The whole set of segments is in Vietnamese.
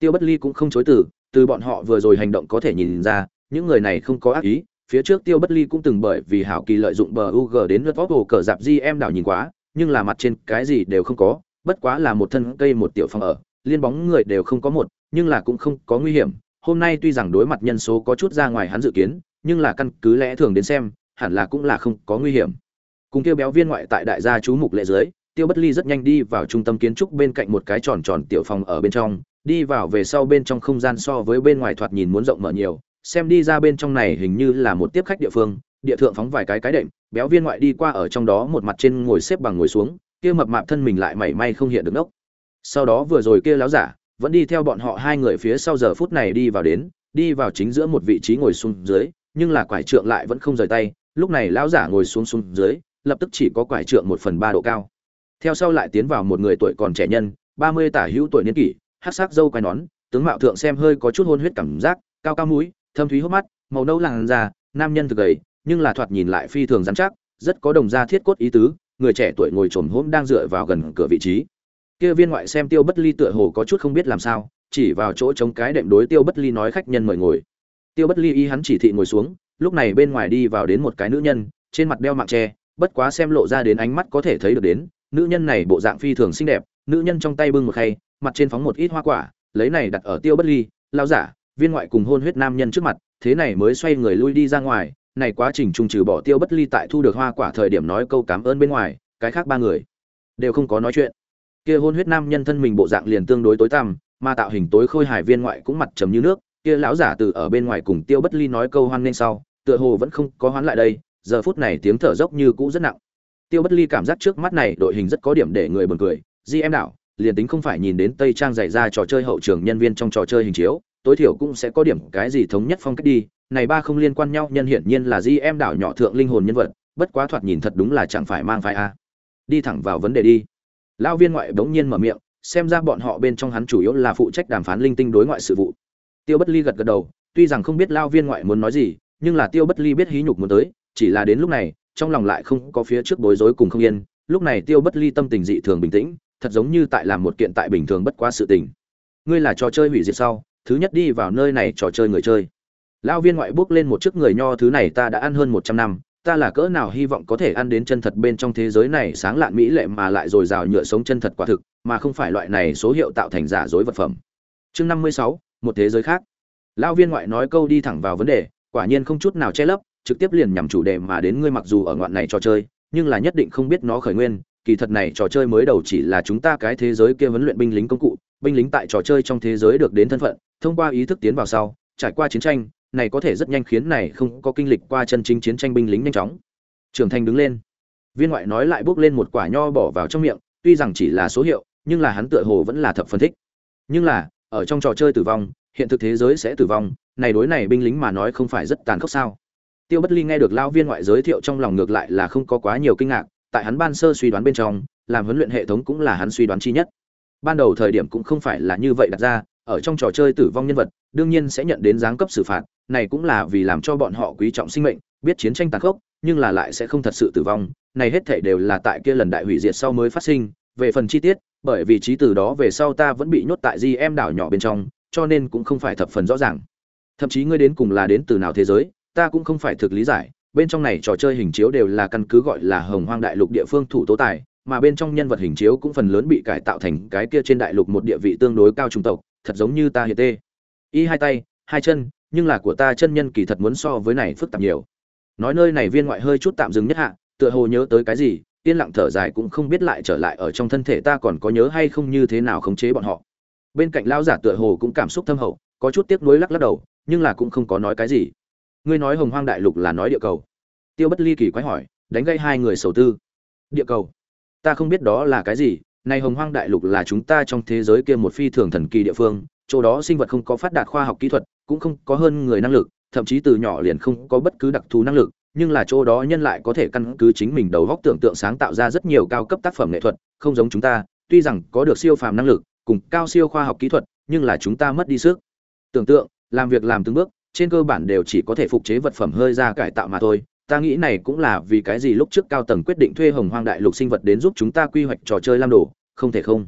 tiêu bất ly cũng không chối từ từ bọn họ vừa rồi hành động có thể nhìn ra, những người này không có ác ý. Phía trước tiêu bất ly cũng từng bởi vì hảo kỳ lợi dụng bờ ug đến lượt vóc hồ cờ dạp di em đảo nhìn quá, nhưng là mặt trên cái gì đều không có, bất quá là một thân cây một tiểu phòng ở, liên bóng người đều không có một, nhưng là cũng không có nguy hiểm. Hôm nay tuy rằng đối mặt nhân số có chút ra ngoài hắn dự kiến, nhưng là căn cứ lẽ thường đến xem, hẳn là cũng là không có nguy hiểm. Cùng tiêu béo viên ngoại tại đại gia chú mục lệ dưới, tiêu bất ly rất nhanh đi vào trung tâm kiến trúc bên cạnh một cái tròn tròn tiểu phòng ở bên trong đi vào về sau bên trong không gian so với bên ngoài thoạt nhìn muốn rộng mở nhiều, xem đi ra bên trong này hình như là một tiếp khách địa phương, địa thượng phóng vài cái cái đệm, béo viên ngoại đi qua ở trong đó một mặt trên ngồi xếp bằng ngồi xuống, kia mập mạp thân mình lại mảy may không hiện được nốc sau đó vừa rồi kia láo giả vẫn đi theo bọn họ hai người phía sau giờ phút này đi vào đến, đi vào chính giữa một vị trí ngồi xuống dưới, nhưng là quải trượng lại vẫn không rời tay, lúc này lão giả ngồi xuống xuống dưới, lập tức chỉ có quải trượng một phần ba độ cao. Theo sau lại tiến vào một người tuổi còn trẻ nhân, ba mươi tả hữu tuổi niên kỷ hát sắc dâu quai nón, tướng mạo thượng xem hơi có chút hôn huyết cảm giác, cao cao mũi, thâm thúy hốc mắt, màu nâu làn da, nam nhân thực gầy, nhưng là thoạt nhìn lại phi thường dán chắc, rất có đồng da thiết cốt ý tứ, người trẻ tuổi ngồi trồm hỗn đang dựa vào gần cửa vị trí. Kia viên ngoại xem tiêu bất ly tựa hồ có chút không biết làm sao, chỉ vào chỗ chống cái đệm đối tiêu bất ly nói khách nhân mời ngồi. Tiêu bất ly y hắn chỉ thị ngồi xuống, lúc này bên ngoài đi vào đến một cái nữ nhân, trên mặt đeo mạng tre bất quá xem lộ ra đến ánh mắt có thể thấy được đến, nữ nhân này bộ dạng phi thường xinh đẹp, nữ nhân trong tay bưng một khay mặt trên phóng một ít hoa quả, lấy này đặt ở tiêu bất ly, lao giả, viên ngoại cùng hôn huyết nam nhân trước mặt, thế này mới xoay người lui đi ra ngoài, này quá trình trung trừ bỏ tiêu bất ly tại thu được hoa quả thời điểm nói câu cảm ơn bên ngoài, cái khác ba người đều không có nói chuyện. Kia hôn huyết nam nhân thân mình bộ dạng liền tương đối tối tăm, mà tạo hình tối khôi hài viên ngoại cũng mặt trầm như nước, kia lão giả từ ở bên ngoài cùng tiêu bất ly nói câu hoan nên sau, tựa hồ vẫn không có hoán lại đây, giờ phút này tiếng thở dốc như cũ rất nặng. Tiêu bất ly cảm giác trước mắt này đội hình rất có điểm để người buồn cười, di em đảo liền tính không phải nhìn đến tây trang dạy ra trò chơi hậu trường nhân viên trong trò chơi hình chiếu, tối thiểu cũng sẽ có điểm cái gì thống nhất phong cách đi. Này ba không liên quan nhau, nhân hiển nhiên là di em đảo nhỏ thượng linh hồn nhân vật, bất quá thoạt nhìn thật đúng là chẳng phải mang phải a. Đi thẳng vào vấn đề đi. Lão viên ngoại bỗng nhiên mở miệng, xem ra bọn họ bên trong hắn chủ yếu là phụ trách đàm phán linh tinh đối ngoại sự vụ. Tiêu bất ly gật gật đầu, tuy rằng không biết lao viên ngoại muốn nói gì, nhưng là tiêu bất ly biết hí nhục muốn tới, chỉ là đến lúc này, trong lòng lại không có phía trước bối rối cùng không yên. Lúc này tiêu bất ly tâm tình dị thường bình tĩnh thật giống như tại làm một kiện tại bình thường bất quá sự tình. Ngươi là trò chơi hủy diệt sau, thứ nhất đi vào nơi này trò chơi người chơi. Lão viên ngoại bước lên một chiếc người nho thứ này ta đã ăn hơn một trăm năm, ta là cỡ nào hy vọng có thể ăn đến chân thật bên trong thế giới này sáng lạn mỹ lệ mà lại dồi dào nhựa sống chân thật quả thực, mà không phải loại này số hiệu tạo thành giả dối vật phẩm. Chương năm mươi sáu, một thế giới khác. Lão viên ngoại nói câu đi thẳng vào vấn đề, quả nhiên không chút nào che lấp, trực tiếp liền nhằm chủ đề mà đến ngươi mặc dù ở ngoạn này trò chơi, nhưng là nhất định không biết nó khởi nguyên kỳ thật này trò chơi mới đầu chỉ là chúng ta cái thế giới kia huấn luyện binh lính công cụ, binh lính tại trò chơi trong thế giới được đến thân phận, thông qua ý thức tiến vào sau, trải qua chiến tranh, này có thể rất nhanh khiến này không có kinh lịch qua chân chính chiến tranh binh lính nhanh chóng. Trưởng thành đứng lên. Viên ngoại nói lại bước lên một quả nho bỏ vào trong miệng, tuy rằng chỉ là số hiệu, nhưng là hắn tựa hồ vẫn là thập phân thích. Nhưng là, ở trong trò chơi tử vong, hiện thực thế giới sẽ tử vong, này đối này binh lính mà nói không phải rất tàn khốc sao? Tiêu bất ly nghe được Lão viên ngoại giới thiệu trong lòng ngược lại là không có quá nhiều kinh ngạc tại hắn ban sơ suy đoán bên trong, làm huấn luyện hệ thống cũng là hắn suy đoán chi nhất. Ban đầu thời điểm cũng không phải là như vậy đặt ra, ở trong trò chơi tử vong nhân vật, đương nhiên sẽ nhận đến giáng cấp xử phạt, này cũng là vì làm cho bọn họ quý trọng sinh mệnh, biết chiến tranh tàn khốc, nhưng là lại sẽ không thật sự tử vong, này hết thảy đều là tại kia lần đại hủy diệt sau mới phát sinh, về phần chi tiết, bởi vì trí từ đó về sau ta vẫn bị nhốt tại di em đảo nhỏ bên trong, cho nên cũng không phải thập phần rõ ràng. Thậm chí ngươi đến cùng là đến từ nào thế giới, ta cũng không phải thực lý giải bên trong này trò chơi hình chiếu đều là căn cứ gọi là hồng hoang đại lục địa phương thủ tố tài, mà bên trong nhân vật hình chiếu cũng phần lớn bị cải tạo thành cái kia trên đại lục một địa vị tương đối cao trung tộc, thật giống như ta hiện tê. Y hai tay, hai chân, nhưng là của ta chân nhân kỳ thật muốn so với này phức tạp nhiều. Nói nơi này viên ngoại hơi chút tạm dừng nhất hạ, tựa hồ nhớ tới cái gì, yên lặng thở dài cũng không biết lại trở lại ở trong thân thể ta còn có nhớ hay không như thế nào khống chế bọn họ. Bên cạnh lão giả tựa hồ cũng cảm xúc thâm hậu, có chút tiếc nuối lắc lắc đầu, nhưng là cũng không có nói cái gì ngươi nói hồng hoang đại lục là nói địa cầu. Tiêu bất ly kỳ quái hỏi, đánh gây hai người sầu tư. Địa cầu? Ta không biết đó là cái gì, này hồng hoang đại lục là chúng ta trong thế giới kia một phi thường thần kỳ địa phương, chỗ đó sinh vật không có phát đạt khoa học kỹ thuật, cũng không có hơn người năng lực, thậm chí từ nhỏ liền không có bất cứ đặc thù năng lực, nhưng là chỗ đó nhân lại có thể căn cứ chính mình đầu góc tưởng tượng sáng tạo ra rất nhiều cao cấp tác phẩm nghệ thuật, không giống chúng ta, tuy rằng có được siêu phàm năng lực, cùng cao siêu khoa học kỹ thuật, nhưng là chúng ta mất đi sức. Tưởng tượng, làm việc làm từng bước trên cơ bản đều chỉ có thể phục chế vật phẩm hơi ra cải tạo mà thôi. Ta nghĩ này cũng là vì cái gì lúc trước cao tầng quyết định thuê hồng hoang đại lục sinh vật đến giúp chúng ta quy hoạch trò chơi lam đồ? Không thể không.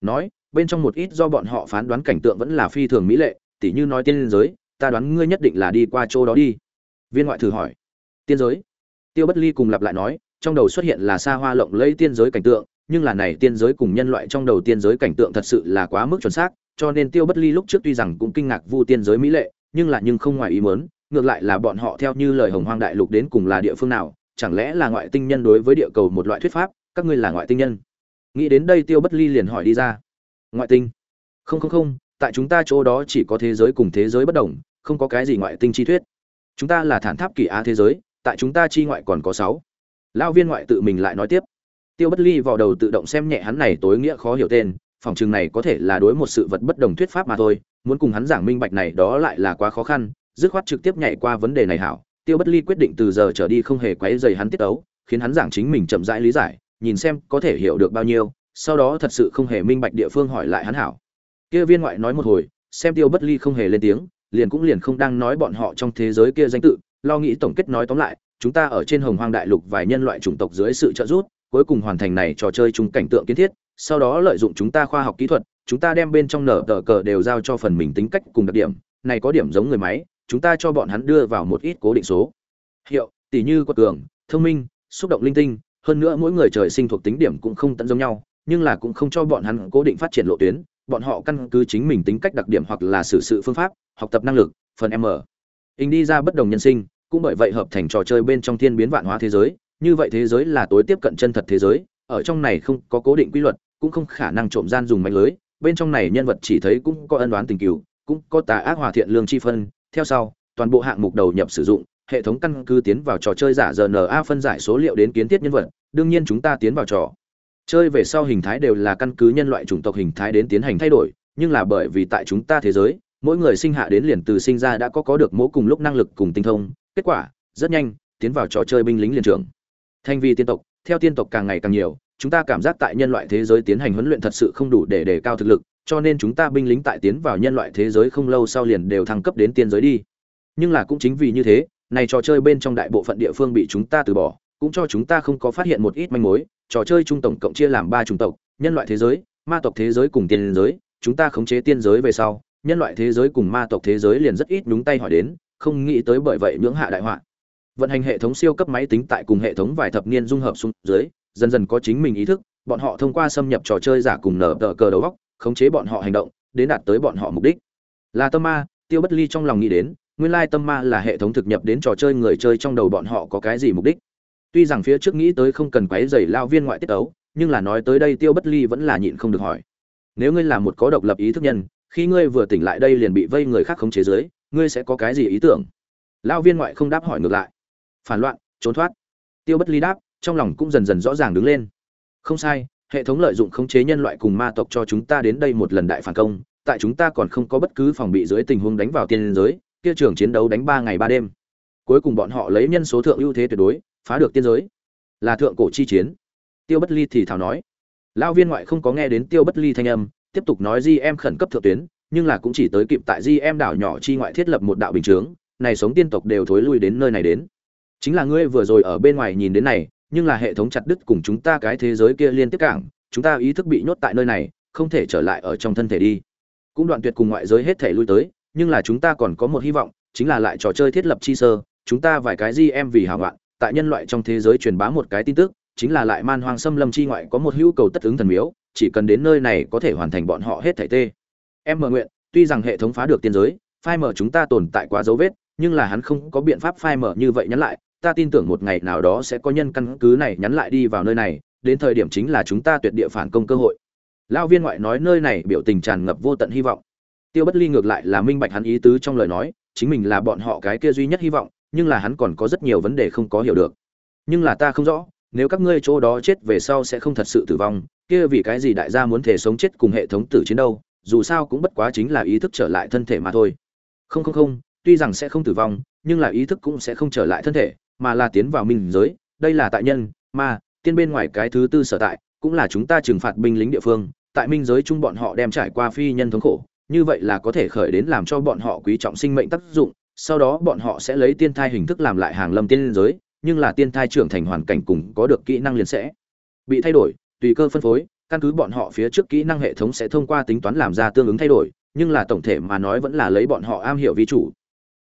Nói, bên trong một ít do bọn họ phán đoán cảnh tượng vẫn là phi thường mỹ lệ, tỉ như nói tiên giới, ta đoán ngươi nhất định là đi qua chỗ đó đi. Viên ngoại thử hỏi. Tiên giới? Tiêu bất ly cùng lặp lại nói, trong đầu xuất hiện là xa hoa lộng lẫy tiên giới cảnh tượng, nhưng là này tiên giới cùng nhân loại trong đầu tiên giới cảnh tượng thật sự là quá mức chuẩn xác, cho nên tiêu bất ly lúc trước tuy rằng cũng kinh ngạc vu tiên giới mỹ lệ nhưng là nhưng không ngoài ý muốn, ngược lại là bọn họ theo như lời hồng hoang đại lục đến cùng là địa phương nào, chẳng lẽ là ngoại tinh nhân đối với địa cầu một loại thuyết pháp, các ngươi là ngoại tinh nhân? Nghĩ đến đây tiêu bất ly liền hỏi đi ra. Ngoại tinh? Không không không, tại chúng ta chỗ đó chỉ có thế giới cùng thế giới bất đồng, không có cái gì ngoại tinh chi thuyết. Chúng ta là thản tháp kỳ á thế giới, tại chúng ta chi ngoại còn có sáu. Lão viên ngoại tự mình lại nói tiếp. Tiêu bất ly vào đầu tự động xem nhẹ hắn này tối nghĩa khó hiểu tên, phòng trường này có thể là đối một sự vật bất đồng thuyết pháp mà thôi muốn cùng hắn giảng minh bạch này đó lại là quá khó khăn, dứt khoát trực tiếp nhảy qua vấn đề này hảo. Tiêu bất ly quyết định từ giờ trở đi không hề quấy dày hắn tiết ấu khiến hắn giảng chính mình chậm rãi lý giải, nhìn xem có thể hiểu được bao nhiêu, sau đó thật sự không hề minh bạch địa phương hỏi lại hắn hảo. Kia viên ngoại nói một hồi, xem tiêu bất ly không hề lên tiếng, liền cũng liền không đang nói bọn họ trong thế giới kia danh tự, lo nghĩ tổng kết nói tóm lại, chúng ta ở trên hồng hoang đại lục vài nhân loại chủng tộc dưới sự trợ giúp, cuối cùng hoàn thành này trò chơi chung cảnh tượng kiến thiết sau đó lợi dụng chúng ta khoa học kỹ thuật, chúng ta đem bên trong nở tờ cờ đều giao cho phần mình tính cách cùng đặc điểm. Này có điểm giống người máy, chúng ta cho bọn hắn đưa vào một ít cố định số. Hiệu tỷ như quật cường, thông minh, xúc động linh tinh, hơn nữa mỗi người trời sinh thuộc tính điểm cũng không tận giống nhau, nhưng là cũng không cho bọn hắn cố định phát triển lộ tuyến. Bọn họ căn cứ chính mình tính cách đặc điểm hoặc là xử sự phương pháp, học tập năng lực, phần m. Hình đi ra bất đồng nhân sinh, cũng bởi vậy hợp thành trò chơi bên trong thiên biến vạn hóa thế giới. Như vậy thế giới là tối tiếp cận chân thật thế giới, ở trong này không có cố định quy luật cũng không khả năng trộm gian dùng mạnh lưới, bên trong này nhân vật chỉ thấy cũng có ân đoán tình cừu cũng có tà ác hòa thiện lương chi phân, theo sau, toàn bộ hạng mục đầu nhập sử dụng, hệ thống căn cứ tiến vào trò chơi giả rna phân giải số liệu đến kiến thiết nhân vật, đương nhiên chúng ta tiến vào trò chơi về sau hình thái đều là căn cứ nhân loại chủng tộc hình thái đến tiến hành thay đổi, nhưng là bởi vì tại chúng ta thế giới, mỗi người sinh hạ đến liền từ sinh ra đã có có được mỗi cùng lúc năng lực cùng tinh thông, kết quả, rất nhanh, tiến vào trò chơi binh lính liền trưởng thành vì tiên tộc, theo tiên tộc càng ngày càng nhiều chúng ta cảm giác tại nhân loại thế giới tiến hành huấn luyện thật sự không đủ để đề cao thực lực, cho nên chúng ta binh lính tại tiến vào nhân loại thế giới không lâu sau liền đều thăng cấp đến tiên giới đi. Nhưng là cũng chính vì như thế, này trò chơi bên trong đại bộ phận địa phương bị chúng ta từ bỏ, cũng cho chúng ta không có phát hiện một ít manh mối. Trò chơi trung tổng cộng chia làm ba chủng tộc, nhân loại thế giới, ma tộc thế giới cùng tiên giới. Chúng ta khống chế tiên giới về sau, nhân loại thế giới cùng ma tộc thế giới liền rất ít đúng tay hỏi đến, không nghĩ tới bởi vậy nhưỡng hạ đại họa. Vận hành hệ thống siêu cấp máy tính tại cùng hệ thống vài thập niên dung hợp xuống dưới dần dần có chính mình ý thức, bọn họ thông qua xâm nhập trò chơi giả cùng nở tờ cờ đầu góc khống chế bọn họ hành động, đến đạt tới bọn họ mục đích. Là tâm ma, tiêu bất ly trong lòng nghĩ đến, nguyên lai tâm ma là hệ thống thực nhập đến trò chơi người chơi trong đầu bọn họ có cái gì mục đích. Tuy rằng phía trước nghĩ tới không cần quấy dày lao viên ngoại tiết ấu, nhưng là nói tới đây tiêu bất ly vẫn là nhịn không được hỏi. Nếu ngươi là một có độc lập ý thức nhân, khi ngươi vừa tỉnh lại đây liền bị vây người khác khống chế dưới, ngươi sẽ có cái gì ý tưởng? Lao viên ngoại không đáp hỏi ngược lại. Phản loạn, trốn thoát. Tiêu bất ly đáp trong lòng cũng dần dần rõ ràng đứng lên. Không sai, hệ thống lợi dụng khống chế nhân loại cùng ma tộc cho chúng ta đến đây một lần đại phản công, tại chúng ta còn không có bất cứ phòng bị dưới tình huống đánh vào tiên giới, kia trường chiến đấu đánh ba ngày ba đêm. Cuối cùng bọn họ lấy nhân số thượng ưu thế tuyệt đối, phá được tiên giới. Là thượng cổ chi chiến. Tiêu bất ly thì thảo nói. Lão viên ngoại không có nghe đến tiêu bất ly thanh âm, tiếp tục nói di em khẩn cấp thượng tuyến, nhưng là cũng chỉ tới kịp tại di em đảo nhỏ chi ngoại thiết lập một đạo bình chướng, này sống tiên tộc đều thối lui đến nơi này đến. Chính là ngươi vừa rồi ở bên ngoài nhìn đến này nhưng là hệ thống chặt đứt cùng chúng ta cái thế giới kia liên tiếp cảng, chúng ta ý thức bị nhốt tại nơi này, không thể trở lại ở trong thân thể đi. Cũng đoạn tuyệt cùng ngoại giới hết thể lui tới, nhưng là chúng ta còn có một hy vọng, chính là lại trò chơi thiết lập chi sơ, chúng ta vài cái gì em vì hào ngoạn tại nhân loại trong thế giới truyền bá một cái tin tức, chính là lại man hoang xâm lâm chi ngoại có một hữu cầu tất ứng thần miếu, chỉ cần đến nơi này có thể hoàn thành bọn họ hết thảy tê. Em mở nguyện, tuy rằng hệ thống phá được tiên giới, phai mở chúng ta tồn tại quá dấu vết, nhưng là hắn không có biện pháp phai mở như vậy nhắn lại ta tin tưởng một ngày nào đó sẽ có nhân căn cứ này nhắn lại đi vào nơi này, đến thời điểm chính là chúng ta tuyệt địa phản công cơ hội. Lão viên ngoại nói nơi này biểu tình tràn ngập vô tận hy vọng. Tiêu bất ly ngược lại là minh bạch hắn ý tứ trong lời nói, chính mình là bọn họ cái kia duy nhất hy vọng, nhưng là hắn còn có rất nhiều vấn đề không có hiểu được. Nhưng là ta không rõ, nếu các ngươi chỗ đó chết về sau sẽ không thật sự tử vong, kia vì cái gì đại gia muốn thể sống chết cùng hệ thống tử chiến đâu, dù sao cũng bất quá chính là ý thức trở lại thân thể mà thôi. Không không không, tuy rằng sẽ không tử vong, nhưng là ý thức cũng sẽ không trở lại thân thể mà là tiến vào minh giới, đây là tại nhân mà tiên bên ngoài cái thứ tư sở tại, cũng là chúng ta trừng phạt binh lính địa phương, tại minh giới chung bọn họ đem trải qua phi nhân thống khổ, như vậy là có thể khởi đến làm cho bọn họ quý trọng sinh mệnh tác dụng, sau đó bọn họ sẽ lấy tiên thai hình thức làm lại hàng lâm tiên giới, nhưng là tiên thai trưởng thành hoàn cảnh cùng có được kỹ năng liền sẽ bị thay đổi, tùy cơ phân phối, căn cứ bọn họ phía trước kỹ năng hệ thống sẽ thông qua tính toán làm ra tương ứng thay đổi, nhưng là tổng thể mà nói vẫn là lấy bọn họ am hiểu vi chủ.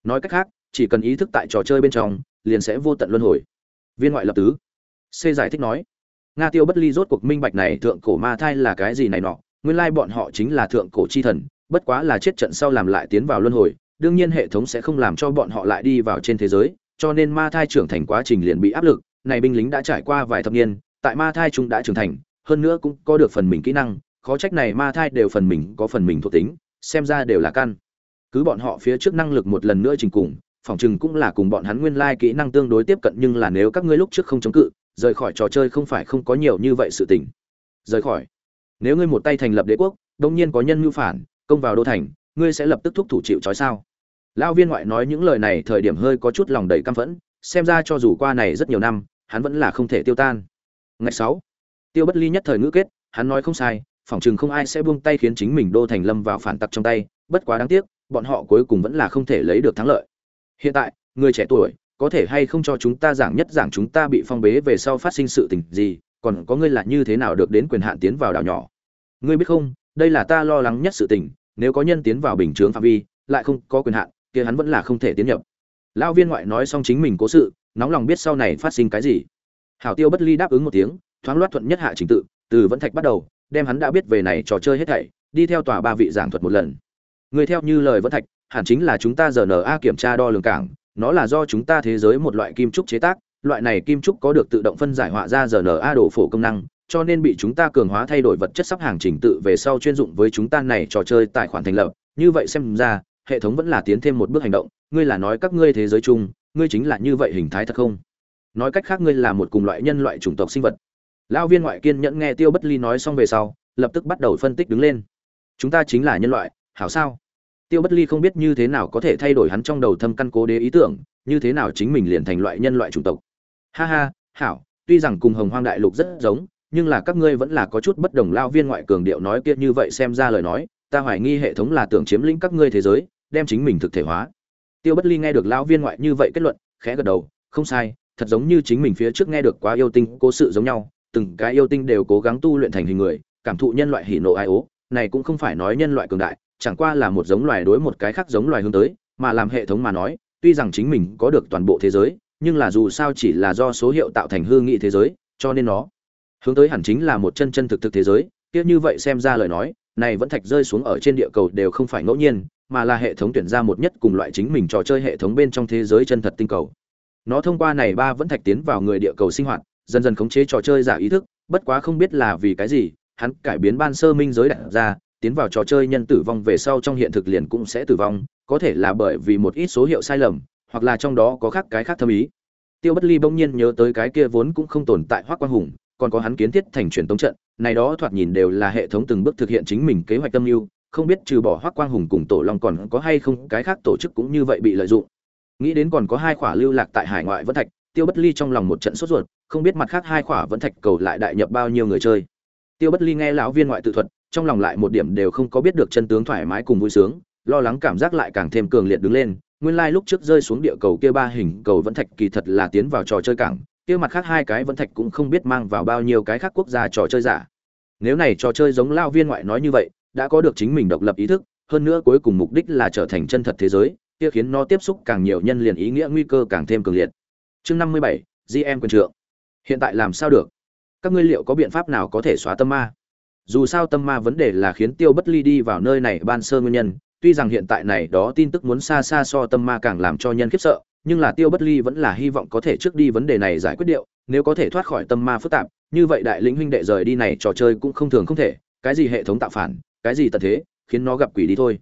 Nói cách khác, chỉ cần ý thức tại trò chơi bên trong liền sẽ vô tận luân hồi. Viên ngoại lập tứ. C giải thích nói, nga tiêu bất ly rốt cuộc minh bạch này thượng cổ ma thai là cái gì này nọ, nguyên lai bọn họ chính là thượng cổ chi thần, bất quá là chết trận sau làm lại tiến vào luân hồi, đương nhiên hệ thống sẽ không làm cho bọn họ lại đi vào trên thế giới, cho nên ma thai trưởng thành quá trình liền bị áp lực, này binh lính đã trải qua vài thập niên, tại ma thai chúng đã trưởng thành, hơn nữa cũng có được phần mình kỹ năng, khó trách này ma thai đều phần mình có phần mình thuộc tính, xem ra đều là căn. Cứ bọn họ phía trước năng lực một lần nữa trình cùng phỏng chừng cũng là cùng bọn hắn nguyên lai kỹ năng tương đối tiếp cận nhưng là nếu các ngươi lúc trước không chống cự, rời khỏi trò chơi không phải không có nhiều như vậy sự tình. Rời khỏi. Nếu ngươi một tay thành lập đế quốc, đông nhiên có nhân mưu phản, công vào đô thành, ngươi sẽ lập tức thúc thủ chịu trói sao? Lão viên ngoại nói những lời này thời điểm hơi có chút lòng đầy căm phẫn, xem ra cho dù qua này rất nhiều năm, hắn vẫn là không thể tiêu tan. Ngày sáu, tiêu bất ly nhất thời ngữ kết, hắn nói không sai, phỏng chừng không ai sẽ buông tay khiến chính mình đô thành lâm vào phản tặc trong tay, bất quá đáng tiếc, bọn họ cuối cùng vẫn là không thể lấy được thắng lợi hiện tại, người trẻ tuổi có thể hay không cho chúng ta giảng nhất giảng chúng ta bị phong bế về sau phát sinh sự tình gì, còn có ngươi là như thế nào được đến quyền hạn tiến vào đảo nhỏ? Ngươi biết không, đây là ta lo lắng nhất sự tình, nếu có nhân tiến vào bình chướng phạm vi, lại không có quyền hạn, kia hắn vẫn là không thể tiến nhập. Lão viên ngoại nói xong chính mình cố sự, nóng lòng biết sau này phát sinh cái gì. Hảo tiêu bất ly đáp ứng một tiếng, thoáng loát thuận nhất hạ trình tự, từ vẫn thạch bắt đầu, đem hắn đã biết về này trò chơi hết thảy, đi theo tòa ba vị giảng thuật một lần. Người theo như lời vẫn thạch hẳn chính là chúng ta giờ na kiểm tra đo lường cảng, nó là do chúng ta thế giới một loại kim trúc chế tác, loại này kim trúc có được tự động phân giải họa ra giờ na đồ phổ công năng, cho nên bị chúng ta cường hóa thay đổi vật chất sắp hàng trình tự về sau chuyên dụng với chúng ta này trò chơi tài khoản thành lập. Như vậy xem ra, hệ thống vẫn là tiến thêm một bước hành động, ngươi là nói các ngươi thế giới chung, ngươi chính là như vậy hình thái thật không? Nói cách khác ngươi là một cùng loại nhân loại chủng tộc sinh vật. Lão viên ngoại kiên nhẫn nghe tiêu bất ly nói xong về sau, lập tức bắt đầu phân tích đứng lên. Chúng ta chính là nhân loại, hảo sao? Tiêu bất ly không biết như thế nào có thể thay đổi hắn trong đầu thâm căn cố đế ý tưởng, như thế nào chính mình liền thành loại nhân loại chủng tộc. Ha ha, hảo, tuy rằng cùng hồng hoang đại lục rất giống, nhưng là các ngươi vẫn là có chút bất đồng lao viên ngoại cường điệu nói kia như vậy xem ra lời nói, ta hoài nghi hệ thống là tưởng chiếm lĩnh các ngươi thế giới, đem chính mình thực thể hóa. Tiêu bất ly nghe được lão viên ngoại như vậy kết luận, khẽ gật đầu, không sai, thật giống như chính mình phía trước nghe được quá yêu tinh, cố sự giống nhau, từng cái yêu tinh đều cố gắng tu luyện thành hình người, cảm thụ nhân loại hỉ nộ ai ố, này cũng không phải nói nhân loại cường đại chẳng qua là một giống loài đối một cái khác giống loài hướng tới, mà làm hệ thống mà nói, tuy rằng chính mình có được toàn bộ thế giới, nhưng là dù sao chỉ là do số hiệu tạo thành hư nghị thế giới, cho nên nó hướng tới hẳn chính là một chân chân thực thực thế giới. Kia như vậy xem ra lời nói, này vẫn thạch rơi xuống ở trên địa cầu đều không phải ngẫu nhiên, mà là hệ thống tuyển ra một nhất cùng loại chính mình trò chơi hệ thống bên trong thế giới chân thật tinh cầu. Nó thông qua này ba vẫn thạch tiến vào người địa cầu sinh hoạt, dần dần khống chế trò chơi giả ý thức, bất quá không biết là vì cái gì, hắn cải biến ban sơ minh giới đặt ra tiến vào trò chơi nhân tử vong về sau trong hiện thực liền cũng sẽ tử vong, có thể là bởi vì một ít số hiệu sai lầm, hoặc là trong đó có khác cái khác thâm ý. Tiêu bất ly bỗng nhiên nhớ tới cái kia vốn cũng không tồn tại hoác quang hùng, còn có hắn kiến thiết thành truyền tống trận, này đó thoạt nhìn đều là hệ thống từng bước thực hiện chính mình kế hoạch tâm mưu, không biết trừ bỏ hoác quang hùng cùng tổ long còn có hay không, cái khác tổ chức cũng như vậy bị lợi dụng. Nghĩ đến còn có hai khỏa lưu lạc tại hải ngoại vẫn thạch, tiêu bất ly trong lòng một trận sốt ruột, không biết mặt khác hai khỏa vẫn thạch cầu lại đại nhập bao nhiêu người chơi. Tiêu bất ly nghe lão viên ngoại tự thuật trong lòng lại một điểm đều không có biết được chân tướng thoải mái cùng vui sướng, lo lắng cảm giác lại càng thêm cường liệt đứng lên. Nguyên lai lúc trước rơi xuống địa cầu kia ba hình cầu vẫn thạch kỳ thật là tiến vào trò chơi cảng, kia mặt khác hai cái vẫn thạch cũng không biết mang vào bao nhiêu cái khác quốc gia trò chơi giả. Nếu này trò chơi giống lao viên ngoại nói như vậy, đã có được chính mình độc lập ý thức, hơn nữa cuối cùng mục đích là trở thành chân thật thế giới, kia khiến nó tiếp xúc càng nhiều nhân liền ý nghĩa nguy cơ càng thêm cường liệt. Chương năm mươi bảy gm quyền trượng. Hiện tại làm sao được? Các ngươi liệu có biện pháp nào có thể xóa tâm ma? Dù sao tâm ma vấn đề là khiến tiêu bất ly đi vào nơi này ban sơ nguyên nhân, tuy rằng hiện tại này đó tin tức muốn xa xa so tâm ma càng làm cho nhân khiếp sợ, nhưng là tiêu bất ly vẫn là hy vọng có thể trước đi vấn đề này giải quyết điệu, nếu có thể thoát khỏi tâm ma phức tạp, như vậy đại lĩnh huynh đệ rời đi này trò chơi cũng không thường không thể, cái gì hệ thống tạo phản, cái gì tật thế, khiến nó gặp quỷ đi thôi.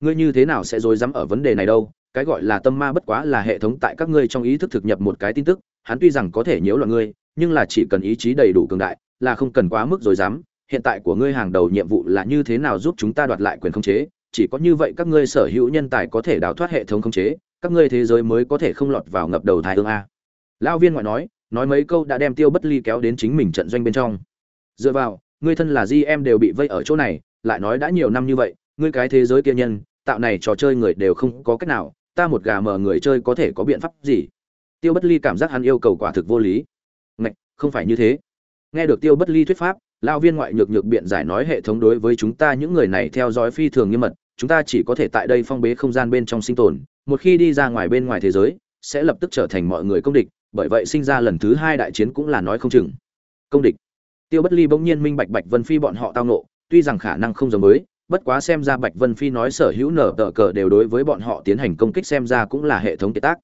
Ngươi như thế nào sẽ dối dám ở vấn đề này đâu, cái gọi là tâm ma bất quá là hệ thống tại các ngươi trong ý thức thực nhập một cái tin tức, hắn tuy rằng có thể nhiễu loạn ngươi, nhưng là chỉ cần ý chí đầy đủ cường đại, là không cần quá mức dối dám hiện tại của ngươi hàng đầu nhiệm vụ là như thế nào giúp chúng ta đoạt lại quyền khống chế? Chỉ có như vậy các ngươi sở hữu nhân tài có thể đào thoát hệ thống khống chế, các ngươi thế giới mới có thể không lọt vào ngập đầu thái ương a. Lão viên ngoại nói nói mấy câu đã đem tiêu bất ly kéo đến chính mình trận doanh bên trong. Dựa vào, ngươi thân là di em đều bị vây ở chỗ này, lại nói đã nhiều năm như vậy, ngươi cái thế giới kia nhân, tạo này trò chơi người đều không có cách nào, ta một gà mờ người chơi có thể có biện pháp gì? Tiêu bất ly cảm giác hắn yêu cầu quả thực vô lý. Ngạch, không phải như thế. Nghe được tiêu bất ly thuyết pháp lão viên ngoại nhược nhược biện giải nói hệ thống đối với chúng ta những người này theo dõi phi thường nghiêm mật chúng ta chỉ có thể tại đây phong bế không gian bên trong sinh tồn một khi đi ra ngoài bên ngoài thế giới sẽ lập tức trở thành mọi người công địch bởi vậy sinh ra lần thứ hai đại chiến cũng là nói không chừng. Công địch. Tiêu bất ly bỗng nhiên minh bạch bạch vân phi bọn họ tao nộ tuy rằng khả năng không giống mới, bất quá xem ra bạch vân phi nói sở hữu nở tờ cờ đều đối với bọn họ tiến hành công kích xem ra cũng là hệ thống kiệt tác.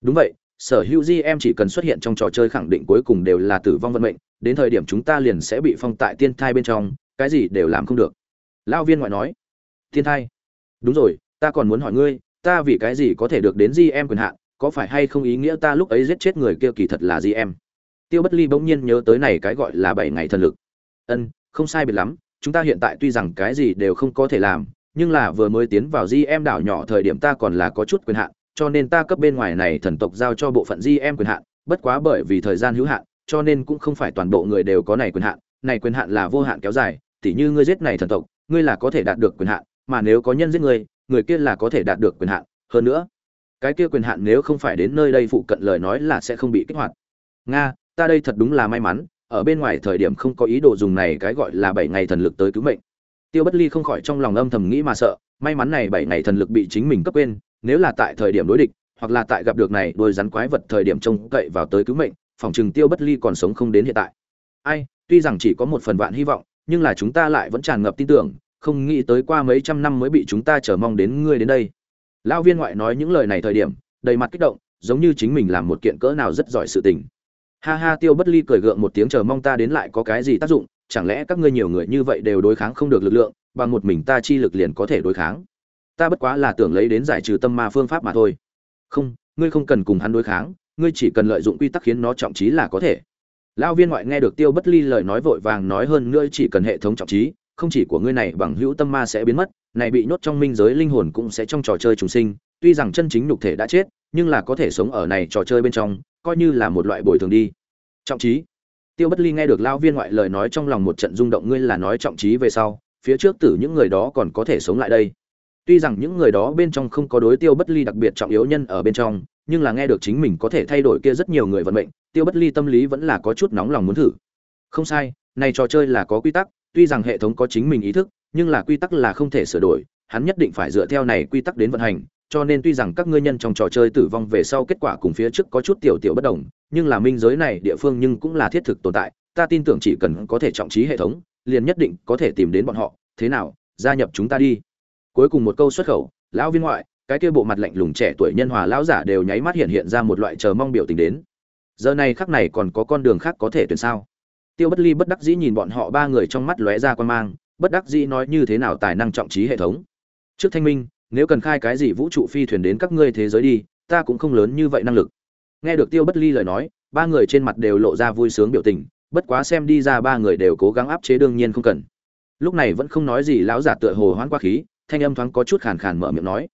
Đúng vậy sở hữu em chỉ cần xuất hiện trong trò chơi khẳng định cuối cùng đều là tử vong vận mệnh, đến thời điểm chúng ta liền sẽ bị phong tại tiên thai bên trong, cái gì đều làm không được. Lão viên ngoại nói. Tiên thai. Đúng rồi, ta còn muốn hỏi ngươi, ta vì cái gì có thể được đến em quyền hạn, có phải hay không ý nghĩa ta lúc ấy giết chết người kia kỳ thật là em tiêu bất ly bỗng nhiên nhớ tới này cái gọi là bảy ngày thần lực. Ân, không sai biệt lắm, chúng ta hiện tại tuy rằng cái gì đều không có thể làm, nhưng là vừa mới tiến vào em đảo nhỏ thời điểm ta còn là có chút quyền hạn cho nên ta cấp bên ngoài này thần tộc giao cho bộ phận gm quyền hạn, bất quá bởi vì thời gian hữu hạn, cho nên cũng không phải toàn bộ người đều có này quyền hạn. Này quyền hạn là vô hạn kéo dài, tỉ như ngươi giết này thần tộc, ngươi là có thể đạt được quyền hạn, mà nếu có nhân giết ngươi, người kia là có thể đạt được quyền hạn. Hơn nữa, cái kia quyền hạn nếu không phải đến nơi đây phụ cận lời nói là sẽ không bị kích hoạt. Nga, ta đây thật đúng là may mắn, ở bên ngoài thời điểm không có ý đồ dùng này cái gọi là bảy ngày thần lực tới cứu mệnh. Tiêu bất ly không khỏi trong lòng âm thầm nghĩ mà sợ, may mắn này bảy ngày thần lực bị chính mình cấp quên nếu là tại thời điểm đối địch, hoặc là tại gặp được này đôi rắn quái vật thời điểm trông cậy vào tới cứu mệnh, phòng chừng tiêu bất ly còn sống không đến hiện tại. Ai, tuy rằng chỉ có một phần vạn hy vọng, nhưng là chúng ta lại vẫn tràn ngập tin tưởng, không nghĩ tới qua mấy trăm năm mới bị chúng ta chờ mong đến ngươi đến đây. Lão viên ngoại nói những lời này thời điểm, đầy mặt kích động, giống như chính mình làm một kiện cỡ nào rất giỏi sự tình. Ha ha, tiêu bất ly cười gượng một tiếng chờ mong ta đến lại có cái gì tác dụng, chẳng lẽ các ngươi nhiều người như vậy đều đối kháng không được lực lượng, bằng một mình ta chi lực liền có thể đối kháng? Ta bất quá là tưởng lấy đến giải trừ tâm ma phương pháp mà thôi. Không, ngươi không cần cùng hắn đối kháng, ngươi chỉ cần lợi dụng quy tắc khiến nó trọng trí là có thể. Lão viên ngoại nghe được tiêu bất ly lời nói vội vàng nói hơn nữa chỉ cần hệ thống trọng trí, không chỉ của ngươi này bằng hữu tâm ma sẽ biến mất, này bị nhốt trong minh giới linh hồn cũng sẽ trong trò chơi trùng sinh, tuy rằng chân chính nhục thể đã chết, nhưng là có thể sống ở này trò chơi bên trong, coi như là một loại bồi thường đi. Trọng trí. Tiêu bất ly nghe được lão viên ngoại lời nói trong lòng một trận rung động, ngươi là nói trọng trí về sau, phía trước tử những người đó còn có thể sống lại đây tuy rằng những người đó bên trong không có đối tiêu bất ly đặc biệt trọng yếu nhân ở bên trong, nhưng là nghe được chính mình có thể thay đổi kia rất nhiều người vận mệnh, tiêu bất ly tâm lý vẫn là có chút nóng lòng muốn thử. Không sai, này trò chơi là có quy tắc, tuy rằng hệ thống có chính mình ý thức, nhưng là quy tắc là không thể sửa đổi, hắn nhất định phải dựa theo này quy tắc đến vận hành, cho nên tuy rằng các ngươi nhân trong trò chơi tử vong về sau kết quả cùng phía trước có chút tiểu tiểu bất đồng, nhưng là minh giới này địa phương nhưng cũng là thiết thực tồn tại, ta tin tưởng chỉ cần có thể trọng trí hệ thống, liền nhất định có thể tìm đến bọn họ. Thế nào, gia nhập chúng ta đi cuối cùng một câu xuất khẩu, lão viên ngoại, cái kia bộ mặt lạnh lùng trẻ tuổi nhân hòa lão giả đều nháy mắt hiện hiện ra một loại chờ mong biểu tình đến. Giờ này khắc này còn có con đường khác có thể tuyển sao? Tiêu bất ly bất đắc dĩ nhìn bọn họ ba người trong mắt lóe ra quan mang, bất đắc dĩ nói như thế nào tài năng trọng trí hệ thống. Trước thanh minh, nếu cần khai cái gì vũ trụ phi thuyền đến các ngươi thế giới đi, ta cũng không lớn như vậy năng lực. Nghe được tiêu bất ly lời nói, ba người trên mặt đều lộ ra vui sướng biểu tình, bất quá xem đi ra ba người đều cố gắng áp chế đương nhiên không cần. Lúc này vẫn không nói gì, lão giả tựa hồ hoãn quá khí thanh âm thoáng có chút khàn khàn mở miệng nói,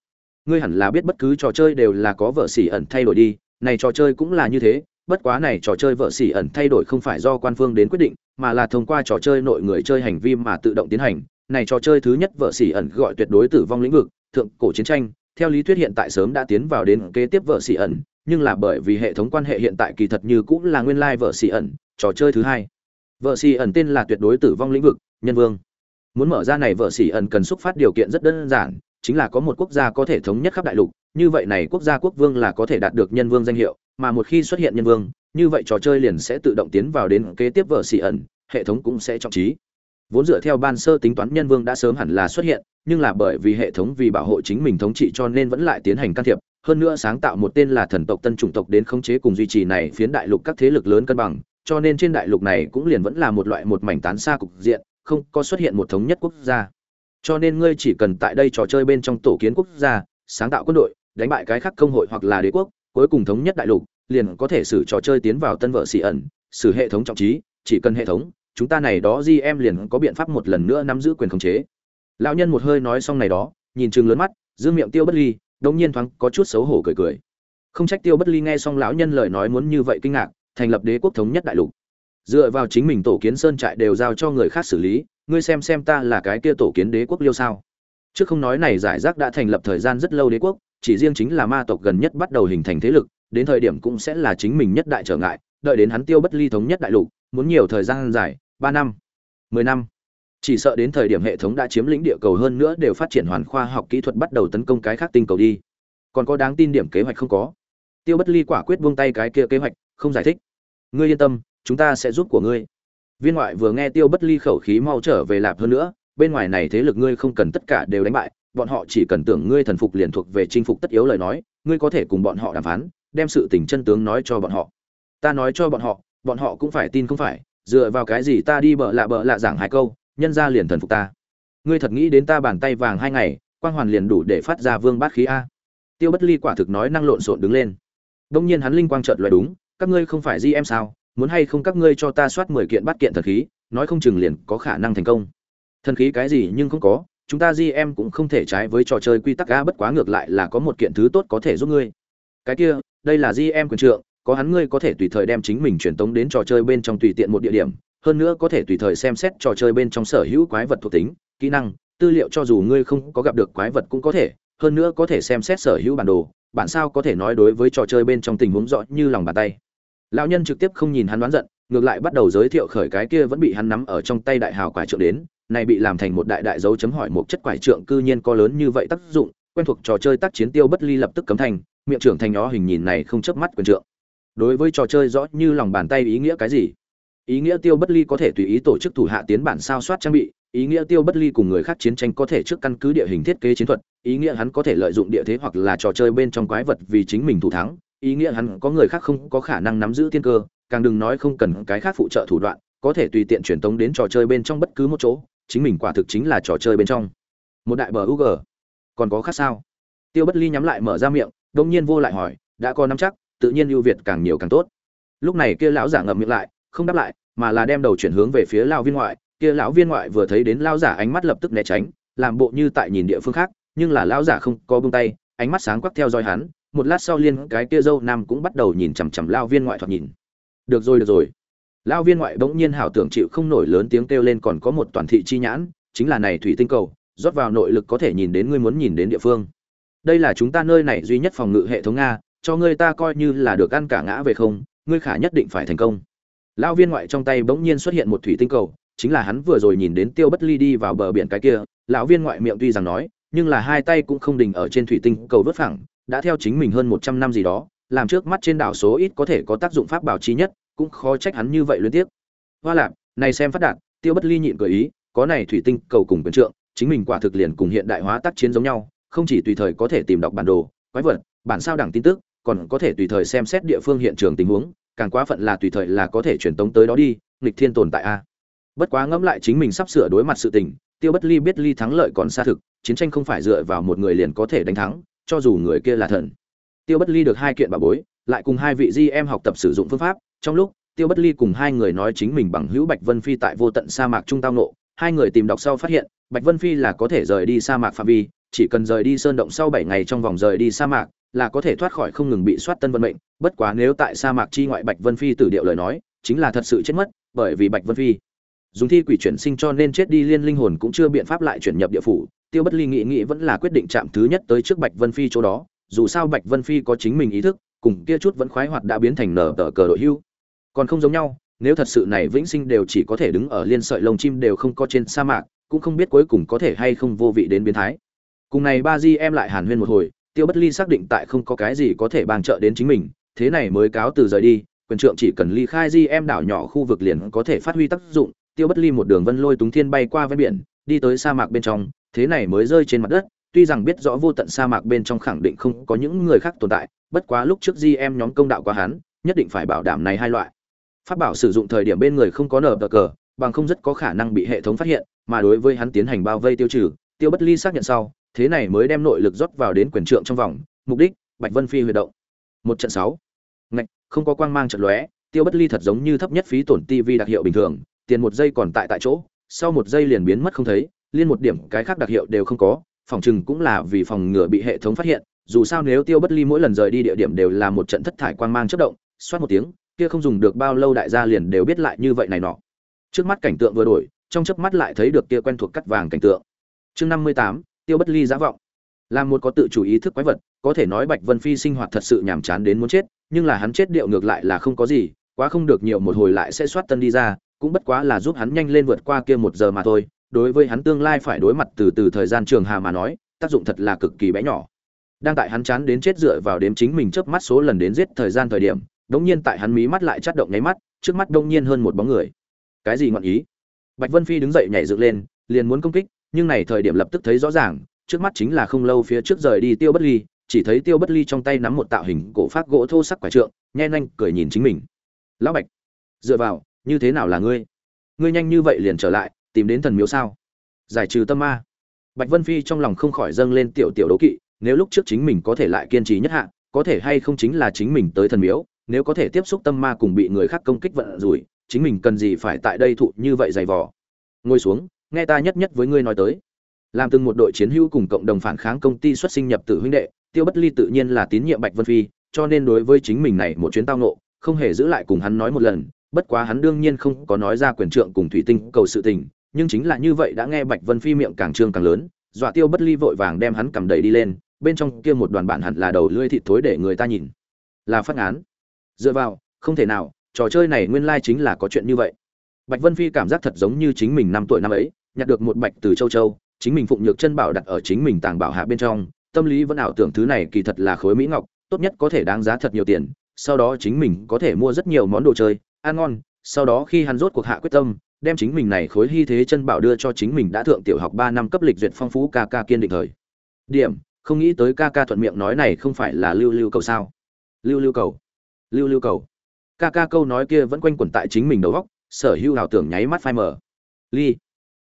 ngươi hẳn là biết bất cứ trò chơi đều là có vợ xỉ ẩn thay đổi đi, này trò chơi cũng là như thế, bất quá này trò chơi vợ xỉ ẩn thay đổi không phải do quan phương đến quyết định, mà là thông qua trò chơi nội người chơi hành vi mà tự động tiến hành. Này trò chơi thứ nhất vợ xỉ ẩn gọi tuyệt đối tử vong lĩnh vực, thượng cổ chiến tranh, theo lý thuyết hiện tại sớm đã tiến vào đến kế tiếp vợ xỉ ẩn, nhưng là bởi vì hệ thống quan hệ hiện tại kỳ thật như cũng là nguyên lai vợ xỉ ẩn, trò chơi thứ hai. Vợ xỉ ẩn tên là tuyệt đối tử vong lĩnh vực, nhân vương muốn mở ra này vợ xỉ ẩn cần xúc phát điều kiện rất đơn giản, chính là có một quốc gia có thể thống nhất khắp đại lục, như vậy này quốc gia quốc vương là có thể đạt được nhân vương danh hiệu, mà một khi xuất hiện nhân vương, như vậy trò chơi liền sẽ tự động tiến vào đến kế tiếp vợ xỉ ẩn, hệ thống cũng sẽ trọng trí. Vốn dựa theo ban sơ tính toán nhân vương đã sớm hẳn là xuất hiện, nhưng là bởi vì hệ thống vì bảo hộ chính mình thống trị cho nên vẫn lại tiến hành can thiệp, hơn nữa sáng tạo một tên là thần tộc tân chủng tộc đến khống chế cùng duy trì này phiến đại lục các thế lực lớn cân bằng, cho nên trên đại lục này cũng liền vẫn là một loại một mảnh tán xa cục diện không có xuất hiện một thống nhất quốc gia. Cho nên ngươi chỉ cần tại đây trò chơi bên trong tổ kiến quốc gia, sáng tạo quân đội, đánh bại cái khác công hội hoặc là đế quốc, cuối cùng thống nhất đại lục, liền có thể xử trò chơi tiến vào tân vợ xỉ ẩn, xử hệ thống trọng trí, chỉ cần hệ thống, chúng ta này đó em liền có biện pháp một lần nữa nắm giữ quyền khống chế. Lão nhân một hơi nói xong này đó, nhìn chừng lớn mắt, giữ miệng tiêu bất ly, đống nhiên thoáng có chút xấu hổ cười cười. Không trách tiêu bất ly nghe xong lão nhân lời nói muốn như vậy kinh ngạc, thành lập đế quốc thống nhất đại lục dựa vào chính mình tổ kiến sơn trại đều giao cho người khác xử lý, ngươi xem xem ta là cái kia tổ kiến đế quốc liêu sao. Trước không nói này giải rác đã thành lập thời gian rất lâu đế quốc, chỉ riêng chính là ma tộc gần nhất bắt đầu hình thành thế lực, đến thời điểm cũng sẽ là chính mình nhất đại trở ngại, đợi đến hắn tiêu bất ly thống nhất đại lục, muốn nhiều thời gian dài, ba năm, mười năm. Chỉ sợ đến thời điểm hệ thống đã chiếm lĩnh địa cầu hơn nữa đều phát triển hoàn khoa học kỹ thuật bắt đầu tấn công cái khác tinh cầu đi. Còn có đáng tin điểm kế hoạch không có. Tiêu bất ly quả quyết buông tay cái kia kế hoạch, không giải thích. Ngươi yên tâm chúng ta sẽ giúp của ngươi. Viên ngoại vừa nghe tiêu bất ly khẩu khí mau trở về lạp hơn nữa, bên ngoài này thế lực ngươi không cần tất cả đều đánh bại, bọn họ chỉ cần tưởng ngươi thần phục liền thuộc về chinh phục tất yếu lời nói, ngươi có thể cùng bọn họ đàm phán, đem sự tình chân tướng nói cho bọn họ. Ta nói cho bọn họ bọn họ cũng phải tin không phải, dựa vào cái gì ta đi bợ lạ bợ lạ giảng hai câu, nhân ra liền thần phục ta. Ngươi thật nghĩ đến ta bàn tay vàng hai ngày, quang hoàn liền đủ để phát ra vương bát khí a. Tiêu bất ly quả thực nói năng lộn xộn đứng lên. Đông nhiên hắn linh quang trợn loại đúng, các ngươi không phải di em sao? Muốn hay không các ngươi cho ta soát mười kiện bắt kiện thần khí, nói không chừng liền có khả năng thành công. Thần khí cái gì nhưng không có, chúng ta di em cũng không thể trái với trò chơi quy tắc a bất quá ngược lại là có một kiện thứ tốt có thể giúp ngươi. Cái kia, đây là di em quyền trượng, có hắn ngươi có thể tùy thời đem chính mình truyền tống đến trò chơi bên trong tùy tiện một địa điểm, hơn nữa có thể tùy thời xem xét trò chơi bên trong sở hữu quái vật thuộc tính, kỹ năng, tư liệu cho dù ngươi không có gặp được quái vật cũng có thể, hơn nữa có thể xem xét sở hữu bản đồ, bản sao có thể nói đối với trò chơi bên trong tình huống rõ như lòng bàn tay lão nhân trực tiếp không nhìn hắn đoán giận, ngược lại bắt đầu giới thiệu khởi cái kia vẫn bị hắn nắm ở trong tay đại hào quải trượng đến, này bị làm thành một đại đại dấu chấm hỏi một chất quải trượng cư nhiên có lớn như vậy tác dụng, quen thuộc trò chơi tác chiến tiêu bất ly lập tức cấm thành, miệng trưởng thành nó hình nhìn này không chớp mắt quyền trượng. Đối với trò chơi rõ như lòng bàn tay ý nghĩa cái gì? Ý nghĩa tiêu bất ly có thể tùy ý tổ chức thủ hạ tiến bản sao soát trang bị, ý nghĩa tiêu bất ly cùng người khác chiến tranh có thể trước căn cứ địa hình thiết kế chiến thuật, ý nghĩa hắn có thể lợi dụng địa thế hoặc là trò chơi bên trong quái vật vì chính mình thủ thắng ý nghĩa hắn có người khác không có khả năng nắm giữ tiên cơ, càng đừng nói không cần cái khác phụ trợ thủ đoạn, có thể tùy tiện truyền tống đến trò chơi bên trong bất cứ một chỗ, chính mình quả thực chính là trò chơi bên trong. Một đại bờ ug còn có khác sao? Tiêu bất ly nhắm lại mở ra miệng, đông nhiên vô lại hỏi, đã có nắm chắc, tự nhiên ưu việt càng nhiều càng tốt. Lúc này kia lão giả ngậm miệng lại, không đáp lại, mà là đem đầu chuyển hướng về phía lão viên ngoại. Kia lão viên ngoại vừa thấy đến lão giả ánh mắt lập tức né tránh, làm bộ như tại nhìn địa phương khác, nhưng là lão giả không có buông tay, ánh mắt sáng quắc theo dõi hắn một lát sau liên cái kia dâu nam cũng bắt đầu nhìn chằm chằm lao viên ngoại thoạt nhìn. Được rồi được rồi. Lao viên ngoại bỗng nhiên hảo tưởng chịu không nổi lớn tiếng kêu lên còn có một toàn thị chi nhãn, chính là này thủy tinh cầu, rót vào nội lực có thể nhìn đến ngươi muốn nhìn đến địa phương. Đây là chúng ta nơi này duy nhất phòng ngự hệ thống nga cho ngươi ta coi như là được ăn cả ngã về không, ngươi khả nhất định phải thành công. Lao viên ngoại trong tay bỗng nhiên xuất hiện một thủy tinh cầu, chính là hắn vừa rồi nhìn đến tiêu bất ly đi vào bờ biển cái kia, lão viên ngoại miệng tuy rằng nói, nhưng là hai tay cũng không đình ở trên thủy tinh cầu vớt phẳng đã theo chính mình hơn một trăm năm gì đó, làm trước mắt trên đảo số ít có thể có tác dụng pháp bảo chí nhất, cũng khó trách hắn như vậy liên tiếp hoa lạp, này xem phát đạt, tiêu bất ly nhịn cười ý, có này thủy tinh cầu cùng quyền trượng, chính mình quả thực liền cùng hiện đại hóa tác chiến giống nhau, không chỉ tùy thời có thể tìm đọc bản đồ, quái vật, bản sao đẳng tin tức, còn có thể tùy thời xem xét địa phương hiện trường tình huống, càng quá phận là tùy thời là có thể truyền tống tới đó đi, nghịch thiên tồn tại a. Bất quá ngẫm lại chính mình sắp sửa đối mặt sự tình, tiêu bất ly biết ly thắng lợi còn xa thực, chiến tranh không phải dựa vào một người liền có thể đánh thắng cho dù người kia là thần. Tiêu bất ly được hai kiện bà bối, lại cùng hai vị di em học tập sử dụng phương pháp. Trong lúc, tiêu bất ly cùng hai người nói chính mình bằng hữu bạch vân phi tại vô tận sa mạc trung tao nộ hai người tìm đọc sau phát hiện, bạch vân phi là có thể rời đi sa mạc phạm vi, chỉ cần rời đi sơn động sau bảy ngày trong vòng rời đi sa mạc là có thể thoát khỏi không ngừng bị soát tân vận mệnh. Bất quá nếu tại sa mạc chi ngoại bạch vân phi tử điệu lời nói, chính là thật sự chết mất, bởi vì bạch vân phi. Dùng thi quỷ chuyển sinh cho nên chết đi liên linh hồn cũng chưa biện pháp lại chuyển nhập địa phủ tiêu bất ly nghĩ nghĩ vẫn là quyết định chạm thứ nhất tới trước bạch vân phi chỗ đó, dù sao bạch vân phi có chính mình ý thức, cùng kia chút vẫn khoái hoạt đã biến thành nở tờ cờ đội hưu. Còn không giống nhau, nếu thật sự này vĩnh sinh đều chỉ có thể đứng ở liên sợi lông chim đều không có trên sa mạc, cũng không biết cuối cùng có thể hay không vô vị đến biến thái. Cùng này ba di em lại hàn huyên một hồi, tiêu bất ly xác định tại không có cái gì có thể bàn trợ đến chính mình, thế này mới cáo từ rời đi, quyền trượng chỉ cần ly khai di em đảo nhỏ khu vực liền có thể phát huy tác dụng. Tiêu bất ly một đường vân lôi túng thiên bay qua ven biển đi tới sa mạc bên trong, thế này mới rơi trên mặt đất, tuy rằng biết rõ vô tận sa mạc bên trong khẳng định không có những người khác tồn tại, bất quá lúc trước di em nhóm công đạo qua hắn, nhất định phải bảo đảm này hai loại. Pháp bảo sử dụng thời điểm bên người không có nở bờ cờ, bằng không rất có khả năng bị hệ thống phát hiện, mà đối với hắn tiến hành bao vây tiêu trừ, tiêu bất ly xác nhận sau, thế này mới đem nội lực rót vào đến quyền trượng trong vòng, mục đích, bạch vân phi huy động. Một trận sáu. Ngạch, không có quang mang trận lóe, tiêu bất ly thật giống như thấp nhất phí tổn tivi đặc hiệu bình thường, tiền một giây còn tại tại chỗ sau một giây liền biến mất không thấy, liên một điểm cái khác đặc hiệu đều không có, phòng chừng cũng là vì phòng ngừa bị hệ thống phát hiện, dù sao nếu tiêu bất ly mỗi lần rời đi địa điểm đều là một trận thất thải quang mang chất động, xoát một tiếng, kia không dùng được bao lâu đại gia liền đều biết lại như vậy này nọ. Trước mắt cảnh tượng vừa đổi, trong chớp mắt lại thấy được kia quen thuộc cắt vàng cảnh tượng. Chương năm mươi tám, tiêu bất ly giả vọng. Là một có tự chủ ý thức quái vật, có thể nói bạch vân phi sinh hoạt thật sự nhàm chán đến muốn chết, nhưng là hắn chết điệu ngược lại là không có gì, quá không được nhiều, một hồi lại sẽ soát tân đi ra cũng bất quá là giúp hắn nhanh lên vượt qua kia một giờ mà thôi, đối với hắn tương lai phải đối mặt từ từ thời gian trường hà mà nói, tác dụng thật là cực kỳ bé nhỏ. Đang tại hắn chán đến chết dựa vào đếm chính mình chớp mắt số lần đến giết thời gian thời điểm, đống nhiên tại hắn mí mắt lại chắt động nháy mắt, trước mắt đông nhiên hơn một bóng người. Cái gì ngọn ý? Bạch vân phi đứng dậy nhảy dựng lên, liền muốn công kích, nhưng này thời điểm lập tức thấy rõ ràng, trước mắt chính là không lâu phía trước rời đi tiêu bất ly, chỉ thấy tiêu bất ly trong tay nắm một tạo hình cổ phát gỗ thô sắc quả trượng, nhe nhanh cười nhìn chính mình. Lão bạch. Dựa vào như thế nào là ngươi? Ngươi nhanh như vậy liền trở lại, tìm đến thần miếu sao? Giải trừ tâm ma. Bạch vân phi trong lòng không khỏi dâng lên tiểu tiểu đấu kỵ, nếu lúc trước chính mình có thể lại kiên trì nhất hạ, có thể hay không chính là chính mình tới thần miếu, nếu có thể tiếp xúc tâm ma cùng bị người khác công kích vận rủi, chính mình cần gì phải tại đây thụ như vậy dày vò? Ngồi xuống, nghe ta nhất nhất với ngươi nói tới. Làm từng một đội chiến hữu cùng cộng đồng phản kháng công ty xuất sinh nhập tử huynh đệ, tiêu bất ly tự nhiên là tín nhiệm bạch vân phi, cho nên đối với chính mình này một chuyến tao nộ không hề giữ lại cùng hắn nói một lần bất quá hắn đương nhiên không có nói ra quyền trượng cùng thủy tinh cầu sự tình, nhưng chính là như vậy đã nghe bạch vân phi miệng càng trương càng lớn, dọa tiêu bất ly vội vàng đem hắn cầm đầy đi lên, bên trong kia một đoàn bản hẳn là đầu lưỡi thịt thối để người ta nhìn. Là phát án dựa vào, không thể nào, trò chơi này nguyên lai chính là có chuyện như vậy. Bạch vân phi cảm giác thật giống như chính mình năm tuổi năm ấy, nhặt được một bạch từ châu châu, chính mình phụng nhược chân bảo đặt ở chính mình tàng bảo hạ bên trong, tâm lý vẫn ảo tưởng thứ này kỳ thật là khối mỹ ngọc, tốt nhất có thể đáng giá thật nhiều tiền, sau đó chính mình có thể mua rất nhiều món đồ chơi ăn ngon, sau đó khi hắn rốt cuộc hạ quyết tâm, đem chính mình này khối hy thế chân bảo đưa cho chính mình đã thượng tiểu học ba năm cấp lịch duyệt phong phú ca ca kiên định thời. Điểm, không nghĩ tới ca ca thuận miệng nói này không phải là lưu lưu cầu sao? Lưu lưu cầu. Lưu lưu cầu. Ca ca câu nói kia vẫn quanh quẩn tại chính mình đầu góc sở hữu ảo tưởng nháy mắt phai mờ. Ly.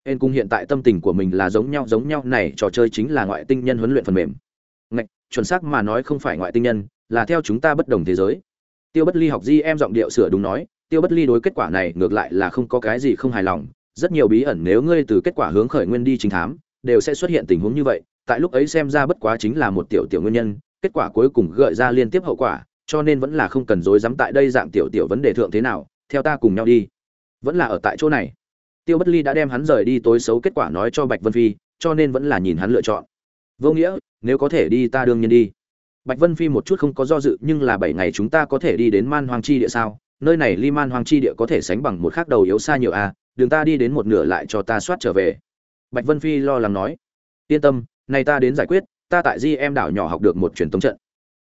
En cung hiện tại tâm tình của mình là giống nhau giống nhau, này trò chơi chính là ngoại tinh nhân huấn luyện phần mềm. Ngạch, chuẩn xác mà nói không phải ngoại tinh nhân, là theo chúng ta bất đồng thế giới. Tiêu bất ly học di em giọng điệu sửa đúng nói tiêu bất ly đối kết quả này ngược lại là không có cái gì không hài lòng, rất nhiều bí ẩn nếu ngươi từ kết quả hướng khởi nguyên đi chính thám, đều sẽ xuất hiện tình huống như vậy, tại lúc ấy xem ra bất quá chính là một tiểu tiểu nguyên nhân, kết quả cuối cùng gợi ra liên tiếp hậu quả, cho nên vẫn là không cần dối dám tại đây dạng tiểu tiểu vấn đề thượng thế nào, theo ta cùng nhau đi. Vẫn là ở tại chỗ này. Tiêu bất ly đã đem hắn rời đi tối xấu kết quả nói cho bạch vân phi, cho nên vẫn là nhìn hắn lựa chọn. Vô nghĩa, nếu có thể đi ta đương nhiên đi. Bạch vân phi một chút không có do dự, nhưng là bảy ngày chúng ta có thể đi đến man hoàng chi địa sao? Nơi này li man hoàng chi địa có thể sánh bằng một khác đầu yếu xa nhiều a à, đường ta đi đến một nửa lại cho ta soát trở về. Bạch vân phi lo lắng nói. Yên tâm nay ta đến giải quyết ta tại di em đảo nhỏ học được một truyền thống trận.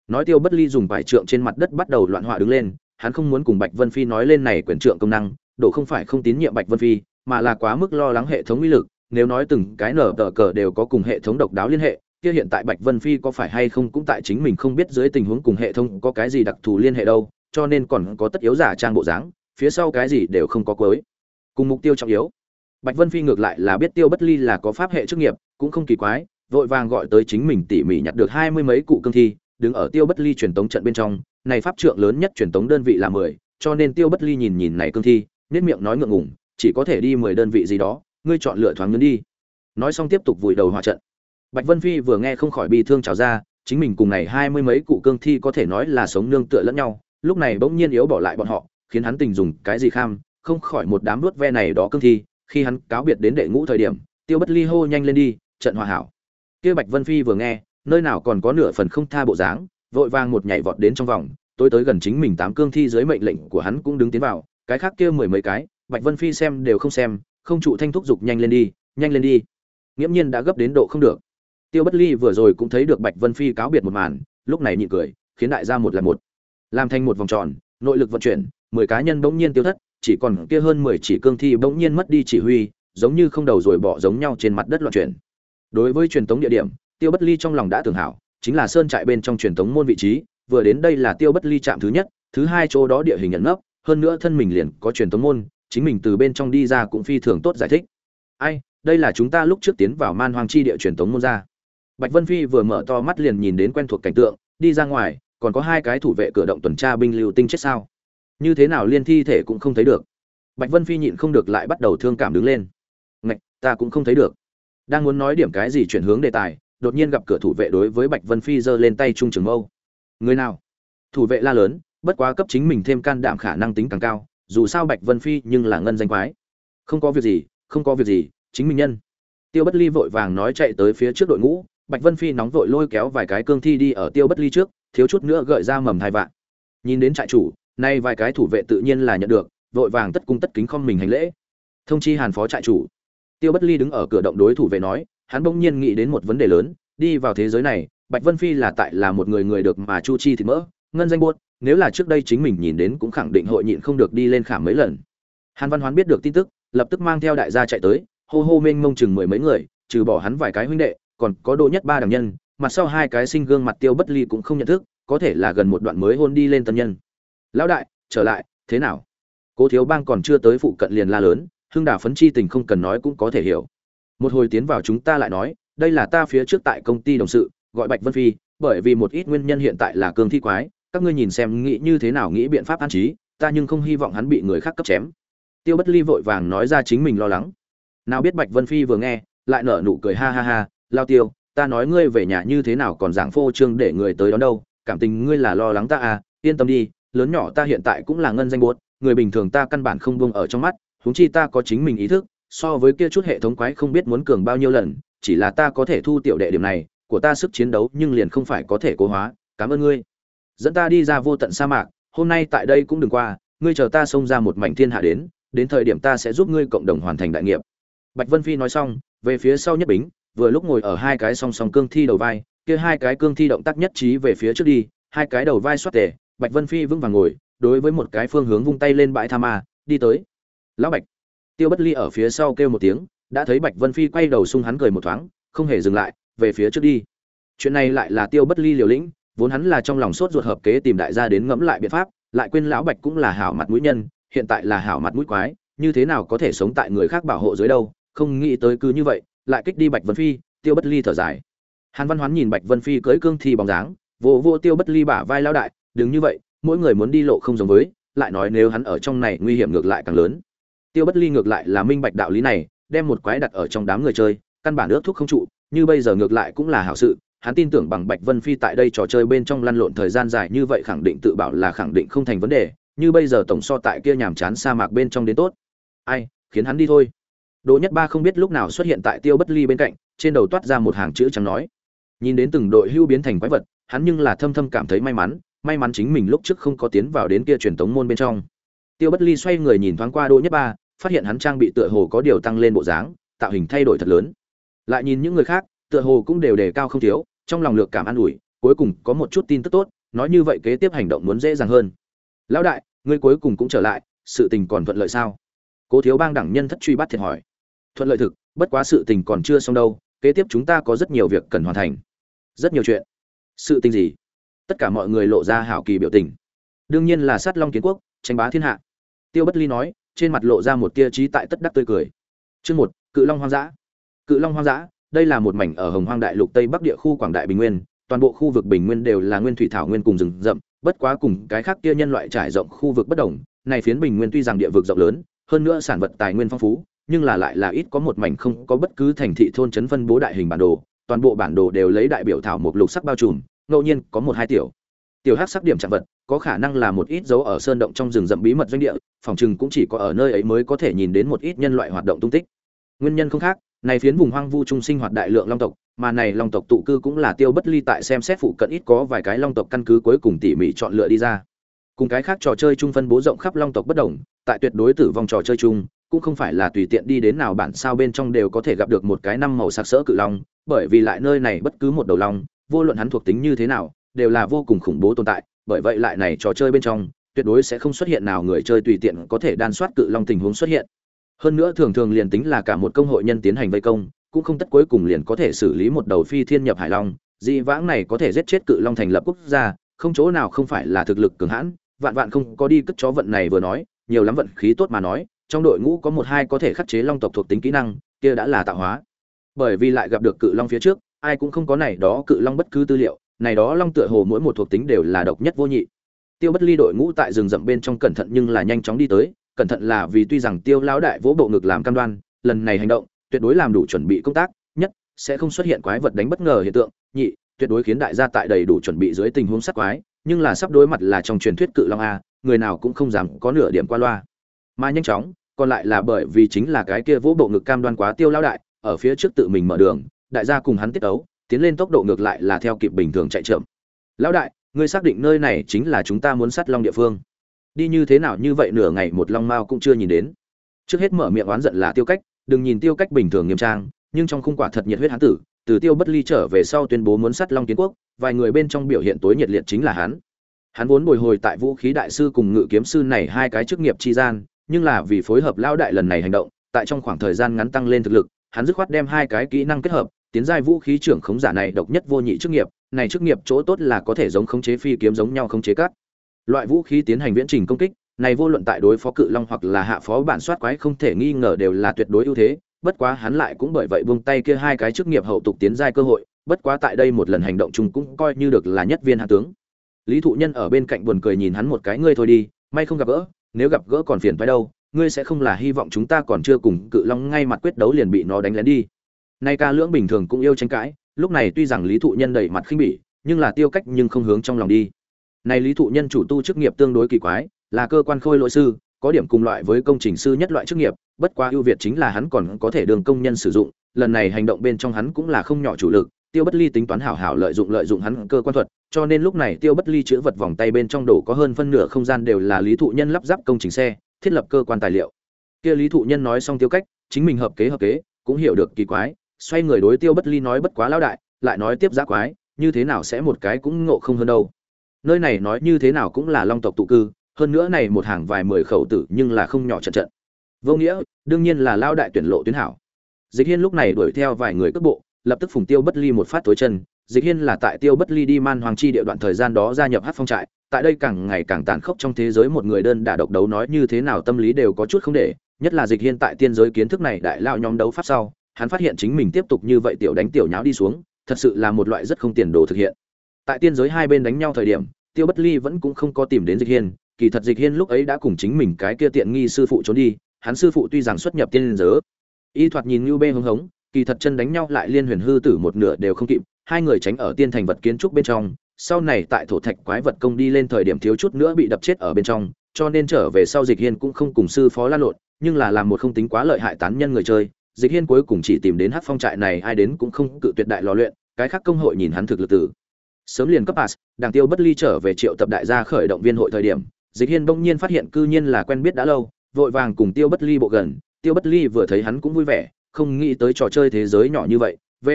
Nói tiêu bất ly dùng vải trượng trên mặt đất bắt đầu loạn họa đứng lên hắn không muốn cùng bạch vân phi nói lên này quyền trượng công năng đổ không phải không tín nhiệm bạch vân phi mà là quá mức lo lắng hệ thống uy lực nếu nói từng cái nở tờ cờ đều có cùng hệ thống độc đáo liên hệ kia hiện tại bạch vân phi có phải hay không cũng tại chính mình không biết dưới tình huống cùng hệ thống có cái gì đặc thù liên hệ đâu cho nên còn có tất yếu giả trang bộ dáng, phía sau cái gì đều không có cuối. Cùng mục tiêu trọng yếu. Bạch vân phi ngược lại là biết tiêu bất ly là có pháp hệ chức nghiệp, cũng không kỳ quái, vội vàng gọi tới chính mình tỉ mỉ nhặt được hai mươi mấy cụ cương thi, đứng ở tiêu bất ly truyền tống trận bên trong, này pháp trượng lớn nhất truyền tống đơn vị là mười, cho nên tiêu bất ly nhìn nhìn này cương thi nết miệng nói ngượng ngùng, chỉ có thể đi mười đơn vị gì đó, ngươi chọn lựa thoáng ngấn đi. Nói xong tiếp tục vùi đầu hòa trận. Bạch vân phi vừa nghe không khỏi bi thương trào ra, chính mình cùng này hai mươi mấy cụ cương thi có thể nói là sống nương tựa lẫn nhau lúc này bỗng nhiên yếu bỏ lại bọn họ, khiến hắn tình dùng cái gì kham, không khỏi một đám nuốt ve này đó cương thi, khi hắn cáo biệt đến đệ ngũ thời điểm, tiêu bất ly hô nhanh lên đi, trận hòa hảo. Kia bạch vân phi vừa nghe, nơi nào còn có nửa phần không tha bộ dáng, vội vàng một nhảy vọt đến trong vòng tôi tới gần chính mình tám cương thi dưới mệnh lệnh của hắn cũng đứng tiến vào, cái khác kia mười mấy cái, bạch vân phi xem đều không xem, không trụ thanh thúc giục nhanh lên đi, nhanh lên đi. Nghiễm nhiên đã gấp đến độ không được. Tiêu bất ly vừa rồi cũng thấy được bạch vân phi cáo biệt một màn, lúc này nhị cười, khiến đại gia một là một làm thành một vòng tròn, nội lực vận chuyển, mười cá nhân bỗng nhiên tiêu thất, chỉ còn kia hơn mười chỉ cương thi bỗng nhiên mất đi chỉ huy, giống như không đầu rồi bỏ giống nhau trên mặt đất loạn chuyển. Đối với truyền thống địa điểm, tiêu bất ly trong lòng đã tưởng hảo, chính là sơn trại bên trong truyền thống môn vị trí, vừa đến đây là tiêu bất ly chạm thứ nhất, thứ hai chỗ đó địa hình nhận nấp, hơn nữa thân mình liền có truyền thống môn, chính mình từ bên trong đi ra cũng phi thường tốt giải thích. Ai, đây là chúng ta lúc trước tiến vào man hoang chi địa truyền thống môn ra. Bạch vân phi vừa mở to mắt liền nhìn đến quen thuộc cảnh tượng, đi ra ngoài còn có hai cái thủ vệ cửa động tuần tra binh lưu tinh chết sao? Như thế nào liên thi thể cũng không thấy được. Bạch vân phi nhịn không được lại bắt đầu thương cảm đứng lên. Ngạch, ta cũng không thấy được. Đang muốn nói điểm cái gì chuyển hướng đề tài, đột nhiên gặp cửa thủ vệ đối với bạch vân phi giơ lên tay trung trường mâu. Người nào? Thủ vệ la lớn, bất quá cấp chính mình thêm can đảm khả năng tính càng cao, dù sao bạch vân phi nhưng là ngân danh quái. Không có việc gì, không có việc gì, chính mình nhân. Tiêu bất ly vội vàng nói chạy tới phía trước đội ngũ, bạch vân phi nóng vội lôi kéo vài cái cương thi đi ở tiêu bất ly trước thiếu chút nữa gợi ra mầm hai vạn. Nhìn đến trại chủ, nay vài cái thủ vệ tự nhiên là nhận được, vội vàng tất cung tất kính không mình hành lễ. Thông chi hàn phó trại chủ. Tiêu bất ly đứng ở cửa động đối thủ vệ nói, hắn bỗng nhiên nghĩ đến một vấn đề lớn, đi vào thế giới này, bạch vân phi là tại là một người người được mà chu chi thì mỡ, ngân danh buốt, nếu là trước đây chính mình nhìn đến cũng khẳng định hội nhịn không được đi lên khảm mấy lần. Hàn văn hoán biết được tin tức, lập tức mang theo đại gia chạy tới, hô hô mênh mông chừng mười mấy người, trừ bỏ hắn vài cái huynh đệ, còn có độ nhất ba đẳng nhân mặt sau hai cái sinh gương mặt tiêu bất ly cũng không nhận thức, có thể là gần một đoạn mới hôn đi lên tân nhân. Lão đại, trở lại, thế nào? Cố thiếu bang còn chưa tới phụ cận liền la lớn, hưng đà phấn chi tình không cần nói cũng có thể hiểu. Một hồi tiến vào chúng ta lại nói, đây là ta phía trước tại công ty đồng sự, gọi bạch vân phi, bởi vì một ít nguyên nhân hiện tại là cương thi quái, các ngươi nhìn xem nghĩ như thế nào nghĩ biện pháp an trí, ta nhưng không hy vọng hắn bị người khác cấp chém. Tiêu bất ly vội vàng nói ra chính mình lo lắng. Nào biết bạch vân phi vừa nghe, lại nở nụ cười ha ha ha, lao tiêu ta nói ngươi về nhà như thế nào còn giảng phô trương để người tới đón đâu, cảm tình ngươi là lo lắng ta à yên tâm đi, lớn nhỏ ta hiện tại cũng là ngân danh buốt, người bình thường ta căn bản không buông ở trong mắt, huống chi ta có chính mình ý thức, so với kia chút hệ thống quái không biết muốn cường bao nhiêu lần, chỉ là ta có thể thu tiểu đệ điểm này, của ta sức chiến đấu nhưng liền không phải có thể cố hóa, cảm ơn ngươi. Dẫn ta đi ra vô tận sa mạc, hôm nay tại đây cũng đừng qua, ngươi chờ ta xông ra một mảnh thiên hạ đến đến thời điểm ta sẽ giúp ngươi cộng đồng hoàn thành đại nghiệp. Bạch vân phi nói xong, về phía sau nhất bính vừa lúc ngồi ở hai cái song song cương thi đầu vai, kia hai cái cương thi động tác nhất trí về phía trước đi, hai cái đầu vai xoát tề, bạch vân phi vững vàng ngồi, đối với một cái phương hướng vung tay lên bãi tha ma, đi tới. Lão bạch, tiêu bất ly ở phía sau kêu một tiếng, đã thấy bạch vân phi quay đầu xung hắn cười một thoáng, không hề dừng lại, về phía trước đi. Chuyện này lại là tiêu bất ly liều lĩnh, vốn hắn là trong lòng sốt ruột hợp kế tìm đại gia đến ngẫm lại biện pháp, lại quên lão bạch cũng là hảo mặt mũi nhân, hiện tại là hảo mặt mũi quái, như thế nào có thể sống tại người khác bảo hộ dưới đâu, không nghĩ tới cứ như vậy lại kích đi bạch vân phi, tiêu bất ly thở dài. Hàn văn hoán nhìn bạch vân phi cưỡi cương thi bóng dáng vô vô tiêu bất ly bả vai lao đại, đừng như vậy, mỗi người muốn đi lộ không giống với, lại nói nếu hắn ở trong này nguy hiểm ngược lại càng lớn. Tiêu bất ly ngược lại là minh bạch đạo lý này, đem một quái đặt ở trong đám người chơi, căn bản ước thuốc không trụ, như bây giờ ngược lại cũng là hảo sự, hắn tin tưởng bằng bạch vân phi tại đây trò chơi bên trong lăn lộn thời gian dài như vậy khẳng định tự bảo là khẳng định không thành vấn đề, như bây giờ tổng so tại kia nhàm chán sa mạc bên trong đến tốt. Ai, khiến hắn đi thôi đỗ nhất ba không biết lúc nào xuất hiện tại tiêu bất ly bên cạnh, trên đầu toát ra một hàng chữ trắng nói. Nhìn đến từng đội hưu biến thành quái vật, hắn nhưng là thâm thâm cảm thấy may mắn may mắn chính mình lúc trước không có tiến vào đến kia truyền tống môn bên trong. Tiêu bất ly xoay người nhìn thoáng qua đỗ nhất ba, phát hiện hắn trang bị tựa hồ có điều tăng lên bộ dáng, tạo hình thay đổi thật lớn. Lại nhìn những người khác, tựa hồ cũng đều đề cao không thiếu, trong lòng lược cảm an ủi, cuối cùng có một chút tin tức tốt, nói như vậy kế tiếp hành động muốn dễ dàng hơn. Lão đại, ngươi cuối cùng cũng trở lại, sự tình còn thuận lợi sao? Cố thiếu bang đẳng nhân thất truy bắt thiệt hỏi thuận lợi thực, bất quá sự tình còn chưa xong đâu, kế tiếp chúng ta có rất nhiều việc cần hoàn thành. Rất nhiều chuyện. Sự tình gì? Tất cả mọi người lộ ra hảo kỳ biểu tình. Đương nhiên là sát long kiến quốc, tranh bá thiên hạ. Tiêu bất ly nói, trên mặt lộ ra một tia trí tại tất đắc tươi cười. Chương một, cự long hoang dã. Cự long hoang dã, đây là một mảnh ở hồng hoang đại lục tây bắc địa khu quảng đại bình nguyên, toàn bộ khu vực bình nguyên đều là nguyên thủy thảo nguyên cùng rừng rậm, bất quá cùng cái khác kia nhân loại trải rộng khu vực bất đồng, này phiến bình nguyên tuy rằng địa vực rộng lớn, hơn nữa sản vật tài nguyên phong phú nhưng là lại là ít có một mảnh không có bất cứ thành thị thôn trấn phân bố đại hình bản đồ, toàn bộ bản đồ đều lấy đại biểu thảo một lục sắc bao trùm, ngẫu nhiên có một hai tiểu. Tiểu hắc sắc điểm trạng vật, có khả năng là một ít dấu ở sơn động trong rừng rậm bí mật doanh địa, phòng chừng cũng chỉ có ở nơi ấy mới có thể nhìn đến một ít nhân loại hoạt động tung tích. Nguyên nhân không khác, này phiến vùng hoang vu trung sinh hoạt đại lượng long tộc, mà này long tộc tụ cư cũng là tiêu bất ly tại xem xét phụ cận ít có vài cái long tộc căn cứ cuối cùng tỉ mỉ chọn lựa đi ra. Cùng cái khác trò chơi chung phân bố rộng khắp long tộc bất đồng, tại tuyệt đối tử vong trò chơi chung cũng không phải là tùy tiện đi đến nào bản sao bên trong đều có thể gặp được một cái năm màu sặc sỡ cự long, bởi vì lại nơi này bất cứ một đầu long, vô luận hắn thuộc tính như thế nào, đều là vô cùng khủng bố tồn tại, bởi vậy lại này trò chơi bên trong, tuyệt đối sẽ không xuất hiện nào người chơi tùy tiện có thể đan soát cự long tình huống xuất hiện. Hơn nữa thường thường liền tính là cả một công hội nhân tiến hành vây công, cũng không tất cuối cùng liền có thể xử lý một đầu phi thiên nhập hải long, dị vãng này có thể giết chết cự long thành lập quốc gia, không chỗ nào không phải là thực lực cường hãn, vạn vạn không có đi cất chó vận này vừa nói, nhiều lắm vận khí tốt mà nói trong đội ngũ có một hai có thể khắc chế long tộc thuộc tính kỹ năng, kia đã là tạo hóa. Bởi vì lại gặp được cự long phía trước, ai cũng không có này đó cự long bất cứ tư liệu, này đó long tựa hồ mỗi một thuộc tính đều là độc nhất vô nhị. Tiêu bất ly đội ngũ tại rừng rậm bên trong cẩn thận nhưng là nhanh chóng đi tới, cẩn thận là vì tuy rằng tiêu lão đại vỗ bộ ngực làm cam đoan, lần này hành động, tuyệt đối làm đủ chuẩn bị công tác, nhất sẽ không xuất hiện quái vật đánh bất ngờ hiện tượng, nhị, tuyệt đối khiến đại gia tại đầy đủ chuẩn bị dưới tình huống sát quái, nhưng là sắp đối mặt là trong truyền thuyết cự long a, người nào cũng không dám có nửa điểm qua loa. Mà nhanh chóng còn lại là bởi vì chính là cái kia vỗ bộ ngực cam đoan quá tiêu lão đại, ở phía trước tự mình mở đường, đại gia cùng hắn tiết ấu, tiến lên tốc độ ngược lại là theo kịp bình thường chạy chậm. Lão đại, ngươi xác định nơi này chính là chúng ta muốn sát long địa phương. Đi như thế nào như vậy nửa ngày một long mao cũng chưa nhìn đến. Trước hết mở miệng oán giận là tiêu cách, đừng nhìn tiêu cách bình thường nghiêm trang, nhưng trong khung quả thật nhiệt huyết hán tử, từ tiêu bất ly trở về sau tuyên bố muốn sát long kiến quốc, vài người bên trong biểu hiện tối nhiệt liệt chính là hắn. Hắn vốn bồi hồi tại vũ khí đại sư cùng ngự kiếm sư này hai cái chức nghiệp chi gian nhưng là vì phối hợp lão đại lần này hành động, tại trong khoảng thời gian ngắn tăng lên thực lực, hắn dứt khoát đem hai cái kỹ năng kết hợp, tiến giai vũ khí trưởng khống giả này độc nhất vô nhị chức nghiệp, này chức nghiệp chỗ tốt là có thể giống khống chế phi kiếm giống nhau khống chế cắt loại vũ khí tiến hành viễn trình công kích, này vô luận tại đối phó cự long hoặc là hạ phó bản soát quái không thể nghi ngờ đều là tuyệt đối ưu thế, bất quá hắn lại cũng bởi vậy buông tay kia hai cái chức nghiệp hậu tục tiến giai cơ hội, bất quá tại đây một lần hành động chung cũng coi như được là nhất viên hạ tướng. Lý thụ nhân ở bên cạnh buồn cười nhìn hắn một cái, ngươi thôi đi, may không gặp gỡ nếu gặp gỡ còn phiền phải đâu, ngươi sẽ không là hy vọng chúng ta còn chưa cùng cự long ngay mặt quyết đấu liền bị nó đánh lén đi. Nay ca lưỡng bình thường cũng yêu tranh cãi, lúc này tuy rằng lý thụ nhân đẩy mặt khinh bỉ, nhưng là tiêu cách nhưng không hướng trong lòng đi. Này lý thụ nhân chủ tu chức nghiệp tương đối kỳ quái, là cơ quan khôi lỗi sư, có điểm cùng loại với công trình sư nhất loại chức nghiệp, bất quá ưu việt chính là hắn còn có thể đường công nhân sử dụng, lần này hành động bên trong hắn cũng là không nhỏ chủ lực, tiêu bất ly tính toán hảo hảo lợi dụng lợi dụng hắn cơ quan thuật cho nên lúc này tiêu bất ly chữ vật vòng tay bên trong đổ có hơn phân nửa không gian đều là lý thụ nhân lắp ráp công trình xe, thiết lập cơ quan tài liệu. Kia lý thụ nhân nói xong tiêu cách, chính mình hợp kế hợp kế, cũng hiểu được kỳ quái, xoay người đối tiêu bất ly nói bất quá lão đại, lại nói tiếp giá quái, như thế nào sẽ một cái cũng ngộ không hơn đâu. Nơi này nói như thế nào cũng là long tộc tụ cư, hơn nữa này một hàng vài mười khẩu tử nhưng là không nhỏ trận trận. Vô nghĩa, đương nhiên là lao đại tuyển lộ tuyến hảo. Dịch hiên lúc này đuổi theo vài người cước bộ, lập tức phùng tiêu bất ly một phát tối chân dịch hiên là tại tiêu bất ly đi man hoàng chi địa đoạn thời gian đó gia nhập hát phong trại, tại đây càng ngày càng tàn khốc trong thế giới một người đơn đả độc đấu nói như thế nào tâm lý đều có chút không để, nhất là dịch hiên tại tiên giới kiến thức này đại lao nhóm đấu pháp sau, hắn phát hiện chính mình tiếp tục như vậy tiểu đánh tiểu nháo đi xuống, thật sự là một loại rất không tiền đồ thực hiện. Tại tiên giới hai bên đánh nhau thời điểm, tiêu bất ly vẫn cũng không có tìm đến dịch hiên, kỳ thật dịch hiên lúc ấy đã cùng chính mình cái kia tiện nghi sư phụ trốn đi, hắn sư phụ tuy rằng xuất nhập tiên giới, y thoạt nhìn như bê hưng hống, kỳ thật chân đánh nhau lại liên huyền hư tử một nửa đều không kịp hai người tránh ở tiên thành vật kiến trúc bên trong, sau này tại thổ thạch quái vật công đi lên thời điểm thiếu chút nữa bị đập chết ở bên trong, cho nên trở về sau dịch hiên cũng không cùng sư phó la lộn, nhưng là làm một không tính quá lợi hại tán nhân người chơi, dịch hiên cuối cùng chỉ tìm đến hát phong trại này, ai đến cũng không cự tuyệt đại lò luyện, cái khác công hội nhìn hắn thực lực tử sớm liền cấp pass đảng tiêu bất ly trở về triệu tập đại gia khởi động viên hội thời điểm, dịch hiên bỗng nhiên phát hiện cư nhiên là quen biết đã lâu, vội vàng cùng tiêu bất ly bộ gần, tiêu bất ly vừa thấy hắn cũng vui vẻ, không nghĩ tới trò chơi thế giới nhỏ như vậy, v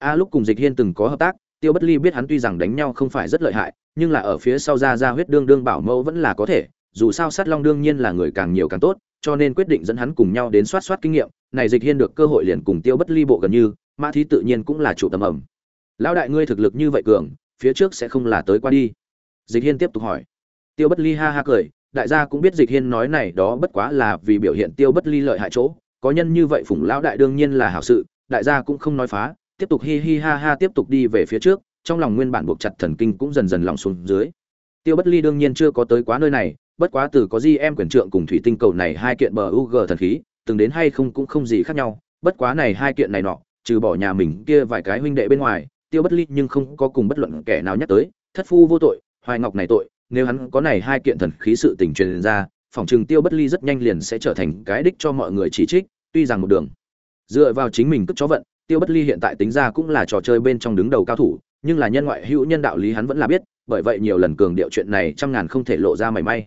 a lúc cùng dịch hiên từng có hợp tác, tiêu bất ly biết hắn tuy rằng đánh nhau không phải rất lợi hại, nhưng là ở phía sau ra ra huyết đương đương bảo mẫu vẫn là có thể, dù sao sát long đương nhiên là người càng nhiều càng tốt, cho nên quyết định dẫn hắn cùng nhau đến soát soát kinh nghiệm, này dịch hiên được cơ hội liền cùng tiêu bất ly bộ gần như, mã thí tự nhiên cũng là chủ tâm ẩm. Lão đại ngươi thực lực như vậy cường, phía trước sẽ không là tới qua đi. Dịch hiên tiếp tục hỏi. Tiêu bất ly ha ha cười, đại gia cũng biết dịch hiên nói này đó bất quá là vì biểu hiện tiêu bất ly lợi hại chỗ, có nhân như vậy phủng lão đại đương nhiên là hảo sự, đại gia cũng không nói phá tiếp tục hi hi ha ha tiếp tục đi về phía trước, trong lòng nguyên bản buộc chặt thần kinh cũng dần dần lỏng xuống dưới. Tiêu bất ly đương nhiên chưa có tới quá nơi này, bất quá từ có di em quyền trượng cùng thủy tinh cầu này hai kiện bờ u g thần khí, từng đến hay không cũng không gì khác nhau, bất quá này hai kiện này nọ, trừ bỏ nhà mình kia vài cái huynh đệ bên ngoài, tiêu bất ly nhưng không có cùng bất luận kẻ nào nhắc tới, thất phu vô tội, hoài ngọc này tội, nếu hắn có này hai kiện thần khí sự tình truyền ra, phỏng chừng tiêu bất ly rất nhanh liền sẽ trở thành cái đích cho mọi người chỉ trích, tuy rằng một đường dựa vào chính mình cất chó vận tiêu bất ly hiện tại tính ra cũng là trò chơi bên trong đứng đầu cao thủ, nhưng là nhân ngoại hữu nhân đạo lý hắn vẫn là biết, bởi vậy nhiều lần cường điệu chuyện này trăm ngàn không thể lộ ra mảy may.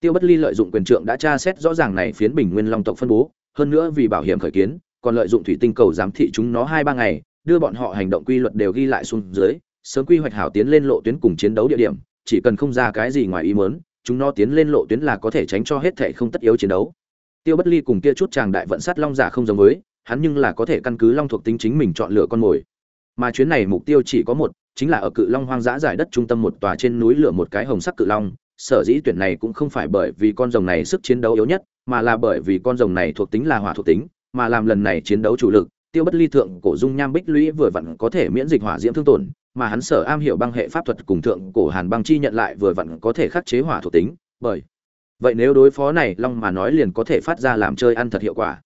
Tiêu bất ly lợi dụng quyền trượng đã tra xét rõ ràng này phiến bình nguyên long tộc phân bố, hơn nữa vì bảo hiểm khởi kiến, còn lợi dụng thủy tinh cầu giám thị chúng nó hai ba ngày, đưa bọn họ hành động quy luật đều ghi lại xuống dưới, sớm quy hoạch hảo tiến lên lộ tuyến cùng chiến đấu địa điểm, chỉ cần không ra cái gì ngoài ý muốn, chúng nó tiến lên lộ tuyến là có thể tránh cho hết thể không tất yếu chiến đấu. Tiêu bất ly cùng kia chút chàng đại vận sát long giả không giống với hắn nhưng là có thể căn cứ long thuộc tính chính mình chọn lựa con mồi. Mà chuyến này mục tiêu chỉ có một, chính là ở cự long hoang dã giải đất trung tâm một tòa trên núi lửa một cái hồng sắc cự long. Sở dĩ tuyển này cũng không phải bởi vì con rồng này sức chiến đấu yếu nhất, mà là bởi vì con rồng này thuộc tính là hỏa thuộc tính, mà làm lần này chiến đấu chủ lực, tiêu bất ly thượng cổ dung nham bích lũy vừa vặn có thể miễn dịch hỏa diễm thương tổn, mà hắn sở am hiểu băng hệ pháp thuật cùng thượng cổ hàn băng chi nhận lại vừa vặn có thể khắc chế hỏa thuộc tính, bởi vậy nếu đối phó này long mà nói liền có thể phát ra làm chơi ăn thật hiệu quả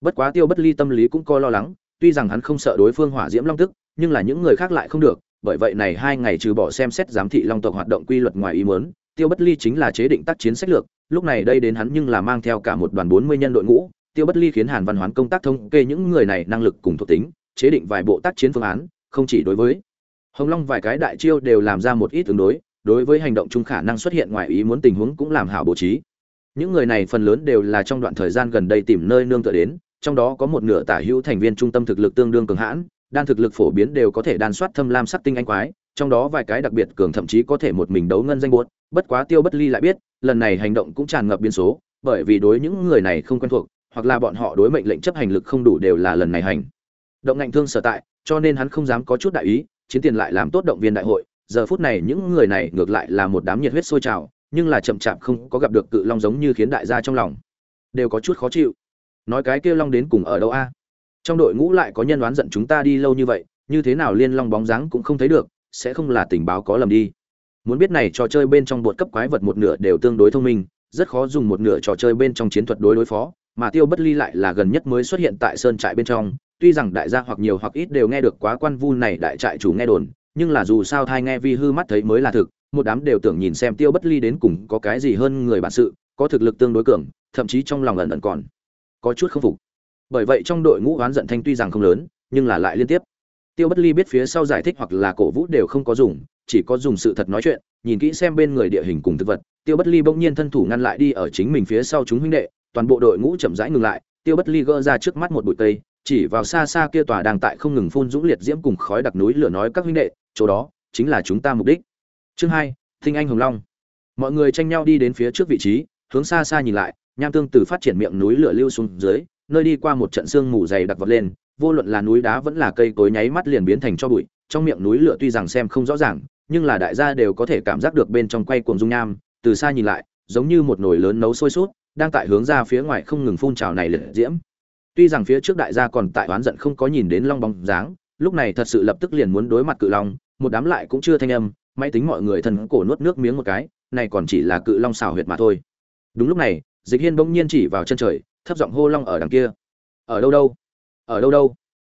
bất quá tiêu bất ly tâm lý cũng coi lo lắng, tuy rằng hắn không sợ đối phương hỏa diễm long tức, nhưng là những người khác lại không được, bởi vậy này hai ngày trừ bỏ xem xét giám thị long tộc hoạt động quy luật ngoài ý muốn, tiêu bất ly chính là chế định tác chiến sách lược, lúc này đây đến hắn nhưng là mang theo cả một đoàn bốn mươi nhân đội ngũ, tiêu bất ly khiến hàn văn hoán công tác thống kê những người này năng lực cùng thuộc tính, chế định vài bộ tác chiến phương án, không chỉ đối với hồng long vài cái đại chiêu đều làm ra một ít tương đối đối với hành động chung khả năng xuất hiện ngoài ý muốn tình huống cũng làm hảo bố trí. Những người này phần lớn đều là trong đoạn thời gian gần đây tìm nơi nương tựa đến trong đó có một nửa tả hữu thành viên trung tâm thực lực tương đương cường hãn, đan thực lực phổ biến đều có thể đan soát thâm lam sắc tinh anh quái, trong đó vài cái đặc biệt cường thậm chí có thể một mình đấu ngân danh buốt, bất quá tiêu bất ly lại biết, lần này hành động cũng tràn ngập biến số, bởi vì đối những người này không quen thuộc, hoặc là bọn họ đối mệnh lệnh chấp hành lực không đủ đều là lần này hành. Động ngạnh thương sở tại, cho nên hắn không dám có chút đại ý, chiến tiền lại làm tốt động viên đại hội, giờ phút này những người này ngược lại là một đám nhiệt huyết sôi trào, nhưng là chậm chạp không có gặp được cự long giống như khiến đại gia trong lòng, đều có chút khó chịu nói cái kia long đến cùng ở đâu a? Trong đội ngũ lại có nhân đoán giận chúng ta đi lâu như vậy, như thế nào liên long bóng dáng cũng không thấy được, sẽ không là tình báo có lầm đi. Muốn biết này trò chơi bên trong bột cấp quái vật một nửa đều tương đối thông minh, rất khó dùng một nửa trò chơi bên trong chiến thuật đối đối phó, mà tiêu bất ly lại là gần nhất mới xuất hiện tại sơn trại bên trong, tuy rằng đại gia hoặc nhiều hoặc ít đều nghe được quá quan vu này đại trại chủ nghe đồn, nhưng là dù sao thai nghe vi hư mắt thấy mới là thực, một đám đều tưởng nhìn xem tiêu bất ly đến cùng có cái gì hơn người bản sự, có thực lực tương đối cường, thậm chí trong lòng ẩn ẩn còn có chút không phục. Bởi vậy trong đội ngũ oán giận thanh tuy rằng không lớn, nhưng là lại liên tiếp. Tiêu bất ly biết phía sau giải thích hoặc là cổ vũ đều không có dùng, chỉ có dùng sự thật nói chuyện, nhìn kỹ xem bên người địa hình cùng thực vật. Tiêu bất ly bỗng nhiên thân thủ ngăn lại đi ở chính mình phía sau chúng huynh đệ, toàn bộ đội ngũ chậm rãi ngừng lại. Tiêu bất ly gỡ ra trước mắt một bụi cây, chỉ vào xa xa kia tòa đang tại không ngừng phun dũng liệt diễm cùng khói đặc núi lửa nói các huynh đệ, chỗ đó chính là chúng ta mục đích. Chương hai, thinh anh hồng long. Mọi người tranh nhau đi đến phía trước vị trí, hướng xa xa nhìn lại nham tương từ phát triển miệng núi lửa lưu xuống dưới, nơi đi qua một trận sương mù dày đặc vật lên, vô luận là núi đá vẫn là cây cối nháy mắt liền biến thành cho bụi, trong miệng núi lửa tuy rằng xem không rõ ràng, nhưng là đại gia đều có thể cảm giác được bên trong quay cuồng dung nham, từ xa nhìn lại, giống như một nồi lớn nấu sôi sút, đang tại hướng ra phía ngoài không ngừng phun trào này liệt diễm. Tuy rằng phía trước đại gia còn tại oán giận không có nhìn đến long bóng dáng, lúc này thật sự lập tức liền muốn đối mặt cự long, một đám lại cũng chưa thanh âm, máy tính mọi người thần cổ nuốt nước miếng một cái, này còn chỉ là cự long xào huyệt mà thôi. Đúng lúc này dịch hiên bỗng nhiên chỉ vào chân trời, thấp giọng hô long ở đằng kia. Ở đâu đâu? Ở đâu đâu?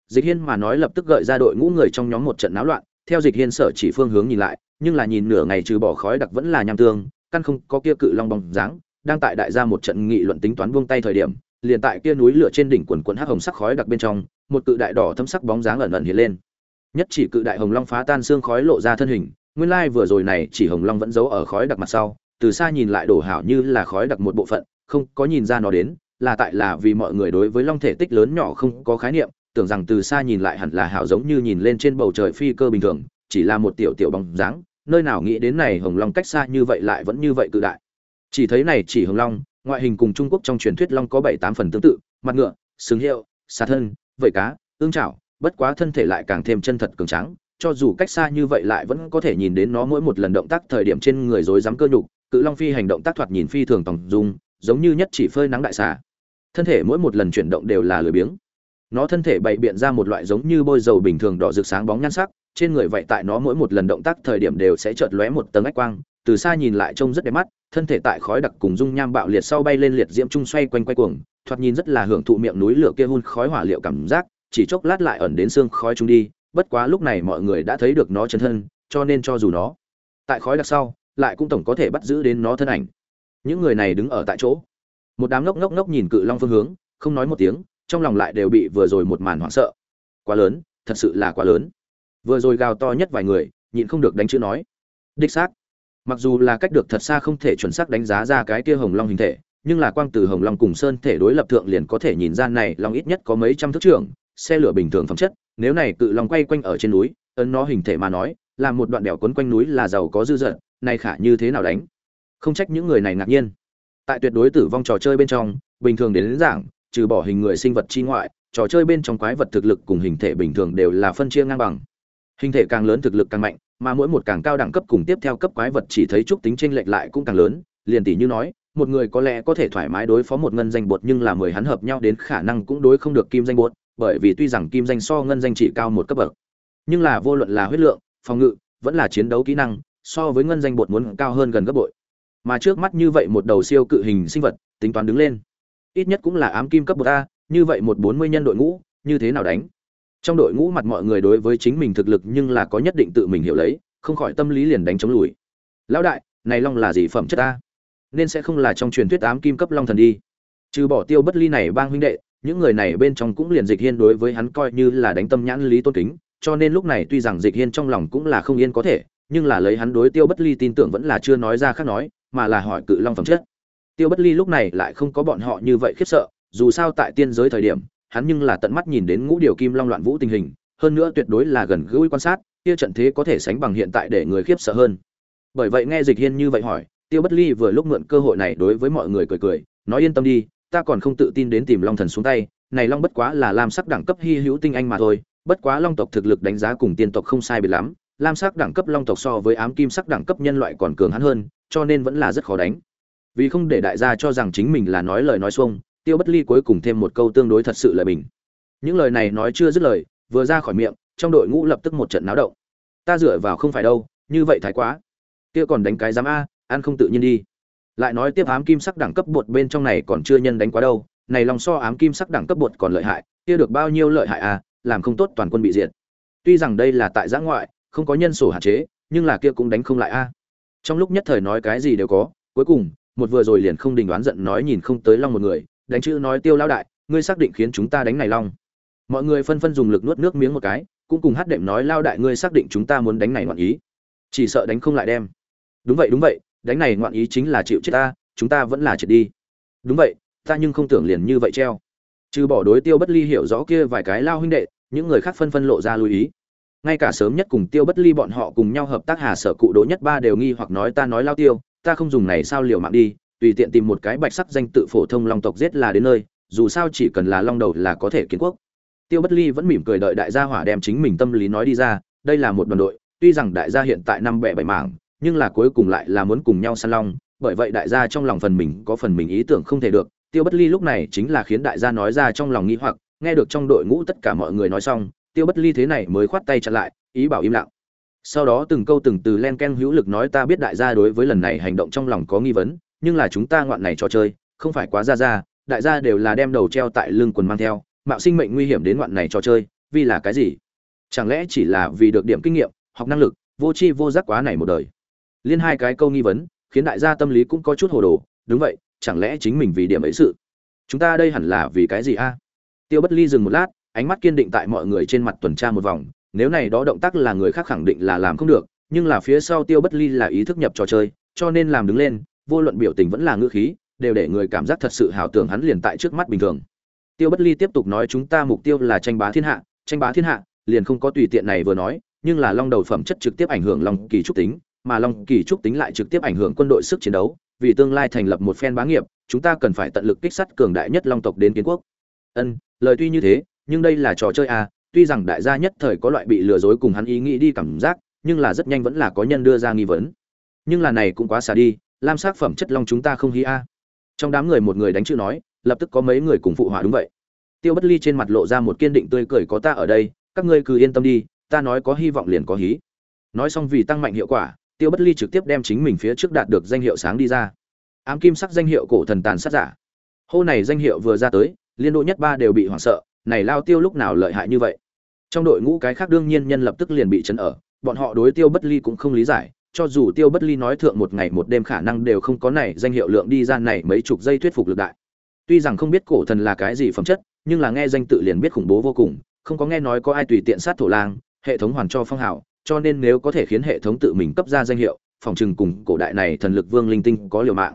Dịch hiên mà nói lập tức gợi ra đội ngũ người trong nhóm một trận náo loạn, theo dịch hiên sở chỉ phương hướng nhìn lại, nhưng là nhìn nửa ngày trừ bỏ khói đặc vẫn là nham tương, căn không có kia cự long bóng dáng, đang tại đại gia một trận nghị luận tính toán buông tay thời điểm, liền tại kia núi lửa trên đỉnh quần quần hắc hồng sắc khói đặc bên trong, một cự đại đỏ thâm sắc bóng dáng ẩn ẩn hiện lên. Nhất chỉ cự đại hồng long phá tan xương khói lộ ra thân hình, nguyên lai vừa rồi này chỉ hồng long vẫn giấu ở khói đặc mặt sau từ xa nhìn lại đổ hảo như là khói đặc một bộ phận, không có nhìn ra nó đến, là tại là vì mọi người đối với long thể tích lớn nhỏ không có khái niệm, tưởng rằng từ xa nhìn lại hẳn là hảo giống như nhìn lên trên bầu trời phi cơ bình thường, chỉ là một tiểu tiểu bóng dáng, nơi nào nghĩ đến này hồng long cách xa như vậy lại vẫn như vậy cự đại. Chỉ thấy này chỉ hồng long, ngoại hình cùng trung quốc trong truyền thuyết long có bảy tám phần tương tự, mặt ngựa, sừng hiệu xa thân vẩy cá, ương chảo, bất quá thân thể lại càng thêm chân thật cường tráng, cho dù cách xa như vậy lại vẫn có thể nhìn đến nó mỗi một lần động tác thời điểm trên người rối rắm cơ nhục cự long phi hành động tác thoạt nhìn phi thường tòng dung, giống như nhất chỉ phơi nắng đại xà. Thân thể mỗi một lần chuyển động đều là lười biếng. Nó thân thể bày biện ra một loại giống như bôi dầu bình thường đỏ rực sáng bóng nhan sắc, trên người vậy tại nó mỗi một lần động tác thời điểm đều sẽ chợt lóe một tầng ách quang, từ xa nhìn lại trông rất đẹp mắt, thân thể tại khói đặc cùng dung nham bạo liệt sau bay lên liệt diễm trung xoay quanh quay cuồng, thoạt nhìn rất là hưởng thụ miệng núi lửa kia hun khói hỏa liệu cảm giác, chỉ chốc lát lại ẩn đến xương khói trung đi, bất quá lúc này mọi người đã thấy được nó chân thân, cho nên cho dù nó tại khói đặc sau lại cũng tổng có thể bắt giữ đến nó thân ảnh. Những người này đứng ở tại chỗ. Một đám ngốc ngốc ngốc nhìn cự long phương hướng, không nói một tiếng, trong lòng lại đều bị vừa rồi một màn hoảng sợ. Quá lớn, thật sự là quá lớn. Vừa rồi gào to nhất vài người, nhịn không được đánh chữ nói. Đích xác. Mặc dù là cách được thật xa không thể chuẩn xác đánh giá ra cái kia hồng long hình thể, nhưng là quang từ hồng long cùng sơn thể đối lập thượng liền có thể nhìn ra này long ít nhất có mấy trăm thước trưởng, xe lửa bình thường phẩm chất, nếu này cự long quay quanh ở trên núi, ấn nó hình thể mà nói, là một đoạn đèo quấn quanh núi là giàu có dư dật này khả như thế nào đánh? Không trách những người này ngạc nhiên. Tại tuyệt đối tử vong trò chơi bên trong bình thường đến, đến giảng trừ bỏ hình người sinh vật chi ngoại trò chơi bên trong quái vật thực lực cùng hình thể bình thường đều là phân chia ngang bằng. Hình thể càng lớn thực lực càng mạnh mà mỗi một càng cao đẳng cấp cùng tiếp theo cấp quái vật chỉ thấy trúc tính chênh lệch lại cũng càng lớn liền tỷ như nói một người có lẽ có thể thoải mái đối phó một ngân danh bột nhưng là mười hắn hợp nhau đến khả năng cũng đối không được kim danh bột bởi vì tuy rằng kim danh so ngân danh chỉ cao một cấp bậc nhưng là vô luận là huyết lượng phòng ngự vẫn là chiến đấu kỹ năng so với ngân danh bột muốn cao hơn gần gấp bội. Mà trước mắt như vậy một đầu siêu cự hình sinh vật, tính toán đứng lên. Ít nhất cũng là ám kim cấp bậc a, như vậy một bốn mươi nhân đội ngũ, như thế nào đánh? Trong đội ngũ mặt mọi người đối với chính mình thực lực nhưng là có nhất định tự mình hiểu lấy, không khỏi tâm lý liền đánh chống lùi. Lão đại, này long là gì phẩm chất ta nên sẽ không là trong truyền thuyết ám kim cấp long thần đi. Trừ bỏ tiêu bất ly này bang huynh đệ, những người này bên trong cũng liền dịch hiên đối với hắn coi như là đánh tâm nhãn lý tôn kính, cho nên lúc này tuy rằng dịch hiên trong lòng cũng là không yên có thể nhưng là lấy hắn đối tiêu bất ly tin tưởng vẫn là chưa nói ra khác nói, mà là hỏi cự long phẩm chất. Tiêu bất ly lúc này lại không có bọn họ như vậy khiếp sợ, dù sao tại tiên giới thời điểm, hắn nhưng là tận mắt nhìn đến ngũ điều kim long loạn vũ tình hình, hơn nữa tuyệt đối là gần gũi quan sát, kia trận thế có thể sánh bằng hiện tại để người khiếp sợ hơn. Bởi vậy nghe dịch hiên như vậy hỏi, tiêu bất ly vừa lúc mượn cơ hội này đối với mọi người cười cười, nói yên tâm đi, ta còn không tự tin đến tìm long thần xuống tay, này long bất quá là lam sắc đẳng cấp hy hữu tinh anh mà thôi, bất quá long tộc thực lực đánh giá cùng tiên tộc không sai biệt lắm lam sắc đẳng cấp long tộc so với ám kim sắc đẳng cấp nhân loại còn cường hắn hơn, cho nên vẫn là rất khó đánh. Vì không để đại gia cho rằng chính mình là nói lời nói xuông, tiêu bất ly cuối cùng thêm một câu tương đối thật sự lời bình. Những lời này nói chưa dứt lời, vừa ra khỏi miệng, trong đội ngũ lập tức một trận náo động. Ta dựa vào không phải đâu, như vậy thái quá. Kia còn đánh cái giám a, ăn không tự nhiên đi. Lại nói tiếp ám kim sắc đẳng cấp bột bên trong này còn chưa nhân đánh quá đâu, này lòng so ám kim sắc đẳng cấp bột còn lợi hại, kia được bao nhiêu lợi hại à làm không tốt toàn quân bị diệt. Tuy rằng đây là tại giã ngoại không có nhân sổ hạn chế, nhưng là kia cũng đánh không lại a. Trong lúc nhất thời nói cái gì đều có, cuối cùng, một vừa rồi liền không đình đoán giận nói nhìn không tới long một người, đánh chữ nói tiêu lão đại, ngươi xác định khiến chúng ta đánh này long. Mọi người phân phân dùng lực nuốt nước miếng một cái, cũng cùng hát đệm nói lao đại ngươi xác định chúng ta muốn đánh này ngoạn ý. Chỉ sợ đánh không lại đem. Đúng vậy đúng vậy, đánh này ngoạn ý chính là chịu chết ta, chúng ta vẫn là chết đi. Đúng vậy, ta nhưng không tưởng liền như vậy treo. Trừ bỏ đối tiêu bất ly hiểu rõ kia vài cái lao huynh đệ, những người khác phân phân lộ ra lưu ý ngay cả sớm nhất cùng tiêu bất ly bọn họ cùng nhau hợp tác hà sở cụ đỗ nhất ba đều nghi hoặc nói ta nói lao tiêu, ta không dùng này sao liều mạng đi, tùy tiện tìm một cái bạch sắc danh tự phổ thông long tộc giết là đến nơi, dù sao chỉ cần là long đầu là có thể kiến quốc. Tiêu bất ly vẫn mỉm cười đợi đại gia hỏa đem chính mình tâm lý nói đi ra, đây là một đoàn đội, tuy rằng đại gia hiện tại năm bẻ bảy mảng, nhưng là cuối cùng lại là muốn cùng nhau săn long, bởi vậy đại gia trong lòng phần mình có phần mình ý tưởng không thể được. Tiêu bất ly lúc này chính là khiến đại gia nói ra trong lòng nghĩ hoặc, nghe được trong đội ngũ tất cả mọi người nói xong tiêu bất ly thế này mới khoát tay chặn lại, ý bảo im lặng. Sau đó từng câu từng từ len ken hữu lực nói ta biết đại gia đối với lần này hành động trong lòng có nghi vấn, nhưng là chúng ta ngoạn này trò chơi, không phải quá ra ra, đại gia đều là đem đầu treo tại lưng quần mang theo, mạo sinh mệnh nguy hiểm đến ngoạn này trò chơi, vì là cái gì? Chẳng lẽ chỉ là vì được điểm kinh nghiệm, học năng lực, vô tri vô giác quá này một đời? Liên hai cái câu nghi vấn, khiến đại gia tâm lý cũng có chút hồ đồ, đúng vậy, chẳng lẽ chính mình vì điểm ấy sự? Chúng ta đây hẳn là vì cái gì a? Tiêu bất ly dừng một lát ánh mắt kiên định tại mọi người trên mặt tuần tra một vòng, nếu này đó động tác là người khác khẳng định là làm không được, nhưng là phía sau tiêu bất ly là ý thức nhập trò chơi, cho nên làm đứng lên, vô luận biểu tình vẫn là ngữ khí, đều để người cảm giác thật sự hào tưởng hắn liền tại trước mắt bình thường. Tiêu bất ly tiếp tục nói chúng ta mục tiêu là tranh bá thiên hạ, tranh bá thiên hạ, liền không có tùy tiện này vừa nói, nhưng là long đầu phẩm chất trực tiếp ảnh hưởng long kỳ trúc tính, mà long kỳ trúc tính lại trực tiếp ảnh hưởng quân đội sức chiến đấu, vì tương lai thành lập một phen bá nghiệp, chúng ta cần phải tận lực kích sát cường đại nhất long tộc đến kiến quốc. Ân, lời tuy như thế nhưng đây là trò chơi à tuy rằng đại gia nhất thời có loại bị lừa dối cùng hắn ý nghĩ đi cảm giác, nhưng là rất nhanh vẫn là có nhân đưa ra nghi vấn. Nhưng là này cũng quá xa đi, lam sắc phẩm chất long chúng ta không hí a. Trong đám người một người đánh chữ nói, lập tức có mấy người cùng phụ họa đúng vậy. Tiêu bất ly trên mặt lộ ra một kiên định tươi cười có ta ở đây, các ngươi cứ yên tâm đi, ta nói có hy vọng liền có hí. Nói xong vì tăng mạnh hiệu quả, tiêu bất ly trực tiếp đem chính mình phía trước đạt được danh hiệu sáng đi ra. Ám kim sắc danh hiệu cổ thần tàn sát giả. Hô này danh hiệu vừa ra tới, liên đội nhất ba đều bị hoảng sợ này lao tiêu lúc nào lợi hại như vậy? Trong đội ngũ cái khác đương nhiên nhân lập tức liền bị chấn ở, bọn họ đối tiêu bất ly cũng không lý giải, cho dù tiêu bất ly nói thượng một ngày một đêm khả năng đều không có này danh hiệu lượng đi ra này mấy chục giây thuyết phục lực đại. Tuy rằng không biết cổ thần là cái gì phẩm chất, nhưng là nghe danh tự liền biết khủng bố vô cùng, không có nghe nói có ai tùy tiện sát thổ lang, hệ thống hoàn cho phong hào, cho nên nếu có thể khiến hệ thống tự mình cấp ra danh hiệu, phòng trừng cùng cổ đại này thần lực vương linh tinh có liều mạng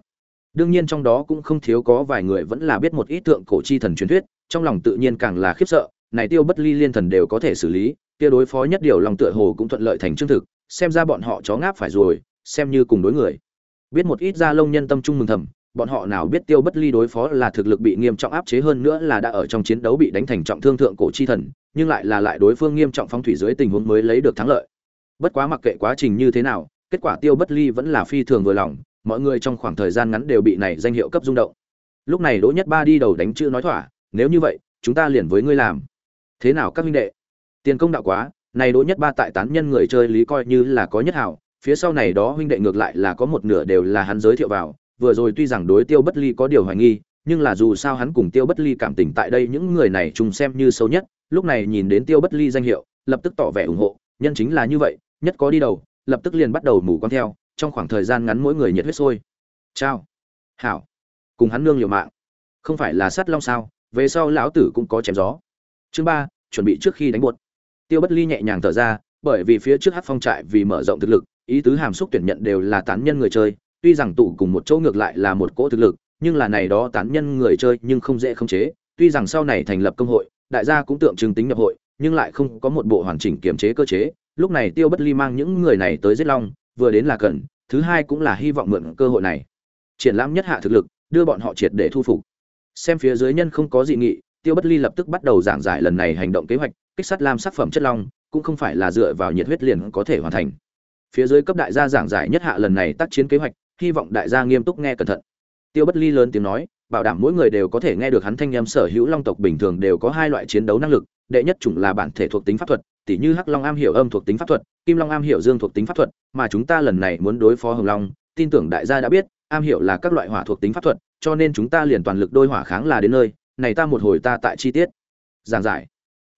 đương nhiên trong đó cũng không thiếu có vài người vẫn là biết một ít tượng cổ chi thần truyền thuyết, trong lòng tự nhiên càng là khiếp sợ, này tiêu bất ly liên thần đều có thể xử lý, kia đối phó nhất điều lòng tựa hồ cũng thuận lợi thành chương thực, xem ra bọn họ chó ngáp phải rồi, xem như cùng đối người. Biết một ít gia lông nhân tâm trung mừng thầm, bọn họ nào biết tiêu bất ly đối phó là thực lực bị nghiêm trọng áp chế hơn nữa là đã ở trong chiến đấu bị đánh thành trọng thương thượng cổ chi thần, nhưng lại là lại đối phương nghiêm trọng phong thủy dưới tình huống mới lấy được thắng lợi. Bất quá mặc kệ quá trình như thế nào, kết quả tiêu bất ly vẫn là phi thường vừa lòng mọi người trong khoảng thời gian ngắn đều bị này danh hiệu cấp rung động. Lúc này đỗ nhất ba đi đầu đánh chữ nói thỏa, nếu như vậy, chúng ta liền với ngươi làm. Thế nào các huynh đệ? Tiền công đạo quá, này đỗ nhất ba tại tán nhân người chơi lý coi như là có nhất hảo, phía sau này đó huynh đệ ngược lại là có một nửa đều là hắn giới thiệu vào, vừa rồi tuy rằng đối tiêu bất ly có điều hoài nghi, nhưng là dù sao hắn cùng tiêu bất ly cảm tình tại đây những người này chung xem như sâu nhất, lúc này nhìn đến tiêu bất ly danh hiệu, lập tức tỏ vẻ ủng hộ, nhân chính là như vậy, nhất có đi đầu, lập tức liền bắt đầu mù con theo trong khoảng thời gian ngắn mỗi người nhiệt huyết sôi. Chào. Hảo. Cùng hắn nương liều mạng. Không phải là sát long sao? Về sau lão tử cũng có chém gió. Chương ba, chuẩn bị trước khi đánh buột. Tiêu bất ly nhẹ nhàng thở ra, bởi vì phía trước hát phong trại vì mở rộng thực lực, ý tứ hàm xúc tuyển nhận đều là tán nhân người chơi, tuy rằng tụ cùng một chỗ ngược lại là một cỗ thực lực, nhưng là này đó tán nhân người chơi nhưng không dễ khống chế, tuy rằng sau này thành lập công hội, đại gia cũng tượng trưng tính nhập hội, nhưng lại không có một bộ hoàn chỉnh kiểm chế cơ chế, lúc này tiêu bất ly mang những người này tới giết long vừa đến là cần, thứ hai cũng là hy vọng mượn cơ hội này. Triển lãm nhất hạ thực lực, đưa bọn họ triệt để thu phục. Xem phía dưới nhân không có dị nghị, tiêu bất ly lập tức bắt đầu giảng giải lần này hành động kế hoạch, kích sát lam sắc phẩm chất long, cũng không phải là dựa vào nhiệt huyết liền có thể hoàn thành. Phía dưới cấp đại gia giảng giải nhất hạ lần này tác chiến kế hoạch, hy vọng đại gia nghiêm túc nghe cẩn thận. Tiêu bất ly lớn tiếng nói, bảo đảm mỗi người đều có thể nghe được hắn thanh âm sở hữu long tộc bình thường đều có hai loại chiến đấu năng lực, đệ nhất chủng là bản thể thuộc tính pháp thuật tỉ như hắc long am hiểu âm thuộc tính pháp thuật, kim long am hiểu dương thuộc tính pháp thuật, mà chúng ta lần này muốn đối phó hồng long, tin tưởng đại gia đã biết, am hiểu là các loại hỏa thuộc tính pháp thuật, cho nên chúng ta liền toàn lực đôi hỏa kháng là đến nơi, này ta một hồi ta tại chi tiết. Giảng giải.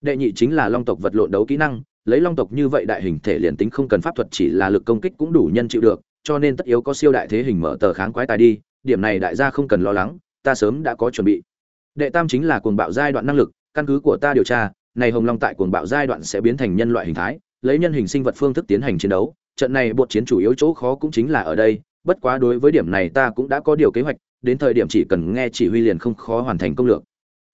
Đệ nhị chính là long tộc vật lộn đấu kỹ năng, lấy long tộc như vậy đại hình thể liền tính không cần pháp thuật chỉ là lực công kích cũng đủ nhân chịu được, cho nên tất yếu có siêu đại thế hình mở tờ kháng quái tài đi, điểm này đại gia không cần lo lắng, ta sớm đã có chuẩn bị. Đệ tam chính là cuồng bạo giai đoạn năng lực, căn cứ của ta điều tra này hồng long tại cuồng bạo giai đoạn sẽ biến thành nhân loại hình thái, lấy nhân hình sinh vật phương thức tiến hành chiến đấu, trận này bột chiến chủ yếu chỗ khó cũng chính là ở đây, bất quá đối với điểm này ta cũng đã có điều kế hoạch, đến thời điểm chỉ cần nghe chỉ huy liền không khó hoàn thành công lược.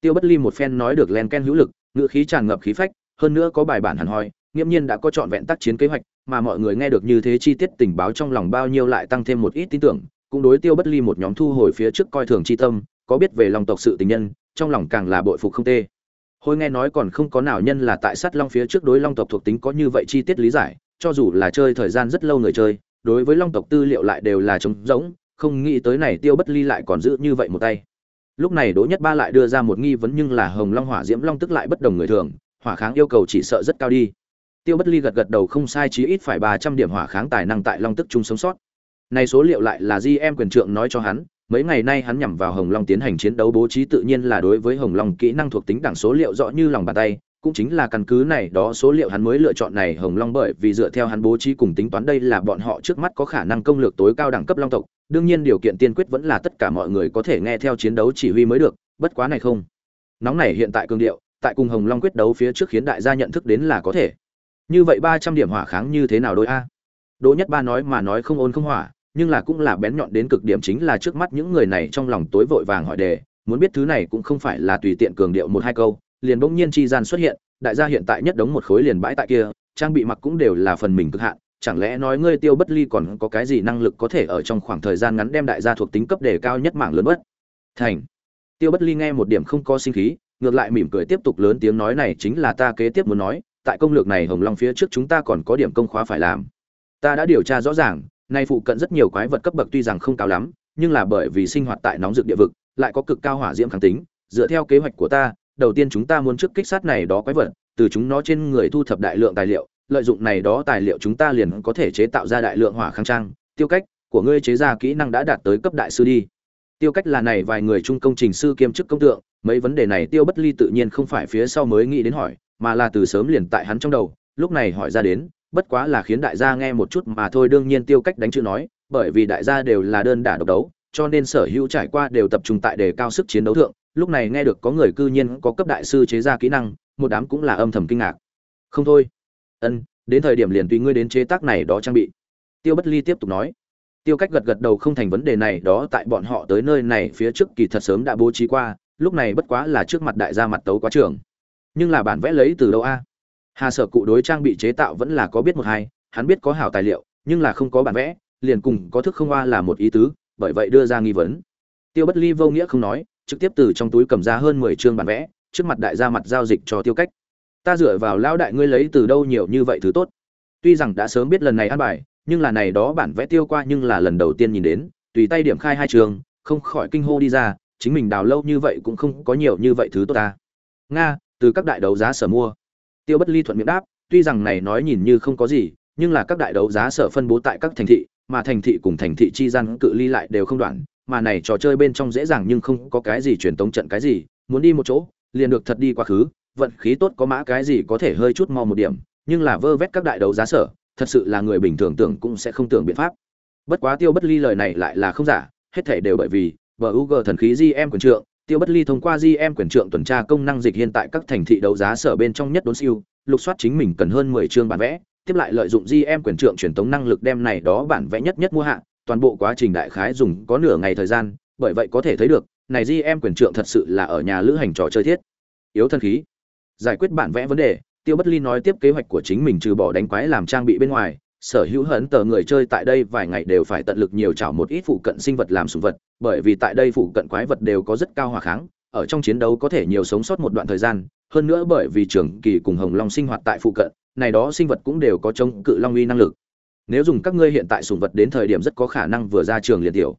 Tiêu bất ly một phen nói được len ken hữu lực ngựa khí tràn ngập khí phách, hơn nữa có bài bản hẳn hoi, nghiễm nhiên đã có trọn vẹn tác chiến kế hoạch, mà mọi người nghe được như thế chi tiết tình báo trong lòng bao nhiêu lại tăng thêm một ít tin tưởng, cũng đối tiêu bất ly một nhóm thu hồi phía trước coi thường chi tâm, có biết về lòng tộc sự tình nhân, trong lòng càng là bội phục không tê hồi nghe nói còn không có nào nhân là tại sát long phía trước đối long tộc thuộc tính có như vậy chi tiết lý giải, cho dù là chơi thời gian rất lâu người chơi, đối với long tộc tư liệu lại đều là trống rỗng, không nghĩ tới này tiêu bất ly lại còn giữ như vậy một tay. Lúc này đỗ nhất ba lại đưa ra một nghi vấn nhưng là hồng long, hỏa diễm long tức lại bất đồng người thường, hỏa kháng yêu cầu chỉ sợ rất cao đi. Tiêu bất ly gật gật đầu không sai chí ít phải ba trăm điểm hỏa kháng tài năng tại long tức chung sống sót. Này số liệu lại là di em quyền trượng nói cho hắn mấy ngày nay hắn nhằm vào hồng long tiến hành chiến đấu bố trí tự nhiên là đối với hồng long kỹ năng thuộc tính đẳng số liệu rõ như lòng bàn tay, cũng chính là căn cứ này đó số liệu hắn mới lựa chọn này hồng long bởi vì dựa theo hắn bố trí cùng tính toán đây là bọn họ trước mắt có khả năng công lược tối cao đẳng cấp long tộc, đương nhiên điều kiện tiên quyết vẫn là tất cả mọi người có thể nghe theo chiến đấu chỉ huy mới được, bất quá này không. Nóng này hiện tại cương điệu, tại cùng hồng long quyết đấu phía trước khiến đại gia nhận thức đến là có thể. Như vậy ba trăm điểm hỏa kháng như thế nào đôi a? Đỗ nhất ba nói mà nói không ôn không hỏa nhưng là cũng là bén nhọn đến cực điểm chính là trước mắt những người này trong lòng tối vội vàng hỏi đề, muốn biết thứ này cũng không phải là tùy tiện cường điệu một hai câu, liền bỗng nhiên chi gian xuất hiện, đại gia hiện tại nhất đống một khối liền bãi tại kia, trang bị mặc cũng đều là phần mình cực hạn, chẳng lẽ nói ngươi tiêu bất ly còn có cái gì năng lực có thể ở trong khoảng thời gian ngắn đem đại gia thuộc tính cấp đề cao nhất mạng lớn bất? Thành. Tiêu bất ly nghe một điểm không có sinh khí, ngược lại mỉm cười tiếp tục lớn tiếng nói này chính là ta kế tiếp muốn nói, tại công lược này hồng long phía trước chúng ta còn có điểm công khóa phải làm. Ta đã điều tra rõ ràng nay phụ cận rất nhiều quái vật cấp bậc tuy rằng không cao lắm, nhưng là bởi vì sinh hoạt tại nóng rực địa vực, lại có cực cao hỏa diễm kháng tính, dựa theo kế hoạch của ta, đầu tiên chúng ta muốn trước kích sát này đó quái vật, từ chúng nó trên người thu thập đại lượng tài liệu, lợi dụng này đó tài liệu chúng ta liền có thể chế tạo ra đại lượng hỏa kháng trang. Tiêu cách của ngươi chế ra kỹ năng đã đạt tới cấp đại sư đi. Tiêu cách là này vài người trung công trình sư kiêm chức công tượng, mấy vấn đề này tiêu bất ly tự nhiên không phải phía sau mới nghĩ đến hỏi, mà là từ sớm liền tại hắn trong đầu, lúc này hỏi ra đến bất quá là khiến đại gia nghe một chút mà thôi, đương nhiên tiêu cách đánh chữ nói, bởi vì đại gia đều là đơn đả độc đấu, cho nên sở hữu trải qua đều tập trung tại đề cao sức chiến đấu thượng. Lúc này nghe được có người cư nhiên có cấp đại sư chế ra kỹ năng, một đám cũng là âm thầm kinh ngạc. Không thôi. Ân, đến thời điểm liền tùy ngươi đến chế tác này đó trang bị. Tiêu bất ly tiếp tục nói. Tiêu cách gật gật đầu không thành vấn đề này, đó tại bọn họ tới nơi này phía trước kỳ thật sớm đã bố trí qua, lúc này bất quá là trước mặt đại gia mặt tấu quá trường. Nhưng là bản vẽ lấy từ đâu a? Hà sở cụ đối trang bị chế tạo vẫn là có biết một hai, hắn biết có hảo tài liệu, nhưng là không có bản vẽ, liền cùng có thức không hoa là một ý tứ, bởi vậy đưa ra nghi vấn. Tiêu bất ly vô nghĩa không nói, trực tiếp từ trong túi cầm ra hơn mười chương bản vẽ, trước mặt đại gia mặt giao dịch cho tiêu cách. Ta dựa vào lão đại ngươi lấy từ đâu nhiều như vậy thứ tốt? Tuy rằng đã sớm biết lần này ăn bài, nhưng là này đó bản vẽ tiêu qua nhưng là lần đầu tiên nhìn đến, tùy tay điểm khai hai trường, không khỏi kinh hô đi ra, chính mình đào lâu như vậy cũng không có nhiều như vậy thứ tốt ta. Nga, từ các đại đấu giá sở mua tiêu bất ly thuận miệng đáp, tuy rằng này nói nhìn như không có gì, nhưng là các đại đấu giá sở phân bố tại các thành thị, mà thành thị cùng thành thị chi gian cự ly lại đều không đoạn, mà này trò chơi bên trong dễ dàng nhưng không có cái gì truyền tống trận cái gì, muốn đi một chỗ, liền được thật đi quá khứ, vận khí tốt có mã cái gì có thể hơi chút mau một điểm, nhưng là vơ vét các đại đấu giá sở, thật sự là người bình thường tưởng cũng sẽ không tưởng biện pháp. Bất quá tiêu bất ly lời này lại là không giả, hết thể đều bởi vì bug thần khí gm quần trượng tiêu bất ly thông qua gm quyền trượng tuần tra công năng dịch hiện tại các thành thị đấu giá sở bên trong nhất đốn siêu lục soát chính mình cần hơn mười chương bản vẽ tiếp lại lợi dụng GM quyền trượng truyền tống năng lực đem này đó bản vẽ nhất nhất mua hạ, toàn bộ quá trình đại khái dùng có nửa ngày thời gian, bởi vậy có thể thấy được, này GM quyền trượng thật sự là ở nhà lữ hành trò chơi thiết. Yếu thân khí. Giải quyết bản vẽ vấn đề, Tiêu Bất Ly nói tiếp kế hoạch của chính mình trừ bỏ đánh quái làm trang bị bên ngoài, sở hữu hấn tờ người chơi tại đây vài ngày đều phải tận lực nhiều chảo một ít phụ cận sinh vật làm sủng vật, bởi vì tại đây phụ cận quái vật đều có rất cao hỏa kháng, ở trong chiến đấu có thể nhiều sống sót một đoạn thời gian, hơn nữa bởi vì trường kỳ cùng hồng long sinh hoạt tại phụ cận, này đó sinh vật cũng đều có chống cự long uy năng lực. Nếu dùng các ngươi hiện tại sủng vật đến thời điểm rất có khả năng vừa ra trường liền tiểu.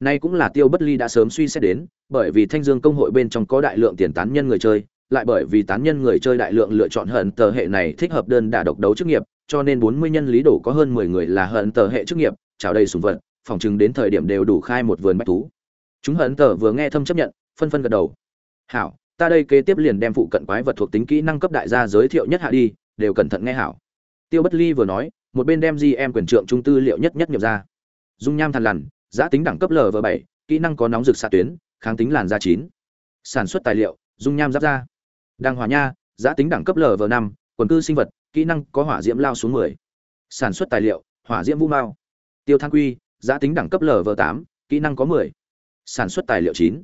Nay cũng là Tiêu Bất Ly đã sớm suy xét đến, bởi vì Thanh Dương công hội bên trong có đại lượng tiền tán nhân người chơi, lại bởi vì tán nhân người chơi đại lượng lựa chọn hận tờ hệ này thích hợp đơn đả độc đấu chức nghiệp, cho nên 40 nhân lý đổ có hơn 10 người là hận tờ hệ chức nghiệp, chào đây sủng vật, phòng trừng đến thời điểm đều đủ khai một vườn bách thú. Chúng hận tờ vừa nghe thâm chấp nhận, phân phân gật đầu. Hảo, ta đây kế tiếp liền đem phụ cận quái vật thuộc tính kỹ năng cấp đại gia giới thiệu nhất hạ đi, đều cẩn thận nghe hảo. Tiêu Bất Ly vừa nói, một bên đem GM quyền trượng trung tư liệu nhất nhất nhập ra. Dung nham thần lằn, giá tính đẳng cấp LV7, kỹ năng có nóng rực xạ tuyến, kháng tính làn da 9. Sản xuất tài liệu, dung nham giáp da. Đang hỏa nha, giá tính đẳng cấp LV5, quần cư sinh vật, kỹ năng có hỏa diễm lao xuống 10. Sản xuất tài liệu, hỏa diễm vũ mao. Tiêu Thang Quy, giá tính đẳng cấp LV8, kỹ năng có 10. Sản xuất tài liệu 9.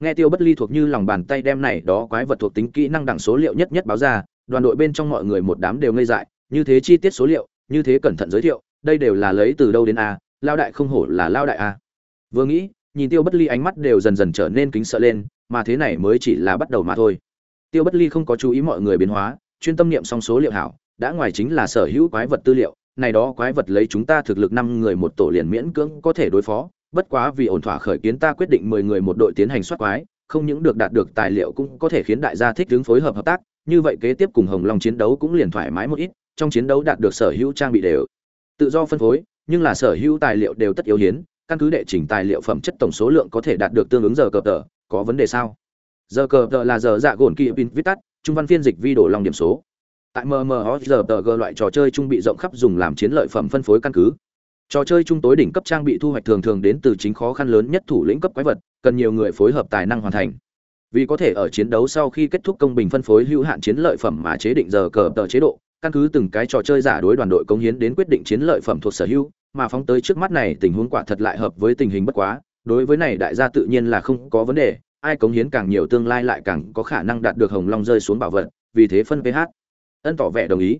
Nghe Tiêu Bất Ly thuộc như lòng bàn tay đem này đó quái vật thuộc tính kỹ năng đẳng số liệu nhất nhất báo ra, đoàn đội bên trong mọi người một đám đều ngây dại, như thế chi tiết số liệu, như thế cẩn thận giới thiệu, đây đều là lấy từ đâu đến a, lao đại không hổ là lao đại a. Vừa nghĩ, nhìn Tiêu Bất Ly ánh mắt đều dần dần trở nên kính sợ lên, mà thế này mới chỉ là bắt đầu mà thôi. Tiêu Bất Ly không có chú ý mọi người biến hóa, chuyên tâm niệm xong số liệu hảo, đã ngoài chính là sở hữu quái vật tư liệu, này đó quái vật lấy chúng ta thực lực năm người một tổ liền miễn cưỡng có thể đối phó, bất quá vì ổn thỏa khởi kiến ta quyết định mười người một đội tiến hành soát quái, không những được đạt được tài liệu cũng có thể khiến đại gia thích đứng phối hợp hợp tác, như vậy kế tiếp cùng Hồng Long chiến đấu cũng liền thoải mái một ít, trong chiến đấu đạt được sở hữu trang bị đều tự do phân phối, nhưng là sở hữu tài liệu đều tất yếu hiến, căn cứ đệ chỉnh tài liệu phẩm chất tổng số lượng có thể đạt được tương ứng giờ cờ tờ, có vấn đề sao? Giờ cờ tờ là giờ dạ gồn kỳ pin viết tắt, trung văn phiên dịch vi đổ lòng điểm số. Tại mmorg loại trò chơi trung bị rộng khắp dùng làm chiến lợi phẩm phân phối căn cứ. Trò chơi trung tối đỉnh cấp trang bị thu hoạch thường thường đến từ chính khó khăn lớn nhất thủ lĩnh cấp quái vật, cần nhiều người phối hợp tài năng hoàn thành. Vì có thể ở chiến đấu sau khi kết thúc công bình phân phối hữu hạn chiến lợi phẩm mà chế định giờ cờ tờ chế độ, căn cứ từng cái trò chơi giả đối đoàn đội công hiến đến quyết định chiến lợi phẩm thuộc sở hữu, mà phóng tới trước mắt này tình huống quả thật lại hợp với tình hình bất quá, đối với này đại gia tự nhiên là không có vấn đề, ai cống hiến càng nhiều tương lai lại càng có khả năng đạt được hồng long rơi xuống bảo vật, vì thế phân PH. Ân tỏ vẻ đồng ý.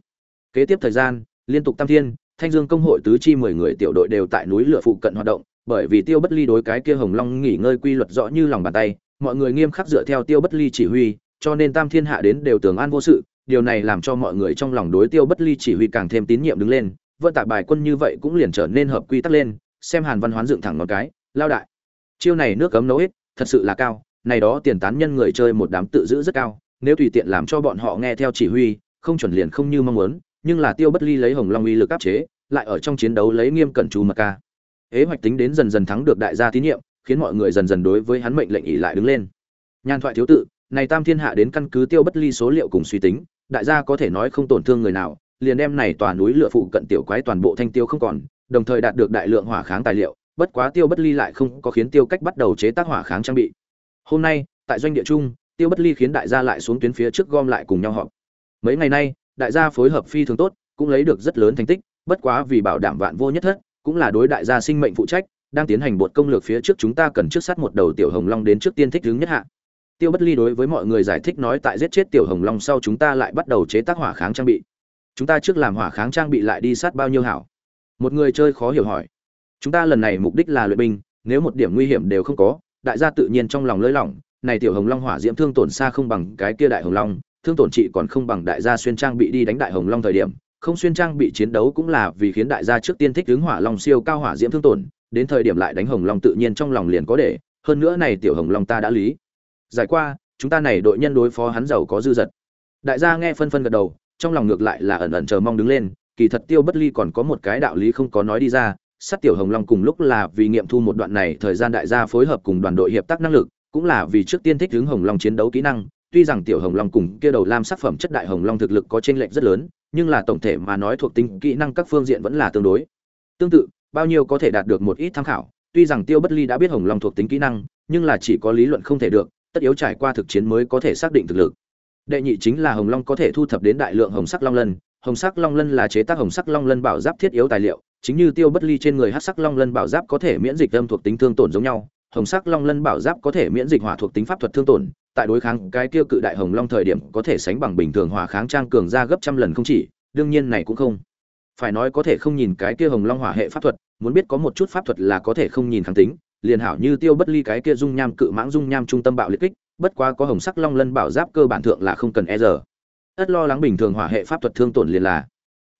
Kế tiếp thời gian, liên tục tam thiên, Thanh Dương công hội tứ chi mười người tiểu đội đều tại núi lửa phụ cận hoạt động, bởi vì Tiêu Bất Ly đối cái kia Hồng Long nghỉ ngơi quy luật rõ như lòng bàn tay, mọi người nghiêm khắc dựa theo Tiêu Bất Ly chỉ huy, cho nên Tam Thiên Hạ đến đều tưởng an vô sự, điều này làm cho mọi người trong lòng đối Tiêu Bất Ly chỉ huy càng thêm tín nhiệm đứng lên, vận tải bài quân như vậy cũng liền trở nên hợp quy tắc lên, xem Hàn Văn Hoán dựng thẳng ngón cái, lao đại. Chiêu này nước cấm nấu hết, thật sự là cao, này đó tiền tán nhân người chơi một đám tự giữ rất cao, nếu tùy tiện làm cho bọn họ nghe theo chỉ huy, không chuẩn liền không như mong muốn, nhưng là Tiêu Bất Ly lấy Hồng Long uy lực áp chế, lại ở trong chiến đấu lấy nghiêm cẩn chú mật ca. Hế hoạch tính đến dần dần thắng được đại gia tín nhiệm, khiến mọi người dần dần đối với hắn mệnh lệnh ỉ lại đứng lên. Nhan thoại thiếu tự, này Tam Thiên Hạ đến căn cứ Tiêu Bất Ly số liệu cùng suy tính, đại gia có thể nói không tổn thương người nào, liền đem này tòa núi lửa phụ cận tiểu quái toàn bộ thanh tiêu không còn, đồng thời đạt được đại lượng hỏa kháng tài liệu, bất quá Tiêu Bất Ly lại không có khiến Tiêu Cách bắt đầu chế tác hỏa kháng trang bị. Hôm nay, tại doanh địa trung, Tiêu Bất Ly khiến đại gia lại xuống tuyến phía trước gom lại cùng nhau họp. Mấy ngày nay, đại gia phối hợp phi thường tốt, cũng lấy được rất lớn thành tích, bất quá vì bảo đảm vạn vô nhất thất, cũng là đối đại gia sinh mệnh phụ trách, đang tiến hành bột công lược phía trước chúng ta cần trước sát một đầu tiểu hồng long đến trước tiên thích hướng nhất hạ. Tiêu Bất Ly đối với mọi người giải thích nói tại giết chết tiểu hồng long sau chúng ta lại bắt đầu chế tác hỏa kháng trang bị. Chúng ta trước làm hỏa kháng trang bị lại đi sát bao nhiêu hảo? Một người chơi khó hiểu hỏi. Chúng ta lần này mục đích là luyện binh, nếu một điểm nguy hiểm đều không có, đại gia tự nhiên trong lòng lưỡi lỏng, này tiểu hồng long hỏa diễm thương tổn xa không bằng cái kia đại hồng long, thương tổn trị còn không bằng đại gia xuyên trang bị đi đánh đại hồng long thời điểm, không xuyên trang bị chiến đấu cũng là vì khiến đại gia trước tiên thích ứng hỏa long siêu cao hỏa diễm thương tổn, đến thời điểm lại đánh hồng long tự nhiên trong lòng liền có để, hơn nữa này tiểu hồng long ta đã lý. Giải qua, chúng ta này đội nhân đối phó hắn giàu có dư dật. Đại gia nghe phân phân gật đầu, trong lòng ngược lại là ẩn ẩn chờ mong đứng lên, kỳ thật Tiêu Bất Ly còn có một cái đạo lý không có nói đi ra, sát tiểu hồng long cùng lúc là vì nghiệm thu một đoạn này thời gian đại gia phối hợp cùng đoàn đội hiệp tác năng lực, cũng là vì trước tiên thích ứng hồng long chiến đấu kỹ năng, tuy rằng tiểu hồng long cùng kia đầu lam sắc phẩm chất đại hồng long thực lực có chênh lệch rất lớn, nhưng là tổng thể mà nói thuộc tính kỹ năng các phương diện vẫn là tương đối. Tương tự, bao nhiêu có thể đạt được một ít tham khảo, tuy rằng Tiêu Bất Ly đã biết hồng long thuộc tính kỹ năng, nhưng là chỉ có lý luận không thể được, tất yếu trải qua thực chiến mới có thể xác định thực lực. Đệ nhị chính là hồng long có thể thu thập đến đại lượng hồng sắc long lân, hồng sắc long lân là chế tác hồng sắc long lân bảo giáp thiết yếu tài liệu chính như tiêu bất ly trên người hắc sắc long lân bảo giáp có thể miễn dịch âm thuộc tính thương tổn giống nhau hồng sắc long lân bảo giáp có thể miễn dịch hỏa thuộc tính pháp thuật thương tổn tại đối kháng cái kia cự đại hồng long thời điểm có thể sánh bằng bình thường hỏa kháng trang cường ra gấp trăm lần không chỉ, đương nhiên này cũng không. Phải nói có thể không nhìn cái kia hồng long hỏa hệ pháp thuật, muốn biết có một chút pháp thuật là có thể không nhìn kháng tính, liền hảo như tiêu bất ly cái kia dung nham cự mãng dung nham trung tâm bạo liệt kích, bất quá có hồng sắc long lân bảo giáp cơ bản thượng là không cần e giờ. Ất lo lắng bình thường hỏa hệ pháp thuật thương tổn liền là.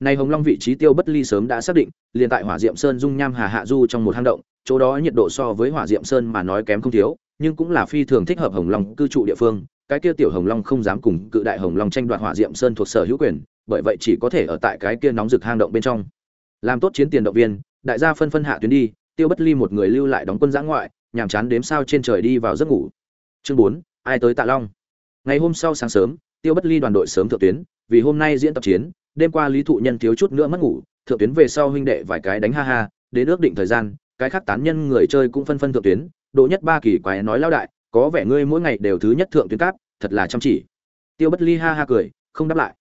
Này hồng long vị trí tiêu bất ly sớm đã xác định, liền tại hỏa diệm sơn dung nham hà hạ du trong một hang động, chỗ đó nhiệt độ so với hỏa diệm sơn mà nói kém không thiếu nhưng cũng là phi thường thích hợp hồng long cư trụ địa phương, cái kia tiểu hồng long không dám cùng cự đại hồng long tranh đoạt hỏa diệm sơn thuộc sở hữu quyền, bởi vậy chỉ có thể ở tại cái kia nóng rực hang động bên trong. Làm tốt chiến tiền động viên, đại gia phân phân hạ tuyến đi, tiêu bất ly một người lưu lại đóng quân giã ngoại, nhàm chán đếm sao trên trời đi vào giấc ngủ. Chương bốn, ai tới tạ long? Ngày hôm sau sáng sớm, tiêu bất ly đoàn đội sớm thượng tuyến, vì hôm nay diễn tập chiến, đêm qua lý thụ nhân thiếu chút nữa mất ngủ, thượng tuyến về sau huynh đệ vài cái đánh ha ha, đến ước định thời gian cái khác tán nhân người chơi cũng phân phân thượng tuyến, độ nhất ba kỳ quái nói lao đại, có vẻ ngươi mỗi ngày đều thứ nhất thượng tuyến cáp, thật là chăm chỉ. Tiêu bất ly ha ha cười, không đáp lại.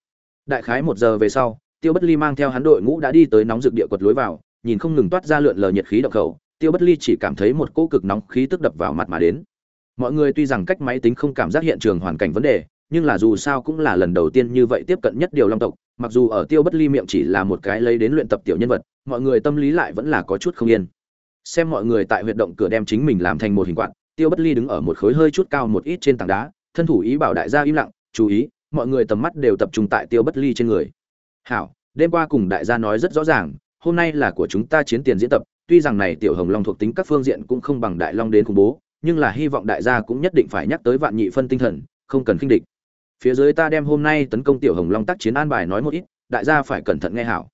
Đại khái một giờ về sau, tiêu bất ly mang theo hắn đội ngũ đã đi tới nóng rực địa quật lối vào, nhìn không ngừng toát ra lượn lờ nhiệt khí động khẩu, tiêu bất ly chỉ cảm thấy một cỗ cực nóng khí tức đập vào mặt mà đến. Mọi người tuy rằng cách máy tính không cảm giác hiện trường hoàn cảnh vấn đề, nhưng là dù sao cũng là lần đầu tiên như vậy tiếp cận nhất điều long tộc, mặc dù ở tiêu bất ly miệng chỉ là một cái lấy đến luyện tập tiểu nhân vật, mọi người tâm lý lại vẫn là có chút không yên xem mọi người tại huyệt động cửa đem chính mình làm thành một hình quạt, tiêu bất ly đứng ở một khối hơi chút cao một ít trên tảng đá, thân thủ ý bảo đại gia im lặng, chú ý, mọi người tầm mắt đều tập trung tại tiêu bất ly trên người. Hảo, đêm qua cùng đại gia nói rất rõ ràng, hôm nay là của chúng ta chiến tiền diễn tập, tuy rằng này tiểu hồng long thuộc tính các phương diện cũng không bằng đại long đến khủng bố, nhưng là hy vọng đại gia cũng nhất định phải nhắc tới vạn nhị phân tinh thần, không cần khinh địch. Phía dưới ta đem hôm nay tấn công tiểu hồng long tác chiến an bài nói một ít, đại gia phải cẩn thận nghe hảo.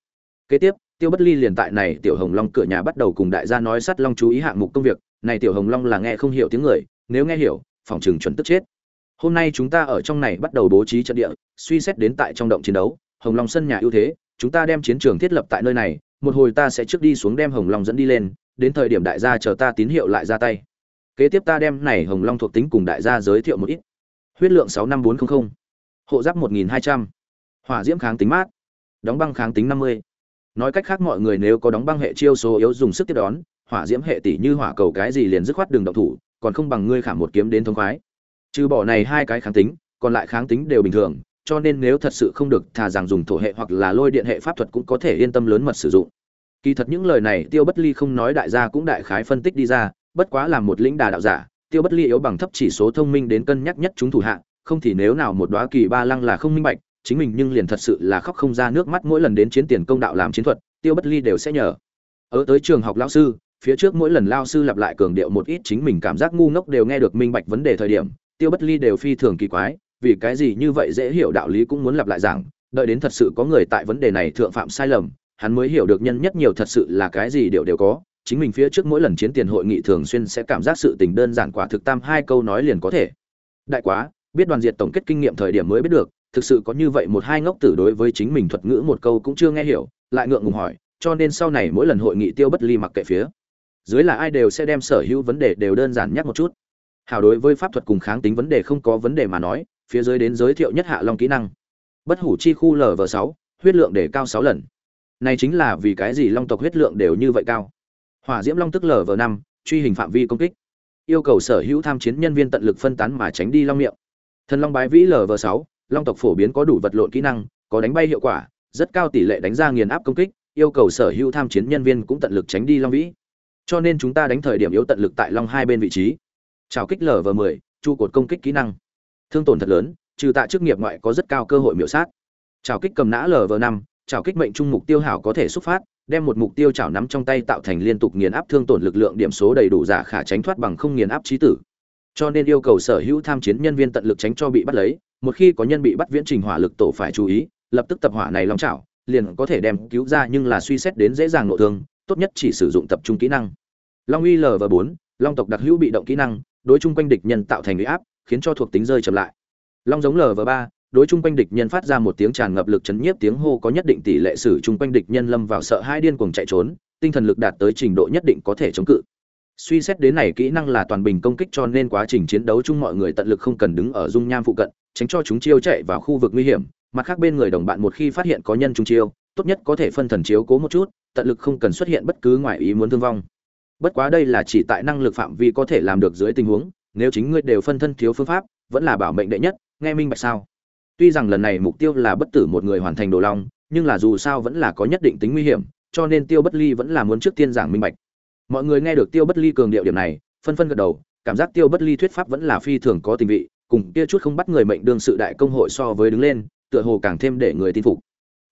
Kế tiếp tiêu bất ly liền tại này tiểu hồng long cửa nhà bắt đầu cùng đại gia nói sắt long chú ý hạng mục công việc. Này tiểu hồng long là nghe không hiểu tiếng người, nếu nghe hiểu, phòng trường chuẩn tức chết. Hôm nay chúng ta ở trong này bắt đầu bố trí trận địa, suy xét đến tại trong động chiến đấu, hồng long sân nhà ưu thế, chúng ta đem chiến trường thiết lập tại nơi này, một hồi ta sẽ trước đi xuống đem hồng long dẫn đi lên, đến thời điểm đại gia chờ ta tín hiệu lại ra tay. Kế tiếp ta đem này hồng long thuộc tính cùng đại gia giới thiệu một ít. Huyết lượng sáu năm bốn trăm linh hộ giáp một nghìn hai trăm, hỏa diễm kháng tính mát, đóng băng kháng tính năm mươi nói cách khác mọi người nếu có đóng băng hệ chiêu số yếu dùng sức tiếp đón, hỏa diễm hệ tỷ như hỏa cầu cái gì liền dứt khoát đường động thủ, còn không bằng ngươi khảm một kiếm đến thông khoái. Trừ bỏ này hai cái kháng tính, còn lại kháng tính đều bình thường, cho nên nếu thật sự không được thà rằng dùng thổ hệ hoặc là lôi điện hệ pháp thuật cũng có thể yên tâm lớn mật sử dụng. Kỳ thật những lời này tiêu bất ly không nói đại gia cũng đại khái phân tích đi ra, bất quá là một lĩnh đà đạo giả, tiêu bất ly yếu bằng thấp chỉ số thông minh đến cân nhắc nhất chúng thủ hạ, không thì nếu nào một đóa kỳ ba lăng là không minh bạch chính mình nhưng liền thật sự là khóc không ra nước mắt mỗi lần đến chiến tiền công đạo làm chiến thuật, tiêu bất ly đều sẽ nhờ. Ở tới trường học lão sư, phía trước mỗi lần lao sư lặp lại cường điệu một ít chính mình cảm giác ngu ngốc đều nghe được minh bạch vấn đề thời điểm, tiêu bất ly đều phi thường kỳ quái, vì cái gì như vậy dễ hiểu đạo lý cũng muốn lặp lại rằng đợi đến thật sự có người tại vấn đề này thượng phạm sai lầm, hắn mới hiểu được nhân nhất nhiều thật sự là cái gì đều đều có, chính mình phía trước mỗi lần chiến tiền hội nghị thường xuyên sẽ cảm giác sự tình đơn giản quả thực tam hai câu nói liền có thể. Đại quá, biết đoàn diệt tổng kết kinh nghiệm thời điểm mới biết được thực sự có như vậy một hai ngốc tử đối với chính mình thuật ngữ một câu cũng chưa nghe hiểu, lại ngượng ngùng hỏi, cho nên sau này mỗi lần hội nghị tiêu bất ly mặc kệ phía dưới là ai đều sẽ đem sở hữu vấn đề đều đơn giản nhắc một chút. Hảo đối với pháp thuật cùng kháng tính vấn đề không có vấn đề mà nói, phía dưới đến giới thiệu nhất hạ long kỹ năng. Bất hủ chi khu lv sáu, huyết lượng để cao sáu lần. Này chính là vì cái gì long tộc huyết lượng đều như vậy cao? Hỏa diễm long tức lv năm, truy hình phạm vi công kích. Yêu cầu sở hữu tham chiến nhân viên tận lực phân tán mà tránh đi long miệng. Thần long bái vĩ lv sáu long tộc phổ biến có đủ vật lộn kỹ năng, có đánh bay hiệu quả, rất cao tỷ lệ đánh ra nghiền áp công kích, yêu cầu sở hữu tham chiến nhân viên cũng tận lực tránh đi long vĩ. Cho nên chúng ta đánh thời điểm yếu tận lực tại long hai bên vị trí. Trào kích lv mười, trụ cột công kích kỹ năng. Thương tổn thật lớn, trừ tại chức nghiệp ngoại có rất cao cơ hội miểu sát. Trào kích cầm nã lv năm trào kích mệnh trung mục tiêu hảo có thể xuất phát, đem một mục tiêu chảo nắm trong tay tạo thành liên tục nghiền áp thương tổn lực lượng điểm số đầy đủ giả khả tránh thoát bằng không nghiền áp trí tử cho nên yêu cầu sở hữu tham chiến nhân viên tận lực tránh cho bị bắt lấy, một khi có nhân bị bắt viễn trình hỏa lực tổ phải chú ý, lập tức tập hỏa này long chảo, liền có thể đem cứu ra nhưng là suy xét đến dễ dàng nội thương, tốt nhất chỉ sử dụng tập trung kỹ năng. Long uy l và bốn, long tộc đặc hữu bị động kỹ năng, đối chung quanh địch nhân tạo thành huy áp, khiến cho thuộc tính rơi chậm lại. Long giống l và ba, đối chung quanh địch nhân phát ra một tiếng tràn ngập lực chấn nhiếp tiếng hô có nhất định tỷ lệ sử chung quanh địch nhân lâm vào sợ hai điên cuồng chạy trốn, tinh thần lực đạt tới trình độ nhất định có thể chống cự suy xét đến này kỹ năng là toàn bình công kích cho nên quá trình chiến đấu chung mọi người tận lực không cần đứng ở dung nham phụ cận, tránh cho chúng chiêu chạy vào khu vực nguy hiểm. Mặt khác bên người đồng bạn một khi phát hiện có nhân chúng chiêu, tốt nhất có thể phân thần chiếu cố một chút, tận lực không cần xuất hiện bất cứ ngoại ý muốn thương vong. Bất quá đây là chỉ tại năng lực phạm vi có thể làm được dưới tình huống, nếu chính ngươi đều phân thân thiếu phương pháp, vẫn là bảo mệnh đệ nhất, nghe minh bạch sao? Tuy rằng lần này mục tiêu là bất tử một người hoàn thành đồ long, nhưng là dù sao vẫn là có nhất định tính nguy hiểm, cho nên tiêu bất ly vẫn là muốn trước tiên giảng minh bạch mọi người nghe được tiêu bất ly cường điệu điểm này, phân phân gật đầu, cảm giác tiêu bất ly thuyết pháp vẫn là phi thường có tình vị, cùng kia chút không bắt người mệnh đương sự đại công hội so với đứng lên, tựa hồ càng thêm để người tin phục.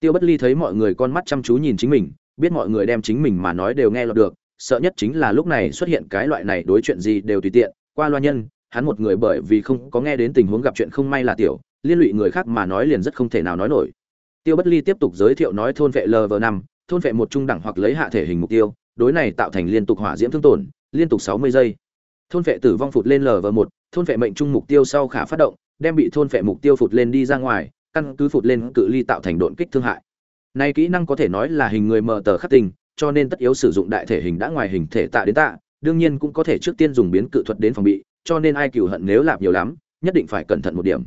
Tiêu bất ly thấy mọi người con mắt chăm chú nhìn chính mình, biết mọi người đem chính mình mà nói đều nghe lọt được, sợ nhất chính là lúc này xuất hiện cái loại này đối chuyện gì đều tùy tiện, qua loa nhân, hắn một người bởi vì không có nghe đến tình huống gặp chuyện không may là tiểu, liên lụy người khác mà nói liền rất không thể nào nói nổi. Tiêu bất ly tiếp tục giới thiệu nói thôn vệ lv năm, thôn vệ một trung đẳng hoặc lấy hạ thể hình mục tiêu đối này tạo thành liên tục hỏa diễm thương tổn, liên tục sáu mươi giây. Thôn vệ tử vong phụt lên lv một, thôn vệ mệnh trung mục tiêu sau khả phát động, đem bị thôn vệ mục tiêu phụt lên đi ra ngoài, căn cứ phụt lên cự ly tạo thành độn kích thương hại. Này kỹ năng có thể nói là hình người mờ tờ khắc tình cho nên tất yếu sử dụng đại thể hình đã ngoài hình thể tạ đến tạ, đương nhiên cũng có thể trước tiên dùng biến cự thuật đến phòng bị, cho nên ai cửu hận nếu lạp nhiều lắm, nhất định phải cẩn thận một điểm.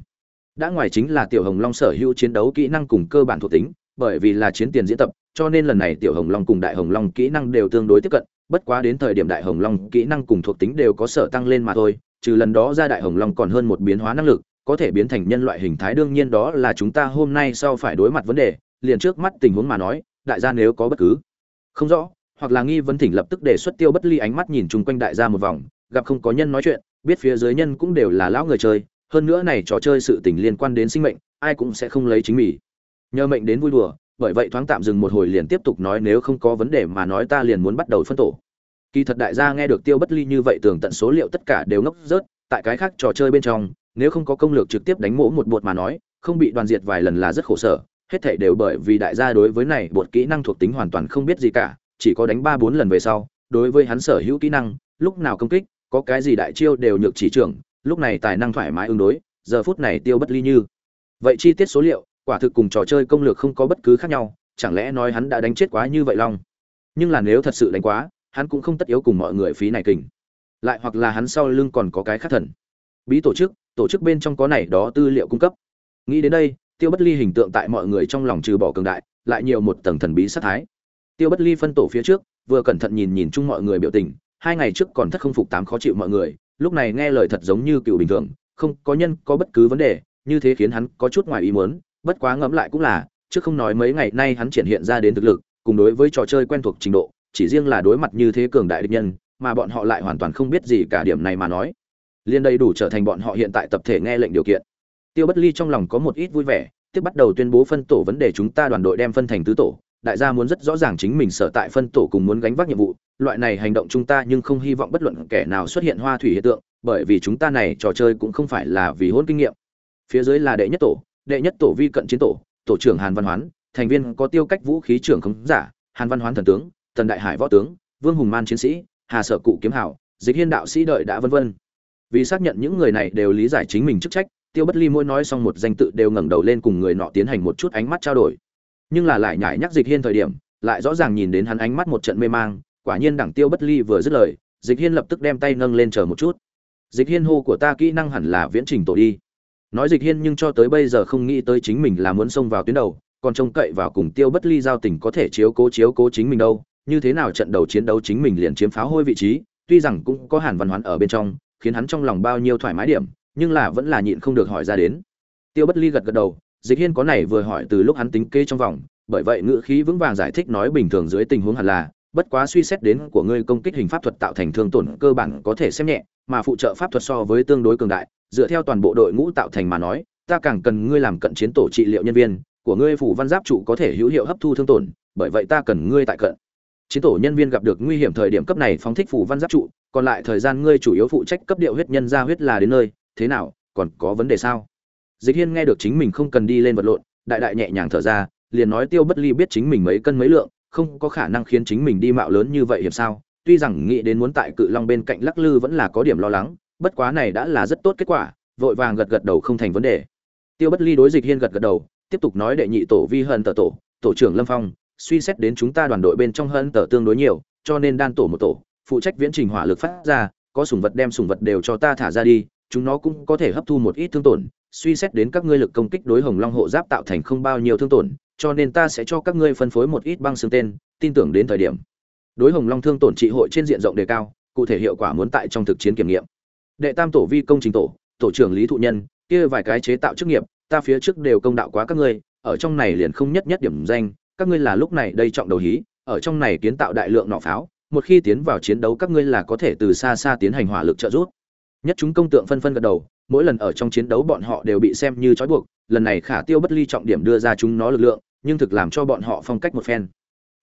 Đã ngoài chính là tiểu hồng long sở hữu chiến đấu kỹ năng cùng cơ bản thuộc tính, bởi vì là chiến tiền diễn tập cho nên lần này tiểu hồng long cùng đại hồng long kỹ năng đều tương đối tiếp cận, bất quá đến thời điểm đại hồng long kỹ năng cùng thuộc tính đều có sở tăng lên mà thôi, trừ lần đó ra đại hồng long còn hơn một biến hóa năng lực, có thể biến thành nhân loại hình thái đương nhiên đó là chúng ta hôm nay sau phải đối mặt vấn đề, liền trước mắt tình huống mà nói, đại gia nếu có bất cứ không rõ, hoặc là nghi vấn thỉnh lập tức đề xuất tiêu bất ly ánh mắt nhìn chung quanh đại gia một vòng, gặp không có nhân nói chuyện, biết phía dưới nhân cũng đều là lão người chơi, hơn nữa này trò chơi sự tình liên quan đến sinh mệnh, ai cũng sẽ không lấy chính mỉ nhờ mệnh đến vui đùa bởi vậy thoáng tạm dừng một hồi liền tiếp tục nói nếu không có vấn đề mà nói ta liền muốn bắt đầu phân tổ. Kỳ thật đại gia nghe được tiêu bất ly như vậy tưởng tận số liệu tất cả đều ngốc rớt, tại cái khác trò chơi bên trong, nếu không có công lược trực tiếp đánh mỗ một bột mà nói, không bị đoàn diệt vài lần là rất khổ sở, hết thảy đều bởi vì đại gia đối với này bột kỹ năng thuộc tính hoàn toàn không biết gì cả, chỉ có đánh ba bốn lần về sau, đối với hắn sở hữu kỹ năng, lúc nào công kích, có cái gì đại chiêu đều nhược chỉ trưởng, lúc này tài năng thoải mái ứng đối, giờ phút này tiêu bất ly như vậy chi tiết số liệu quả thực cùng trò chơi công lược không có bất cứ khác nhau, chẳng lẽ nói hắn đã đánh chết quá như vậy long? Nhưng là nếu thật sự đánh quá, hắn cũng không tất yếu cùng mọi người phí này kình. Lại hoặc là hắn sau lưng còn có cái khác thần. Bí tổ chức tổ chức bên trong có này đó tư liệu cung cấp. Nghĩ đến đây, tiêu bất ly hình tượng tại mọi người trong lòng trừ bỏ cường đại, lại nhiều một tầng thần bí sát thái. Tiêu bất ly phân tổ phía trước, vừa cẩn thận nhìn nhìn chung mọi người biểu tình, hai ngày trước còn thất không phục tám khó chịu mọi người, lúc này nghe lời thật giống như cựu bình thường, không có nhân, có bất cứ vấn đề, như thế khiến hắn có chút ngoài ý muốn bất quá ngẫm lại cũng là chứ không nói mấy ngày nay hắn triển hiện ra đến thực lực, cùng đối với trò chơi quen thuộc trình độ, chỉ riêng là đối mặt như thế cường đại địch nhân, mà bọn họ lại hoàn toàn không biết gì cả điểm này mà nói. Liên đây đủ trở thành bọn họ hiện tại tập thể nghe lệnh điều kiện. Tiêu bất ly trong lòng có một ít vui vẻ, tiếp bắt đầu tuyên bố phân tổ vấn đề chúng ta đoàn đội đem phân thành tứ tổ. Đại gia muốn rất rõ ràng chính mình sở tại phân tổ cùng muốn gánh vác nhiệm vụ. Loại này hành động chúng ta nhưng không hy vọng bất luận kẻ nào xuất hiện hoa thủy hiện tượng, bởi vì chúng ta này trò chơi cũng không phải là vì hôn kinh nghiệm. Phía dưới là đệ nhất tổ đệ nhất tổ vi cận chiến tổ tổ trưởng hàn văn hoán, thành viên có tiêu cách vũ khí trưởng khống giả, hàn văn hoán thần tướng, tần đại hải võ tướng, vương hùng man chiến sĩ, hà sở cụ kiếm hảo dịch hiên đạo sĩ đợi đã vân vân. Vì xác nhận những người này đều lý giải chính mình chức trách, tiêu bất ly mỗi nói xong một danh tự đều ngẩng đầu lên cùng người nọ tiến hành một chút ánh mắt trao đổi. Nhưng là lại nhải nhắc dịch hiên thời điểm, lại rõ ràng nhìn đến hắn ánh mắt một trận mê mang, quả nhiên đẳng tiêu bất ly vừa dứt lời, dịch hiên lập tức đem tay nâng lên chờ một chút. Dịch hiên hô của ta kỹ năng hẳn là viễn trình tổ đi nói dịch hiên nhưng cho tới bây giờ không nghĩ tới chính mình là muốn xông vào tuyến đầu, còn trông cậy vào cùng tiêu bất ly giao tình có thể chiếu cố chiếu cố chính mình đâu. Như thế nào trận đầu chiến đấu chính mình liền chiếm pháo hôi vị trí, tuy rằng cũng có hàn văn hoán ở bên trong, khiến hắn trong lòng bao nhiêu thoải mái điểm, nhưng là vẫn là nhịn không được hỏi ra đến. Tiêu bất ly gật gật đầu, dịch hiên có này vừa hỏi từ lúc hắn tính kê trong vòng, bởi vậy ngữ khí vững vàng giải thích nói bình thường dưới tình huống hẳn là, bất quá suy xét đến của ngươi công kích hình pháp thuật tạo thành thương tổn cơ bản có thể xem nhẹ, mà phụ trợ pháp thuật so với tương đối cường đại dựa theo toàn bộ đội ngũ tạo thành mà nói, ta càng cần ngươi làm cận chiến tổ trị liệu nhân viên, của ngươi phủ văn giáp trụ có thể hữu hiệu hấp thu thương tổn, bởi vậy ta cần ngươi tại cận. Chiến tổ nhân viên gặp được nguy hiểm thời điểm cấp này phóng thích phủ văn giáp trụ, còn lại thời gian ngươi chủ yếu phụ trách cấp điệu huyết nhân ra huyết là đến nơi, thế nào, còn có vấn đề sao? Dịch hiên nghe được chính mình không cần đi lên vật lộn, đại đại nhẹ nhàng thở ra, liền nói tiêu bất ly biết chính mình mấy cân mấy lượng, không có khả năng khiến chính mình đi mạo lớn như vậy hiệp sao? Tuy rằng nghĩ đến muốn tại cự long bên cạnh lắc lư vẫn là có điểm lo lắng bất quá này đã là rất tốt kết quả, vội vàng gật gật đầu không thành vấn đề. Tiêu bất ly đối dịch hiên gật gật đầu, tiếp tục nói đệ nhị tổ vi hận tờ tổ tổ trưởng lâm phong, suy xét đến chúng ta đoàn đội bên trong hận tờ tương đối nhiều, cho nên đan tổ một tổ, phụ trách viễn trình hỏa lực phát ra, có sùng vật đem sùng vật đều cho ta thả ra đi, chúng nó cũng có thể hấp thu một ít thương tổn, suy xét đến các ngươi lực công kích đối hồng long hộ giáp tạo thành không bao nhiêu thương tổn, cho nên ta sẽ cho các ngươi phân phối một ít băng xương tên, tin tưởng đến thời điểm. Đối hồng long thương tổn trị hội trên diện rộng đề cao, cụ thể hiệu quả muốn tại trong thực chiến kiểm nghiệm đệ tam tổ vi công trình tổ tổ trưởng lý thụ nhân, kia vài cái chế tạo chức nghiệp, ta phía trước đều công đạo quá các ngươi, ở trong này liền không nhất nhất điểm danh, các ngươi là lúc này đây trọng đầu hí, ở trong này kiến tạo đại lượng nọ pháo, một khi tiến vào chiến đấu các ngươi là có thể từ xa xa tiến hành hỏa lực trợ giúp. Nhất chúng công tượng phân phân gật đầu, mỗi lần ở trong chiến đấu bọn họ đều bị xem như trói buộc, lần này khả tiêu bất ly trọng điểm đưa ra chúng nó lực lượng, nhưng thực làm cho bọn họ phong cách một phen.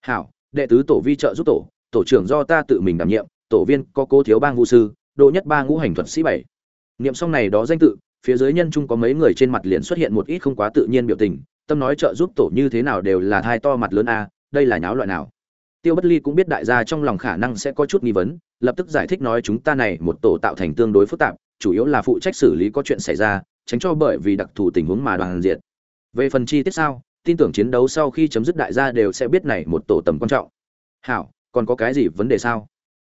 Hảo, đệ tứ tổ vi trợ giúp tổ tổ trưởng do ta tự mình đảm nhiệm, tổ viên có cố thiếu bang vũ sư độ nhất ba ngũ hành thuật sĩ bảy. Niệm xong này đó danh tự, phía dưới nhân trung có mấy người trên mặt liền xuất hiện một ít không quá tự nhiên biểu tình, tâm nói trợ giúp tổ như thế nào đều là thai to mặt lớn a, đây là nháo loại nào? Tiêu bất ly cũng biết đại gia trong lòng khả năng sẽ có chút nghi vấn, lập tức giải thích nói chúng ta này một tổ tạo thành tương đối phức tạp, chủ yếu là phụ trách xử lý có chuyện xảy ra, tránh cho bởi vì đặc thù tình huống mà đoàn diệt. Về phần chi tiết sao, tin tưởng chiến đấu sau khi chấm dứt đại gia đều sẽ biết này một tổ tầm quan trọng. Hảo, còn có cái gì vấn đề sao?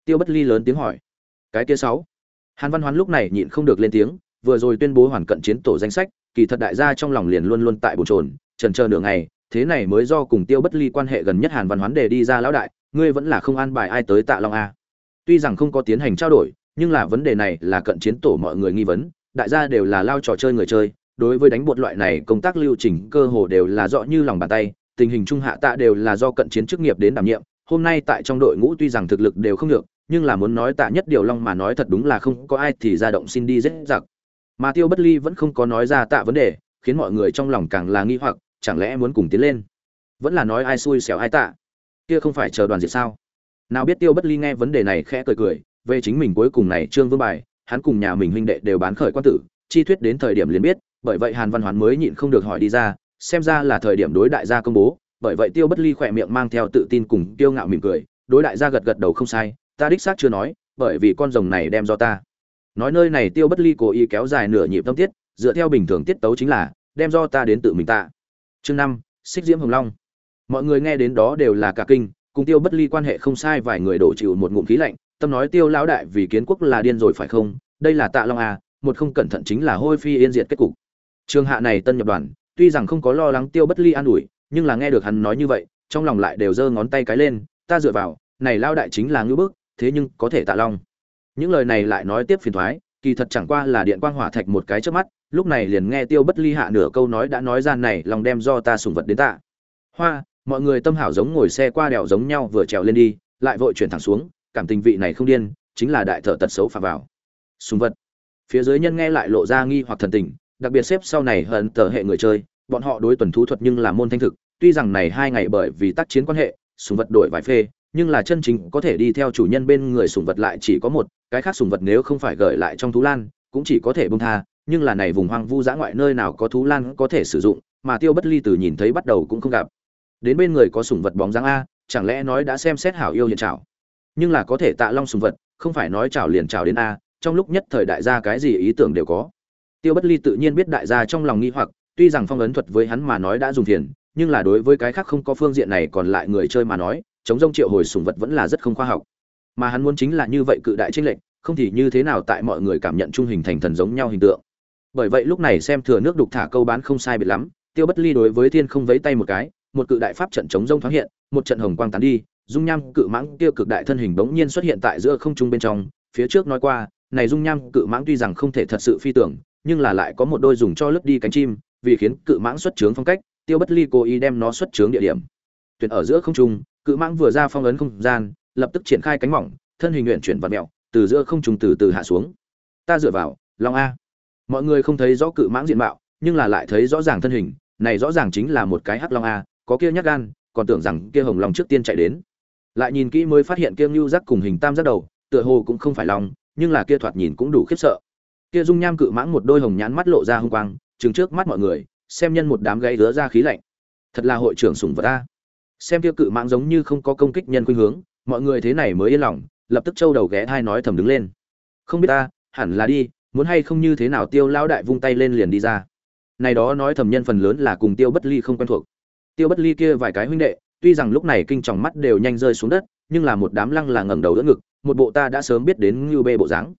Tiêu bất ly lớn tiếng hỏi cái kia sáu. Hàn văn hoán lúc này nhịn không được lên tiếng, vừa rồi tuyên bố hoàn cận chiến tổ danh sách, kỳ thật đại gia trong lòng liền luôn luôn tại bồn trồn trần chờ nửa ngày, thế này mới do cùng tiêu bất ly quan hệ gần nhất hàn văn hoán đề đi ra lão đại, ngươi vẫn là không an bài ai tới tạ long a. Tuy rằng không có tiến hành trao đổi, nhưng là vấn đề này là cận chiến tổ mọi người nghi vấn, đại gia đều là lao trò chơi người chơi, đối với đánh bột loại này công tác lưu trình cơ hồ đều là rõ như lòng bàn tay, tình hình trung hạ tạ đều là do cận chiến chức nghiệp đến đảm nhiệm, hôm nay tại trong đội ngũ tuy rằng thực lực đều không được nhưng là muốn nói tạ nhất điều long mà nói thật đúng là không có ai thì ra động xin đi dễ giặc mà tiêu bất ly vẫn không có nói ra tạ vấn đề, khiến mọi người trong lòng càng là nghi hoặc, chẳng lẽ muốn cùng tiến lên? Vẫn là nói ai xui xẻo ai tạ? Kia không phải chờ đoàn diệt sao? Nào biết tiêu bất ly nghe vấn đề này khẽ cười cười, về chính mình cuối cùng này trương vương bài, hắn cùng nhà mình huynh đệ đều bán khởi quan tử, chi thuyết đến thời điểm liền biết, bởi vậy hàn văn hoán mới nhịn không được hỏi đi ra, xem ra là thời điểm đối đại gia công bố, bởi vậy tiêu bất ly khỏe miệng mang theo tự tin cùng kiêu ngạo mỉm cười, đối đại gia gật gật đầu không sai ta đích xác chưa nói, bởi vì con rồng này đem do ta. Nói nơi này tiêu bất ly cố ý kéo dài nửa nhịp tâm tiết, dựa theo bình thường tiết tấu chính là, đem do ta đến tự mình ta chương năm, xích diễm hồng long. Mọi người nghe đến đó đều là cả kinh, cùng tiêu bất ly quan hệ không sai, vài người đổ chịu một ngụm khí lạnh, tâm nói tiêu lão đại vì kiến quốc là điên rồi phải không? Đây là tạ long à một không cẩn thận chính là hôi phi yên diệt kết cục. Trường hạ này tân nhập đoàn, tuy rằng không có lo lắng tiêu bất ly an ủi, nhưng là nghe được hắn nói như vậy, trong lòng lại đều giơ ngón tay cái lên, ta dựa vào, này lao đại chính là ngữ bức thế nhưng có thể tạ long. Những lời này lại nói tiếp phiền thoái, kỳ thật chẳng qua là điện quang hỏa thạch một cái trước mắt, lúc này liền nghe tiêu bất ly hạ nửa câu nói đã nói ra này, lòng đem do ta sùng vật đến tạ. Hoa, mọi người tâm hảo giống ngồi xe qua đèo giống nhau vừa trèo lên đi, lại vội chuyển thẳng xuống, cảm tình vị này không điên, chính là đại thợ tật xấu phà vào. Sùng vật. Phía dưới nhân nghe lại lộ ra nghi hoặc thần tình, đặc biệt xếp sau này hận tờ hệ người chơi, bọn họ đối tuần thú thuật nhưng là môn thanh thực, tuy rằng này hai ngày bởi vì tác chiến quan hệ sùng vật đổi vài phê nhưng là chân chính có thể đi theo chủ nhân bên người sùng vật lại chỉ có một, cái khác sùng vật nếu không phải gửi lại trong thú lan, cũng chỉ có thể bông tha, nhưng là này vùng hoang vu dã ngoại nơi nào có thú lan có thể sử dụng, mà tiêu bất ly từ nhìn thấy bắt đầu cũng không gặp. Đến bên người có sùng vật bóng dáng a, chẳng lẽ nói đã xem xét hảo yêu hiện trảo? Nhưng là có thể tạ long sùng vật, không phải nói trảo liền trảo đến a, trong lúc nhất thời đại gia cái gì ý tưởng đều có. Tiêu bất ly tự nhiên biết đại gia trong lòng nghi hoặc, tuy rằng phong ấn thuật với hắn mà nói đã dùng tiền nhưng là đối với cái khác không có phương diện này còn lại người chơi mà nói chống rông triệu hồi sùng vật vẫn là rất không khoa học. Mà hắn muốn chính là như vậy cự đại trinh lệnh không thì như thế nào tại mọi người cảm nhận trung hình thành thần giống nhau hình tượng. Bởi vậy lúc này xem thừa nước đục thả câu bán không sai biệt lắm, tiêu bất ly đối với thiên không vấy tay một cái, một cự đại pháp trận chống rông thoáng hiện, một trận hồng quang tán đi, dung nham cự mãng kia cực đại thân hình bỗng nhiên xuất hiện tại giữa không trung bên trong, phía trước nói qua, này dung nham cự mãng tuy rằng không thể thật sự phi tưởng, nhưng là lại có một đôi dùng cho lướt đi cánh chim, vì khiến cự mãng xuất trướng phong cách, tiêu bất ly cố ý đem nó xuất trướng địa điểm. Tuyển ở giữa không trung cự mãng vừa ra phong ấn không gian, lập tức triển khai cánh mỏng, thân hình nguyện chuyển vật mẹo, từ giữa không trung từ từ hạ xuống. Ta dựa vào, long a. Mọi người không thấy rõ cự mãng diện mạo, nhưng là lại thấy rõ ràng thân hình, này rõ ràng chính là một cái hắc long a, có kia nhát gan, còn tưởng rằng kia hồng long trước tiên chạy đến. Lại nhìn kỹ mới phát hiện kia ngưu giác cùng hình tam giác đầu, tựa hồ cũng không phải long, nhưng là kia thoạt nhìn cũng đủ khiếp sợ. Kia dung nham cự mãng một đôi hồng nhãn mắt lộ ra hung quang trừng trước mắt mọi người, xem nhân một đám gây rứa ra khí lạnh. Thật là hội trưởng sủng vật ta xem kia cự mãng giống như không có công kích nhân khuynh hướng, mọi người thế này mới yên lòng, lập tức trâu đầu ghé thai nói thầm đứng lên. Không biết ta, hẳn là đi, muốn hay không như thế nào tiêu lão đại vung tay lên liền đi ra. Này đó nói thầm nhân phần lớn là cùng tiêu bất ly không quen thuộc. Tiêu bất ly kia vài cái huynh đệ, tuy rằng lúc này kinh tròng mắt đều nhanh rơi xuống đất, nhưng là một đám lăng là ngẩng đầu đỡ ngực, một bộ ta đã sớm biết đến ngưu bê bộ dáng.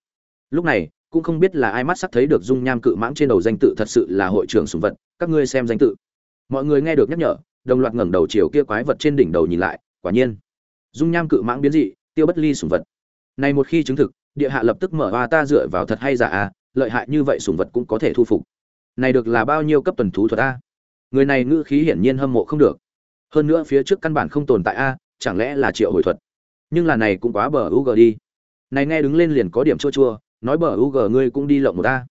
Lúc này, cũng không biết là ai mắt sắc thấy được dung nham cự mãng trên đầu danh tự thật sự là hội trưởng sùng vật, các ngươi xem danh tự. Mọi người nghe được nhắc nhở đồng loạt ngẩng đầu chiều kia quái vật trên đỉnh đầu nhìn lại, quả nhiên, dung nham cự mãng biến dị, tiêu bất ly sủng vật. Này một khi chứng thực, địa hạ lập tức mở hoa ta dựa vào thật hay giả à lợi hại như vậy sủng vật cũng có thể thu phục. Này được là bao nhiêu cấp tuần thú thuật a? Người này ngữ khí hiển nhiên hâm mộ không được. Hơn nữa phía trước căn bản không tồn tại a, chẳng lẽ là triệu hồi thuật? Nhưng là này cũng quá bờ u g đi. Này nghe đứng lên liền có điểm chua chua, nói bờ u g ngươi cũng đi lộng một ta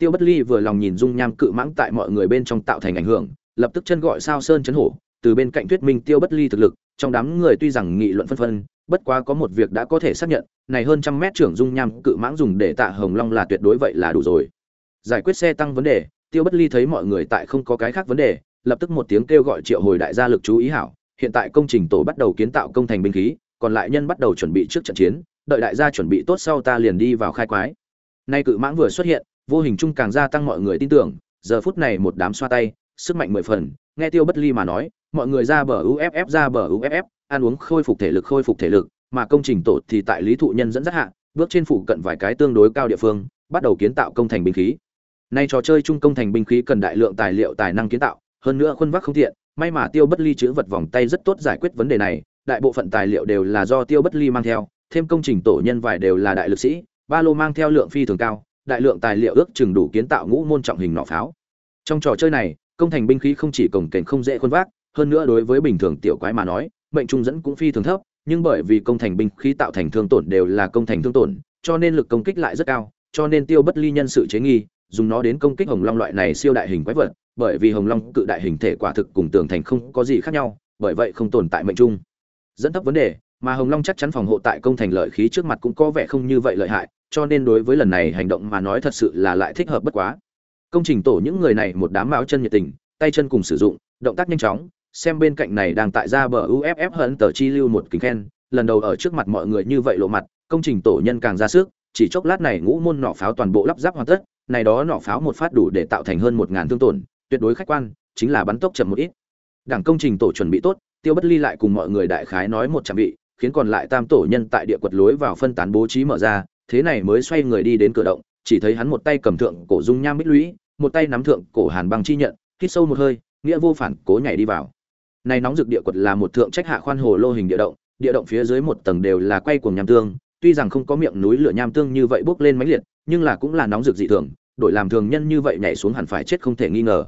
tiêu bất ly vừa lòng nhìn dung nham cự mãng tại mọi người bên trong tạo thành ảnh hưởng lập tức chân gọi sao sơn chấn hổ, từ bên cạnh thuyết minh tiêu bất ly thực lực, trong đám người tuy rằng nghị luận phân phân, bất quá có một việc đã có thể xác nhận, này hơn trăm mét trưởng dung nham cự mãng dùng để tạ hồng long là tuyệt đối vậy là đủ rồi. Giải quyết xe tăng vấn đề, tiêu bất ly thấy mọi người tại không có cái khác vấn đề, lập tức một tiếng kêu gọi triệu hồi đại gia lực chú ý hảo, hiện tại công trình tổ bắt đầu kiến tạo công thành binh khí, còn lại nhân bắt đầu chuẩn bị trước trận chiến, đợi đại gia chuẩn bị tốt sau ta liền đi vào khai quái. Nay cự mãng vừa xuất hiện, vô hình chung càng gia tăng mọi người tin tưởng, giờ phút này một đám xoa tay sức mạnh mười phần, nghe tiêu bất ly mà nói, mọi người ra bờ uff ra bờ uff ăn uống khôi phục thể lực, khôi phục thể lực, mà công trình tổ thì tại lý thụ nhân dẫn dắt hạ, bước trên phụ cận vài cái tương đối cao địa phương, bắt đầu kiến tạo công thành binh khí. Nay trò chơi chung công thành binh khí cần đại lượng tài liệu, tài năng kiến tạo, hơn nữa khuôn vác không tiện, may mà tiêu bất ly chữ vật vòng tay rất tốt giải quyết vấn đề này, đại bộ phận tài liệu đều là do tiêu bất ly mang theo, thêm công trình tổ nhân vải đều là đại lực sĩ, ba lô mang theo lượng phi thường cao, đại lượng tài liệu ước chừng đủ kiến tạo ngũ môn trọng hình nỏ pháo. Trong trò chơi này công thành binh khí không chỉ cổng kềnh không dễ khuôn vác, hơn nữa đối với bình thường tiểu quái mà nói, mệnh trung dẫn cũng phi thường thấp, nhưng bởi vì công thành binh khí tạo thành thương tổn đều là công thành thương tổn, cho nên lực công kích lại rất cao, cho nên tiêu bất ly nhân sự chế nghi, dùng nó đến công kích hồng long loại này siêu đại hình quái vật, bởi vì hồng long cự đại hình thể quả thực cùng tường thành không có gì khác nhau, bởi vậy không tồn tại mệnh trung. Dẫn thấp vấn đề, mà hồng long chắc chắn phòng hộ tại công thành lợi khí trước mặt cũng có vẻ không như vậy lợi hại, cho nên đối với lần này hành động mà nói thật sự là lại thích hợp bất quá công trình tổ những người này một đám máu chân nhiệt tình, tay chân cùng sử dụng, động tác nhanh chóng, xem bên cạnh này đang tại ra bờ uff hận tờ chi lưu một kính khen, lần đầu ở trước mặt mọi người như vậy lộ mặt, công trình tổ nhân càng ra sức, chỉ chốc lát này ngũ môn nỏ pháo toàn bộ lắp ráp hoàn tất, này đó nỏ pháo một phát đủ để tạo thành hơn một ngàn thương tổn, tuyệt đối khách quan, chính là bắn tốc chậm một ít. Đảng công trình tổ chuẩn bị tốt, tiêu bất ly lại cùng mọi người đại khái nói một trăm vị, khiến còn lại tam tổ nhân tại địa quật lối vào phân tán bố trí mở ra, thế này mới xoay người đi đến cửa động chỉ thấy hắn một tay cầm thượng cổ dung nham bích lũy, một tay nắm thượng cổ hàn băng chi nhận, hít sâu một hơi, nghĩa vô phản cố nhảy đi vào. Này nóng rực địa quật là một thượng trách hạ khoan hồ lô hình địa động địa động phía dưới một tầng đều là quay cuồng nham tương, tuy rằng không có miệng núi lửa nham tương như vậy bốc lên mãnh liệt, nhưng là cũng là nóng rực dị thường, đổi làm thường nhân như vậy nhảy xuống hẳn phải chết không thể nghi ngờ.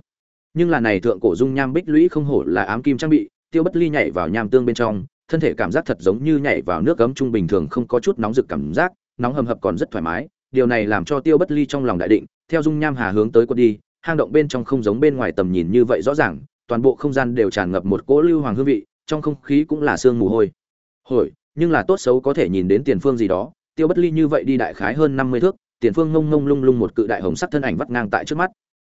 Nhưng là này thượng cổ dung nham bích lũy không hổ là ám kim trang bị, tiêu bất ly nhảy vào nham tương bên trong, thân thể cảm giác thật giống như nhảy vào nước cấm trung bình thường không có chút nóng rực cảm giác, nóng hầm hập còn rất thoải mái điều này làm cho tiêu bất ly trong lòng đại định, theo dung nham hà hướng tới quân đi, hang động bên trong không giống bên ngoài tầm nhìn như vậy rõ ràng, toàn bộ không gian đều tràn ngập một cỗ lưu hoàng hương vị, trong không khí cũng là sương mù hôi. Hồi nhưng là tốt xấu có thể nhìn đến tiền phương gì đó, tiêu bất ly như vậy đi đại khái hơn năm mươi thước, tiền phương ngông ngông lung lung một cự đại hồng sắc thân ảnh vắt ngang tại trước mắt.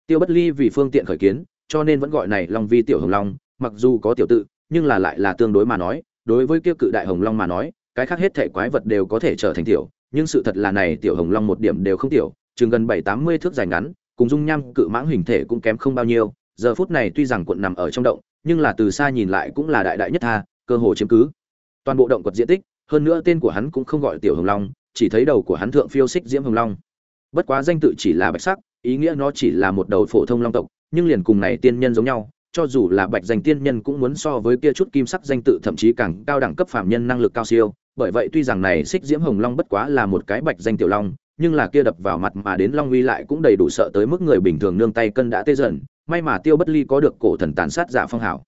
Tiêu bất ly vì phương tiện khởi kiến, cho nên vẫn gọi này long vi tiểu hồng long, mặc dù có tiểu tự, nhưng là lại là tương đối mà nói, đối với kia cự đại hồng long mà nói, cái khác hết thể quái vật đều có thể trở thành tiểu nhưng sự thật là này tiểu hồng long một điểm đều không tiểu, chừng gần bảy tám mươi thước dài ngắn, cùng dung nham cự mãng hình thể cũng kém không bao nhiêu, giờ phút này tuy rằng quận nằm ở trong động, nhưng là từ xa nhìn lại cũng là đại đại nhất tha, cơ hồ chiếm cứ. Toàn bộ động quật diện tích, hơn nữa tên của hắn cũng không gọi tiểu hồng long, chỉ thấy đầu của hắn thượng phiêu xích diễm hồng long. Bất quá danh tự chỉ là bạch sắc, ý nghĩa nó chỉ là một đầu phổ thông long tộc, nhưng liền cùng này tiên nhân giống nhau, cho dù là bạch danh tiên nhân cũng muốn so với kia chút kim sắc danh tự thậm chí càng cao đẳng cấp phạm nhân năng lực cao siêu bởi vậy tuy rằng này xích diễm hồng long bất quá là một cái bạch danh tiểu long, nhưng là kia đập vào mặt mà đến long uy lại cũng đầy đủ sợ tới mức người bình thường nương tay cân đã tê dần, may mà tiêu bất ly có được cổ thần tàn sát giả phong hảo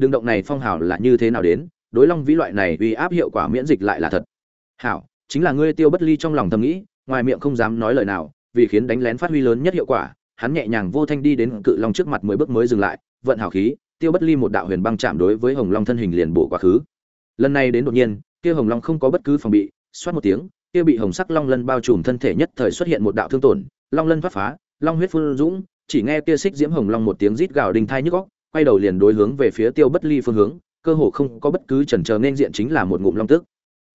đường động này phong hảo là như thế nào đến, đối long vĩ loại này uy áp hiệu quả miễn dịch lại là thật. Hảo, chính là ngươi tiêu bất ly trong lòng thầm nghĩ, ngoài miệng không dám nói lời nào, vì khiến đánh lén phát huy lớn nhất hiệu quả, hắn nhẹ nhàng vô thanh đi đến cự long trước mặt mười bước mới dừng lại, vận hảo khí, tiêu bất ly một đạo huyền băng chạm đối với hồng long thân hình liền bổ quá khứ. Lần này đến đột nhiên kia hồng long không có bất cứ phòng bị, xoát một tiếng, kia bị hồng sắc long lân bao trùm thân thể nhất thời xuất hiện một đạo thương tổn, long lân phát phá, long huyết phun dũng, chỉ nghe kia xích diễm hồng long một tiếng rít gào đinh thai nhức óc, quay đầu liền đối hướng về phía tiêu bất ly phương hướng, cơ hồ không có bất cứ chần chờ nên diện chính là một ngụm long tức.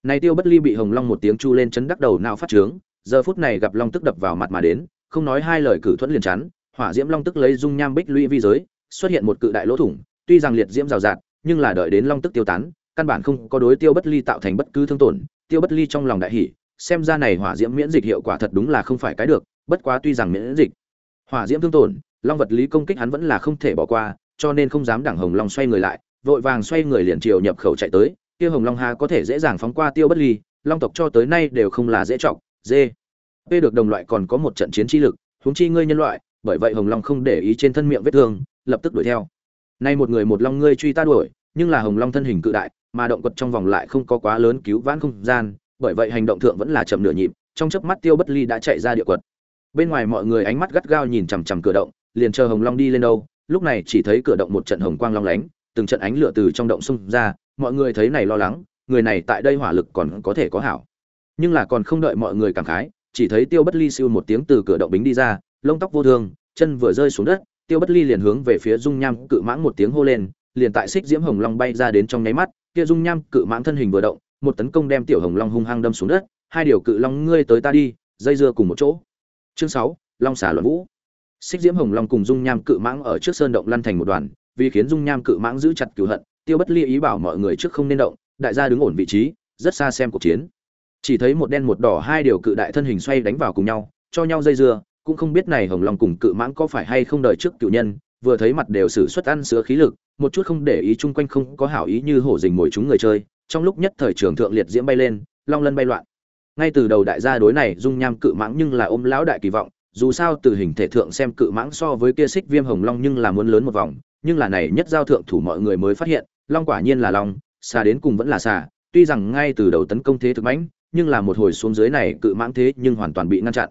Này tiêu bất ly bị hồng long một tiếng chu lên chấn đắc đầu nào phát trướng, giờ phút này gặp long tức đập vào mặt mà đến, không nói hai lời cử thuẫn liền chắn, hỏa diễm long tức lấy dung nham bích lũy vi giới, xuất hiện một cự đại lỗ thủng, tuy rằng liệt diễm rào rạt, nhưng là đợi đến long tức tiêu tán căn bản không có đối tiêu bất ly tạo thành bất cứ thương tổn, tiêu bất ly trong lòng đại hỉ, xem ra này hỏa diễm miễn dịch hiệu quả thật đúng là không phải cái được, bất quá tuy rằng miễn dịch, hỏa diễm thương tổn, long vật lý công kích hắn vẫn là không thể bỏ qua, cho nên không dám đẳng hồng long xoay người lại, vội vàng xoay người liền chiều nhập khẩu chạy tới, kia hồng long ha có thể dễ dàng phóng qua tiêu bất ly, long tộc cho tới nay đều không là dễ trọng dê. P được đồng loại còn có một trận chiến chi lực, huống chi ngươi nhân loại, bởi vậy hồng long không để ý trên thân miệng vết thương, lập tức đuổi theo. Nay một người một long ngươi truy ta đuổi, nhưng là hồng long thân hình cự đại mà động quật trong vòng lại không có quá lớn cứu vãn không gian, bởi vậy hành động thượng vẫn là chậm nửa nhịp, trong chớp mắt tiêu bất ly đã chạy ra địa quật. Bên ngoài mọi người ánh mắt gắt gao nhìn chằm chằm cửa động, liền chờ hồng long đi lên đâu, lúc này chỉ thấy cửa động một trận hồng quang long lánh, từng trận ánh lửa từ trong động xung ra, mọi người thấy này lo lắng, người này tại đây hỏa lực còn có thể có hảo. Nhưng là còn không đợi mọi người cảm khái, chỉ thấy tiêu bất ly siêu một tiếng từ cửa động bính đi ra, lông tóc vô thương, chân vừa rơi xuống đất, tiêu bất ly liền hướng về phía dung nham cự mãng một tiếng hô lên, liền tại xích diễm hồng long bay ra đến trong nháy mắt kia dung nham cự mãng thân hình vừa động, một tấn công đem tiểu hồng long hung hăng đâm xuống đất, hai điều cự long ngươi tới ta đi, dây dưa cùng một chỗ. Chương sáu, long xả luận vũ. Xích diễm hồng long cùng dung nham cự mãng ở trước sơn động lăn thành một đoàn, vì khiến dung nham cự mãng giữ chặt cửu hận, tiêu bất ly ý bảo mọi người trước không nên động, đại gia đứng ổn vị trí, rất xa xem cuộc chiến. Chỉ thấy một đen một đỏ hai điều cự đại thân hình xoay đánh vào cùng nhau, cho nhau dây dưa, cũng không biết này hồng long cùng cự mãng có phải hay không đợi trước cựu nhân, vừa thấy mặt đều sử xuất ăn sữa khí lực một chút không để ý chung quanh không có hảo ý như hổ dình mồi chúng người chơi, trong lúc nhất thời trường thượng liệt diễm bay lên, long lân bay loạn. Ngay từ đầu đại gia đối này dung nham cự mãng nhưng là ôm lão đại kỳ vọng, dù sao từ hình thể thượng xem cự mãng so với kia xích viêm hồng long nhưng là muốn lớn một vòng, nhưng là này nhất giao thượng thủ mọi người mới phát hiện, long quả nhiên là long, xà đến cùng vẫn là xà, tuy rằng ngay từ đầu tấn công thế thực mãnh, nhưng là một hồi xuống dưới này cự mãng thế nhưng hoàn toàn bị ngăn chặn.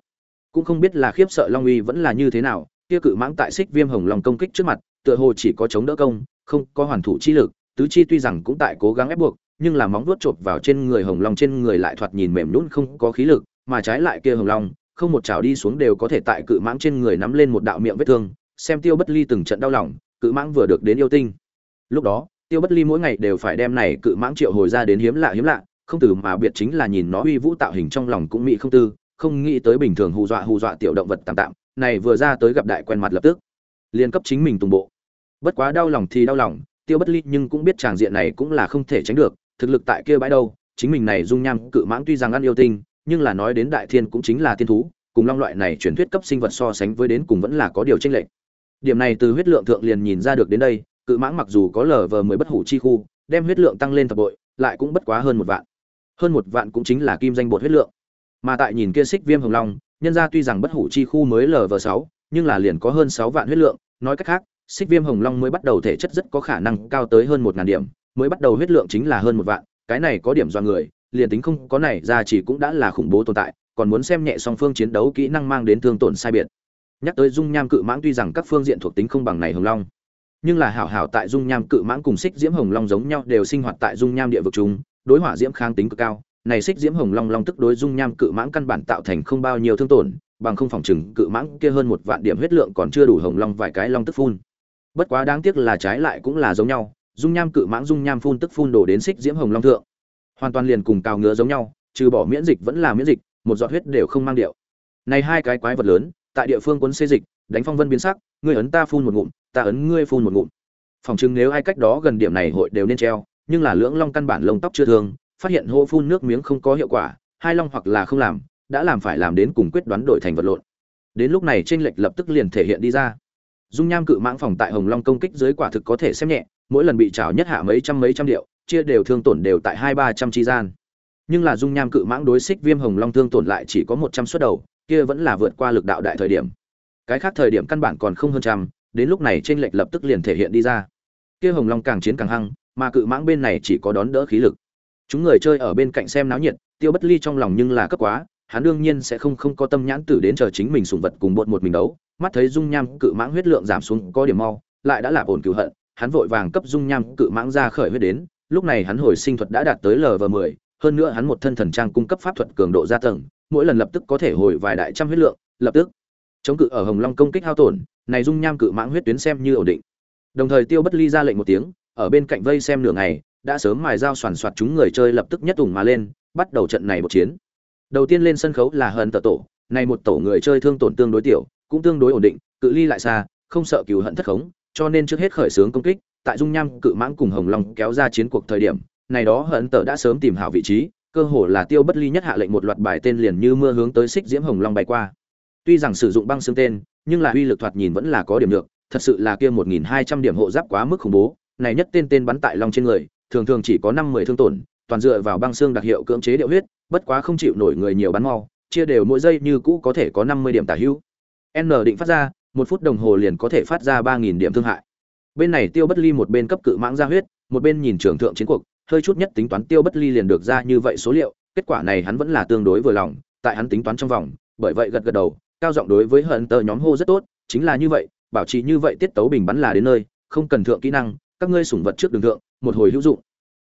Cũng không biết là khiếp sợ long uy vẫn là như thế nào, kia cự mãng tại xích viêm hồng long công kích trước mặt, tựa hồ chỉ có chống đỡ công không có hoàn thủ chi lực, tứ chi tuy rằng cũng tại cố gắng ép buộc, nhưng là móng vuốt chộp vào trên người hồng long trên người lại thoạt nhìn mềm nhũn không có khí lực, mà trái lại kia hồng long, không một chảo đi xuống đều có thể tại cự mãng trên người nắm lên một đạo miệng vết thương, xem tiêu bất ly từng trận đau lòng, cự mãng vừa được đến yêu tinh. Lúc đó, tiêu bất ly mỗi ngày đều phải đem này cự mãng triệu hồi ra đến hiếm lạ hiếm lạ, không từ mà biệt chính là nhìn nó uy vũ tạo hình trong lòng cũng mỹ không tư, không nghĩ tới bình thường hù dọa hù dọa tiểu động vật tạm tạm, này vừa ra tới gặp đại quen mặt lập tức liên cấp chính mình tung bộ bất quá đau lòng thì đau lòng, tiêu bất ly nhưng cũng biết tràng diện này cũng là không thể tránh được, thực lực tại kia bãi đâu, chính mình này dung nham cự mãng tuy rằng ăn yêu tinh, nhưng là nói đến đại thiên cũng chính là thiên thú, cùng long loại này truyền thuyết cấp sinh vật so sánh với đến cùng vẫn là có điều tranh lệch. Điểm này từ huyết lượng thượng liền nhìn ra được đến đây, cự mãng mặc dù có lờ vờ mới bất hủ chi khu, đem huyết lượng tăng lên thập bội, lại cũng bất quá hơn một vạn. Hơn một vạn cũng chính là kim danh bột huyết lượng. Mà tại nhìn kia xích viêm hồng long, nhân ra tuy rằng bất hủ chi khu mới lv sáu, nhưng là liền có hơn sáu vạn huyết lượng, nói cách khác xích viêm hồng long mới bắt đầu thể chất rất có khả năng cao tới hơn một ngàn điểm, mới bắt đầu huyết lượng chính là hơn một vạn, cái này có điểm do người, liền tính không có này ra chỉ cũng đã là khủng bố tồn tại, còn muốn xem nhẹ song phương chiến đấu kỹ năng mang đến thương tổn sai biệt. Nhắc tới dung nham cự mãng tuy rằng các phương diện thuộc tính không bằng này hồng long, nhưng là hảo hảo tại dung nham cự mãng cùng xích diễm hồng long giống nhau đều sinh hoạt tại dung nham địa vực chúng, đối hỏa diễm kháng tính cực cao, này xích diễm hồng long long tức đối dung nham cự mãng căn bản tạo thành không bao nhiêu thương tổn, bằng không phòng chừng cự mãng kia hơn một vạn điểm huyết lượng còn chưa đủ hồng long vài cái long tức phun bất quá đáng tiếc là trái lại cũng là giống nhau, dung nham cự mãng dung nham phun tức phun đổ đến xích diễm hồng long thượng. Hoàn toàn liền cùng cào ngựa giống nhau, trừ bỏ miễn dịch vẫn là miễn dịch, một giọt huyết đều không mang điệu. Này hai cái quái vật lớn, tại địa phương quấn xê dịch, đánh phong vân biến sắc, ngươi ấn ta phun một ngụm, ta ấn ngươi phun một ngụm. Phòng chừng nếu ai cách đó gần điểm này hội đều nên treo, nhưng là lưỡng long căn bản lông tóc chưa thương phát hiện hô phun nước miếng không có hiệu quả, hai long hoặc là không làm, đã làm phải làm đến cùng quyết đoán đổi thành vật lộn. Đến lúc này tranh lệch lập tức liền thể hiện đi ra dung nham cự mãng phòng tại hồng long công kích dưới quả thực có thể xem nhẹ, mỗi lần bị trào nhất hạ mấy trăm mấy trăm điệu, chia đều thương tổn đều tại hai ba trăm chi gian. Nhưng là dung nham cự mãng đối xích viêm hồng long thương tổn lại chỉ có một trăm suất đầu, kia vẫn là vượt qua lực đạo đại thời điểm. Cái khác thời điểm căn bản còn không hơn trăm, đến lúc này trên lệch lập tức liền thể hiện đi ra. Kia hồng long càng chiến càng hăng, mà cự mãng bên này chỉ có đón đỡ khí lực. Chúng người chơi ở bên cạnh xem náo nhiệt, tiêu bất ly trong lòng nhưng là cấp quá, hắn đương nhiên sẽ không không có tâm nhãn tử đến chờ chính mình sùng vật cùng bột một mình đấu mắt thấy dung nham cự mãng huyết lượng giảm xuống có điểm mau, lại đã là ổn cửu hận, hắn vội vàng cấp dung nham cự mãng ra khởi huyết đến, lúc này hắn hồi sinh thuật đã đạt tới lv mười, hơn nữa hắn một thân thần trang cung cấp pháp thuật cường độ gia tầng, mỗi lần lập tức có thể hồi vài đại trăm huyết lượng, lập tức, chống cự ở hồng long công kích hao tổn, này dung nham cự mãng huyết tuyến xem như ổn định. Đồng thời tiêu bất ly ra lệnh một tiếng, ở bên cạnh vây xem nửa ngày, đã sớm mài dao soàn soạt chúng người chơi lập tức nhất ủng mà lên, bắt đầu trận này một chiến. Đầu tiên lên sân khấu là hận tờ tổ, này một tổ người chơi thương tổn tương đối tiểu cũng tương đối ổn định, cự ly lại xa, không sợ cừu hận thất khống, cho nên trước hết khởi xướng công kích, tại dung nham cự mãng cùng hồng long kéo ra chiến cuộc thời điểm, này đó hận tờ đã sớm tìm hảo vị trí, cơ hồ là tiêu bất ly nhất hạ lệnh một loạt bài tên liền như mưa hướng tới xích diễm hồng long bay qua. Tuy rằng sử dụng băng xương tên, nhưng là uy lực thoạt nhìn vẫn là có điểm được, thật sự là kia một nghìn hai trăm điểm hộ giáp quá mức khủng bố, này nhất tên tên bắn tại long trên người, thường thường chỉ có năm mười thương tổn, toàn dựa vào băng xương đặc hiệu cưỡng chế điệu huyết, bất quá không chịu nổi người nhiều bắn mau, chia đều mỗi giây như cũ có thể có năm mươi điểm tả hữu n định phát ra, một phút đồng hồ liền có thể phát ra ba nghìn điểm thương hại. Bên này tiêu bất ly một bên cấp cự mãng ra huyết, một bên nhìn trưởng thượng chiến cuộc, hơi chút nhất tính toán tiêu bất ly liền được ra như vậy số liệu, kết quả này hắn vẫn là tương đối vừa lòng, tại hắn tính toán trong vòng, bởi vậy gật gật đầu, cao giọng đối với hận nhóm hô rất tốt, chính là như vậy, bảo trì như vậy tiết tấu bình bắn là đến nơi, không cần thượng kỹ năng, các ngươi sủng vật trước đường thượng, một hồi hữu dụng.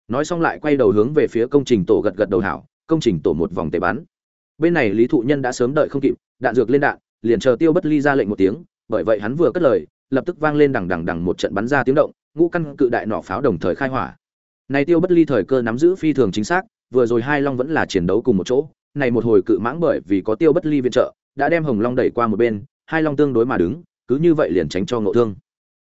Nói xong lại quay đầu hướng về phía công trình tổ gật gật đầu hảo, công trình tổ một vòng tề bắn. Bên này lý thụ nhân đã sớm đợi không kịp, đạn dược lên đạn liền chờ tiêu bất ly ra lệnh một tiếng, bởi vậy hắn vừa cất lời, lập tức vang lên đằng đằng đằng một trận bắn ra tiếng động, ngũ căn cự đại nỏ pháo đồng thời khai hỏa. Này tiêu bất ly thời cơ nắm giữ phi thường chính xác, vừa rồi hai long vẫn là chiến đấu cùng một chỗ, này một hồi cự mãng bởi vì có tiêu bất ly viện trợ, đã đem hồng long đẩy qua một bên, hai long tương đối mà đứng, cứ như vậy liền tránh cho ngộ thương.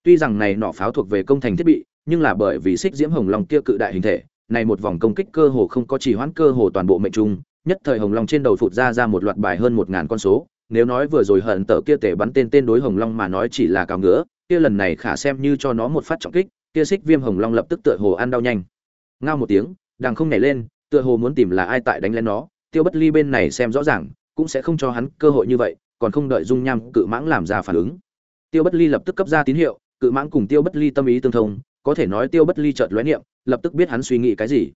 Tuy rằng này nỏ pháo thuộc về công thành thiết bị, nhưng là bởi vì xích diễm hồng long kia cự đại hình thể, này một vòng công kích cơ hồ không có chỉ hoãn cơ hồ toàn bộ mệnh trung, nhất thời hồng long trên đầu phụt ra ra một loạt bài hơn một ngàn con số nếu nói vừa rồi hận tở kia tể bắn tên tên đối hồng long mà nói chỉ là cào ngứa, kia lần này khả xem như cho nó một phát trọng kích, kia xích viêm hồng long lập tức tựa hồ ăn đau nhanh. Ngao một tiếng, đằng không nhảy lên, tựa hồ muốn tìm là ai tại đánh lên nó, tiêu bất ly bên này xem rõ ràng, cũng sẽ không cho hắn cơ hội như vậy, còn không đợi dung nham cự mãng làm ra phản ứng. Tiêu bất ly lập tức cấp ra tín hiệu, cự mãng cùng tiêu bất ly tâm ý tương thông, có thể nói tiêu bất ly chợt lóe niệm, lập tức biết hắn suy nghĩ cái gì.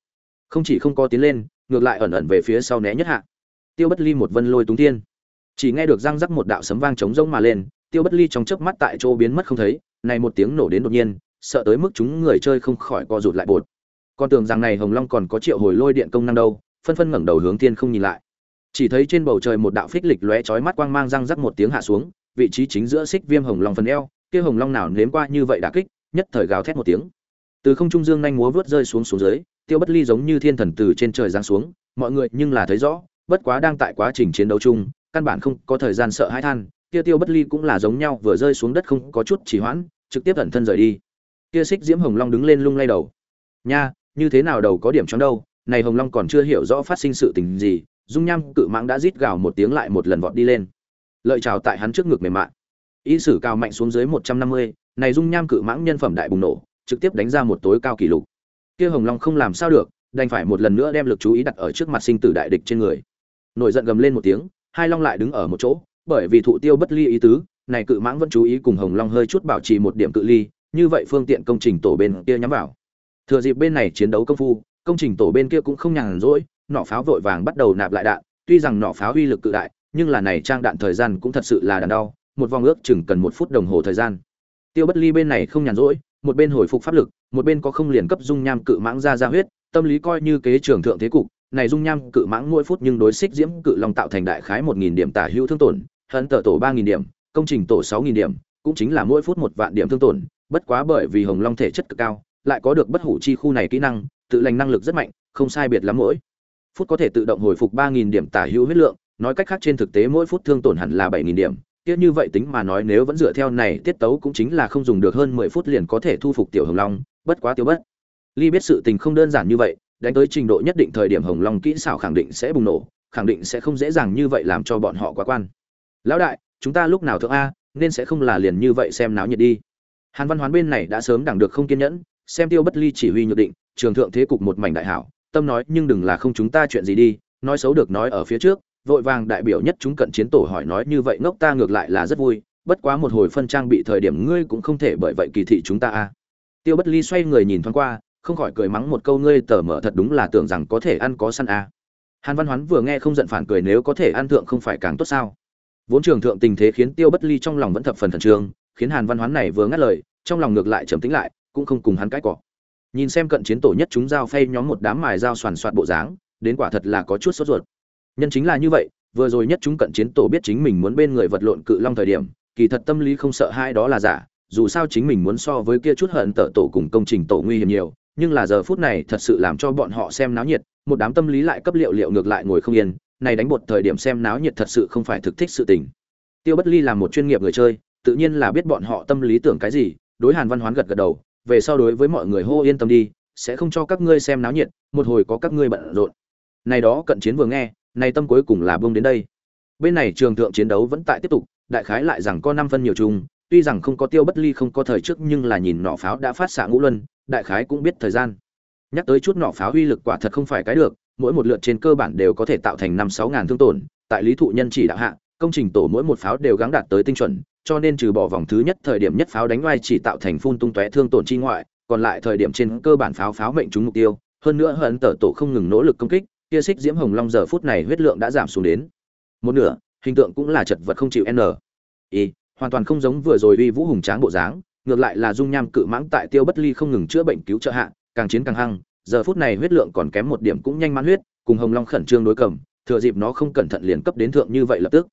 Không chỉ không có tiến lên, ngược lại ẩn ẩn về phía sau né nhất hạ. Tiêu bất ly một vân lôi túng tiên chỉ nghe được răng rắc một đạo sấm vang trống rỗng mà lên, tiêu bất ly trong chớp mắt tại chỗ biến mất không thấy, này một tiếng nổ đến đột nhiên, sợ tới mức chúng người chơi không khỏi co rụt lại bột. Con tưởng rằng này hồng long còn có triệu hồi lôi điện công năng đâu, phân phân ngẩng đầu hướng thiên không nhìn lại. Chỉ thấy trên bầu trời một đạo phích lịch lóe chói mắt quang mang răng rắc một tiếng hạ xuống, vị trí chính giữa xích viêm hồng long phần eo, kia hồng long nào nếm qua như vậy đã kích, nhất thời gào thét một tiếng. Từ không trung dương nhanh múa vớt rơi xuống xuống dưới, tiêu bất ly giống như thiên thần từ trên trời giáng xuống, mọi người nhưng là thấy rõ, bất quá đang tại quá trình chiến đấu chung căn bản không có thời gian sợ hãi than kia tiêu bất ly cũng là giống nhau, vừa rơi xuống đất không có chút chỉ hoãn, trực tiếp ẩn thân rời đi. Kia xích diễm hồng long đứng lên lung lay đầu. Nha, như thế nào đầu có điểm trong đâu, này hồng long còn chưa hiểu rõ phát sinh sự tình gì, dung nham cự mãng đã rít gào một tiếng lại một lần vọt đi lên. Lợi chào tại hắn trước ngực mềm mại. Ý sử cao mạnh xuống dưới một trăm năm mươi, này dung nham cự mãng nhân phẩm đại bùng nổ, trực tiếp đánh ra một tối cao kỷ lục. Kia hồng long không làm sao được, đành phải một lần nữa đem lực chú ý đặt ở trước mặt sinh tử đại địch trên người. Nổi giận gầm lên một tiếng hai long lại đứng ở một chỗ, bởi vì thụ tiêu bất ly ý tứ, này cự mãng vẫn chú ý cùng hồng long hơi chút bảo trì một điểm cự ly, như vậy phương tiện công trình tổ bên kia nhắm vào. Thừa dịp bên này chiến đấu công phu, công trình tổ bên kia cũng không nhàn rỗi nỏ pháo vội vàng bắt đầu nạp lại đạn, tuy rằng nỏ pháo uy lực cự đại, nhưng là này trang đạn thời gian cũng thật sự là đàn đau một vòng ước chừng cần một phút đồng hồ thời gian. Tiêu bất ly bên này không nhàn rỗi, một bên hồi phục pháp lực, một bên có không liền cấp dung nham cự mãng ra ra huyết, tâm lý coi như kế trưởng thượng thế cục này dung nham cự mãng mỗi phút nhưng đối xích diễm cự long tạo thành đại khái một nghìn điểm tả hữu thương tổn hận tở tổ ba nghìn điểm, công trình tổ sáu nghìn điểm, cũng chính là mỗi phút một vạn điểm thương tổn. Bất quá bởi vì hồng long thể chất cực cao, lại có được bất hủ chi khu này kỹ năng, tự lành năng lực rất mạnh, không sai biệt lắm mỗi phút có thể tự động hồi phục ba nghìn điểm tả hữu huyết lượng, nói cách khác trên thực tế mỗi phút thương tổn hẳn là bảy nghìn điểm. Tiếc như vậy tính mà nói nếu vẫn dựa theo này, tiết tấu cũng chính là không dùng được hơn mười phút liền có thể thu phục tiểu hồng long, bất quá tiêu bất. Ly biết sự tình không đơn giản như vậy đánh tới trình độ nhất định thời điểm hồng long kỹ xảo khẳng định sẽ bùng nổ, khẳng định sẽ không dễ dàng như vậy làm cho bọn họ quá quan. Lão đại, chúng ta lúc nào thượng a, nên sẽ không là liền như vậy xem náo nhiệt đi. Hàn văn hoán bên này đã sớm đẳng được không kiên nhẫn, xem tiêu bất ly chỉ huy nhược định, trường thượng thế cục một mảnh đại hảo, tâm nói nhưng đừng là không chúng ta chuyện gì đi, nói xấu được nói ở phía trước, vội vàng đại biểu nhất chúng cận chiến tổ hỏi nói như vậy ngốc ta ngược lại là rất vui, bất quá một hồi phân trang bị thời điểm ngươi cũng không thể bởi vậy kỳ thị chúng ta a. Tiêu bất ly xoay người nhìn thoáng qua không khỏi cười mắng một câu, ngươi tờ mở thật đúng là tưởng rằng có thể ăn có săn à? hàn văn hoán vừa nghe không giận phản cười, nếu có thể ăn thượng không phải càng tốt sao? Vốn trường thượng tình thế khiến tiêu bất ly trong lòng vẫn thập phần thần trường khiến hàn văn hoán này vừa ngắt lời, trong lòng ngược lại trầm tĩnh lại, cũng không cùng hắn cãi cọ. Nhìn xem cận chiến tổ nhất chúng giao phay nhóm một đám mài dao soàn soạt bộ dáng, đến quả thật là có chút sốt ruột. Nhân chính là như vậy, vừa rồi nhất chúng cận chiến tổ biết chính mình muốn bên người vật lộn cự long thời điểm, kỳ thật tâm lý không sợ hai đó là giả, dù sao chính mình muốn so với kia chút hận tở tổ cùng công trình tổ nguy hiểm nhiều nhưng là giờ phút này thật sự làm cho bọn họ xem náo nhiệt, một đám tâm lý lại cấp liệu liệu ngược lại ngồi không yên, này đánh bột thời điểm xem náo nhiệt thật sự không phải thực thích sự tình. Tiêu bất ly là một chuyên nghiệp người chơi, tự nhiên là biết bọn họ tâm lý tưởng cái gì, đối hàn văn hoán gật gật đầu, về sau đối với mọi người hô yên tâm đi, sẽ không cho các ngươi xem náo nhiệt, một hồi có các ngươi bận rộn. Này đó cận chiến vừa nghe, này tâm cuối cùng là bông đến đây. Bên này trường thượng chiến đấu vẫn tại tiếp tục, đại khái lại rằng có năm phân nhiều chung tuy rằng không có tiêu bất ly không có thời trước nhưng là nhìn nỏ pháo đã phát xạ ngũ luân, đại khái cũng biết thời gian. Nhắc tới chút nỏ pháo uy lực quả thật không phải cái được, mỗi một lượt trên cơ bản đều có thể tạo thành năm sáu ngàn thương tổn, tại lý thụ nhân chỉ đạo hạ, công trình tổ mỗi một pháo đều gắng đạt tới tinh chuẩn, cho nên trừ bỏ vòng thứ nhất thời điểm nhất pháo đánh oai chỉ tạo thành phun tung tóe thương tổn chi ngoại, còn lại thời điểm trên cơ bản pháo pháo mệnh trúng mục tiêu, hơn nữa hận tở tổ không ngừng nỗ lực công kích, kia xích diễm hồng long giờ phút này huyết lượng đã giảm xuống đến một nửa, hình tượng cũng là chật vật không chịu n. Y hoàn toàn không giống vừa rồi uy vũ hùng tráng bộ dáng, ngược lại là dung nham cự mãng tại tiêu bất ly không ngừng chữa bệnh cứu trợ hạ, càng chiến càng hăng, giờ phút này huyết lượng còn kém một điểm cũng nhanh mãn huyết, cùng hồng long khẩn trương đối cầm, thừa dịp nó không cẩn thận liền cấp đến thượng như vậy lập tức.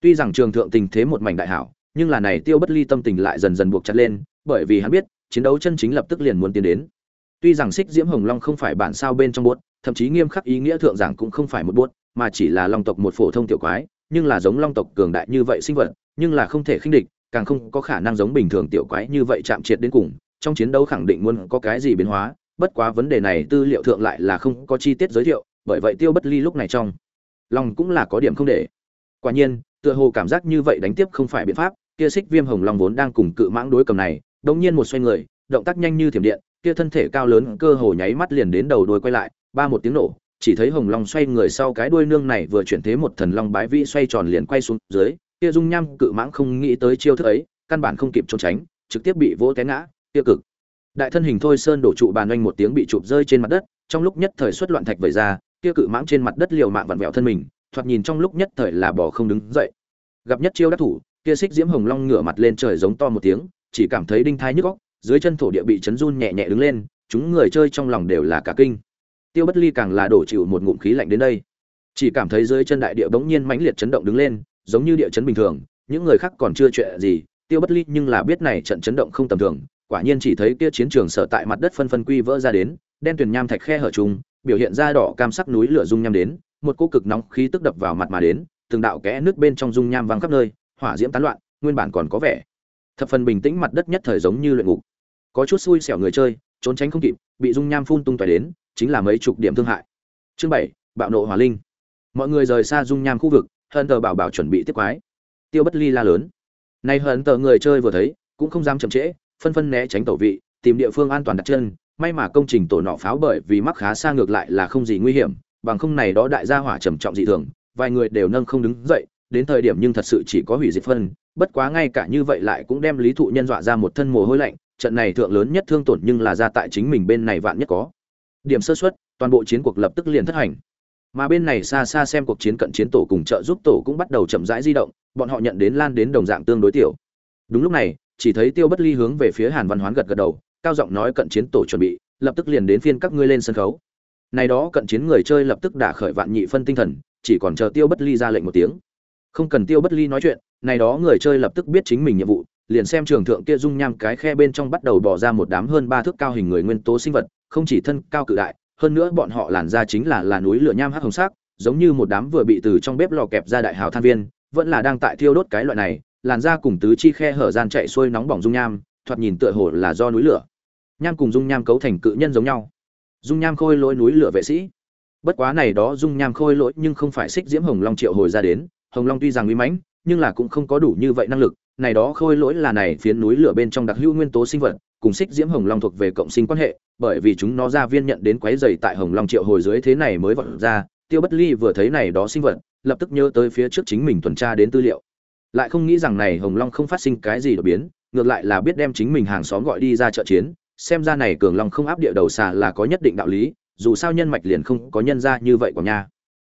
Tuy rằng trường thượng tình thế một mảnh đại hảo, nhưng là này tiêu bất ly tâm tình lại dần dần buộc chặt lên, bởi vì hắn biết, chiến đấu chân chính lập tức liền muốn tiến đến. Tuy rằng xích diễm hồng long không phải bản sao bên trong buốt thậm chí nghiêm khắc ý nghĩa thượng giảng cũng không phải một buốt mà chỉ là long tộc một phổ thông tiểu quái, nhưng là giống long tộc cường đại như vậy sinh vật nhưng là không thể khinh địch, càng không có khả năng giống bình thường tiểu quái như vậy chạm triệt đến cùng, trong chiến đấu khẳng định muốn có cái gì biến hóa, bất quá vấn đề này tư liệu thượng lại là không có chi tiết giới thiệu, bởi vậy tiêu bất ly lúc này trong lòng cũng là có điểm không để. Quả nhiên, tựa hồ cảm giác như vậy đánh tiếp không phải biện pháp, kia xích viêm hồng long vốn đang cùng cự mãng đối cầm này, đột nhiên một xoay người, động tác nhanh như thiểm điện, kia thân thể cao lớn cơ hồ nháy mắt liền đến đầu đuôi quay lại, ba một tiếng nổ, chỉ thấy hồng long xoay người sau cái đuôi nương này vừa chuyển thế một thần long bái vĩ xoay tròn liền quay xuống dưới kia dung nham cự mãng không nghĩ tới chiêu thức ấy, căn bản không kịp trốn tránh, trực tiếp bị vỗ té ngã kia cực. Đại thân hình thôi sơn đổ trụ bàn oanh một tiếng bị chụp rơi trên mặt đất, trong lúc nhất thời xuất loạn thạch vẩy ra, kia cự mãng trên mặt đất liều mạng vặn vẹo thân mình, thoạt nhìn trong lúc nhất thời là bỏ không đứng dậy. Gặp nhất chiêu đắc thủ, kia xích diễm hồng long ngửa mặt lên trời giống to một tiếng, chỉ cảm thấy đinh thai nhức góc dưới chân thổ địa bị chấn run nhẹ nhẹ đứng lên, chúng người chơi trong lòng đều là cả kinh. Tiêu bất ly càng là đổ chịu một ngụm khí lạnh đến đây. Chỉ cảm thấy dưới chân đại địa bỗng nhiên mãnh liệt chấn động đứng lên giống như địa chấn bình thường, những người khác còn chưa chuyện gì, tiêu bất ly nhưng là biết này trận chấn động không tầm thường, quả nhiên chỉ thấy kia chiến trường sở tại mặt đất phân phân quy vỡ ra đến, đen tuyền nham thạch khe hở trùng biểu hiện ra đỏ cam sắc núi lửa dung nham đến, một cỗ cực nóng khí tức đập vào mặt mà đến, từng đạo kẽ nước bên trong dung nham văng khắp nơi, hỏa diễm tán loạn, nguyên bản còn có vẻ thập phần bình tĩnh mặt đất nhất thời giống như luyện ngục. Có chút xui xẻo người chơi, trốn tránh không kịp, bị dung nham phun tung tóe đến, chính là mấy chục điểm thương hại. Chương bảy, bạo nộ hỏa linh. Mọi người rời xa dung nham khu vực hận tờ bảo bảo chuẩn bị tiếp quái. Tiêu bất ly la lớn. Nay hận tờ người chơi vừa thấy, cũng không dám chậm trễ, phân phân né tránh tẩu vị, tìm địa phương an toàn đặt chân. May mà công trình tổ nọ pháo bởi vì mắc khá xa ngược lại là không gì nguy hiểm, bằng không này đó đại gia hỏa trầm trọng dị thường, vài người đều nâng không đứng dậy, đến thời điểm nhưng thật sự chỉ có hủy diệt phân, bất quá ngay cả như vậy lại cũng đem lý thụ nhân dọa ra một thân mồ hôi lạnh, trận này thượng lớn nhất thương tổn nhưng là ra tại chính mình bên này vạn nhất có. Điểm sơ xuất toàn bộ chiến cuộc lập tức liền thất hành mà bên này xa xa xem cuộc chiến cận chiến tổ cùng trợ giúp tổ cũng bắt đầu chậm rãi di động, bọn họ nhận đến lan đến đồng dạng tương đối tiểu. Đúng lúc này, chỉ thấy tiêu bất ly hướng về phía hàn văn hoán gật gật đầu, cao giọng nói cận chiến tổ chuẩn bị, lập tức liền đến phiên các ngươi lên sân khấu. Này đó cận chiến người chơi lập tức đả khởi vạn nhị phân tinh thần, chỉ còn chờ tiêu bất ly ra lệnh một tiếng. Không cần tiêu bất ly nói chuyện, này đó người chơi lập tức biết chính mình nhiệm vụ, liền xem trường thượng kia dung nham cái khe bên trong bắt đầu bỏ ra một đám hơn ba thước cao hình người nguyên tố sinh vật, không chỉ thân cao cự đại hơn nữa bọn họ làn ra chính là là núi lửa nham hắc hồng sắc, giống như một đám vừa bị từ trong bếp lò kẹp ra đại hào than viên, vẫn là đang tại thiêu đốt cái loại này, làn da cùng tứ chi khe hở gian chạy xuôi nóng bỏng dung nham, thoạt nhìn tựa hồ là do núi lửa. Nham cùng dung nham cấu thành cự nhân giống nhau. Dung nham khôi lỗi núi lửa vệ sĩ. Bất quá này đó dung nham khôi lỗi nhưng không phải xích diễm hồng long triệu hồi ra đến, hồng long tuy rằng uy mãnh, nhưng là cũng không có đủ như vậy năng lực, này đó khôi lỗi là này phiến núi lửa bên trong đặc hữu nguyên tố sinh vật cùng xích diễm hồng long thuộc về cộng sinh quan hệ, bởi vì chúng nó ra viên nhận đến quấy dày tại hồng long triệu hồi dưới thế này mới vọt ra, tiêu bất ly vừa thấy này đó sinh vật, lập tức nhớ tới phía trước chính mình tuần tra đến tư liệu. Lại không nghĩ rằng này hồng long không phát sinh cái gì đột biến, ngược lại là biết đem chính mình hàng xóm gọi đi ra trợ chiến, xem ra này cường long không áp địa đầu xà là có nhất định đạo lý, dù sao nhân mạch liền không có nhân ra như vậy của nha.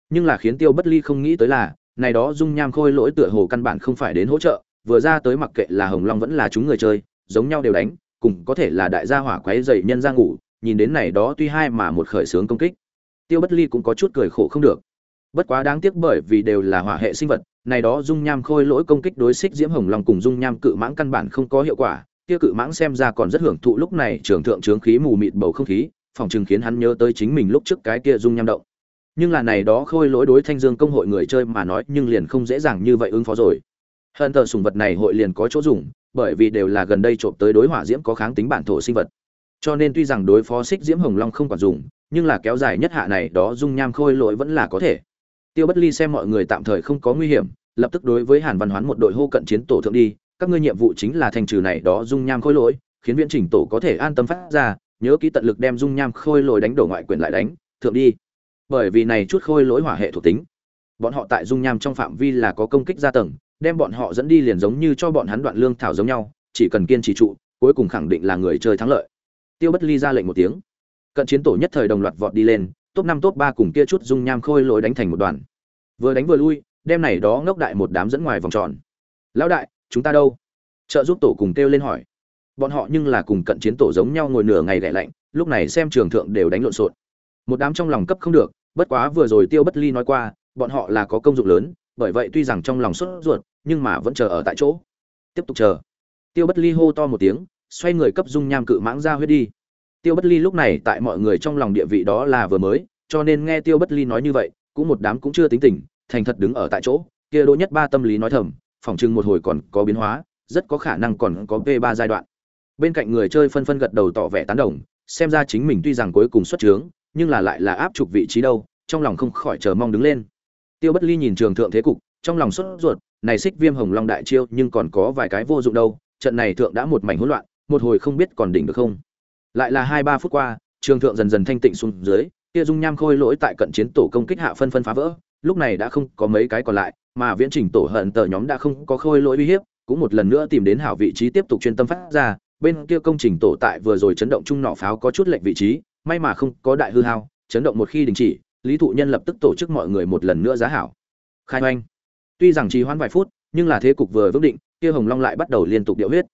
Nhưng là khiến tiêu bất ly không nghĩ tới là, này đó dung nham khôi lỗi tựa hồ căn bản không phải đến hỗ trợ, vừa ra tới mặc kệ là hồng long vẫn là chúng người chơi, giống nhau đều đánh cùng có thể là đại gia hỏa quấy dậy nhân ra ngủ, nhìn đến này đó tuy hai mà một khởi sướng công kích. Tiêu bất ly cũng có chút cười khổ không được. Bất quá đáng tiếc bởi vì đều là hỏa hệ sinh vật, này đó dung nham khôi lỗi công kích đối xích diễm hồng long cùng dung nham cự mãng căn bản không có hiệu quả. Kia cự mãng xem ra còn rất hưởng thụ lúc này trường thượng trướng khí mù mịt bầu không khí, phòng chừng khiến hắn nhớ tới chính mình lúc trước cái kia dung nham động. Nhưng là này đó khôi lỗi đối thanh dương công hội người chơi mà nói, nhưng liền không dễ dàng như vậy ứng phó rồi. Hơn tờ sùng vật này hội liền có chỗ dùng bởi vì đều là gần đây trộm tới đối hỏa diễm có kháng tính bản thổ sinh vật. Cho nên tuy rằng đối phó xích diễm hồng long không còn dùng, nhưng là kéo dài nhất hạ này đó dung nham khôi lỗi vẫn là có thể. Tiêu bất ly xem mọi người tạm thời không có nguy hiểm, lập tức đối với hàn văn hoán một đội hô cận chiến tổ thượng đi, các ngươi nhiệm vụ chính là thành trừ này đó dung nham khôi lỗi, khiến viễn trình tổ có thể an tâm phát ra, nhớ kỹ tận lực đem dung nham khôi lỗi đánh đổ ngoại quyền lại đánh, thượng đi. Bởi vì này chút khôi lỗi hỏa hệ thuộc tính, bọn họ tại dung nham trong phạm vi là có công kích gia tầng đem bọn họ dẫn đi liền giống như cho bọn hắn đoạn lương thảo giống nhau, chỉ cần kiên trì trụ, cuối cùng khẳng định là người chơi thắng lợi. Tiêu bất ly ra lệnh một tiếng. Cận chiến tổ nhất thời đồng loạt vọt đi lên, top năm, top ba cùng kia chút dung nham khôi lối đánh thành một đoàn. Vừa đánh vừa lui đem này đó ngốc đại một đám dẫn ngoài vòng tròn. Lão đại, chúng ta đâu? Trợ giúp tổ cùng kêu lên hỏi. Bọn họ nhưng là cùng cận chiến tổ giống nhau ngồi nửa ngày lẻ lạnh, lúc này xem trường thượng đều đánh lộn xộn. Một đám trong lòng cấp không được, bất quá vừa rồi tiêu bất ly nói qua, bọn họ là có công dụng lớn, bởi vậy tuy rằng trong lòng sốt ruột nhưng mà vẫn chờ ở tại chỗ. Tiếp tục chờ. Tiêu bất ly hô to một tiếng, xoay người cấp dung nham cự mãng ra huyết đi. Tiêu bất ly lúc này tại mọi người trong lòng địa vị đó là vừa mới, cho nên nghe tiêu bất ly nói như vậy, cũng một đám cũng chưa tính tình, thành thật đứng ở tại chỗ, kia đỗ nhất ba tâm lý nói thầm phỏng chừng một hồi còn có biến hóa, rất có khả năng còn có v ba giai đoạn. Bên cạnh người chơi phân phân gật đầu tỏ vẻ tán đồng, xem ra chính mình tuy rằng cuối cùng xuất trướng, nhưng là lại là áp trục vị trí đâu, trong lòng không khỏi chờ mong đứng lên. Tiêu bất ly nhìn trường thượng thế cục, trong lòng sốt ruột này xích viêm hồng long đại chiêu nhưng còn có vài cái vô dụng đâu, trận này thượng đã một mảnh hỗn loạn, một hồi không biết còn đỉnh được không. Lại là hai ba phút qua, trường thượng dần dần thanh tịnh xuống dưới, kia dung nham khôi lỗi tại cận chiến tổ công kích hạ phân phân phá vỡ, lúc này đã không có mấy cái còn lại, mà viễn trình tổ hận tờ nhóm đã không có khôi lỗi uy hiếp, cũng một lần nữa tìm đến hảo vị trí tiếp tục chuyên tâm phát ra, bên kia công trình tổ tại vừa rồi chấn động trung nỏ pháo có chút lệnh vị trí, may mà không có đại hư hao, chấn động một khi đình chỉ, lý thụ nhân lập tức tổ chức mọi người một lần nữa giá hảo. Khai oanh tuy rằng trì hoãn vài phút, nhưng là thế cục vừa vững định, kia hồng long lại bắt đầu liên tục điệu huyết.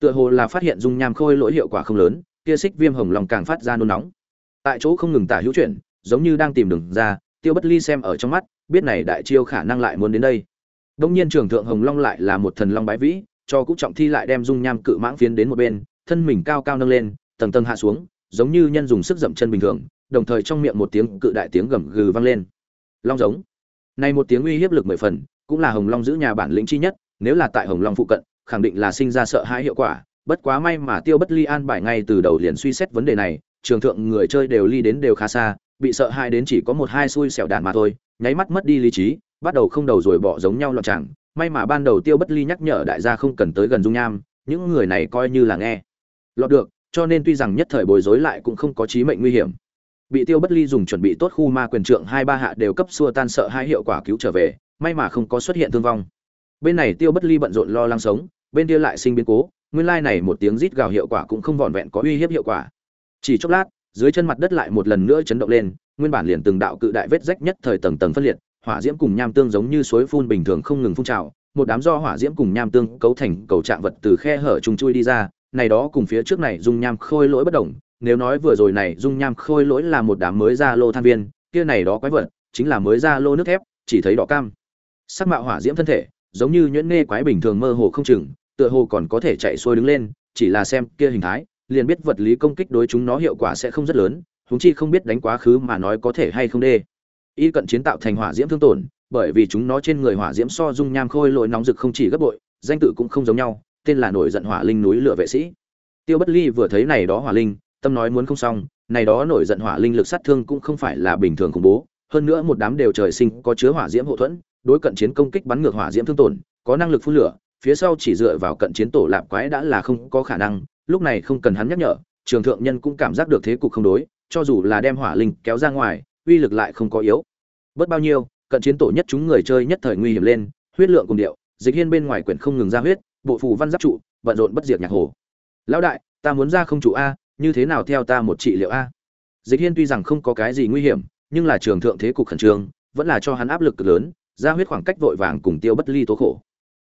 Tựa hồ là phát hiện dung nham khôi lỗi hiệu quả không lớn, kia xích viêm hồng long càng phát ra nôn nóng. Tại chỗ không ngừng tả hữu chuyển giống như đang tìm đường ra, tiêu bất ly xem ở trong mắt, biết này đại chiêu khả năng lại muốn đến đây. Đông nhiên trường thượng hồng long lại là một thần long bái vĩ, cho cúc trọng thi lại đem dung nham cự mãng phiến đến một bên, thân mình cao cao nâng lên, tầng tầng hạ xuống, giống như nhân dùng sức dậm chân bình thường, đồng thời trong miệng một tiếng cự đại tiếng gầm gừ vang lên. Long giống. Này một tiếng uy hiếp lực mười phần cũng là hồng long giữ nhà bản lĩnh chi nhất, nếu là tại hồng long phụ cận, khẳng định là sinh ra sợ hãi hiệu quả. Bất quá may mà tiêu bất ly an bài ngay từ đầu liền suy xét vấn đề này, trường thượng người chơi đều ly đến đều khá xa, bị sợ hãi đến chỉ có một hai xui xẻo đạn mà thôi, nháy mắt mất đi lý trí, bắt đầu không đầu rồi bỏ giống nhau loạn chẳng may mà ban đầu tiêu bất ly nhắc nhở đại gia không cần tới gần dung nham, những người này coi như là nghe. Lọt được, cho nên tuy rằng nhất thời bối rối lại cũng không có chí mệnh nguy hiểm bị tiêu bất ly dùng chuẩn bị tốt khu ma quyền trượng hai ba hạ đều cấp xua tan sợ hai hiệu quả cứu trở về, may mà không có xuất hiện thương vong. Bên này tiêu bất ly bận rộn lo lắng sống, bên kia lại sinh biến cố, nguyên lai này một tiếng rít gào hiệu quả cũng không vỏn vẹn có uy hiếp hiệu quả. Chỉ chốc lát, dưới chân mặt đất lại một lần nữa chấn động lên, nguyên bản liền từng đạo cự đại vết rách nhất thời tầng tầng phân liệt, hỏa diễm cùng nham tương giống như suối phun bình thường không ngừng phun trào, một đám do hỏa diễm cùng nham tương cấu thành cầu trạng vật từ khe hở trùng chui đi ra, này đó cùng phía trước này dung nham khôi lỗi bất động nếu nói vừa rồi này dung nham khôi lỗi là một đám mới ra lô than viên, kia này đó quái vật, chính là mới ra lô nước thép, chỉ thấy đỏ cam. Sắc mạo hỏa diễm thân thể, giống như nhuyễn nê quái bình thường mơ hồ không chừng, tựa hồ còn có thể chạy xuôi đứng lên, chỉ là xem kia hình thái, liền biết vật lý công kích đối chúng nó hiệu quả sẽ không rất lớn chúng chi không biết đánh quá khứ mà nói có thể hay không đê. Y cận chiến tạo thành hỏa diễm thương tổn, bởi vì chúng nó trên người hỏa diễm so dung nham khôi lỗi nóng rực không chỉ gấp bội, danh tự cũng không giống nhau, tên là nổi giận hỏa linh núi lửa vệ sĩ. Tiêu bất ly vừa thấy này đó hỏa linh tâm nói muốn không xong, này đó nổi giận hỏa linh lực sát thương cũng không phải là bình thường khủng bố, hơn nữa một đám đều trời sinh có chứa hỏa diễm hậu thuẫn, đối cận chiến công kích bắn ngược hỏa diễm thương tổn, có năng lực phun lửa, phía sau chỉ dựa vào cận chiến tổ lạp quái đã là không có khả năng, lúc này không cần hắn nhắc nhở, trường thượng nhân cũng cảm giác được thế cục không đối, cho dù là đem hỏa linh kéo ra ngoài, uy lực lại không có yếu. Bớt bao nhiêu, cận chiến tổ nhất chúng người chơi nhất thời nguy hiểm lên, huyết lượng cùng điệu, dịch hiên bên ngoài quyển không ngừng ra huyết, bộ phù văn giáp trụ, bận rộn bất diệt nhạc hồ. Lão đại, ta muốn ra không chủ a như thế nào theo ta một trị liệu a? Dịch hiên tuy rằng không có cái gì nguy hiểm, nhưng là trường thượng thế cục khẩn trương, vẫn là cho hắn áp lực cực lớn, ra huyết khoảng cách vội vàng cùng tiêu bất ly tố khổ.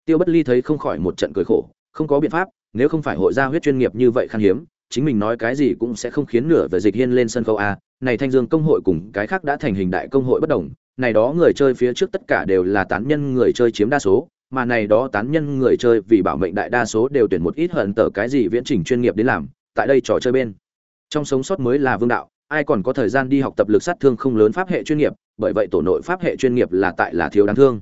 Tiêu bất ly thấy không khỏi một trận cười khổ, không có biện pháp, nếu không phải hội gia huyết chuyên nghiệp như vậy khan hiếm, chính mình nói cái gì cũng sẽ không khiến nửa về dịch hiên lên sân khấu a. Này thanh dương công hội cùng cái khác đã thành hình đại công hội bất đồng, này đó người chơi phía trước tất cả đều là tán nhân người chơi chiếm đa số, mà này đó tán nhân người chơi vì bảo mệnh đại đa số đều tuyển một ít hận tờ cái gì viễn trình chuyên nghiệp đến làm tại đây trò chơi bên. Trong sống sót mới là vương đạo, ai còn có thời gian đi học tập lực sát thương không lớn pháp hệ chuyên nghiệp, bởi vậy tổ nội pháp hệ chuyên nghiệp là tại là thiếu đáng thương.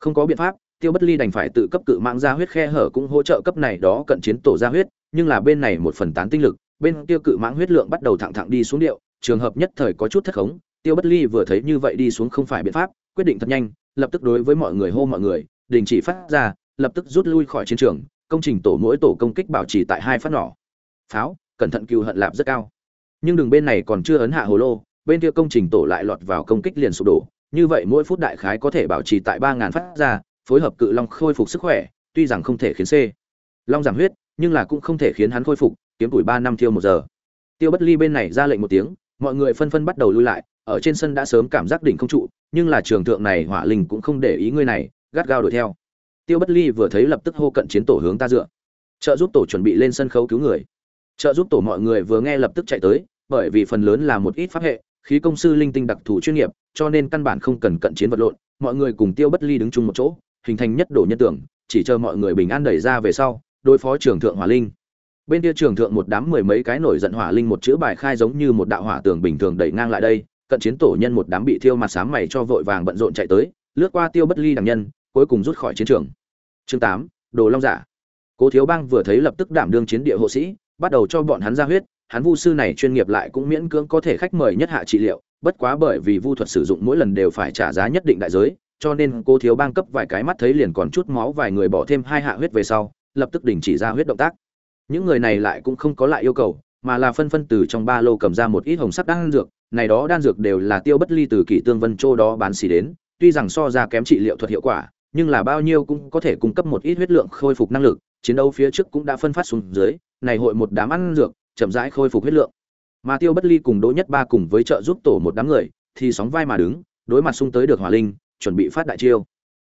Không có biện pháp, tiêu bất ly đành phải tự cấp cự mạng ra huyết khe hở cũng hỗ trợ cấp này đó cận chiến tổ ra huyết, nhưng là bên này một phần tán tinh lực, bên tiêu cự mãng huyết lượng bắt đầu thẳng thẳng đi xuống điệu, trường hợp nhất thời có chút thất khống, tiêu bất ly vừa thấy như vậy đi xuống không phải biện pháp, quyết định thật nhanh, lập tức đối với mọi người hô mọi người, đình chỉ phát ra, lập tức rút lui khỏi chiến trường, công trình tổ mỗi tổ công kích bảo trì tại hai phát nỏ pháo, cẩn thận cừu hận lạp rất cao. Nhưng đường bên này còn chưa ấn hạ hồ lô, bên kia công trình tổ lại lọt vào công kích liền sụp đổ. Như vậy mỗi phút đại khái có thể bảo trì tại ba ngàn phát ra, phối hợp cự long khôi phục sức khỏe, tuy rằng không thể khiến c. Long giảm huyết, nhưng là cũng không thể khiến hắn khôi phục, kiếm tuổi ba năm thiêu một giờ. Tiêu bất ly bên này ra lệnh một tiếng, mọi người phân phân bắt đầu lui lại, ở trên sân đã sớm cảm giác đỉnh không trụ, nhưng là trường thượng này hỏa linh cũng không để ý ngươi này, gắt gao đuổi theo. Tiêu bất ly vừa thấy lập tức hô cận chiến tổ hướng ta dựa. Trợ giúp tổ chuẩn bị lên sân khấu cứu người trợ giúp tổ mọi người vừa nghe lập tức chạy tới, bởi vì phần lớn là một ít pháp hệ, khí công sư linh tinh đặc thù chuyên nghiệp, cho nên căn bản không cần cận chiến vật lộn, mọi người cùng tiêu bất ly đứng chung một chỗ, hình thành nhất đổ nhân tưởng, chỉ chờ mọi người bình an đẩy ra về sau, đối phó trường thượng hỏa linh. Bên kia trường thượng một đám mười mấy cái nổi giận hỏa linh một chữ bài khai giống như một đạo hỏa tường bình thường đẩy ngang lại đây, cận chiến tổ nhân một đám bị thiêu mặt sáng mày cho vội vàng bận rộn chạy tới, lướt qua tiêu bất ly đằng nhân, cuối cùng rút khỏi chiến trường. Chương tám, đồ long giả. Cố thiếu bang vừa thấy lập tức đảm đương chiến địa hộ sĩ bắt đầu cho bọn hắn ra huyết, hắn vu sư này chuyên nghiệp lại cũng miễn cưỡng có thể khách mời nhất hạ trị liệu, bất quá bởi vì vu thuật sử dụng mỗi lần đều phải trả giá nhất định đại giới, cho nên cô thiếu bang cấp vài cái mắt thấy liền còn chút máu vài người bỏ thêm hai hạ huyết về sau, lập tức đình chỉ ra huyết động tác. Những người này lại cũng không có lại yêu cầu, mà là phân phân từ trong ba lô cầm ra một ít hồng sắc đan dược, này đó đan dược đều là tiêu bất ly từ kỷ tương vân châu đó bán xỉ đến, tuy rằng so ra kém trị liệu thuật hiệu quả, nhưng là bao nhiêu cũng có thể cung cấp một ít huyết lượng khôi phục năng lực chiến đấu phía trước cũng đã phân phát xuống dưới, này hội một đám ăn dược, chậm rãi khôi phục huyết lượng. Mà tiêu bất ly cùng đỗ nhất ba cùng với trợ giúp tổ một đám người, thì sóng vai mà đứng, đối mặt xung tới được hỏa linh, chuẩn bị phát đại chiêu.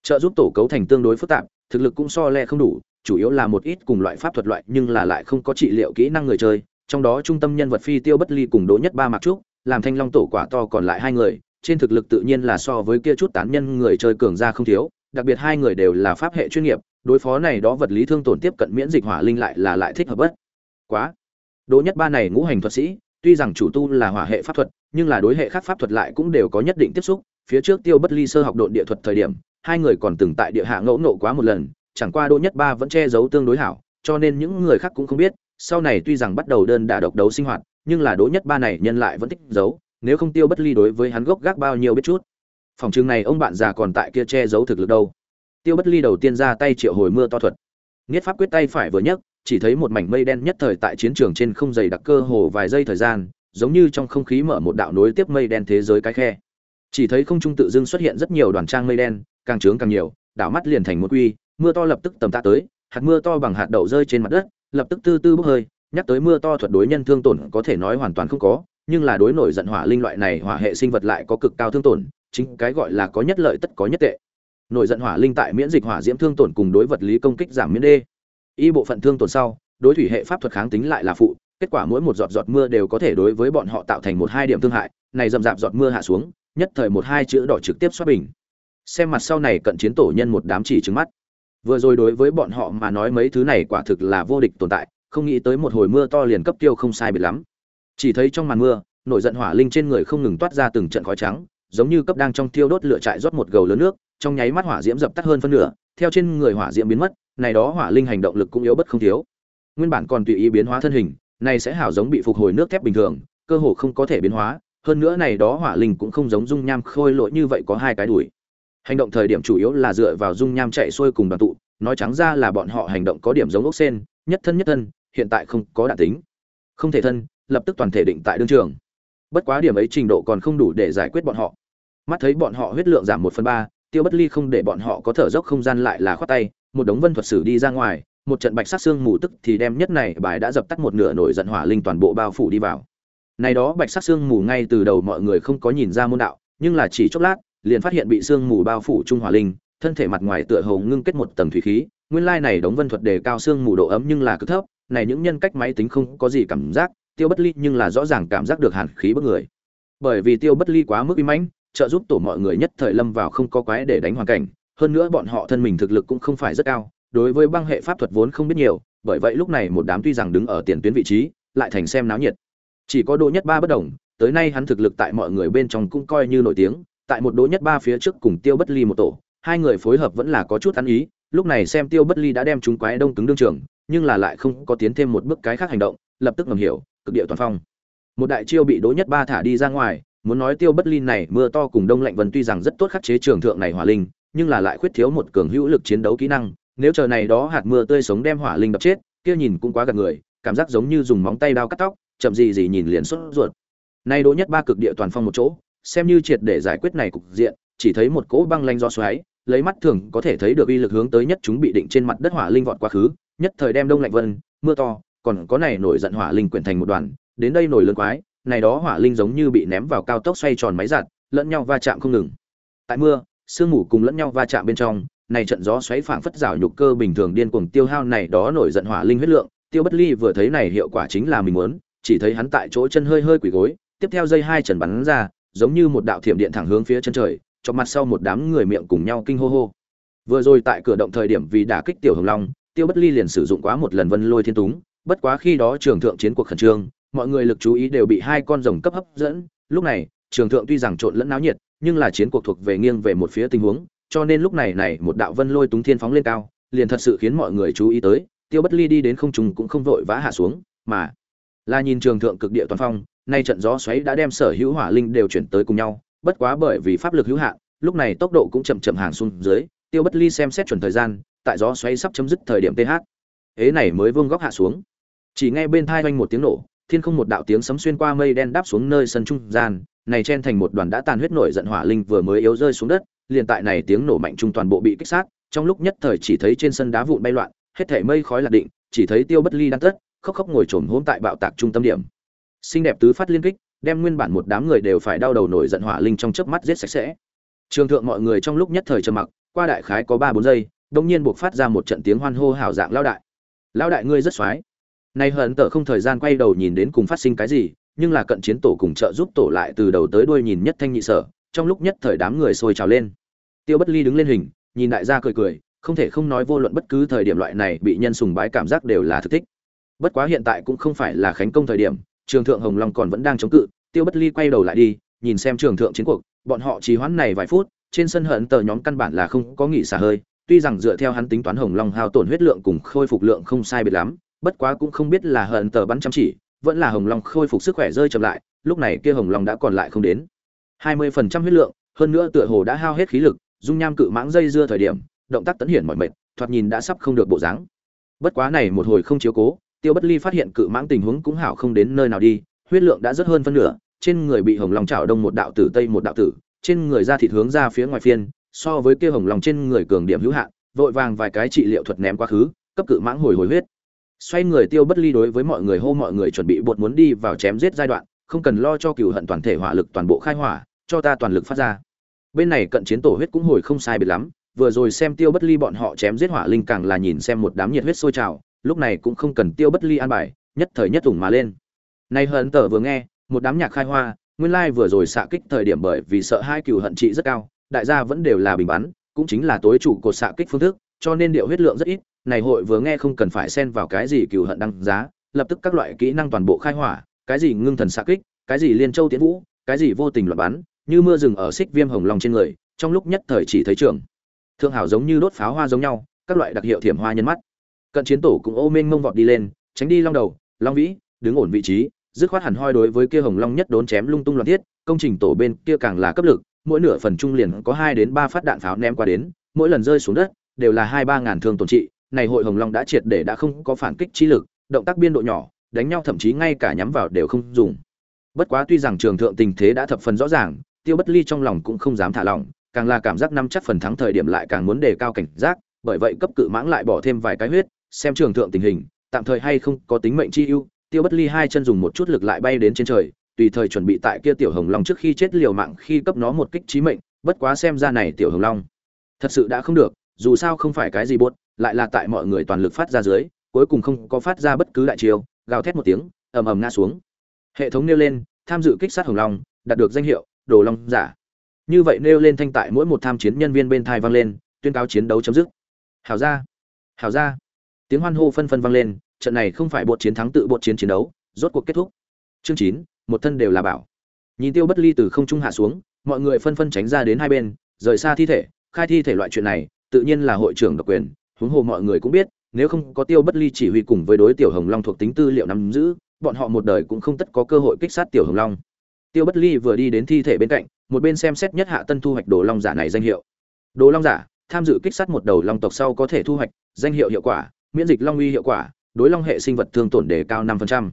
Trợ giúp tổ cấu thành tương đối phức tạp, thực lực cũng so le không đủ, chủ yếu là một ít cùng loại pháp thuật loại, nhưng là lại không có trị liệu kỹ năng người chơi. Trong đó trung tâm nhân vật phi tiêu bất ly cùng đỗ nhất ba mặc trúc, làm thanh long tổ quả to còn lại hai người, trên thực lực tự nhiên là so với kia chút tán nhân người chơi cường ra không thiếu, đặc biệt hai người đều là pháp hệ chuyên nghiệp đối phó này đó vật lý thương tổn tiếp cận miễn dịch hỏa linh lại là lại thích hợp bất? Quá. Đỗ nhất ba này ngũ hành thuật sĩ, tuy rằng chủ tu là hỏa hệ pháp thuật, nhưng là đối hệ khác pháp thuật lại cũng đều có nhất định tiếp xúc. Phía trước tiêu bất ly sơ học độn địa thuật thời điểm, hai người còn từng tại địa hạ ngẫu nộ quá một lần, chẳng qua đỗ nhất ba vẫn che giấu tương đối hảo, cho nên những người khác cũng không biết. Sau này tuy rằng bắt đầu đơn đả độc đấu sinh hoạt, nhưng là đỗ nhất ba này nhân lại vẫn thích giấu, nếu không tiêu bất ly đối với hắn gốc gác bao nhiêu biết chút. Phòng trường này ông bạn già còn tại kia che giấu thực lực đâu? Tiêu bất ly đầu tiên ra tay triệu hồi mưa to thuật. Nghiết pháp quyết tay phải vừa nhấc, chỉ thấy một mảnh mây đen nhất thời tại chiến trường trên không dày đặc cơ hồ vài giây thời gian, giống như trong không khí mở một đạo nối tiếp mây đen thế giới cái khe. Chỉ thấy không trung tự dưng xuất hiện rất nhiều đoàn trang mây đen, càng trướng càng nhiều, đảo mắt liền thành một quy mưa to lập tức tầm tạ tới, hạt mưa to bằng hạt đậu rơi trên mặt đất, lập tức tư tư bốc hơi, nhắc tới mưa to thuật đối nhân thương tổn có thể nói hoàn toàn không có, nhưng là đối nổi giận hỏa linh loại này hỏa hệ sinh vật lại có cực cao thương tổn, chính cái gọi là có nhất lợi tất có nhất tệ nổi giận hỏa linh tại miễn dịch hỏa diễm thương tổn cùng đối vật lý công kích giảm miễn đê. Y bộ phận thương tổn sau, đối thủy hệ pháp thuật kháng tính lại là phụ, kết quả mỗi một giọt giọt mưa đều có thể đối với bọn họ tạo thành một hai điểm thương hại, này dầm dạp giọt mưa hạ xuống, nhất thời một hai chữ đỏ trực tiếp xoát bình. Xem mặt sau này cận chiến tổ nhân một đám chỉ trứng mắt. Vừa rồi đối với bọn họ mà nói mấy thứ này quả thực là vô địch tồn tại, không nghĩ tới một hồi mưa to liền cấp tiêu không sai biệt lắm. Chỉ thấy trong màn mưa, nổi giận hỏa linh trên người không ngừng toát ra từng trận khói trắng, giống như cấp đang trong tiêu đốt lửa trại rót một gầu lớn nước trong nháy mắt hỏa diễm dập tắt hơn phân nửa, theo trên người hỏa diễm biến mất, này đó hỏa linh hành động lực cũng yếu bất không thiếu. Nguyên bản còn tùy ý biến hóa thân hình, này sẽ hảo giống bị phục hồi nước thép bình thường, cơ hồ không có thể biến hóa, hơn nữa này đó hỏa linh cũng không giống dung nham khôi lỗi như vậy có hai cái đuổi. Hành động thời điểm chủ yếu là dựa vào dung nham chạy xuôi cùng đoàn tụ, nói trắng ra là bọn họ hành động có điểm giống ốc sen, nhất thân nhất thân, hiện tại không có đạn tính. Không thể thân, lập tức toàn thể định tại đương trường. Bất quá điểm ấy trình độ còn không đủ để giải quyết bọn họ. Mắt thấy bọn họ huyết lượng giảm một phần ba tiêu bất ly không để bọn họ có thở dốc không gian lại là khoát tay, một đống vân thuật sử đi ra ngoài, một trận bạch sát xương mù tức thì đem nhất này bài đã dập tắt một nửa nổi giận hỏa linh toàn bộ bao phủ đi vào. Này đó bạch sát xương mù ngay từ đầu mọi người không có nhìn ra môn đạo, nhưng là chỉ chốc lát, liền phát hiện bị xương mù bao phủ trung hỏa linh, thân thể mặt ngoài tựa hồ ngưng kết một tầng thủy khí, nguyên lai này đống vân thuật đề cao xương mù độ ấm nhưng là cực thấp, này những nhân cách máy tính không có gì cảm giác, tiêu bất ly nhưng là rõ ràng cảm giác được hàn khí bức người. Bởi vì tiêu bất ly quá mức uy mãnh trợ giúp tổ mọi người nhất thời lâm vào không có quái để đánh hoàn cảnh. Hơn nữa bọn họ thân mình thực lực cũng không phải rất cao, đối với băng hệ pháp thuật vốn không biết nhiều, bởi vậy lúc này một đám tuy rằng đứng ở tiền tuyến vị trí, lại thành xem náo nhiệt. Chỉ có đỗ nhất ba bất đồng tới nay hắn thực lực tại mọi người bên trong cũng coi như nổi tiếng, tại một đỗ nhất ba phía trước cùng tiêu bất ly một tổ, hai người phối hợp vẫn là có chút ăn ý, lúc này xem tiêu bất ly đã đem chúng quái đông cứng đương trường, nhưng là lại không có tiến thêm một bước cái khác hành động, lập tức ngầm hiểu, cực địa toàn phong. Một đại chiêu bị đỗ nhất ba thả đi ra ngoài muốn nói tiêu bất ly này mưa to cùng đông lạnh vân tuy rằng rất tốt khắc chế trường thượng này hỏa linh, nhưng là lại khuyết thiếu một cường hữu lực chiến đấu kỹ năng, nếu chờ này đó hạt mưa tươi sống đem hỏa linh đập chết, kia nhìn cũng quá gạt người, cảm giác giống như dùng móng tay đao cắt tóc, chậm gì gì nhìn liền sốt ruột. Nay đỗ nhất ba cực địa toàn phong một chỗ, xem như triệt để giải quyết này cục diện, chỉ thấy một cỗ băng lanh do xoáy, lấy mắt thường có thể thấy được uy lực hướng tới nhất chúng bị định trên mặt đất hỏa linh vọt quá khứ, nhất thời đem đông lạnh vân, mưa to, còn có này nổi giận hỏa linh quyển thành một đoàn, đến đây nổi lớn quái này đó hỏa linh giống như bị ném vào cao tốc xoay tròn máy giặt, lẫn nhau va chạm không ngừng. Tại mưa, sương mù cùng lẫn nhau va chạm bên trong, này trận gió xoáy phảng phất rào nhục cơ bình thường điên cuồng tiêu hao này đó nổi giận hỏa linh huyết lượng. Tiêu bất ly vừa thấy này hiệu quả chính là mình muốn, chỉ thấy hắn tại chỗ chân hơi hơi quỳ gối, tiếp theo dây hai trần bắn ra, giống như một đạo thiểm điện thẳng hướng phía chân trời cho mặt sau một đám người miệng cùng nhau kinh hô hô. Vừa rồi tại cửa động thời điểm vì đả kích tiểu hồng long, tiêu bất ly liền sử dụng quá một lần vân lôi thiên túng, bất quá khi đó trường thượng chiến cuộc khẩn trương mọi người lực chú ý đều bị hai con rồng cấp hấp dẫn. Lúc này, trường thượng tuy rằng trộn lẫn náo nhiệt, nhưng là chiến cuộc thuộc về nghiêng về một phía tình huống, cho nên lúc này này một đạo vân lôi túng thiên phóng lên cao, liền thật sự khiến mọi người chú ý tới, tiêu bất ly đi đến không trùng cũng không vội vã hạ xuống, mà là nhìn trường thượng cực địa toàn phong, nay trận gió xoáy đã đem sở hữu hỏa linh đều chuyển tới cùng nhau, bất quá bởi vì pháp lực hữu hạn, lúc này tốc độ cũng chậm chậm hàng xuống dưới, tiêu bất ly xem xét chuẩn thời gian, tại gió xoáy sắp chấm dứt thời điểm th ế này mới vương góc hạ xuống. Chỉ nghe bên thai oanh một tiếng nổ thiên không một đạo tiếng sấm xuyên qua mây đen đáp xuống nơi sân trung gian, này chen thành một đoàn đã tàn huyết nổi giận hỏa linh vừa mới yếu rơi xuống đất, liền tại này tiếng nổ mạnh trung toàn bộ bị kích sát, trong lúc nhất thời chỉ thấy trên sân đá vụn bay loạn, hết thảy mây khói lạc định, chỉ thấy tiêu bất ly đang tất, khóc khóc ngồi trồm hôm tại bạo tạc trung tâm điểm. Xinh đẹp tứ phát liên kích, đem nguyên bản một đám người đều phải đau đầu nổi giận hỏa linh trong chớp mắt giết sạch sẽ. Trường thượng mọi người trong lúc nhất thời trầm mặc, qua đại khái có ba bốn giây đông nhiên buộc phát ra một trận tiếng hoan hô hào dạng lao đại. Lao đại ngươi rất xoái nay hận tợ không thời gian quay đầu nhìn đến cùng phát sinh cái gì, nhưng là cận chiến tổ cùng trợ giúp tổ lại từ đầu tới đuôi nhìn nhất thanh nhị sở, trong lúc nhất thời đám người sôi trào lên. Tiêu bất ly đứng lên hình, nhìn đại gia cười cười, không thể không nói vô luận bất cứ thời điểm loại này bị nhân sùng bái cảm giác đều là thực thích. Bất quá hiện tại cũng không phải là khánh công thời điểm, trường thượng hồng long còn vẫn đang chống cự, tiêu bất ly quay đầu lại đi, nhìn xem trường thượng chiến cuộc, bọn họ trì hoãn này vài phút, trên sân hận tờ nhóm căn bản là không có nghỉ xả hơi, tuy rằng dựa theo hắn tính toán hồng long hao tổn huyết lượng cùng khôi phục lượng không sai biệt lắm bất quá cũng không biết là hận tờ bắn chăm chỉ, vẫn là hồng long khôi phục sức khỏe rơi chậm lại, lúc này kia hồng long đã còn lại không đến. hai mươi phần trăm huyết lượng, hơn nữa tựa hồ đã hao hết khí lực, dung nham cự mãng dây dưa thời điểm, động tác tấn hiển mọi mệt, thoạt nhìn đã sắp không được bộ dáng. Bất quá này một hồi không chiếu cố, tiêu bất ly phát hiện cự mãng tình huống cũng hảo không đến nơi nào đi, huyết lượng đã rất hơn phân nửa, trên người bị hồng long chảo đông một đạo tử, tây một đạo tử, trên người ra thịt hướng ra phía ngoài phiên, so với kia hồng long trên người cường điểm hữu hạn, vội vàng vài cái trị liệu thuật ném quá khứ, cấp cự mãng hồi hồi huyết xoay người tiêu bất ly đối với mọi người hô mọi người chuẩn bị bột muốn đi vào chém giết giai đoạn, không cần lo cho cựu hận toàn thể hỏa lực toàn bộ khai hỏa, cho ta toàn lực phát ra. Bên này cận chiến tổ huyết cũng hồi không sai biệt lắm, vừa rồi xem tiêu bất ly bọn họ chém giết hỏa linh càng là nhìn xem một đám nhiệt huyết sôi trào, lúc này cũng không cần tiêu bất ly an bài, nhất thời nhất thủng mà lên. Nay hận tở vừa nghe, một đám nhạc khai hoa, nguyên lai vừa rồi xạ kích thời điểm bởi vì sợ hai cựu hận trị rất cao, đại gia vẫn đều là bình bắn, cũng chính là tối chủ cột xạ kích phương thức, cho nên điệu huyết lượng rất ít này hội vừa nghe không cần phải xen vào cái gì cừu hận đăng giá, lập tức các loại kỹ năng toàn bộ khai hỏa, cái gì ngưng thần xạ kích, cái gì liên châu tiến vũ, cái gì vô tình loạn bắn, như mưa rừng ở xích viêm hồng long trên người, trong lúc nhất thời chỉ thấy trường. Thương hảo giống như đốt pháo hoa giống nhau, các loại đặc hiệu thiểm hoa nhân mắt. Cận chiến tổ cũng ô mênh mông vọt đi lên, tránh đi long đầu, long vĩ, đứng ổn vị trí, dứt khoát hẳn hoi đối với kia hồng long nhất đốn chém lung tung loạn thiết, công trình tổ bên kia càng là cấp lực, mỗi nửa phần trung liền có hai đến ba phát đạn pháo ném qua đến, mỗi lần rơi xuống đất, đều là hai ba ngàn thương tổn trị này hội hồng long đã triệt để đã không có phản kích trí lực, động tác biên độ nhỏ, đánh nhau thậm chí ngay cả nhắm vào đều không dùng. Bất quá tuy rằng trường thượng tình thế đã thập phần rõ ràng, tiêu bất ly trong lòng cũng không dám thả lỏng, càng là cảm giác năm chắc phần thắng thời điểm lại càng muốn đề cao cảnh giác, bởi vậy cấp cự mãng lại bỏ thêm vài cái huyết, xem trường thượng tình hình, tạm thời hay không có tính mệnh chi ưu, tiêu bất ly hai chân dùng một chút lực lại bay đến trên trời, tùy thời chuẩn bị tại kia tiểu hồng long trước khi chết liều mạng khi cấp nó một kích trí mệnh, bất quá xem ra này tiểu hồng long thật sự đã không được, dù sao không phải cái gì buốt lại là tại mọi người toàn lực phát ra dưới, cuối cùng không có phát ra bất cứ đại chiêu, gào thét một tiếng, ầm ầm ngã xuống. Hệ thống nêu lên, tham dự kích sát hồng long, đạt được danh hiệu, đồ long giả. Như vậy nêu lên thanh tại mỗi một tham chiến nhân viên bên thai vang lên, tuyên cáo chiến đấu chấm dứt. Hào ra hào ra. Tiếng hoan hô phân phân vang lên, trận này không phải bột chiến thắng tự bột chiến chiến đấu, rốt cuộc kết thúc. Chương chín, một thân đều là bảo. Nhìn tiêu bất ly từ không trung hạ xuống, mọi người phân phân tránh ra đến hai bên, rời xa thi thể, khai thi thể loại chuyện này, tự nhiên là hội trưởng độc quyền huống hồ mọi người cũng biết, nếu không có tiêu bất ly chỉ huy cùng với đối tiểu hồng long thuộc tính tư liệu nắm giữ, bọn họ một đời cũng không tất có cơ hội kích sát tiểu hồng long. Tiêu bất ly vừa đi đến thi thể bên cạnh, một bên xem xét nhất hạ tân thu hoạch đồ long giả này danh hiệu. Đồ long giả, tham dự kích sát một đầu long tộc sau có thể thu hoạch danh hiệu hiệu quả, miễn dịch long uy hiệu quả, đối long hệ sinh vật thương tổn đề cao năm phần trăm.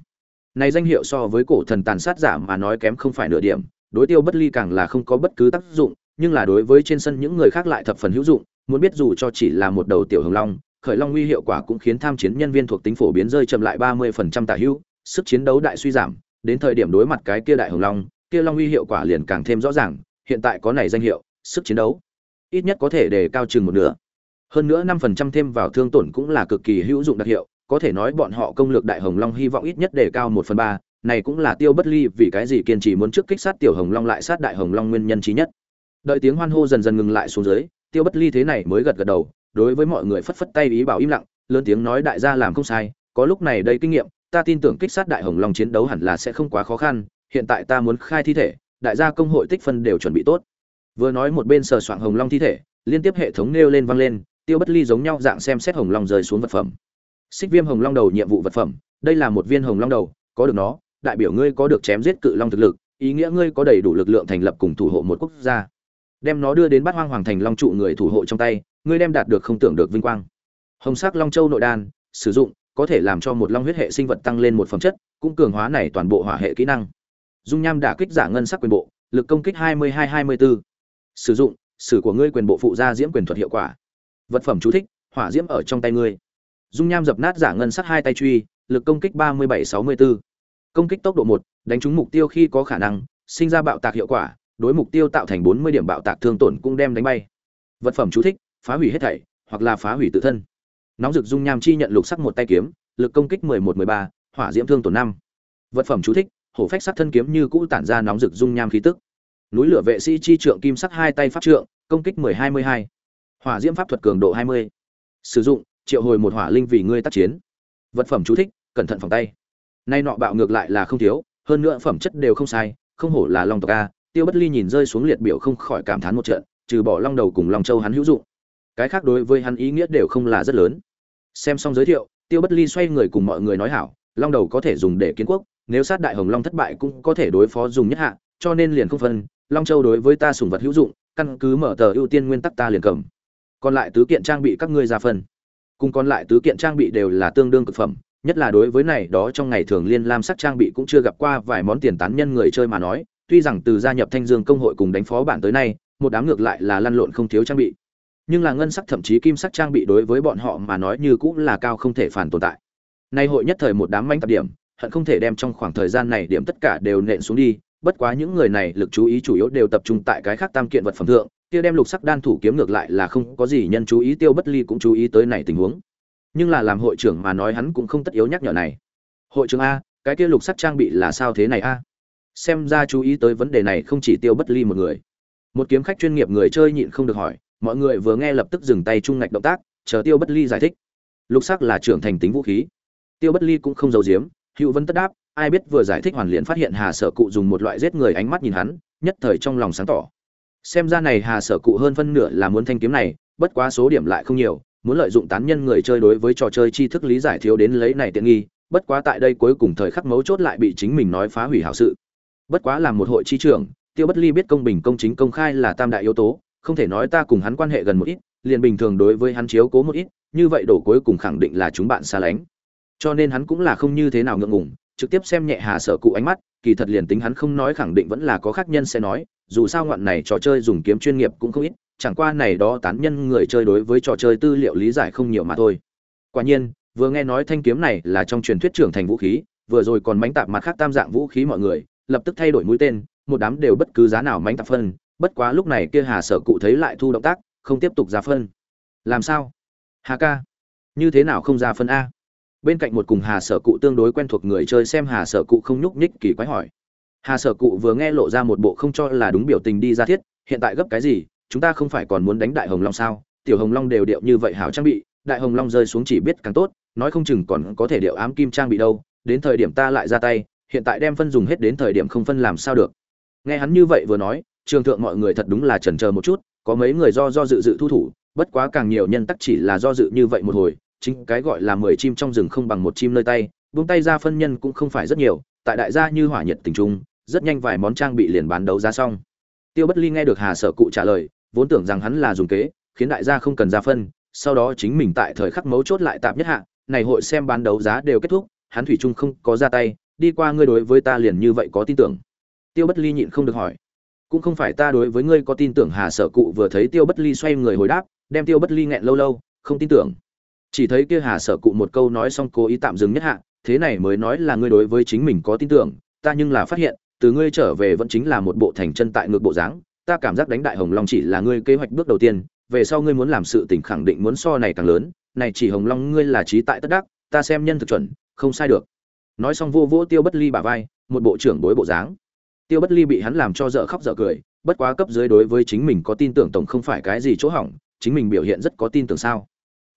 Này danh hiệu so với cổ thần tàn sát giả mà nói kém không phải nửa điểm, đối tiêu bất ly càng là không có bất cứ tác dụng, nhưng là đối với trên sân những người khác lại thập phần hữu dụng muốn biết dù cho chỉ là một đầu tiểu hồng long, khởi long uy hiệu quả cũng khiến tham chiến nhân viên thuộc tính phổ biến rơi chậm lại ba mươi phần trăm tả hữu, sức chiến đấu đại suy giảm, đến thời điểm đối mặt cái kia đại hồng long, kia long uy hiệu quả liền càng thêm rõ ràng, hiện tại có này danh hiệu, sức chiến đấu, ít nhất có thể đề cao chừng một nửa. Hơn nữa năm phần trăm thêm vào thương tổn cũng là cực kỳ hữu dụng đặc hiệu, có thể nói bọn họ công lược đại hồng long hy vọng ít nhất đề cao một phần ba, này cũng là tiêu bất ly vì cái gì kiên trì muốn trước kích sát tiểu hồng long lại sát đại hồng long nguyên nhân trí nhất. Đợi tiếng hoan hô dần dần ngừng lại xuống dưới tiêu bất ly thế này mới gật gật đầu, đối với mọi người phất phất tay ý bảo im lặng, lớn tiếng nói đại gia làm không sai, có lúc này đây kinh nghiệm, ta tin tưởng kích sát đại hồng long chiến đấu hẳn là sẽ không quá khó khăn, hiện tại ta muốn khai thi thể, đại gia công hội tích phân đều chuẩn bị tốt. Vừa nói một bên sờ soạng hồng long thi thể, liên tiếp hệ thống nêu lên vang lên, tiêu bất ly giống nhau dạng xem xét hồng long rơi xuống vật phẩm. Xích viêm hồng long đầu nhiệm vụ vật phẩm, đây là một viên hồng long đầu, có được nó, đại biểu ngươi có được chém giết cự long thực lực, ý nghĩa ngươi có đầy đủ lực lượng thành lập cùng thủ hộ một quốc gia đem nó đưa đến bát hoang hoàng thành long trụ người thủ hộ trong tay, ngươi đem đạt được không tưởng được vinh quang hồng sắc long châu nội đan, sử dụng, có thể làm cho một long huyết hệ sinh vật tăng lên một phẩm chất, cũng cường hóa này toàn bộ hỏa hệ kỹ năng dung nham đả kích giả ngân sắc quyền bộ, lực công kích 22-24. sử dụng, sử của ngươi quyền bộ phụ gia diễm quyền thuật hiệu quả vật phẩm chú thích, hỏa diễm ở trong tay ngươi dung nham dập nát giả ngân sắc hai tay truy, lực công kích 37-64. công kích tốc độ một, đánh trúng mục tiêu khi có khả năng, sinh ra bạo tạc hiệu quả đối mục tiêu tạo thành 40 điểm bạo tạc thương tổn cũng đem đánh bay. Vật phẩm chú thích phá hủy hết thảy hoặc là phá hủy tự thân. Nóng rực dung nham chi nhận lục sắc một tay kiếm lực công kích 11-13, hỏa diễm thương tổn năm. Vật phẩm chú thích hổ phách sắc thân kiếm như cũ tản ra nóng rực dung nham khí tức. Núi lửa vệ sĩ chi trượng kim sắc hai tay pháp trượng công kích 10-22. hỏa diễm pháp thuật cường độ 20. sử dụng triệu hồi một hỏa linh vì ngươi tác chiến. Vật phẩm chú thích cẩn thận phòng tay. Nay nọ bạo ngược lại là không thiếu hơn nữa phẩm chất đều không sai không hổ là long tộc a tiêu bất ly nhìn rơi xuống liệt biểu không khỏi cảm thán một trận, trừ bỏ long đầu cùng long châu hắn hữu dụng. Cái khác đối với hắn ý nghĩa đều không là rất lớn. Xem xong giới thiệu, tiêu bất ly xoay người cùng mọi người nói hảo, long đầu có thể dùng để kiến quốc, nếu sát đại hồng long thất bại cũng có thể đối phó dùng nhất hạ, cho nên liền không phân, long châu đối với ta sùng vật hữu dụng, căn cứ mở tờ ưu tiên nguyên tắc ta liền cầm. Còn lại tứ kiện trang bị các ngươi ra phân. Cùng còn lại tứ kiện trang bị đều là tương đương cực phẩm, nhất là đối với này đó trong ngày thường liên lam sắc trang bị cũng chưa gặp qua vài món tiền tán nhân người chơi mà nói tuy rằng từ gia nhập thanh dương công hội cùng đánh phó bản tới nay, một đám ngược lại là lăn lộn không thiếu trang bị. Nhưng là ngân sắc thậm chí kim sắc trang bị đối với bọn họ mà nói như cũng là cao không thể phản tồn tại. Nay hội nhất thời một đám manh tập điểm, hận không thể đem trong khoảng thời gian này điểm tất cả đều nện xuống đi, bất quá những người này lực chú ý chủ yếu đều tập trung tại cái khác tam kiện vật phẩm thượng, kia đem lục sắc đan thủ kiếm ngược lại là không có gì nhân chú ý, tiêu bất ly cũng chú ý tới này tình huống. Nhưng là làm hội trưởng mà nói hắn cũng không tất yếu nhắc nhở này. Hội trưởng a, cái kia lục sắc trang bị là sao thế này a? Xem ra chú ý tới vấn đề này không chỉ tiêu bất ly một người. Một kiếm khách chuyên nghiệp người chơi nhịn không được hỏi, mọi người vừa nghe lập tức dừng tay trung ngạch động tác, chờ tiêu bất ly giải thích. Lục sắc là trưởng thành tính vũ khí. Tiêu bất ly cũng không giấu giếm, hữu vấn tất đáp, ai biết vừa giải thích hoàn liền phát hiện hà sở cụ dùng một loại giết người ánh mắt nhìn hắn, nhất thời trong lòng sáng tỏ. Xem ra này hà sở cụ hơn phân nửa là muốn thanh kiếm này, bất quá số điểm lại không nhiều, muốn lợi dụng tán nhân người chơi đối với trò chơi tri thức lý giải thiếu đến lấy này tiện nghi, bất quá tại đây cuối cùng thời khắc mấu chốt lại bị chính mình nói phá hủy hảo sự bất quá làm một hội chi trưởng, tiêu bất ly biết công bình công chính công khai là tam đại yếu tố, không thể nói ta cùng hắn quan hệ gần một ít, liền bình thường đối với hắn chiếu cố một ít, như vậy đổ cuối cùng khẳng định là chúng bạn xa lánh. Cho nên hắn cũng là không như thế nào ngượng ngùng, trực tiếp xem nhẹ hà sở cụ ánh mắt, kỳ thật liền tính hắn không nói khẳng định vẫn là có khác nhân sẽ nói, dù sao ngoạn này trò chơi dùng kiếm chuyên nghiệp cũng không ít, chẳng qua này đó tán nhân người chơi đối với trò chơi tư liệu lý giải không nhiều mà thôi. Quả nhiên, vừa nghe nói thanh kiếm này là trong truyền thuyết trưởng thành vũ khí, vừa rồi còn mánh tạp mặt khác tam dạng vũ khí mọi người lập tức thay đổi mũi tên, một đám đều bất cứ giá nào mánh tạp phân, bất quá lúc này kia hà sở cụ thấy lại thu động tác, không tiếp tục ra phân. Làm sao? Hà ca, như thế nào không ra phân a? Bên cạnh một cùng hà sở cụ tương đối quen thuộc người chơi xem hà sở cụ không nhúc nhích kỳ quái hỏi. Hà sở cụ vừa nghe lộ ra một bộ không cho là đúng biểu tình đi ra thiết, hiện tại gấp cái gì, chúng ta không phải còn muốn đánh đại hồng long sao? Tiểu hồng long đều điệu như vậy hảo trang bị, đại hồng long rơi xuống chỉ biết càng tốt, nói không chừng còn có thể điệu ám kim trang bị đâu, đến thời điểm ta lại ra tay hiện tại đem phân dùng hết đến thời điểm không phân làm sao được. Nghe hắn như vậy vừa nói, trường thượng mọi người thật đúng là chần chờ một chút, có mấy người do do dự dự thu thủ, bất quá càng nhiều nhân tắc chỉ là do dự như vậy một hồi, chính cái gọi là mười chim trong rừng không bằng một chim nơi tay, buông tay ra phân nhân cũng không phải rất nhiều, tại đại gia như hỏa nhiệt tình trung, rất nhanh vài món trang bị liền bán đấu giá xong. Tiêu bất ly nghe được hà sở cụ trả lời, vốn tưởng rằng hắn là dùng kế, khiến đại gia không cần ra phân, sau đó chính mình tại thời khắc mấu chốt lại tạm nhất hạ, này hội xem bán đấu giá đều kết thúc, hắn thủy chung không có ra tay đi qua ngươi đối với ta liền như vậy có tin tưởng. Tiêu bất ly nhịn không được hỏi. Cũng không phải ta đối với ngươi có tin tưởng hà sở cụ vừa thấy tiêu bất ly xoay người hồi đáp, đem tiêu bất ly nghẹn lâu lâu, không tin tưởng. Chỉ thấy kia hà sở cụ một câu nói xong cố ý tạm dừng nhất hạ, thế này mới nói là ngươi đối với chính mình có tin tưởng, ta nhưng là phát hiện, từ ngươi trở về vẫn chính là một bộ thành chân tại ngược bộ dáng, ta cảm giác đánh đại hồng long chỉ là ngươi kế hoạch bước đầu tiên, về sau ngươi muốn làm sự tình khẳng định muốn so này càng lớn, này chỉ hồng long ngươi là trí tại tất đắc, ta xem nhân thực chuẩn, không sai được nói xong vô vỗ tiêu bất ly bả vai, một bộ trưởng bối bộ dáng. Tiêu bất ly bị hắn làm cho dở khóc dở cười, bất quá cấp dưới đối với chính mình có tin tưởng tổng không phải cái gì chỗ hỏng, chính mình biểu hiện rất có tin tưởng sao.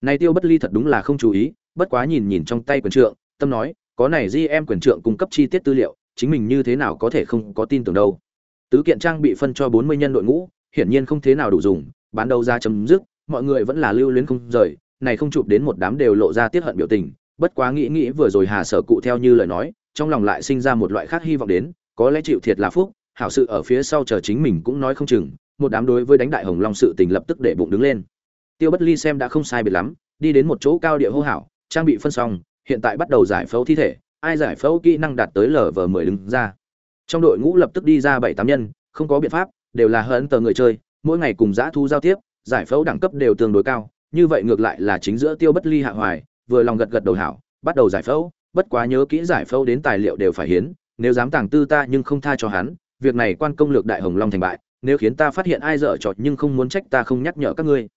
Này tiêu bất ly thật đúng là không chú ý, bất quá nhìn nhìn trong tay quyền trượng, tâm nói, có này di em quyền trượng cung cấp chi tiết tư liệu, chính mình như thế nào có thể không có tin tưởng đâu? Tứ kiện trang bị phân cho bốn mươi nhân đội ngũ, hiển nhiên không thế nào đủ dùng, bán đầu ra chấm dứt, mọi người vẫn là lưu luyến không rời, này không chụp đến một đám đều lộ ra tiết hận biểu tình bất quá nghĩ nghĩ vừa rồi hà sở cụ theo như lời nói, trong lòng lại sinh ra một loại khác hy vọng đến, có lẽ chịu thiệt là phúc, hảo sự ở phía sau chờ chính mình cũng nói không chừng, một đám đối với đánh đại hồng long sự tình lập tức để bụng đứng lên. Tiêu bất ly xem đã không sai biệt lắm, đi đến một chỗ cao địa hô hảo trang bị phân xong, hiện tại bắt đầu giải phẫu thi thể, ai giải phẫu kỹ năng đạt tới lv mười đứng ra. Trong đội ngũ lập tức đi ra bảy tám nhân, không có biện pháp, đều là hận tờ người chơi, mỗi ngày cùng giã thu giao tiếp, giải phẫu đẳng cấp đều tương đối cao, như vậy ngược lại là chính giữa tiêu bất ly hạ hoài vừa lòng gật gật đầu hảo, bắt đầu giải phẫu, bất quá nhớ kỹ giải phẫu đến tài liệu đều phải hiến, nếu dám tàng tư ta nhưng không tha cho hắn, việc này quan công lược đại hồng long thành bại, nếu khiến ta phát hiện ai dở trọt nhưng không muốn trách ta không nhắc nhở các ngươi.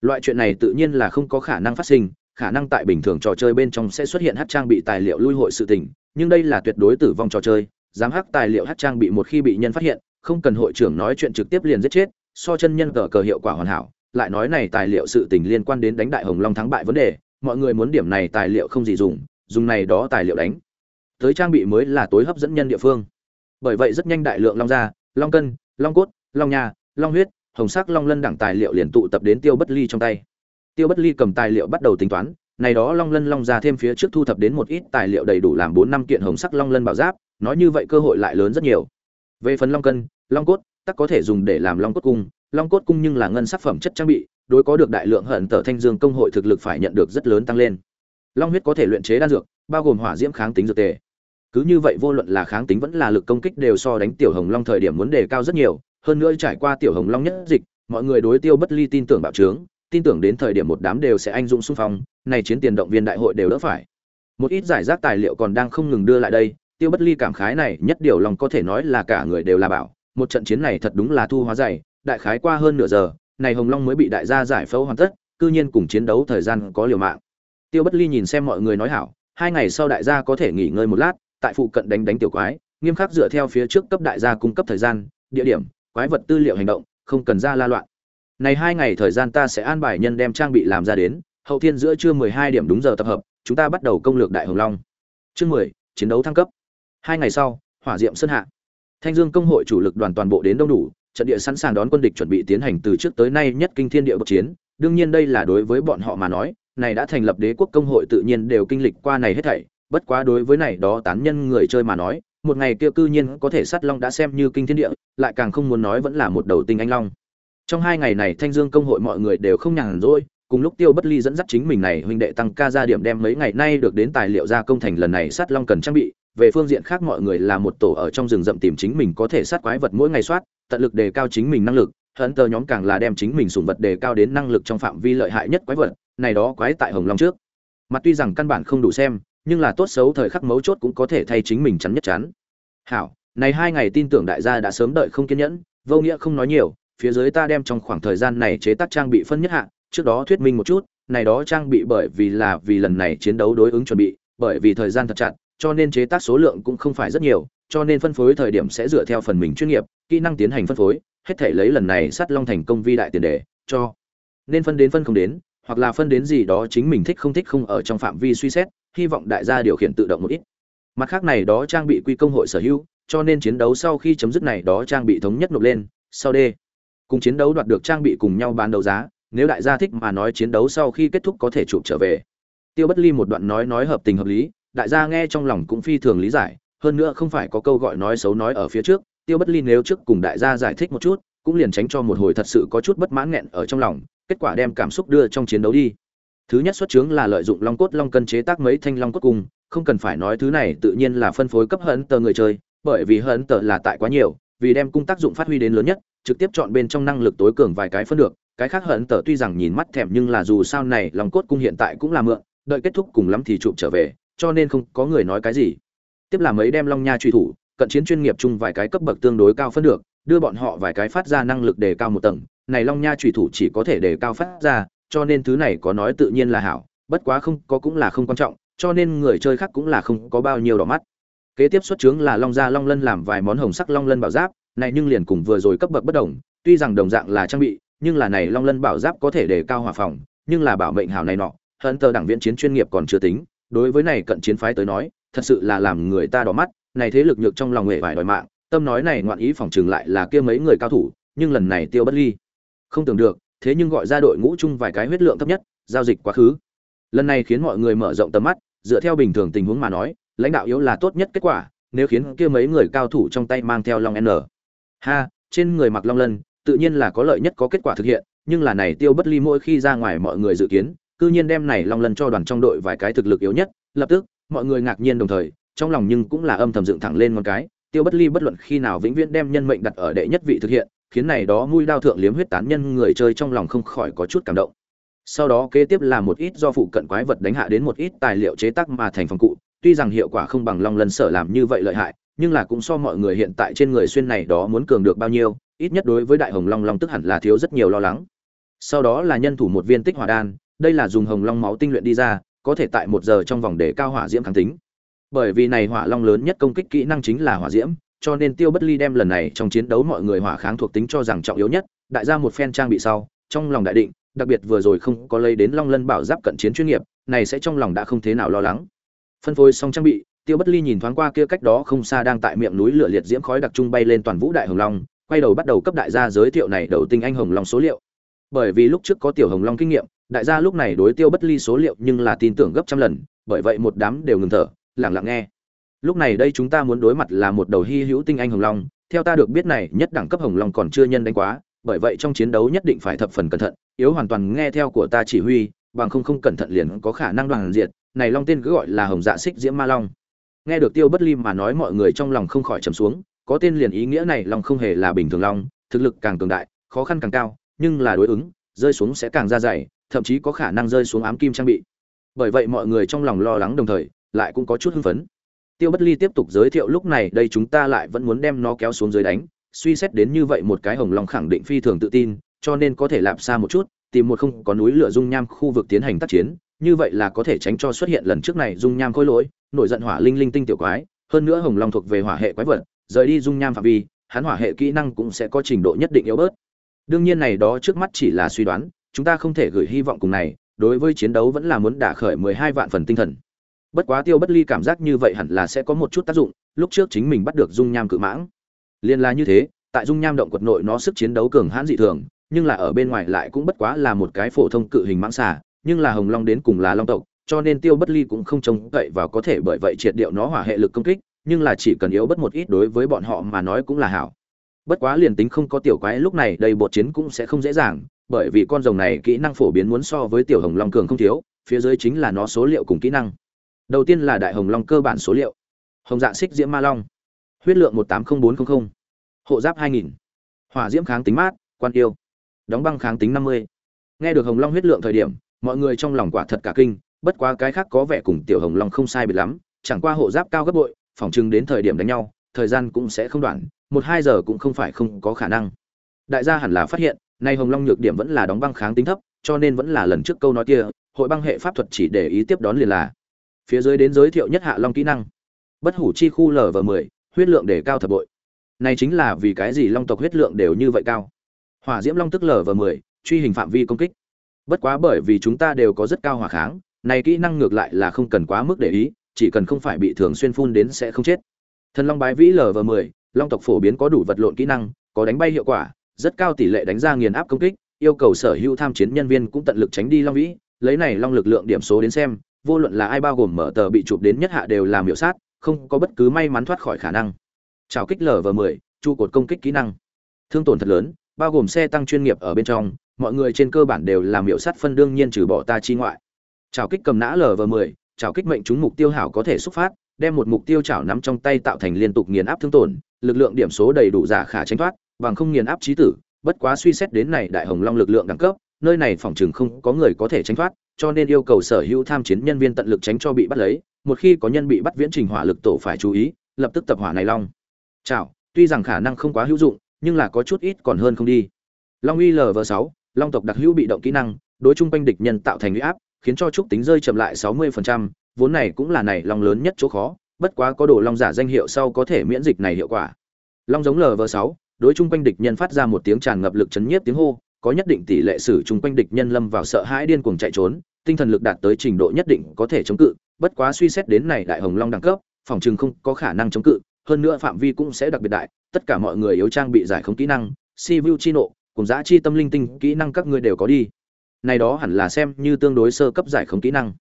Loại chuyện này tự nhiên là không có khả năng phát sinh, khả năng tại bình thường trò chơi bên trong sẽ xuất hiện hát trang bị tài liệu lui hội sự tình, nhưng đây là tuyệt đối tử vong trò chơi, dám hắc tài liệu hát trang bị một khi bị nhân phát hiện, không cần hội trưởng nói chuyện trực tiếp liền giết chết, so chân nhân cờ cờ hiệu quả hoàn hảo, lại nói này tài liệu sự tình liên quan đến đánh đại hồng long thắng bại vấn đề mọi người muốn điểm này tài liệu không gì dùng dùng này đó tài liệu đánh. Tới trang bị mới là tối hấp dẫn nhân địa phương. Bởi vậy rất nhanh đại lượng long da, long cân, long cốt, long nha long huyết, hồng sắc long lân đẳng tài liệu liền tụ tập đến tiêu bất ly trong tay. Tiêu bất ly cầm tài liệu bắt đầu tính toán, này đó long lân long ra thêm phía trước thu thập đến một ít tài liệu đầy đủ làm bốn năm kiện hồng sắc long lân bảo giáp, nói như vậy cơ hội lại lớn rất nhiều. Về phần long cân, long cốt, tắc có thể dùng để làm long cốt cung, long cốt cung nhưng là ngân sắc phẩm chất trang bị đối có được đại lượng hận tở thanh dương công hội thực lực phải nhận được rất lớn tăng lên. Long huyết có thể luyện chế đan dược, bao gồm hỏa diễm kháng tính dược tề. Cứ như vậy vô luận là kháng tính vẫn là lực công kích đều so đánh tiểu hồng long thời điểm muốn đề cao rất nhiều, hơn nữa trải qua tiểu hồng long nhất dịch, mọi người đối tiêu bất ly tin tưởng bạo trướng, tin tưởng đến thời điểm một đám đều sẽ anh dũng xung phong, này chiến tiền động viên đại hội đều đỡ phải. Một ít giải rác tài liệu còn đang không ngừng đưa lại đây, tiêu bất ly cảm khái này nhất điều lòng có thể nói là cả người đều là bảo, một trận chiến này thật đúng là thu hóa dày, đại khái qua hơn nửa giờ này hồng long mới bị đại gia giải phẫu hoàn tất, cư nhiên cùng chiến đấu thời gian có liều mạng. Tiêu bất ly nhìn xem mọi người nói hảo, hai ngày sau đại gia có thể nghỉ ngơi một lát, tại phụ cận đánh đánh tiểu quái, nghiêm khắc dựa theo phía trước cấp đại gia cung cấp thời gian, địa điểm, quái vật tư liệu hành động, không cần ra la loạn. Này hai ngày thời gian ta sẽ an bài nhân đem trang bị làm ra đến, hậu thiên giữa trưa mười hai điểm đúng giờ tập hợp, chúng ta bắt đầu công lược đại hồng long. Chương mười, chiến đấu thăng cấp. Hai ngày sau, hỏa diệm sơn hạ. Thanh dương công hội chủ lực đoàn toàn bộ đến đông đủ trận địa sẵn sàng đón quân địch chuẩn bị tiến hành từ trước tới nay nhất kinh thiên địa bậc chiến. Đương nhiên đây là đối với bọn họ mà nói, này đã thành lập đế quốc công hội tự nhiên đều kinh lịch qua này hết thảy. Bất quá đối với này đó tán nhân người chơi mà nói, một ngày kia cư nhiên có thể sát long đã xem như kinh thiên địa, lại càng không muốn nói vẫn là một đầu tinh anh long. Trong hai ngày này thanh dương công hội mọi người đều không nhàn rỗi, cùng lúc tiêu bất ly dẫn dắt chính mình này huynh đệ tăng ca ra điểm đem mấy ngày nay được đến tài liệu gia công thành lần này sát long cần trang bị về phương diện khác mọi người là một tổ ở trong rừng rậm tìm chính mình có thể sát quái vật mỗi ngày soát, tận lực đề cao chính mình năng lực. Hận tờ nhóm càng là đem chính mình sùng vật đề cao đến năng lực trong phạm vi lợi hại nhất quái vật, này đó quái tại hồng long trước. Mặt tuy rằng căn bản không đủ xem, nhưng là tốt xấu thời khắc mấu chốt cũng có thể thay chính mình chắn nhất chắn. Hảo, này hai ngày tin tưởng đại gia đã sớm đợi không kiên nhẫn, vô nghĩa không nói nhiều, phía dưới ta đem trong khoảng thời gian này chế tác trang bị phân nhất hạ, trước đó thuyết minh một chút, này đó trang bị bởi vì là vì lần này chiến đấu đối ứng chuẩn bị, bởi vì thời gian thật chặt cho nên chế tác số lượng cũng không phải rất nhiều, cho nên phân phối thời điểm sẽ dựa theo phần mình chuyên nghiệp, kỹ năng tiến hành phân phối, hết thể lấy lần này sát long thành công vi đại tiền đề, cho nên phân đến phân không đến, hoặc là phân đến gì đó chính mình thích không thích không ở trong phạm vi suy xét, hy vọng đại gia điều khiển tự động một ít. Mặt khác này đó trang bị quy công hội sở hữu, cho nên chiến đấu sau khi chấm dứt này đó trang bị thống nhất nộp lên, sau đây cùng chiến đấu đoạt được trang bị cùng nhau bán đấu giá, nếu đại gia thích mà nói chiến đấu sau khi kết thúc có thể chụp trở về. Tiêu bất ly một đoạn nói nói hợp tình hợp lý đại gia nghe trong lòng cũng phi thường lý giải, hơn nữa không phải có câu gọi nói xấu nói ở phía trước, tiêu bất ly nếu trước cùng đại gia giải thích một chút, cũng liền tránh cho một hồi thật sự có chút bất mãn nghẹn ở trong lòng, kết quả đem cảm xúc đưa trong chiến đấu đi. Thứ nhất xuất chứng là lợi dụng long cốt long cân chế tác mấy thanh long cốt cung, không cần phải nói thứ này tự nhiên là phân phối cấp hận tờ người chơi, bởi vì hận tờ là tại quá nhiều, vì đem cung tác dụng phát huy đến lớn nhất, trực tiếp chọn bên trong năng lực tối cường vài cái phân được, cái khác hận tờ tuy rằng nhìn mắt thèm nhưng là dù sao này long cốt cung hiện tại cũng là mượn, đợi kết thúc cùng lắm thì chụp trở về cho nên không có người nói cái gì. Tiếp là mấy đem long nha truy thủ, cận chiến chuyên nghiệp chung vài cái cấp bậc tương đối cao phân được, đưa bọn họ vài cái phát ra năng lực đề cao một tầng. Này long nha truy thủ chỉ có thể đề cao phát ra, cho nên thứ này có nói tự nhiên là hảo, bất quá không có cũng là không quan trọng, cho nên người chơi khác cũng là không có bao nhiêu đỏ mắt. Kế tiếp xuất chứng là long gia long lân làm vài món hồng sắc long lân bảo giáp, này nhưng liền cùng vừa rồi cấp bậc bất đồng, tuy rằng đồng dạng là trang bị, nhưng là này long lân bảo giáp có thể đề cao hỏa phòng, nhưng là bảo mệnh hảo này nọ hận tờ đảng viễn chiến chuyên nghiệp còn chưa tính đối với này cận chiến phái tới nói, thật sự là làm người ta đỏ mắt, này thế lực nhược trong lòng nghệ vải đòi mạng, tâm nói này ngoạn ý phòng trường lại là kia mấy người cao thủ, nhưng lần này tiêu bất ly. Không tưởng được, thế nhưng gọi ra đội ngũ chung vài cái huyết lượng thấp nhất, giao dịch quá khứ. Lần này khiến mọi người mở rộng tầm mắt, dựa theo bình thường tình huống mà nói, lãnh đạo yếu là tốt nhất kết quả, nếu khiến kia mấy người cao thủ trong tay mang theo long n. Ha, trên người mặc long lân, tự nhiên là có lợi nhất có kết quả thực hiện, nhưng là này tiêu bất ly mỗi khi ra ngoài mọi người dự kiến cư nhiên đem này long lân cho đoàn trong đội vài cái thực lực yếu nhất, lập tức, mọi người ngạc nhiên đồng thời, trong lòng nhưng cũng là âm thầm dựng thẳng lên một cái, tiêu bất ly bất luận khi nào vĩnh viễn đem nhân mệnh đặt ở đệ nhất vị thực hiện, khiến này đó mũi đao thượng liếm huyết tán nhân người chơi trong lòng không khỏi có chút cảm động. Sau đó kế tiếp là một ít do phụ cận quái vật đánh hạ đến một ít tài liệu chế tác mà thành phòng cụ, tuy rằng hiệu quả không bằng long lân sở làm như vậy lợi hại, nhưng là cũng so mọi người hiện tại trên người xuyên này đó muốn cường được bao nhiêu, ít nhất đối với đại hồng long long tức hẳn là thiếu rất nhiều lo lắng. Sau đó là nhân thủ một viên tích hỏa đan đây là dùng hồng long máu tinh luyện đi ra, có thể tại một giờ trong vòng để cao hỏa diễm kháng tính. Bởi vì này hỏa long lớn nhất công kích kỹ năng chính là hỏa diễm, cho nên tiêu bất ly đem lần này trong chiến đấu mọi người hỏa kháng thuộc tính cho rằng trọng yếu nhất, đại ra một phen trang bị sau, trong lòng đại định, đặc biệt vừa rồi không có lấy đến long lân bảo giáp cận chiến chuyên nghiệp, này sẽ trong lòng đã không thế nào lo lắng. Phân phối xong trang bị, tiêu bất ly nhìn thoáng qua kia cách đó không xa đang tại miệng núi lửa liệt diễm khói đặc trung bay lên toàn vũ đại hồng long, quay đầu bắt đầu cấp đại gia giới thiệu này đầu tinh anh hồng long số liệu. Bởi vì lúc trước có tiểu hồng long kinh nghiệm đại gia lúc này đối tiêu bất ly số liệu nhưng là tin tưởng gấp trăm lần, bởi vậy một đám đều ngừng thở, lặng lặng nghe. Lúc này đây chúng ta muốn đối mặt là một đầu hy hữu tinh anh hồng long, theo ta được biết này nhất đẳng cấp hồng long còn chưa nhân đánh quá, bởi vậy trong chiến đấu nhất định phải thập phần cẩn thận, yếu hoàn toàn nghe theo của ta chỉ huy, bằng không không cẩn thận liền có khả năng đoàn diệt, này long tên cứ gọi là hồng dạ xích diễm ma long. Nghe được tiêu bất ly mà nói mọi người trong lòng không khỏi trầm xuống, có tên liền ý nghĩa này long không hề là bình thường long, thực lực càng cường đại, khó khăn càng cao, nhưng là đối ứng, rơi xuống sẽ càng ra dày thậm chí có khả năng rơi xuống ám kim trang bị. Bởi vậy mọi người trong lòng lo lắng đồng thời, lại cũng có chút hưng phấn. Tiêu bất ly tiếp tục giới thiệu lúc này đây chúng ta lại vẫn muốn đem nó kéo xuống dưới đánh, suy xét đến như vậy một cái hồng long khẳng định phi thường tự tin, cho nên có thể lạp xa một chút, tìm một không có núi lửa dung nham khu vực tiến hành tác chiến, như vậy là có thể tránh cho xuất hiện lần trước này dung nham khôi lỗi, nổi giận hỏa linh linh tinh tiểu quái, hơn nữa hồng long thuộc về hỏa hệ quái vật, rời đi dung nham phạm vi, hắn hỏa hệ kỹ năng cũng sẽ có trình độ nhất định yếu bớt. Đương nhiên này đó trước mắt chỉ là suy đoán chúng ta không thể gửi hy vọng cùng này, đối với chiến đấu vẫn là muốn đả khởi mười hai vạn phần tinh thần. Bất quá tiêu bất ly cảm giác như vậy hẳn là sẽ có một chút tác dụng, lúc trước chính mình bắt được dung nham cự mãng. Liên là như thế, tại dung nham động quật nội nó sức chiến đấu cường hãn dị thường, nhưng là ở bên ngoài lại cũng bất quá là một cái phổ thông cự hình mãng xà, nhưng là hồng long đến cùng là long tộc, cho nên tiêu bất ly cũng không trông cậy vào có thể bởi vậy triệt điệu nó hỏa hệ lực công kích, nhưng là chỉ cần yếu bất một ít đối với bọn họ mà nói cũng là hảo bất quá liền tính không có tiểu quái, lúc này đầy bột chiến cũng sẽ không dễ dàng, bởi vì con rồng này kỹ năng phổ biến muốn so với tiểu hồng long cường không thiếu, phía dưới chính là nó số liệu cùng kỹ năng. Đầu tiên là đại hồng long cơ bản số liệu. Hồng dạ xích diễm ma long. Huyết lượng một tám không bốn không không. Hộ giáp hai nghìn. Hỏa diễm kháng tính mát, quan yêu. Đóng băng kháng tính năm mươi. Nghe được hồng long huyết lượng thời điểm, mọi người trong lòng quả thật cả kinh, bất quá cái khác có vẻ cùng tiểu hồng long không sai biệt lắm, chẳng qua hộ giáp cao gấp bội phỏng chừng đến thời điểm đánh nhau, thời gian cũng sẽ không đoạn một hai giờ cũng không phải không có khả năng. Đại gia hẳn là phát hiện, nay hồng long nhược điểm vẫn là đóng băng kháng tính thấp, cho nên vẫn là lần trước câu nói kia, hội băng hệ pháp thuật chỉ để ý tiếp đón liền là. Phía dưới đến giới thiệu nhất hạ long kỹ năng. Bất hủ chi khu lv mười, huyết lượng để cao thập bội. Này chính là vì cái gì long tộc huyết lượng đều như vậy cao? Hỏa diễm long tức lv mười, truy hình phạm vi công kích. Bất quá bởi vì chúng ta đều có rất cao hỏa kháng, này kỹ năng ngược lại là không cần quá mức để ý, chỉ cần không phải bị thường xuyên phun đến sẽ không chết. Thần long bái vĩ lv mười long tộc phổ biến có đủ vật lộn kỹ năng, có đánh bay hiệu quả, rất cao tỷ lệ đánh ra nghiền áp công kích, yêu cầu sở hữu tham chiến nhân viên cũng tận lực tránh đi long vĩ. Lấy này long lực lượng điểm số đến xem, vô luận là ai bao gồm mở tờ bị chụp đến nhất hạ đều làm hiệu sát, không có bất cứ may mắn thoát khỏi khả năng. Chào kích lở v 10 trụ cột công kích kỹ năng. Thương tổn thật lớn, bao gồm xe tăng chuyên nghiệp ở bên trong, mọi người trên cơ bản đều làm hiệu sát phân đương nhiên trừ bỏ ta chi ngoại. Chào kích cầm nã lở v 10 chào kích mệnh chúng mục tiêu hảo có thể xúc phát đem một mục tiêu chảo nắm trong tay tạo thành liên tục nghiền áp thương tổn lực lượng điểm số đầy đủ giả khả tránh thoát bằng không nghiền áp chí tử bất quá suy xét đến này đại hồng long lực lượng đẳng cấp nơi này phòng trường không có người có thể tránh thoát cho nên yêu cầu sở hữu tham chiến nhân viên tận lực tránh cho bị bắt lấy một khi có nhân bị bắt viễn trình hỏa lực tổ phải chú ý lập tức tập hỏa này long. Chảo tuy rằng khả năng không quá hữu dụng nhưng là có chút ít còn hơn không đi. Long uy lv sáu long tộc đặc hữu bị động kỹ năng đối chung quanh địch nhân tạo thành uy áp khiến cho trúc tính rơi chậm lại sáu 60%, vốn này cũng là này long lớn nhất chỗ khó, bất quá có đồ long giả danh hiệu sau có thể miễn dịch này hiệu quả. Long giống lv sáu, đối chung quanh địch nhân phát ra một tiếng tràn ngập lực chấn nhiếp tiếng hô, có nhất định tỷ lệ sử chung quanh địch nhân lâm vào sợ hãi điên cuồng chạy trốn, tinh thần lực đạt tới trình độ nhất định có thể chống cự, bất quá suy xét đến này đại hồng long đẳng cấp, phòng trường không có khả năng chống cự, hơn nữa phạm vi cũng sẽ đặc biệt đại, tất cả mọi người yếu trang bị giải không kỹ năng, si vu chi nộ, cùng giá chi tâm linh tinh kỹ năng các ngươi đều có đi. Này đó hẳn là xem như tương đối sơ cấp giải không kỹ năng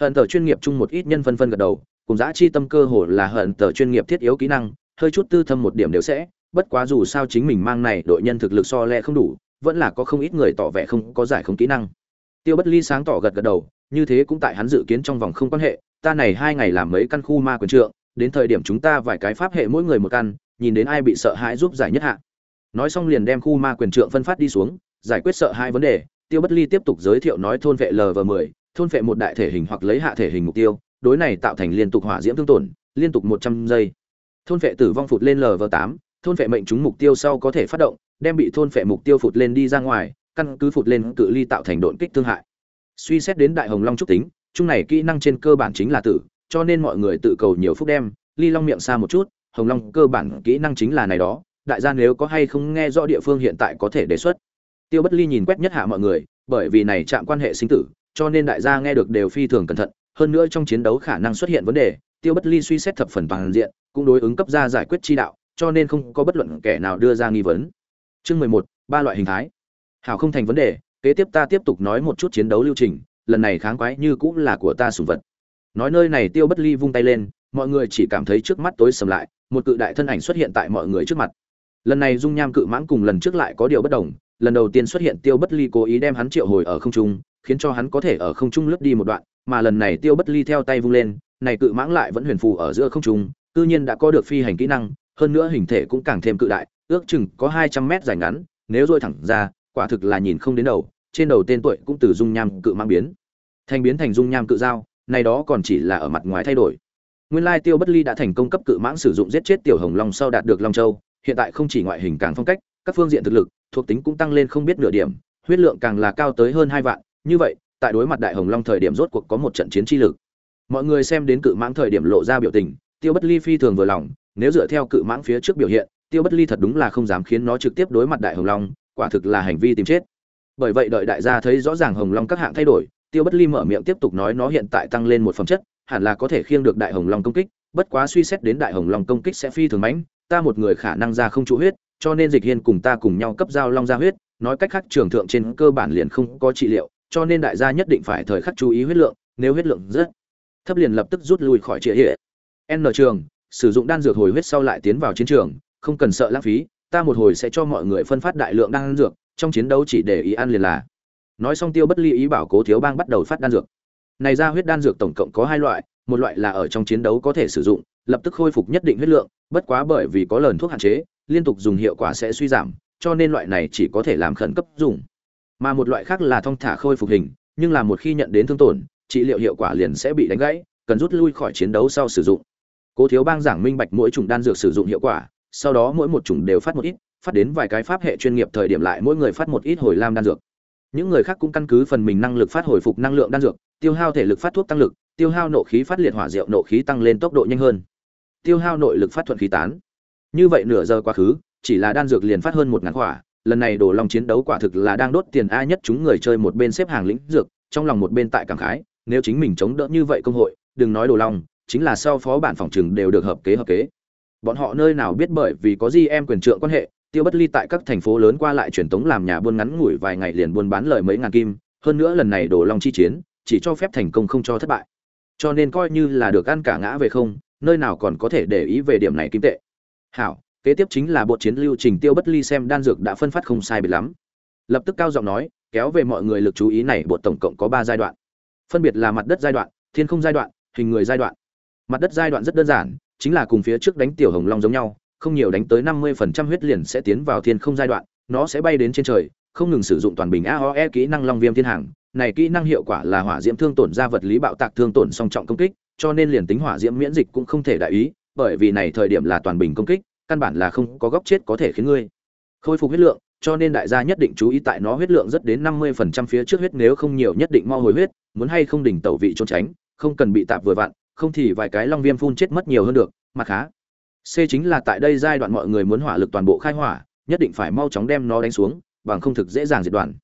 hận tờ chuyên nghiệp chung một ít nhân phân phân gật đầu, cùng giã chi tâm cơ hồ là hận tờ chuyên nghiệp thiết yếu kỹ năng, hơi chút tư thâm một điểm đều sẽ, bất quá dù sao chính mình mang này đội nhân thực lực so lẹ không đủ, vẫn là có không ít người tỏ vẻ không có giải không kỹ năng. Tiêu bất ly sáng tỏ gật gật đầu, như thế cũng tại hắn dự kiến trong vòng không quan hệ, ta này hai ngày làm mấy căn khu ma quyền trượng, đến thời điểm chúng ta vài cái pháp hệ mỗi người một căn, nhìn đến ai bị sợ hãi giúp giải nhất hạ. Nói xong liền đem khu ma quyền trượng phân phát đi xuống, giải quyết sợ hai vấn đề, tiêu bất ly tiếp tục giới thiệu nói thôn vệ lv 10 thôn phệ một đại thể hình hoặc lấy hạ thể hình mục tiêu, đối này tạo thành liên tục hỏa diễm thương tổn, liên tục một trăm giây. Thôn phệ tử vong phụt lên lv 8 thôn phệ mệnh chúng mục tiêu sau có thể phát động, đem bị thôn phệ mục tiêu phụt lên đi ra ngoài, căn cứ phụt lên cự ly tạo thành độn kích thương hại. Suy xét đến đại hồng long trúc tính, chung này kỹ năng trên cơ bản chính là tử, cho nên mọi người tự cầu nhiều phúc đem, ly long miệng xa một chút, hồng long cơ bản kỹ năng chính là này đó, đại gia nếu có hay không nghe rõ địa phương hiện tại có thể đề xuất. Tiêu bất ly nhìn quét nhất hạ mọi người, bởi vì này chạm quan hệ sinh tử cho nên đại gia nghe được đều phi thường cẩn thận, hơn nữa trong chiến đấu khả năng xuất hiện vấn đề, tiêu bất ly suy xét thập phần toàn diện, cũng đối ứng cấp ra giải quyết chi đạo, cho nên không có bất luận kẻ nào đưa ra nghi vấn. Chương mười một, ba loại hình thái. Hảo không thành vấn đề, kế tiếp ta tiếp tục nói một chút chiến đấu lưu trình, lần này kháng quái như cũng là của ta sùng vật. Nói nơi này tiêu bất ly vung tay lên, mọi người chỉ cảm thấy trước mắt tối sầm lại, một cự đại thân ảnh xuất hiện tại mọi người trước mặt. Lần này dung nham cự mãng cùng lần trước lại có điều bất đồng, lần đầu tiên xuất hiện tiêu bất ly cố ý đem hắn triệu hồi ở không trung khiến cho hắn có thể ở không trung lướt đi một đoạn, mà lần này tiêu bất ly theo tay vung lên, này cự mãng lại vẫn huyền phù ở giữa không trung tự nhiên đã có được phi hành kỹ năng, hơn nữa hình thể cũng càng thêm cự đại, ước chừng có hai trăm mét dài ngắn, nếu dôi thẳng ra, quả thực là nhìn không đến đầu, trên đầu tên tuổi cũng từ dung nham cự mang biến, thành biến thành dung nham cự dao, này đó còn chỉ là ở mặt ngoài thay đổi. Nguyên lai tiêu bất ly đã thành công cấp cự mãng sử dụng giết chết tiểu hồng long sau đạt được long châu, hiện tại không chỉ ngoại hình càng phong cách, các phương diện thực lực, thuộc tính cũng tăng lên không biết nửa điểm, huyết lượng càng là cao tới hơn hai vạn như vậy, tại đối mặt đại hồng long thời điểm rốt cuộc có một trận chiến chi lực. Mọi người xem đến cự mãng thời điểm lộ ra biểu tình, tiêu bất ly phi thường vừa lòng, nếu dựa theo cự mãng phía trước biểu hiện, tiêu bất ly thật đúng là không dám khiến nó trực tiếp đối mặt đại hồng long, quả thực là hành vi tìm chết. Bởi vậy đợi đại gia thấy rõ ràng hồng long các hạng thay đổi, tiêu bất ly mở miệng tiếp tục nói nó hiện tại tăng lên một phẩm chất, hẳn là có thể khiêng được đại hồng long công kích, bất quá suy xét đến đại hồng long công kích sẽ phi thường mãnh ta một người khả năng ra không trụ huyết, cho nên dịch hiên cùng ta cùng nhau cấp giao long ra huyết, nói cách khác trường thượng trên cơ bản liền không có trị liệu cho nên đại gia nhất định phải thời khắc chú ý huyết lượng, nếu huyết lượng rất thấp liền lập tức rút lui khỏi trịa hệ n trường, sử dụng đan dược hồi huyết sau lại tiến vào chiến trường, không cần sợ lãng phí, ta một hồi sẽ cho mọi người phân phát đại lượng đan dược, trong chiến đấu chỉ để ý ăn liền là. Nói xong tiêu bất ly ý bảo cố thiếu bang bắt đầu phát đan dược. Này ra huyết đan dược tổng cộng có hai loại, một loại là ở trong chiến đấu có thể sử dụng, lập tức khôi phục nhất định huyết lượng, bất quá bởi vì có lần thuốc hạn chế, liên tục dùng hiệu quả sẽ suy giảm, cho nên loại này chỉ có thể làm khẩn cấp dùng mà một loại khác là thong thả khôi phục hình, nhưng là một khi nhận đến thương tổn, trị liệu hiệu quả liền sẽ bị đánh gãy, cần rút lui khỏi chiến đấu sau sử dụng. Cố thiếu bang giảng minh bạch mỗi chủng đan dược sử dụng hiệu quả, sau đó mỗi một chủng đều phát một ít, phát đến vài cái pháp hệ chuyên nghiệp thời điểm lại mỗi người phát một ít hồi lam đan dược. Những người khác cũng căn cứ phần mình năng lực phát hồi phục năng lượng đan dược, tiêu hao thể lực phát thuốc tăng lực, tiêu hao nộ khí phát liệt hỏa diệu nộ khí tăng lên tốc độ nhanh hơn. Tiêu hao nội lực phát thuận khí tán. Như vậy nửa giờ quá khứ, chỉ là đan dược liền phát hơn một ngàn khỏa lần này đổ long chiến đấu quả thực là đang đốt tiền a nhất chúng người chơi một bên xếp hàng lĩnh dược, trong lòng một bên tại cảm khái, nếu chính mình chống đỡ như vậy công hội, đừng nói đồ long, chính là sau phó bản phòng trừng đều được hợp kế hợp kế. Bọn họ nơi nào biết bởi vì có gì em quyền trượng quan hệ, tiêu bất ly tại các thành phố lớn qua lại truyền tống làm nhà buôn ngắn ngủi vài ngày liền buôn bán lời mấy ngàn kim, hơn nữa lần này đồ long chi chiến, chỉ cho phép thành công không cho thất bại. Cho nên coi như là được ăn cả ngã về không, nơi nào còn có thể để ý về điểm này kim tệ. Hảo kế tiếp chính là bộ chiến lưu trình tiêu bất ly xem đan dược đã phân phát không sai biệt lắm. Lập tức cao giọng nói, kéo về mọi người lực chú ý này, bộ tổng cộng có ba giai đoạn. Phân biệt là mặt đất giai đoạn, thiên không giai đoạn, hình người giai đoạn. Mặt đất giai đoạn rất đơn giản, chính là cùng phía trước đánh tiểu hồng long giống nhau, không nhiều đánh tới năm mươi phần trăm huyết liền sẽ tiến vào thiên không giai đoạn, nó sẽ bay đến trên trời, không ngừng sử dụng toàn bình aoe kỹ năng long viêm thiên hàng. Này kỹ năng hiệu quả là hỏa diễm thương tổn ra vật lý bạo tạc thương tổn song trọng công kích, cho nên liền tính hỏa diễm miễn dịch cũng không thể đại ý, bởi vì này thời điểm là toàn bình công kích căn bản là không có góc chết có thể khiến ngươi. Khôi phục huyết lượng, cho nên đại gia nhất định chú ý tại nó huyết lượng rất đến năm mươi phần trăm phía trước huyết nếu không nhiều nhất định mo hồi huyết, muốn hay không đỉnh tẩu vị trốn tránh, không cần bị tạp vừa vặn, không thì vài cái long viêm phun chết mất nhiều hơn được mặt khá. C chính là tại đây giai đoạn mọi người muốn hỏa lực toàn bộ khai hỏa, nhất định phải mau chóng đem nó đánh xuống, bằng không thực dễ dàng diệt đoàn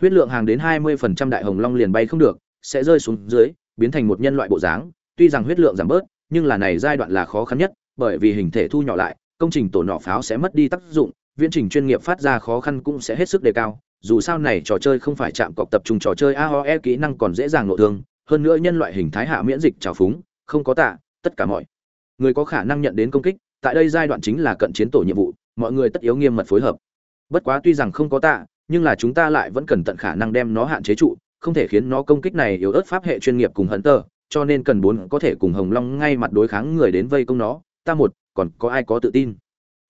huyết lượng hàng đến hai mươi phần trăm đại hồng long liền bay không được, sẽ rơi xuống dưới, biến thành một nhân loại bộ dáng, tuy rằng huyết lượng giảm bớt, nhưng là này giai đoạn là khó khăn nhất, bởi vì hình thể thu nhỏ lại công trình tổ nỏ pháo sẽ mất đi tác dụng, viễn trình chuyên nghiệp phát ra khó khăn cũng sẽ hết sức đề cao, dù sao này trò chơi không phải chạm cọc tập trung trò chơi aoe kỹ năng còn dễ dàng nội thương, hơn nữa nhân loại hình thái hạ miễn dịch trào phúng, không có tạ, tất cả mọi người có khả năng nhận đến công kích, tại đây giai đoạn chính là cận chiến tổ nhiệm vụ, mọi người tất yếu nghiêm mật phối hợp. Bất quá tuy rằng không có tạ, nhưng là chúng ta lại vẫn cần tận khả năng đem nó hạn chế trụ, không thể khiến nó công kích này yếu ớt pháp hệ chuyên nghiệp cùng hận tơ cho nên cần bốn có thể cùng hồng long ngay mặt đối kháng người đến vây công nó. Ta một còn có ai có tự tin?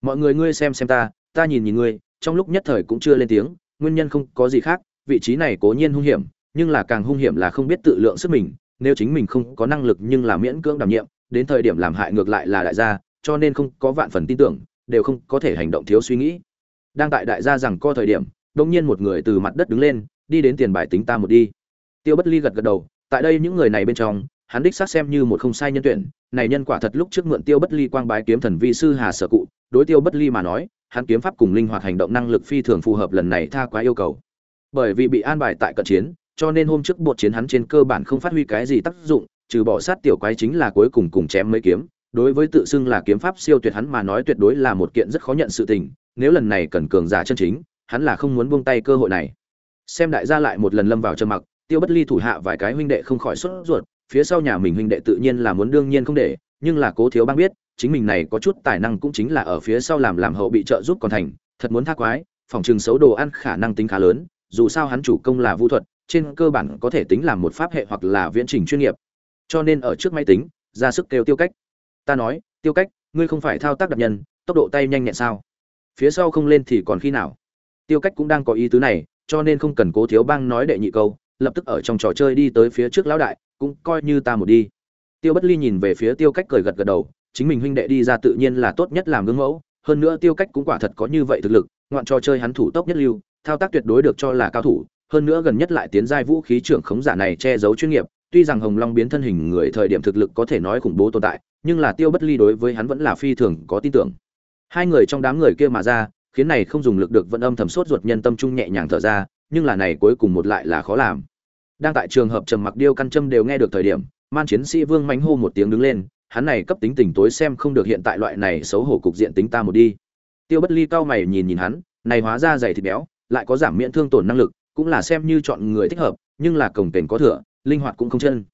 Mọi người ngươi xem xem ta ta nhìn nhìn ngươi, trong lúc nhất thời cũng chưa lên tiếng, nguyên nhân không có gì khác, vị trí này cố nhiên hung hiểm, nhưng là càng hung hiểm là không biết tự lượng sức mình, nếu chính mình không có năng lực nhưng là miễn cưỡng đảm nhiệm, đến thời điểm làm hại ngược lại là đại gia, cho nên không có vạn phần tin tưởng, đều không có thể hành động thiếu suy nghĩ. Đang tại đại gia rằng co thời điểm đông nhiên một người từ mặt đất đứng lên, đi đến tiền bài tính ta một đi. Tiêu bất ly gật gật đầu, tại đây những người này bên trong hắn đích xác xem như một không sai nhân tuyển, này nhân quả thật lúc trước mượn tiêu bất ly quang bái kiếm thần vi sư hà sở cụ, đối tiêu bất ly mà nói, hắn kiếm pháp cùng linh hoạt hành động năng lực phi thường phù hợp lần này tha quá yêu cầu. Bởi vì bị an bài tại cận chiến, cho nên hôm trước bột chiến hắn trên cơ bản không phát huy cái gì tác dụng, trừ bỏ sát tiểu quái chính là cuối cùng cùng chém mấy kiếm, đối với tự xưng là kiếm pháp siêu tuyệt hắn mà nói tuyệt đối là một kiện rất khó nhận sự tình, nếu lần này cần cường giả chân chính, hắn là không muốn buông tay cơ hội này. Xem đại gia lại một lần lâm vào trầm mặc, tiêu bất ly thủ hạ vài cái huynh đệ không khỏi sốt ruột phía sau nhà mình huynh đệ tự nhiên là muốn đương nhiên không để, nhưng là cố thiếu bang biết, chính mình này có chút tài năng cũng chính là ở phía sau làm làm hậu bị trợ giúp còn thành, thật muốn tha quái, phòng trường xấu đồ ăn khả năng tính khá lớn, dù sao hắn chủ công là vũ thuật, trên cơ bản có thể tính làm một pháp hệ hoặc là viễn trình chuyên nghiệp. Cho nên ở trước máy tính, ra sức kêu tiêu cách. Ta nói, tiêu cách, ngươi không phải thao tác đặc nhân, tốc độ tay nhanh nhẹn sao? Phía sau không lên thì còn khi nào? Tiêu cách cũng đang có ý tứ này, cho nên không cần cố thiếu bang nói đệ nhị câu, lập tức ở trong trò chơi đi tới phía trước lão đại cũng coi như ta một đi. Tiêu bất ly nhìn về phía tiêu cách cười gật gật đầu, chính mình huynh đệ đi ra tự nhiên là tốt nhất làm gương mẫu, hơn nữa tiêu cách cũng quả thật có như vậy thực lực, ngoạn trò chơi hắn thủ tốc nhất lưu, thao tác tuyệt đối được cho là cao thủ, hơn nữa gần nhất lại tiến giai vũ khí trưởng khống giả này che giấu chuyên nghiệp, tuy rằng hồng long biến thân hình người thời điểm thực lực có thể nói khủng bố tồn tại, nhưng là tiêu bất ly đối với hắn vẫn là phi thường có tin tưởng. Hai người trong đám người kia mà ra, khiến này không dùng lực được vẫn âm thầm sốt ruột, nhân tâm trung nhẹ nhàng thở ra, nhưng là này cuối cùng một lại là khó làm đang tại trường hợp trầm mặc điêu căn châm đều nghe được thời điểm, man chiến sĩ vương mánh hô một tiếng đứng lên, hắn này cấp tính tình tối xem không được hiện tại loại này xấu hổ cục diện tính ta một đi. Tiêu bất ly cao mày nhìn nhìn hắn, này hóa ra dày thịt béo, lại có giảm miễn thương tổn năng lực, cũng là xem như chọn người thích hợp, nhưng là cổng kềnh có thừa, linh hoạt cũng không chân.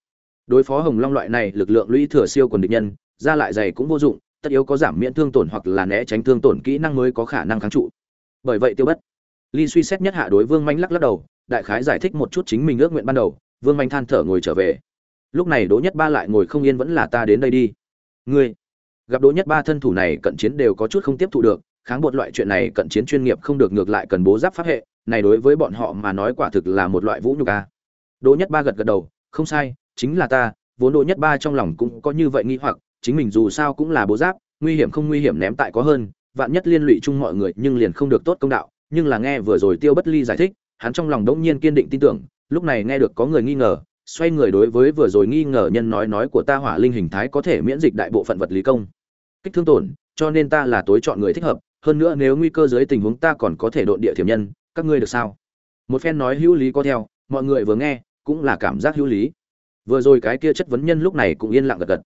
Đối phó hồng long loại này lực lượng lũy thừa siêu quần địch nhân, ra lại dày cũng vô dụng, tất yếu có giảm miễn thương tổn hoặc là né tránh thương tổn kỹ năng mới có khả năng kháng trụ. Bởi vậy tiêu bất ly suy xét nhất hạ đối vương manh lắc lắc đầu đại khái giải thích một chút chính mình ước nguyện ban đầu, vương manh than thở ngồi trở về. Lúc này đỗ nhất ba lại ngồi không yên vẫn là ta đến đây đi. Ngươi, gặp đỗ nhất ba thân thủ này cận chiến đều có chút không tiếp thu được, kháng bột loại chuyện này cận chiến chuyên nghiệp không được ngược lại cần bố giáp pháp hệ, này đối với bọn họ mà nói quả thực là một loại vũ nhục a. Đỗ nhất ba gật gật đầu, không sai, chính là ta, vốn đỗ nhất ba trong lòng cũng có như vậy nghi hoặc, chính mình dù sao cũng là bố giáp, nguy hiểm không nguy hiểm ném tại có hơn, vạn nhất liên lụy chung mọi người nhưng liền không được tốt công đạo, nhưng là nghe vừa rồi tiêu bất ly giải thích hắn trong lòng đống nhiên kiên định tin tưởng, lúc này nghe được có người nghi ngờ, xoay người đối với vừa rồi nghi ngờ nhân nói nói của ta hỏa linh hình thái có thể miễn dịch đại bộ phận vật lý công. Kích thương tổn, cho nên ta là tối chọn người thích hợp, hơn nữa nếu nguy cơ dưới tình huống ta còn có thể độn địa thiểm nhân, các ngươi được sao? Một phen nói hữu lý có theo, mọi người vừa nghe, cũng là cảm giác hữu lý. Vừa rồi cái kia chất vấn nhân lúc này cũng yên lặng gật gật.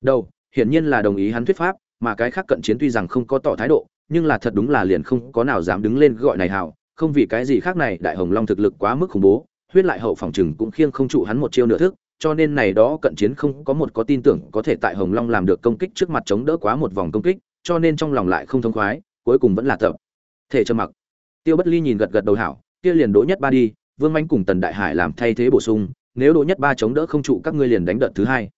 Đầu, hiển nhiên là đồng ý hắn thuyết pháp, mà cái khác cận chiến tuy rằng không có tỏ thái độ, nhưng là thật đúng là liền không có nào dám đứng lên gọi này hảo không vì cái gì khác này đại hồng long thực lực quá mức khủng bố, huyết lại hậu phòng chừng cũng khiêng không trụ hắn một chiêu nửa thức, cho nên này đó cận chiến không có một có tin tưởng có thể tại hồng long làm được công kích trước mặt chống đỡ quá một vòng công kích, cho nên trong lòng lại không thông khoái, cuối cùng vẫn là tập. Thể trầm mặc. Tiêu bất ly nhìn gật gật đầu hảo, kia liền đỗ nhất ba đi, vương manh cùng tần đại hải làm thay thế bổ sung, nếu đỗ nhất ba chống đỡ không trụ các ngươi liền đánh đợt thứ hai.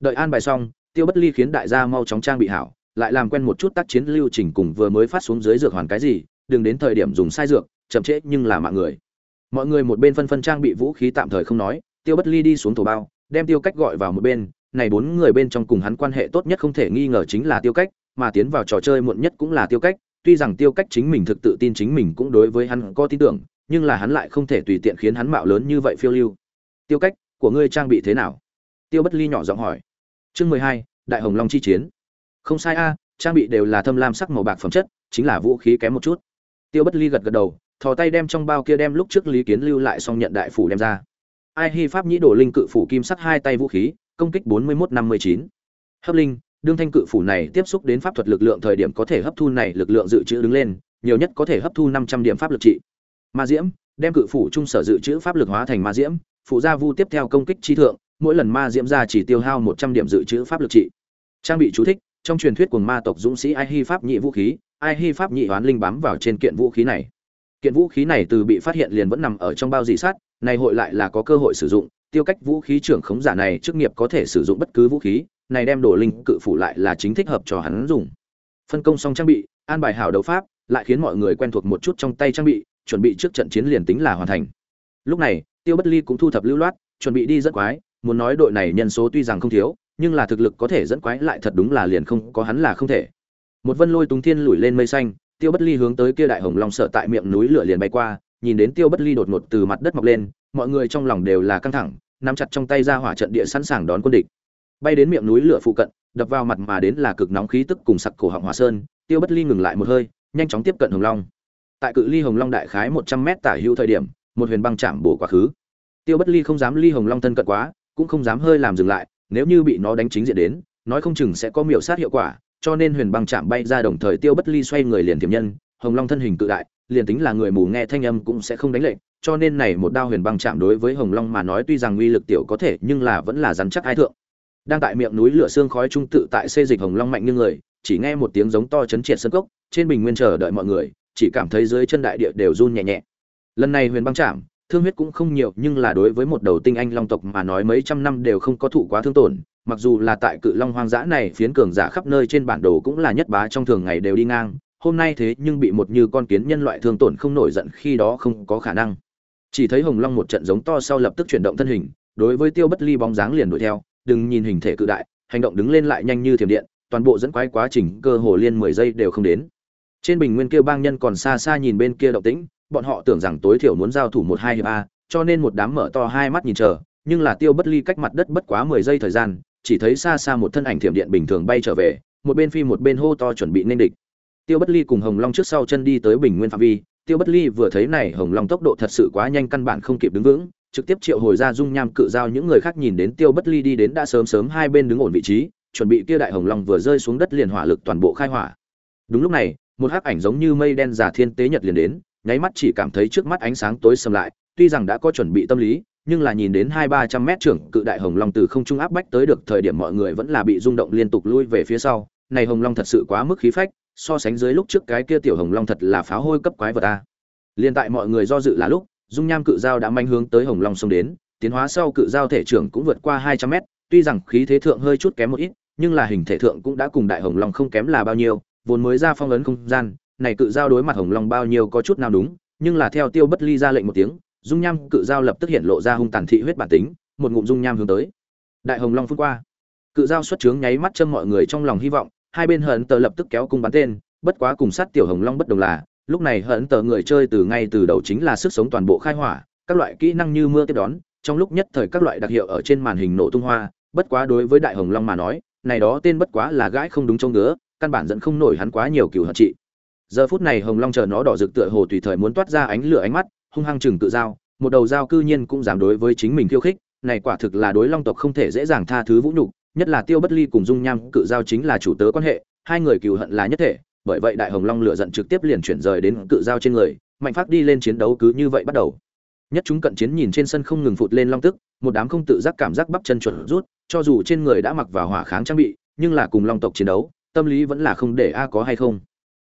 Đợi an bài xong, tiêu bất ly khiến đại gia mau chóng trang bị hảo, lại làm quen một chút tác chiến lưu trình cùng vừa mới phát xuống dưới dược hoàn cái gì, đừng đến thời điểm dùng sai dược chậm trễ nhưng là mạng người. Mọi người một bên phân phân trang bị vũ khí tạm thời không nói, tiêu bất ly đi xuống thổ bao, đem tiêu cách gọi vào một bên, này bốn người bên trong cùng hắn quan hệ tốt nhất không thể nghi ngờ chính là tiêu cách, mà tiến vào trò chơi muộn nhất cũng là tiêu cách, tuy rằng tiêu cách chính mình thực tự tin chính mình cũng đối với hắn có tin tưởng, nhưng là hắn lại không thể tùy tiện khiến hắn mạo lớn như vậy phiêu lưu. Tiêu cách, của ngươi trang bị thế nào? Tiêu bất ly nhỏ giọng hỏi. Chương mười hai, đại hồng long chi chiến. Không sai a, trang bị đều là thâm lam sắc màu bạc phẩm chất, chính là vũ khí kém một chút. Tiêu bất ly gật gật đầu thò tay đem trong bao kia đem lúc trước lý kiến lưu lại xong nhận đại phủ đem ra. Ai hy pháp nhĩ đồ linh cự phủ kim sắc hai tay vũ khí, công kích bốn mươi một năm mươi chín. Hấp linh, đương thanh cự phủ này tiếp xúc đến pháp thuật lực lượng thời điểm có thể hấp thu này lực lượng dự trữ đứng lên, nhiều nhất có thể hấp thu năm trăm điểm pháp lực trị. Ma diễm, đem cự phủ trung sở dự trữ pháp lực hóa thành ma diễm, phụ gia vu tiếp theo công kích chi thượng, mỗi lần ma diễm ra chỉ tiêu hao một trăm điểm dự trữ pháp lực trị. Trang bị chú thích, trong truyền thuyết của ma tộc dũng sĩ ai hy pháp nhị vũ khí, ai hy pháp nhị oán linh bám vào trên kiện vũ khí này kiện vũ khí này từ bị phát hiện liền vẫn nằm ở trong bao dị sát này hội lại là có cơ hội sử dụng, tiêu cách vũ khí trưởng khống giả này chức nghiệp có thể sử dụng bất cứ vũ khí, này đem đổ linh cự phủ lại là chính thích hợp cho hắn dùng. Phân công xong trang bị, an bài hảo đấu pháp, lại khiến mọi người quen thuộc một chút trong tay trang bị, chuẩn bị trước trận chiến liền tính là hoàn thành. Lúc này, tiêu bất ly cũng thu thập lưu loát, chuẩn bị đi dẫn quái, muốn nói đội này nhân số tuy rằng không thiếu, nhưng là thực lực có thể dẫn quái lại thật đúng là liền không, có hắn là không thể. Một vân lôi túng thiên lủi lên mây xanh tiêu bất ly hướng tới kia đại hồng long sợ tại miệng núi lửa liền bay qua, nhìn đến tiêu bất ly đột ngột từ mặt đất mọc lên, mọi người trong lòng đều là căng thẳng, nắm chặt trong tay ra hỏa trận địa sẵn sàng đón quân địch. Bay đến miệng núi lửa phụ cận, đập vào mặt mà đến là cực nóng khí tức cùng sặc cổ họng hỏa sơn, tiêu bất ly ngừng lại một hơi, nhanh chóng tiếp cận hồng long. Tại cự ly hồng long đại khái một trăm mét tả hữu thời điểm, một huyền băng chạm bổ quá khứ. Tiêu bất ly không dám ly hồng long thân cận quá, cũng không dám hơi làm dừng lại, nếu như bị nó đánh chính diện đến, nói không chừng sẽ có miểu sát hiệu quả cho nên huyền băng chạm bay ra đồng thời tiêu bất ly xoay người liền tiềm nhân, hồng long thân hình cự đại, liền tính là người mù nghe thanh âm cũng sẽ không đánh lệnh cho nên này một đao huyền băng chạm đối với hồng long mà nói tuy rằng uy lực tiểu có thể, nhưng là vẫn là rắn chắc ai thượng. Đang tại miệng núi lửa xương khói trung tự tại xê dịch hồng long mạnh như người, chỉ nghe một tiếng giống to chấn triệt sân cốc, trên bình nguyên chờ đợi mọi người, chỉ cảm thấy dưới chân đại địa đều run nhẹ nhẹ. Lần này huyền băng chạm, thương huyết cũng không nhiều, nhưng là đối với một đầu tinh anh long tộc mà nói mấy trăm năm đều không có thụ quá thương tổn mặc dù là tại cự long hoang dã này, phiến cường giả khắp nơi trên bản đồ cũng là nhất bá trong thường ngày đều đi ngang, hôm nay thế nhưng bị một như con kiến nhân loại thương tổn không nổi giận khi đó không có khả năng. Chỉ thấy hồng long một trận giống to sau lập tức chuyển động thân hình, đối với tiêu bất ly bóng dáng liền đuổi theo, đừng nhìn hình thể cự đại, hành động đứng lên lại nhanh như thiểm điện, toàn bộ dẫn quái quá trình cơ hồ liên mười giây đều không đến. Trên bình nguyên kia bang nhân còn xa xa nhìn bên kia động tĩnh, bọn họ tưởng rằng tối thiểu muốn giao thủ một hai hiệp a, cho nên một đám mở to hai mắt nhìn chờ, nhưng là tiêu bất ly cách mặt đất bất quá mười giây thời gian chỉ thấy xa xa một thân ảnh thiểm điện bình thường bay trở về, một bên phi một bên hô to chuẩn bị nên địch. Tiêu bất ly cùng hồng long trước sau chân đi tới bình nguyên phạm vi, tiêu bất ly vừa thấy này, hồng long tốc độ thật sự quá nhanh căn bản không kịp đứng vững, trực tiếp triệu hồi ra dung nham cự giao những người khác nhìn đến tiêu bất ly đi đến đã sớm sớm hai bên đứng ổn vị trí, chuẩn bị kia đại hồng long vừa rơi xuống đất liền hỏa lực toàn bộ khai hỏa. Đúng lúc này, một hắc ảnh giống như mây đen giả thiên tế nhật liền đến, nháy mắt chỉ cảm thấy trước mắt ánh sáng tối sầm lại, tuy rằng đã có chuẩn bị tâm lý nhưng là nhìn đến hai ba trăm mét trưởng cự đại hồng long từ không trung áp bách tới được thời điểm mọi người vẫn là bị rung động liên tục lui về phía sau. Này hồng long thật sự quá mức khí phách, so sánh dưới lúc trước cái kia tiểu hồng long thật là pháo hôi cấp quái vật a. Liên tại mọi người do dự là lúc, dung nham cự dao đã manh hướng tới hồng long xông đến, tiến hóa sau cự dao thể trưởng cũng vượt qua hai trăm mét, tuy rằng khí thế thượng hơi chút kém một ít, nhưng là hình thể thượng cũng đã cùng đại hồng long không kém là bao nhiêu, vốn mới ra phong ấn không gian, này cự dao đối mặt hồng long bao nhiêu có chút nào đúng, nhưng là theo tiêu bất ly ra lệnh một tiếng dung nham cự dao lập tức hiện lộ ra hung tàn thị huyết bản tính, một ngụm dung nham hướng tới. Đại hồng long phun qua. Cự dao xuất trướng nháy mắt châm mọi người trong lòng hy vọng, hai bên hận tờ lập tức kéo cung bắn tên, bất quá cùng sát tiểu hồng long bất đồng là, lúc này hận tờ người chơi từ ngay từ đầu chính là sức sống toàn bộ khai hỏa, các loại kỹ năng như mưa tiếp đón, trong lúc nhất thời các loại đặc hiệu ở trên màn hình nổ tung hoa, bất quá đối với đại hồng long mà nói, này đó tên bất quá là gãi không đúng trông ngứa, căn bản dẫn không nổi hắn quá nhiều cừu hận trị. Giờ phút này hồng long chờ nó đỏ rực tựa hồ tùy thời muốn toát ra ánh lửa ánh mắt hung hăng chừng tự dao, một đầu dao cư nhiên cũng dám đối với chính mình khiêu khích, này quả thực là đối long tộc không thể dễ dàng tha thứ vũ nhục, nhất là tiêu bất ly cùng dung nham cự giao chính là chủ tớ quan hệ, hai người cừu hận là nhất thể, bởi vậy đại hồng long lửa giận trực tiếp liền chuyển rời đến cự giao trên người, mạnh phát đi lên chiến đấu cứ như vậy bắt đầu. Nhất chúng cận chiến nhìn trên sân không ngừng phụt lên long tức, một đám không tự giác cảm giác bắp chân chuẩn rút, cho dù trên người đã mặc vào hỏa kháng trang bị, nhưng là cùng long tộc chiến đấu, tâm lý vẫn là không để a có hay không.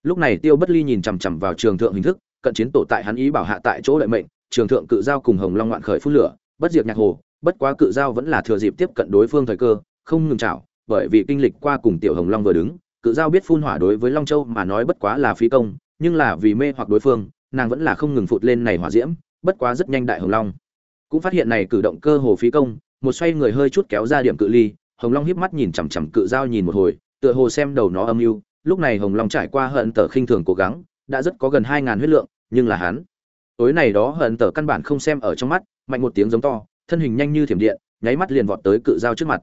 Lúc này tiêu bất ly nhìn chằm chằm vào trường thượng hình thức cận chiến tổ tại hắn ý bảo hạ tại chỗ lợi mệnh, trường thượng cự giao cùng hồng long ngoạn khởi phun lửa, bất diệt nhạc hồ, bất quá cự giao vẫn là thừa dịp tiếp cận đối phương thời cơ, không ngừng chảo, bởi vì kinh lịch qua cùng tiểu hồng long vừa đứng, cự giao biết phun hỏa đối với long châu mà nói bất quá là phí công, nhưng là vì mê hoặc đối phương, nàng vẫn là không ngừng phụt lên này hỏa diễm, bất quá rất nhanh đại hồng long cũng phát hiện này cử động cơ hồ phí công, một xoay người hơi chút kéo ra điểm cự ly, hồng long híp mắt nhìn chằm chằm cự giao nhìn một hồi, tựa hồ xem đầu nó âm mưu lúc này hồng long trải qua hận tờ khinh thường cố gắng, đã rất có gần hai ngàn huyết lượng nhưng là hắn. Tối này đó hận tờ căn bản không xem ở trong mắt, mạnh một tiếng giống to, thân hình nhanh như thiểm điện, nháy mắt liền vọt tới cự dao trước mặt.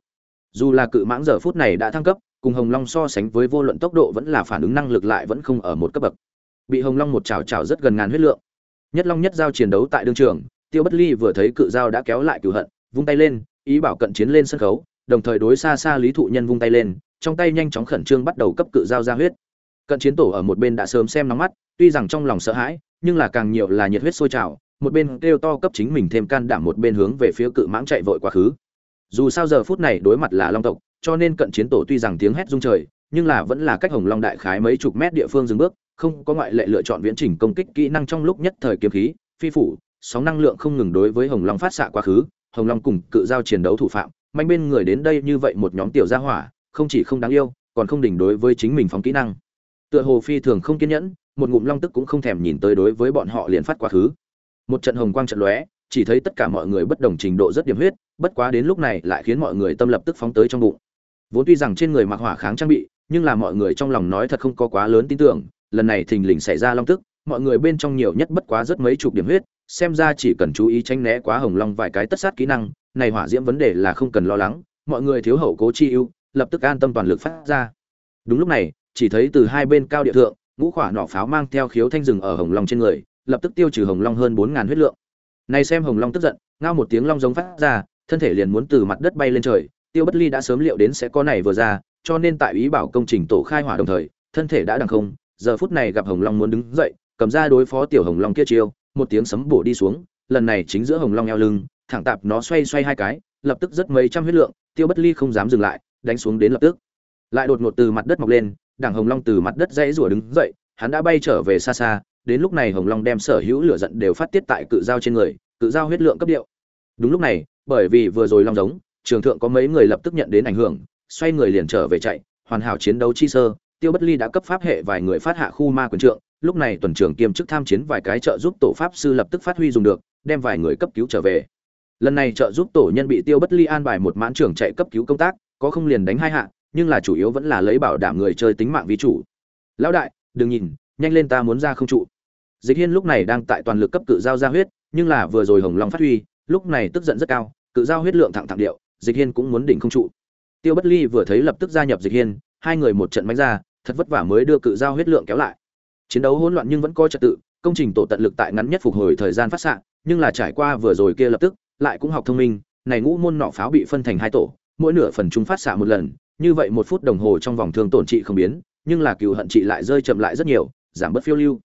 Dù là cự mãng giờ phút này đã thăng cấp, cùng hồng long so sánh với vô luận tốc độ vẫn là phản ứng năng lực lại vẫn không ở một cấp bậc. Bị hồng long một chảo chảo rất gần ngàn huyết lượng. Nhất long nhất giao chiến đấu tại đương trường, tiêu bất ly vừa thấy cự dao đã kéo lại cửu hận, vung tay lên, ý bảo cận chiến lên sân khấu, đồng thời đối xa xa lý thụ nhân vung tay lên, trong tay nhanh chóng khẩn trương bắt đầu cấp cự dao ra huyết. Cận chiến tổ ở một bên đã sớm xem nóng mắt tuy rằng trong lòng sợ hãi, nhưng là càng nhiều là nhiệt huyết sôi trào, một bên kêu to cấp chính mình thêm can đảm một bên hướng về phía cự mãng chạy vội quá khứ. Dù sao giờ phút này đối mặt là long tộc, cho nên cận chiến tổ tuy rằng tiếng hét rung trời, nhưng là vẫn là cách hồng long đại khái mấy chục mét địa phương dừng bước, không có ngoại lệ lựa chọn viễn trình công kích kỹ năng trong lúc nhất thời kiếm khí, phi phủ, sóng năng lượng không ngừng đối với hồng long phát xạ quá khứ, hồng long cùng cự giao chiến đấu thủ phạm manh bên người đến đây như vậy một nhóm tiểu gia hỏa, không chỉ không đáng yêu, còn không đỉnh đối với chính mình phóng kỹ năng. Tựa hồ phi thường không kiên nhẫn một ngụm long tức cũng không thèm nhìn tới đối với bọn họ liền phát quá khứ. Một trận hồng quang trận lóe, chỉ thấy tất cả mọi người bất đồng trình độ rất điểm huyết, bất quá đến lúc này lại khiến mọi người tâm lập tức phóng tới trong bụng. Vốn tuy rằng trên người mặc hỏa kháng trang bị, nhưng là mọi người trong lòng nói thật không có quá lớn tin tưởng, lần này thình lình xảy ra long tức, mọi người bên trong nhiều nhất bất quá rất mấy chục điểm huyết, xem ra chỉ cần chú ý tránh né quá hồng long vài cái tất sát kỹ năng, này hỏa diễm vấn đề là không cần lo lắng, mọi người thiếu hậu cố chi ưu, lập tức an tâm toàn lực phát ra. Đúng lúc này, chỉ thấy từ hai bên cao địa thượng ngũ khỏa nỏ pháo mang theo khiếu thanh rừng ở hồng long trên người, lập tức tiêu trừ hồng long hơn bốn ngàn huyết lượng. Này xem hồng long tức giận, ngao một tiếng long giống phát ra, thân thể liền muốn từ mặt đất bay lên trời, tiêu bất ly đã sớm liệu đến sẽ có này vừa ra, cho nên tại ý bảo công trình tổ khai hỏa đồng thời, thân thể đã đằng không, giờ phút này gặp hồng long muốn đứng dậy, cầm ra đối phó tiểu hồng long kia chiêu, một tiếng sấm bổ đi xuống, lần này chính giữa hồng long eo lưng, thẳng tạp nó xoay xoay hai cái, lập tức rất mấy trăm huyết lượng, tiêu bất ly không dám dừng lại, đánh xuống đến lập tức. Lại đột ngột từ mặt đất mọc lên đảng hồng long từ mặt đất dãy rủa đứng dậy, hắn đã bay trở về xa xa, đến lúc này hồng long đem sở hữu lửa giận đều phát tiết tại cự dao trên người, cự dao huyết lượng cấp điệu. Đúng lúc này, bởi vì vừa rồi long giống, trường thượng có mấy người lập tức nhận đến ảnh hưởng, xoay người liền trở về chạy, hoàn hảo chiến đấu chi sơ, tiêu bất ly đã cấp pháp hệ vài người phát hạ khu ma quyền trượng, lúc này tuần trưởng kiêm chức tham chiến vài cái trợ giúp tổ pháp sư lập tức phát huy dùng được, đem vài người cấp cứu trở về. Lần này trợ giúp tổ nhân bị tiêu bất ly an bài một mãn trưởng chạy cấp cứu công tác, có không liền đánh hai hạ nhưng là chủ yếu vẫn là lấy bảo đảm người chơi tính mạng vi chủ. Lão đại, đừng nhìn, nhanh lên ta muốn ra không trụ. Dịch hiên lúc này đang tại toàn lực cấp cự giao ra huyết, nhưng là vừa rồi hồng long phát huy, lúc này tức giận rất cao, cự giao huyết lượng thẳng thẳng điệu, dịch hiên cũng muốn đỉnh không trụ. Tiêu bất ly vừa thấy lập tức gia nhập dịch hiên, hai người một trận đánh ra, thật vất vả mới đưa cự giao huyết lượng kéo lại. Chiến đấu hỗn loạn nhưng vẫn có trật tự, công trình tổ tận lực tại ngắn nhất phục hồi thời gian phát xạ, nhưng là trải qua vừa rồi kia lập tức, lại cũng học thông minh, này ngũ môn nọ pháo bị phân thành hai tổ, mỗi nửa phần chúng phát xạ một lần như vậy một phút đồng hồ trong vòng thương tổn trị không biến, nhưng là cựu hận trị lại rơi chậm lại rất nhiều, giảm bớt phiêu lưu.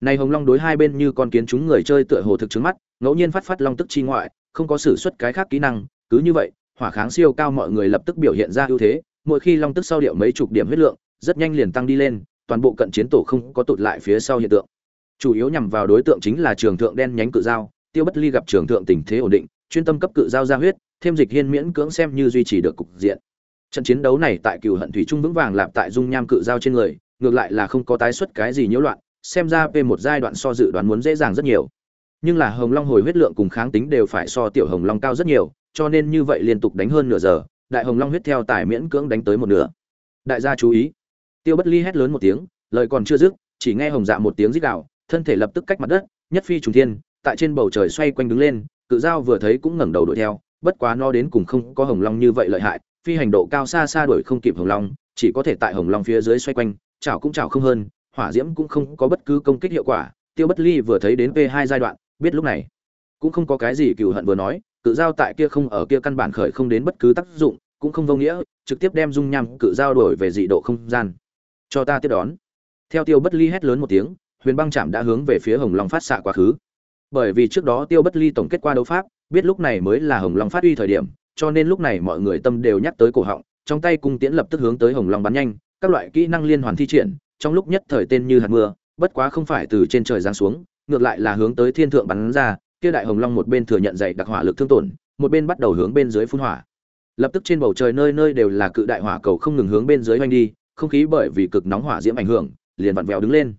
Này hồng long đối hai bên như con kiến chúng người chơi tựa hồ thực chứng mắt, ngẫu nhiên phát phát long tức chi ngoại, không có sử xuất cái khác kỹ năng, cứ như vậy, hỏa kháng siêu cao mọi người lập tức biểu hiện ra ưu thế, mỗi khi long tức sau điệu mấy chục điểm huyết lượng, rất nhanh liền tăng đi lên, toàn bộ cận chiến tổ không có tụt lại phía sau hiện tượng. Chủ yếu nhằm vào đối tượng chính là trường thượng đen nhánh cự dao tiêu bất ly gặp trường thượng tình thế ổn định, chuyên tâm cấp cự dao ra huyết, thêm dịch hiên miễn cưỡng xem như duy trì được cục diện trận chiến đấu này tại cựu hận thủy trung vững vàng lạp tại dung nham cự dao trên người, ngược lại là không có tái xuất cái gì nhiễu loạn, xem ra p một giai đoạn so dự đoán muốn dễ dàng rất nhiều. Nhưng là hồng long hồi huyết lượng cùng kháng tính đều phải so tiểu hồng long cao rất nhiều, cho nên như vậy liên tục đánh hơn nửa giờ, đại hồng long huyết theo tài miễn cưỡng đánh tới một nửa. Đại gia chú ý. Tiêu bất ly hét lớn một tiếng, lời còn chưa dứt, chỉ nghe hồng dạ một tiếng rít đạo thân thể lập tức cách mặt đất, nhất phi trùng thiên, tại trên bầu trời xoay quanh đứng lên, cự dao vừa thấy cũng ngẩng đầu đuổi theo, bất quá nó đến cùng không có hồng long như vậy lợi hại phi hành độ cao xa xa đuổi không kịp hồng long, chỉ có thể tại hồng long phía dưới xoay quanh, chảo cũng chảo không hơn, hỏa diễm cũng không có bất cứ công kích hiệu quả. Tiêu bất ly vừa thấy đến p hai giai đoạn, biết lúc này, cũng không có cái gì cựu hận vừa nói, cự dao tại kia không ở kia căn bản khởi không đến bất cứ tác dụng, cũng không vô nghĩa, trực tiếp đem dung nham cự dao đổi về dị độ không gian. Cho ta tiếp đón. Theo tiêu bất ly hét lớn một tiếng, huyền băng chạm đã hướng về phía hồng long phát xạ quá khứ. Bởi vì trước đó tiêu bất ly tổng kết qua đấu pháp, biết lúc này mới là hồng long phát uy thời điểm cho nên lúc này mọi người tâm đều nhắc tới cổ họng, trong tay cung tiễn lập tức hướng tới hồng long bắn nhanh, các loại kỹ năng liên hoàn thi triển, trong lúc nhất thời tên như hạt mưa, bất quá không phải từ trên trời giáng xuống, ngược lại là hướng tới thiên thượng bắn ra, kia đại hồng long một bên thừa nhận dạy đặc hỏa lực thương tổn, một bên bắt đầu hướng bên dưới phun hỏa. Lập tức trên bầu trời nơi nơi đều là cự đại hỏa cầu không ngừng hướng bên dưới hoành đi, không khí bởi vì cực nóng hỏa diễm ảnh hưởng, liền vặn vẹo đứng lên.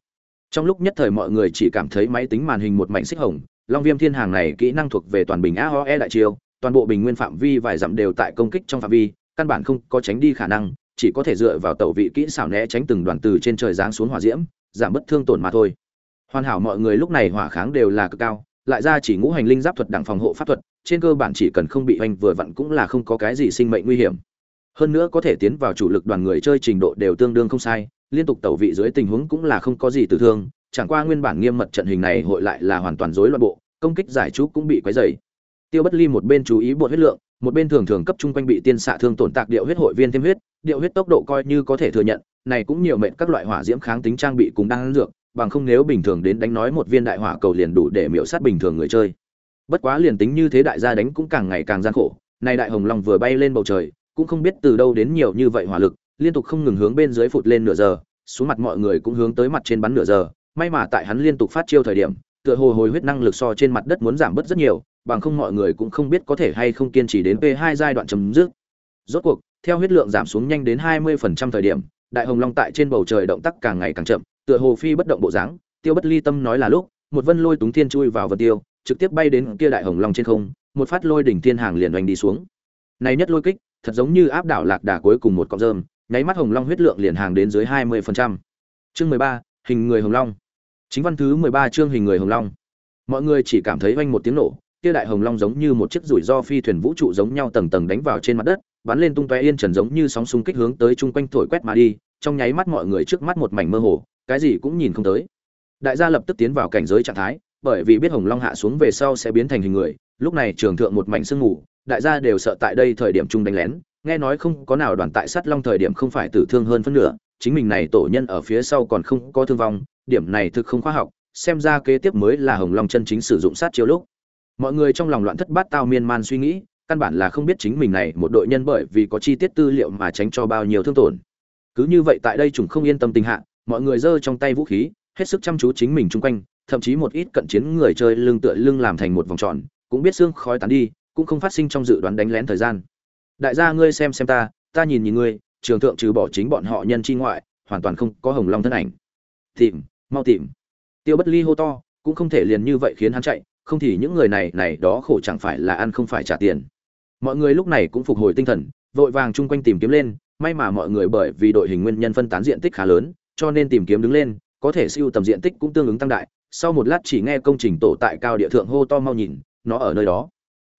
Trong lúc nhất thời mọi người chỉ cảm thấy máy tính màn hình một mảnh xích hồng, long viêm thiên hàng này kỹ năng thuộc về toàn bình aoe đại chiêu toàn bộ bình nguyên phạm vi vài dặm đều tại công kích trong phạm vi, căn bản không có tránh đi khả năng, chỉ có thể dựa vào tẩu vị kỹ xảo né tránh từng đoàn từ trên trời giáng xuống hỏa diễm, giảm bất thương tổn mà thôi. Hoàn hảo mọi người lúc này hỏa kháng đều là cực cao, lại ra chỉ ngũ hành linh giáp thuật đẳng phòng hộ pháp thuật, trên cơ bản chỉ cần không bị oanh vừa vặn cũng là không có cái gì sinh mệnh nguy hiểm. Hơn nữa có thể tiến vào chủ lực đoàn người chơi trình độ đều tương đương không sai, liên tục tẩu vị dưới tình huống cũng là không có gì tử thương, chẳng qua nguyên bản nghiêm mật trận hình này hội lại là hoàn toàn rối loạn bộ, công kích giải trú cũng bị quấy dày tiêu bất ly một bên chú ý bột huyết lượng, một bên thường thường cấp trung quanh bị tiên xạ thương tổn tạc điệu huyết hội viên thêm huyết, điệu huyết tốc độ coi như có thể thừa nhận, này cũng nhiều mệnh các loại hỏa diễm kháng tính trang bị cùng đang dược, bằng không nếu bình thường đến đánh nói một viên đại hỏa cầu liền đủ để miễu sát bình thường người chơi. Bất quá liền tính như thế đại gia đánh cũng càng ngày càng gian khổ, nay đại hồng long vừa bay lên bầu trời, cũng không biết từ đâu đến nhiều như vậy hỏa lực, liên tục không ngừng hướng bên dưới phụt lên nửa giờ, xuống mặt mọi người cũng hướng tới mặt trên bắn nửa giờ, may mà tại hắn liên tục phát chiêu thời điểm, tựa hồ hồi huyết năng lực so trên mặt đất muốn giảm bớt rất nhiều bằng không mọi người cũng không biết có thể hay không kiên trì đến p 2 giai đoạn chấm dứt. Rốt cuộc theo huyết lượng giảm xuống nhanh đến 20% thời điểm đại hồng long tại trên bầu trời động tác càng ngày càng chậm tựa hồ phi bất động bộ dáng. Tiêu bất ly tâm nói là lúc một vân lôi túng thiên chui vào vật tiêu trực tiếp bay đến kia đại hồng long trên không một phát lôi đỉnh thiên hàng liền oanh đi xuống. Này nhất lôi kích thật giống như áp đảo lạc đà cuối cùng một cọng rơm nháy mắt hồng long huyết lượng liền hàng đến dưới 20%. chương 13, hình người hồng long. Chính văn thứ 13 chương hình người hồng long. Mọi người chỉ cảm thấy oanh một tiếng nổ kia đại hồng long giống như một chiếc rủi ro phi thuyền vũ trụ giống nhau tầng tầng đánh vào trên mặt đất, bắn lên tung tóe yên trần giống như sóng xung kích hướng tới chung quanh thổi quét mà đi, trong nháy mắt mọi người trước mắt một mảnh mơ hồ, cái gì cũng nhìn không tới. Đại gia lập tức tiến vào cảnh giới trạng thái, bởi vì biết hồng long hạ xuống về sau sẽ biến thành hình người, lúc này trường thượng một mảnh sương mù, đại gia đều sợ tại đây thời điểm chung đánh lén, nghe nói không có nào đoàn tại sát long thời điểm không phải tử thương hơn phân nửa, chính mình này tổ nhân ở phía sau còn không có thương vong, điểm này thực không khoa học, xem ra kế tiếp mới là hồng long chân chính sử dụng sát chiêu lúc mọi người trong lòng loạn thất bát tao miên man suy nghĩ, căn bản là không biết chính mình này một đội nhân bởi vì có chi tiết tư liệu mà tránh cho bao nhiêu thương tổn. Cứ như vậy tại đây chúng không yên tâm tình hạ, mọi người giơ trong tay vũ khí, hết sức chăm chú chính mình chung quanh, thậm chí một ít cận chiến người chơi lưng tựa lưng làm thành một vòng tròn, cũng biết xương khói tán đi, cũng không phát sinh trong dự đoán đánh lén thời gian. Đại gia ngươi xem xem ta ta nhìn nhìn ngươi, trường thượng trừ bỏ chính bọn họ nhân chi ngoại, hoàn toàn không có hồng long thân ảnh. Tìm, mau tìm. Tiêu bất ly hô to, cũng không thể liền như vậy khiến hắn chạy không thì những người này này đó khổ chẳng phải là ăn không phải trả tiền. Mọi người lúc này cũng phục hồi tinh thần, vội vàng chung quanh tìm kiếm lên, may mà mọi người bởi vì đội hình nguyên nhân phân tán diện tích khá lớn, cho nên tìm kiếm đứng lên, có thể siêu tầm diện tích cũng tương ứng tăng đại. Sau một lát chỉ nghe công trình tổ tại cao địa thượng hô to mau nhìn, nó ở nơi đó.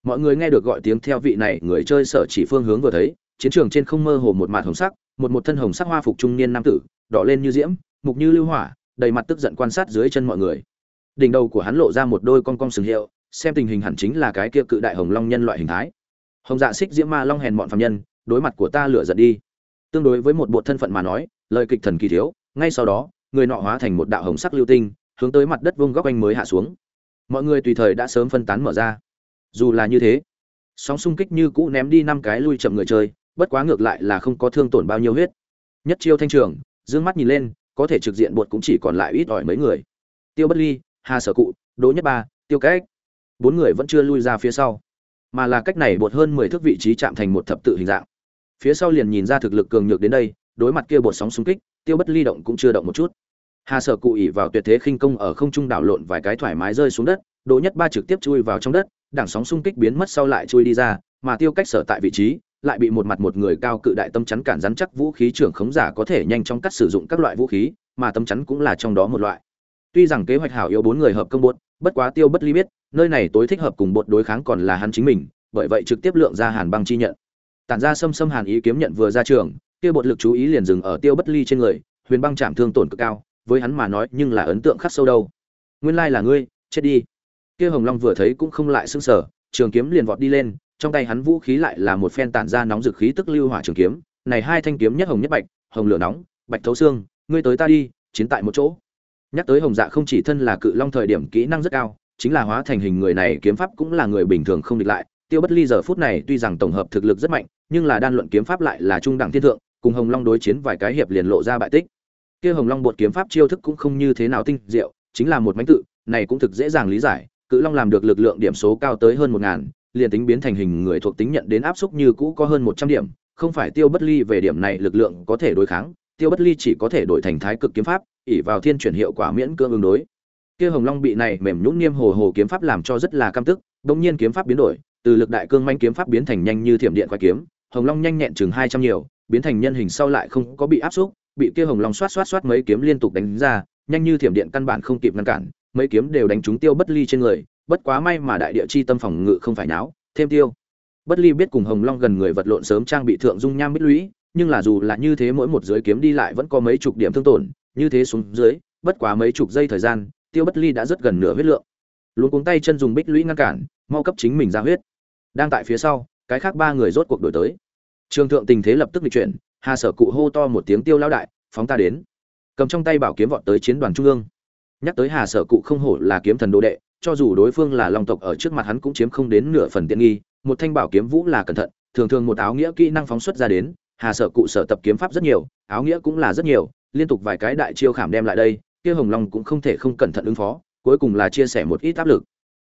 Mọi người nghe được gọi tiếng theo vị này, người chơi sở chỉ phương hướng vừa thấy, chiến trường trên không mơ hồ một mạt hồng sắc, một một thân hồng sắc hoa phục trung niên nam tử, đỏ lên như diễm, mục như lưu hỏa, đầy mặt tức giận quan sát dưới chân mọi người đỉnh đầu của hắn lộ ra một đôi con cong sừng hiệu, xem tình hình hẳn chính là cái kia cự đại hồng long nhân loại hình thái. Hồng dạ xích diễm ma long hèn bọn phạm nhân, đối mặt của ta lửa giận đi. Tương đối với một bộ thân phận mà nói, lời kịch thần kỳ thiếu, ngay sau đó, người nọ hóa thành một đạo hồng sắc lưu tinh, hướng tới mặt đất vung góc anh mới hạ xuống. Mọi người tùy thời đã sớm phân tán mở ra. Dù là như thế, sóng xung kích như cũ ném đi năm cái lui chậm người chơi, bất quá ngược lại là không có thương tổn bao nhiêu huyết. Nhất chiêu thanh trường, dương mắt nhìn lên, có thể trực diện bột cũng chỉ còn lại ít ỏi mấy người. Tiêu bất ly hà sở cụ, đỗ nhất ba, tiêu cách. Bốn người vẫn chưa lui ra phía sau, mà là cách này bột hơn mười thước vị trí chạm thành một thập tự hình dạng. Phía sau liền nhìn ra thực lực cường nhược đến đây, đối mặt kia bột sóng xung kích, tiêu bất ly động cũng chưa động một chút. Hà sở cụ ỉ vào tuyệt thế khinh công ở không trung đảo lộn vài cái thoải mái rơi xuống đất, đỗ nhất ba trực tiếp chui vào trong đất, đảng sóng xung kích biến mất sau lại chui đi ra, mà tiêu cách sở tại vị trí, lại bị một mặt một người cao cự đại tâm chắn cản rắn chắc vũ khí trưởng khống giả có thể nhanh chóng cắt sử dụng các loại vũ khí, mà tâm chắn cũng là trong đó một loại tuy rằng kế hoạch hảo yếu bốn người hợp công bột, bất quá tiêu bất ly biết, nơi này tối thích hợp cùng bột đối kháng còn là hắn chính mình, bởi vậy trực tiếp lượng ra hàn băng chi nhận. Tản ra xâm xâm hàn ý kiếm nhận vừa ra trường, kia bột lực chú ý liền dừng ở tiêu bất ly trên người, huyền băng chạm thương tổn cực cao, với hắn mà nói nhưng là ấn tượng khắc sâu đâu. Nguyên lai là ngươi, chết đi. Kia hồng long vừa thấy cũng không lại sững sờ, trường kiếm liền vọt đi lên, trong tay hắn vũ khí lại là một phen tản ra nóng dực khí tức lưu hỏa trường kiếm, này hai thanh kiếm nhất hồng nhất bạch, hồng lửa nóng, bạch thấu xương, ngươi tới ta đi, chiến tại một chỗ nhắc tới hồng dạ không chỉ thân là cự long thời điểm kỹ năng rất cao, chính là hóa thành hình người này kiếm pháp cũng là người bình thường không địch lại. Tiêu bất ly giờ phút này tuy rằng tổng hợp thực lực rất mạnh, nhưng là đan luận kiếm pháp lại là trung đẳng thiên thượng, cùng hồng long đối chiến vài cái hiệp liền lộ ra bại tích. Kia hồng long bột kiếm pháp chiêu thức cũng không như thế nào tinh diệu, chính là một mánh tự, này cũng thực dễ dàng lý giải, cự long làm được lực lượng điểm số cao tới hơn một ngàn, liền tính biến thành hình người thuộc tính nhận đến áp xúc như cũ có hơn một trăm điểm, không phải tiêu bất ly về điểm này lực lượng có thể đối kháng, tiêu bất ly chỉ có thể đổi thành thái cực kiếm pháp ỉ vào thiên chuyển hiệu quả miễn cưỡng ứng đối. Kia hồng long bị này mềm nhũn niêm hồ hồ kiếm pháp làm cho rất là căm tức, đột nhiên kiếm pháp biến đổi, từ lực đại cương manh kiếm pháp biến thành nhanh như thiểm điện quái kiếm, hồng long nhanh nhẹn chừng hai trăm nhiều, biến thành nhân hình sau lại không có bị áp xúc, bị kia hồng long xoát xoát xoát mấy kiếm liên tục đánh ra, nhanh như thiểm điện căn bản không kịp ngăn cản, mấy kiếm đều đánh trúng tiêu bất ly trên người, bất quá may mà đại địa chi tâm phòng ngự không phải náo, thêm tiêu bất ly biết cùng hồng long gần người vật lộn sớm trang bị thượng dung nham bích lũy, nhưng là dù là như thế mỗi một dưới kiếm đi lại vẫn có mấy chục điểm thương tổn như thế xuống dưới, bất quá mấy chục giây thời gian, tiêu bất ly đã rất gần nửa huyết lượng. Luôn cuống tay chân dùng bích lũy ngăn cản, mau cấp chính mình ra huyết. Đang tại phía sau, cái khác ba người rốt cuộc đổi tới. Trường thượng tình thế lập tức bị chuyển, hà sở cụ hô to một tiếng tiêu lao đại, phóng ta đến. Cầm trong tay bảo kiếm vọt tới chiến đoàn trung ương. Nhắc tới hà sở cụ không hổ là kiếm thần đồ đệ, cho dù đối phương là long tộc ở trước mặt hắn cũng chiếm không đến nửa phần tiện nghi, một thanh bảo kiếm vũ là cẩn thận, thường thường một áo nghĩa kỹ năng phóng xuất ra đến, hà sở cụ sở tập kiếm pháp rất nhiều, áo nghĩa cũng là rất nhiều liên tục vài cái đại chiêu khảm đem lại đây, kia hồng long cũng không thể không cẩn thận ứng phó, cuối cùng là chia sẻ một ít áp lực.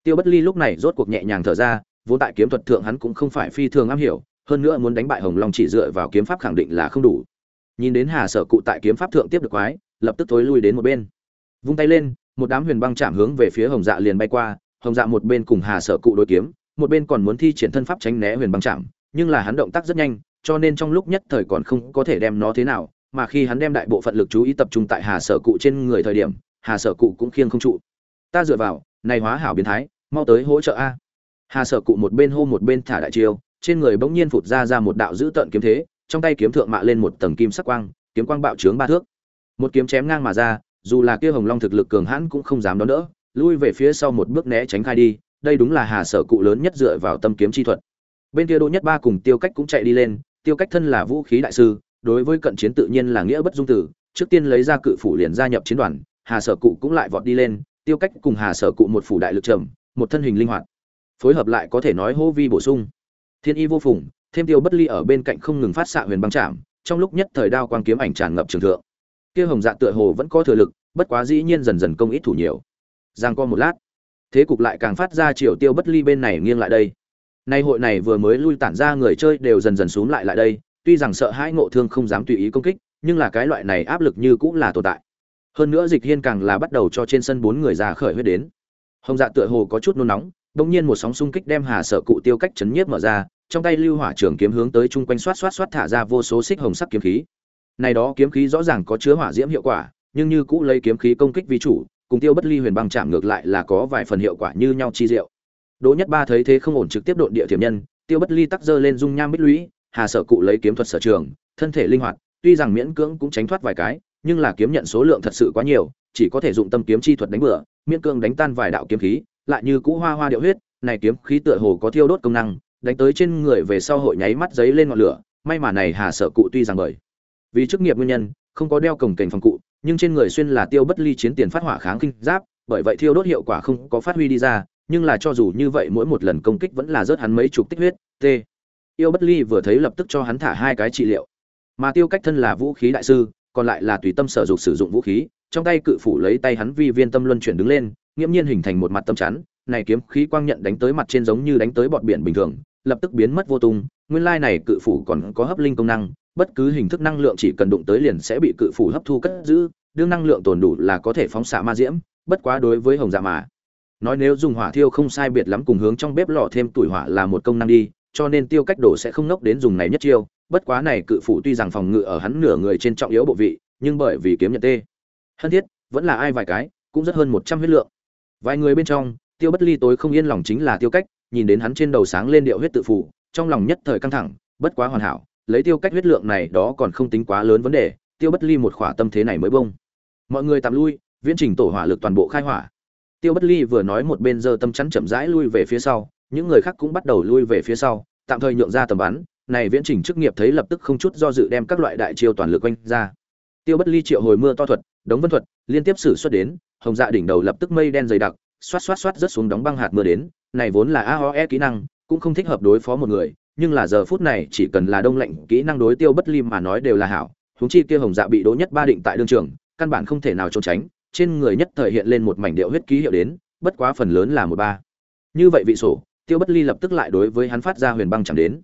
Tiêu bất ly lúc này rốt cuộc nhẹ nhàng thở ra, vốn tại kiếm thuật thượng hắn cũng không phải phi thường am hiểu, hơn nữa muốn đánh bại hồng long chỉ dựa vào kiếm pháp khẳng định là không đủ. Nhìn đến hà sở cụ tại kiếm pháp thượng tiếp được quái, lập tức thối lui đến một bên. Vung tay lên, một đám huyền băng chạm hướng về phía hồng dạ liền bay qua, hồng dạ một bên cùng hà sở cụ đối kiếm, một bên còn muốn thi triển thân pháp tránh né huyền băng chạm, nhưng là hắn động tác rất nhanh, cho nên trong lúc nhất thời còn không có thể đem nó thế nào mà khi hắn đem đại bộ phận lực chú ý tập trung tại hà sở cụ trên người thời điểm, hà sở cụ cũng khiêng không trụ. Ta dựa vào, này hóa hảo biến thái, mau tới hỗ trợ a. Hà sở cụ một bên hô một bên thả đại chiêu, trên người bỗng nhiên phụt ra ra một đạo dữ tợn kiếm thế, trong tay kiếm thượng mạ lên một tầng kim sắc quang, kiếm quang bạo trướng ba thước. Một kiếm chém ngang mà ra, dù là kia hồng long thực lực cường hãn cũng không dám đón đỡ, lui về phía sau một bước né tránh khai đi, đây đúng là hà sở cụ lớn nhất dựa vào tâm kiếm chi thuật. Bên kia đỗ nhất ba cùng tiêu cách cũng chạy đi lên, tiêu cách thân là vũ khí đại sư đối với cận chiến tự nhiên là nghĩa bất dung tử, trước tiên lấy ra cự phủ liền gia nhập chiến đoàn, hà sở cụ cũng lại vọt đi lên, tiêu cách cùng hà sở cụ một phủ đại lực trầm, một thân hình linh hoạt, phối hợp lại có thể nói hô vi bổ sung. Thiên y vô phùng, thêm tiêu bất ly ở bên cạnh không ngừng phát xạ huyền băng chạm trong lúc nhất thời đao quang kiếm ảnh tràn ngập trường thượng. Kia hồng dạ tựa hồ vẫn có thừa lực, bất quá dĩ nhiên dần dần công ít thủ nhiều. Giang co một lát, thế cục lại càng phát ra chiều tiêu bất ly bên này nghiêng lại đây. Nay hội này vừa mới lui tản ra người chơi đều dần dần xuống lại lại đây tuy rằng sợ hãi ngộ thương không dám tùy ý công kích, nhưng là cái loại này áp lực như cũng là tồn tại. Hơn nữa dịch hiên càng là bắt đầu cho trên sân bốn người già khởi huyết đến. Hồng dạ tựa hồ có chút nôn nóng bỗng nhiên một sóng xung kích đem hà sở cụ tiêu cách chấn nhiếp mở ra, trong tay lưu hỏa trường kiếm hướng tới chung quanh xoát xoát xoát thả ra vô số xích hồng sắc kiếm khí. Này đó kiếm khí rõ ràng có chứa hỏa diễm hiệu quả, nhưng như cũ lấy kiếm khí công kích vi chủ, cùng tiêu bất ly huyền băng chạm ngược lại là có vài phần hiệu quả như nhau chi diệu. Đỗ nhất ba thấy thế không ổn trực tiếp độn địa thiểm nhân, tiêu bất ly tắc dơ lên dung nham bích lũy hà sở cụ lấy kiếm thuật sở trường, thân thể linh hoạt, tuy rằng miễn cưỡng cũng tránh thoát vài cái, nhưng là kiếm nhận số lượng thật sự quá nhiều, chỉ có thể dụng tâm kiếm chi thuật đánh bừa, miễn cưỡng đánh tan vài đạo kiếm khí, lại như cũ hoa hoa điệu huyết, này kiếm khí tựa hồ có thiêu đốt công năng, đánh tới trên người về sau hội nháy mắt giấy lên ngọn lửa, may mà này hà sở cụ tuy rằng bởi vì chức nghiệp nguyên nhân, không có đeo cổng cảnh phòng cụ, nhưng trên người xuyên là tiêu bất ly chiến tiền phát hỏa kháng kinh giáp, bởi vậy thiêu đốt hiệu quả không có phát huy đi ra, nhưng là cho dù như vậy mỗi một lần công kích vẫn là rớt hắn mấy chục tích huyết t yêu bất ly vừa thấy lập tức cho hắn thả hai cái trị liệu. Mà tiêu cách thân là vũ khí đại sư, còn lại là tùy tâm sở dục sử dụng vũ khí, trong tay cự phủ lấy tay hắn vi viên tâm luân chuyển đứng lên, nghiễm nhiên hình thành một mặt tâm chắn, này kiếm khí quang nhận đánh tới mặt trên giống như đánh tới bọt biển bình thường, lập tức biến mất vô tung, nguyên lai này cự phủ còn có hấp linh công năng, bất cứ hình thức năng lượng chỉ cần đụng tới liền sẽ bị cự phủ hấp thu cất giữ, đương năng lượng tồn đủ là có thể phóng xạ ma diễm, bất quá đối với hồng dạ mà. Nói nếu dùng hỏa thiêu không sai biệt lắm cùng hướng trong bếp lò thêm tuổi hỏa là một công năng đi cho nên tiêu cách đổ sẽ không nốc đến dùng này nhất chiêu. Bất quá này cự phủ tuy rằng phòng ngự ở hắn nửa người trên trọng yếu bộ vị, nhưng bởi vì kiếm nhận tê. Hân thiết, vẫn là ai vài cái, cũng rất hơn một trăm huyết lượng. Vài người bên trong, tiêu bất ly tối không yên lòng chính là tiêu cách, nhìn đến hắn trên đầu sáng lên điệu huyết tự phủ, trong lòng nhất thời căng thẳng, bất quá hoàn hảo, lấy tiêu cách huyết lượng này đó còn không tính quá lớn vấn đề, tiêu bất ly một khỏa tâm thế này mới bông. Mọi người tạm lui, viễn trình tổ hỏa lực toàn bộ khai hỏa. Tiêu bất ly vừa nói một bên giơ tâm chắn chậm rãi lui về phía sau những người khác cũng bắt đầu lui về phía sau, tạm thời nhượng ra tầm bắn, này viễn trình chức nghiệp thấy lập tức không chút do dự đem các loại đại chiêu toàn lực quanh ra. Tiêu bất ly triệu hồi mưa to thuật, đống vân thuật, liên tiếp sử xuất đến, hồng dạ đỉnh đầu lập tức mây đen dày đặc, xoát xoát xoát rất xuống đóng băng hạt mưa đến, này vốn là aoe kỹ năng, cũng không thích hợp đối phó một người, nhưng là giờ phút này chỉ cần là đông lạnh kỹ năng đối tiêu bất ly mà nói đều là hảo, huống chi kia hồng dạ bị đỗ nhất ba định tại đương trường, căn bản không thể nào trốn tránh, trên người nhất thời hiện lên một mảnh điệu huyết ký hiệu đến, bất quá phần lớn là một ba. Như vậy vị sổ tiêu bất ly lập tức lại đối với hắn phát ra huyền băng chẳng đến.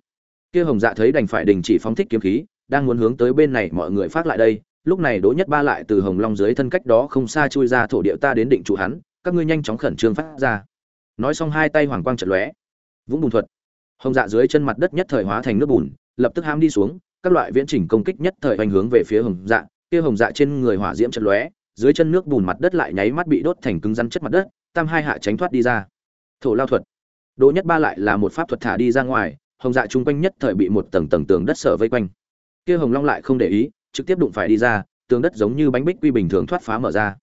Kia hồng dạ thấy đành phải đình chỉ phóng thích kiếm khí, đang muốn hướng tới bên này mọi người phát lại đây, lúc này đỗ nhất ba lại từ hồng long dưới thân cách đó không xa chui ra thổ địa ta đến định trụ hắn, các ngươi nhanh chóng khẩn trương phát ra. Nói xong hai tay hoàng quang trận lóe. Vũng bùn thuật. Hồng dạ dưới chân mặt đất nhất thời hóa thành nước bùn, lập tức ham đi xuống, các loại viễn trình công kích nhất thời hoành hướng về phía hồng dạ kia hồng dạ trên người hỏa diễm trận lóe, dưới chân nước bùn mặt đất lại nháy mắt bị đốt thành cứng rắn chất mặt đất, tam hai hạ tránh thoát đi ra. Thổ lao thuật đỗ nhất ba lại là một pháp thuật thả đi ra ngoài, hồng dạ chung quanh nhất thời bị một tầng tầng tường đất sở vây quanh. Kia hồng long lại không để ý, trực tiếp đụng phải đi ra, tường đất giống như bánh bích quy bình thường thoát phá mở ra.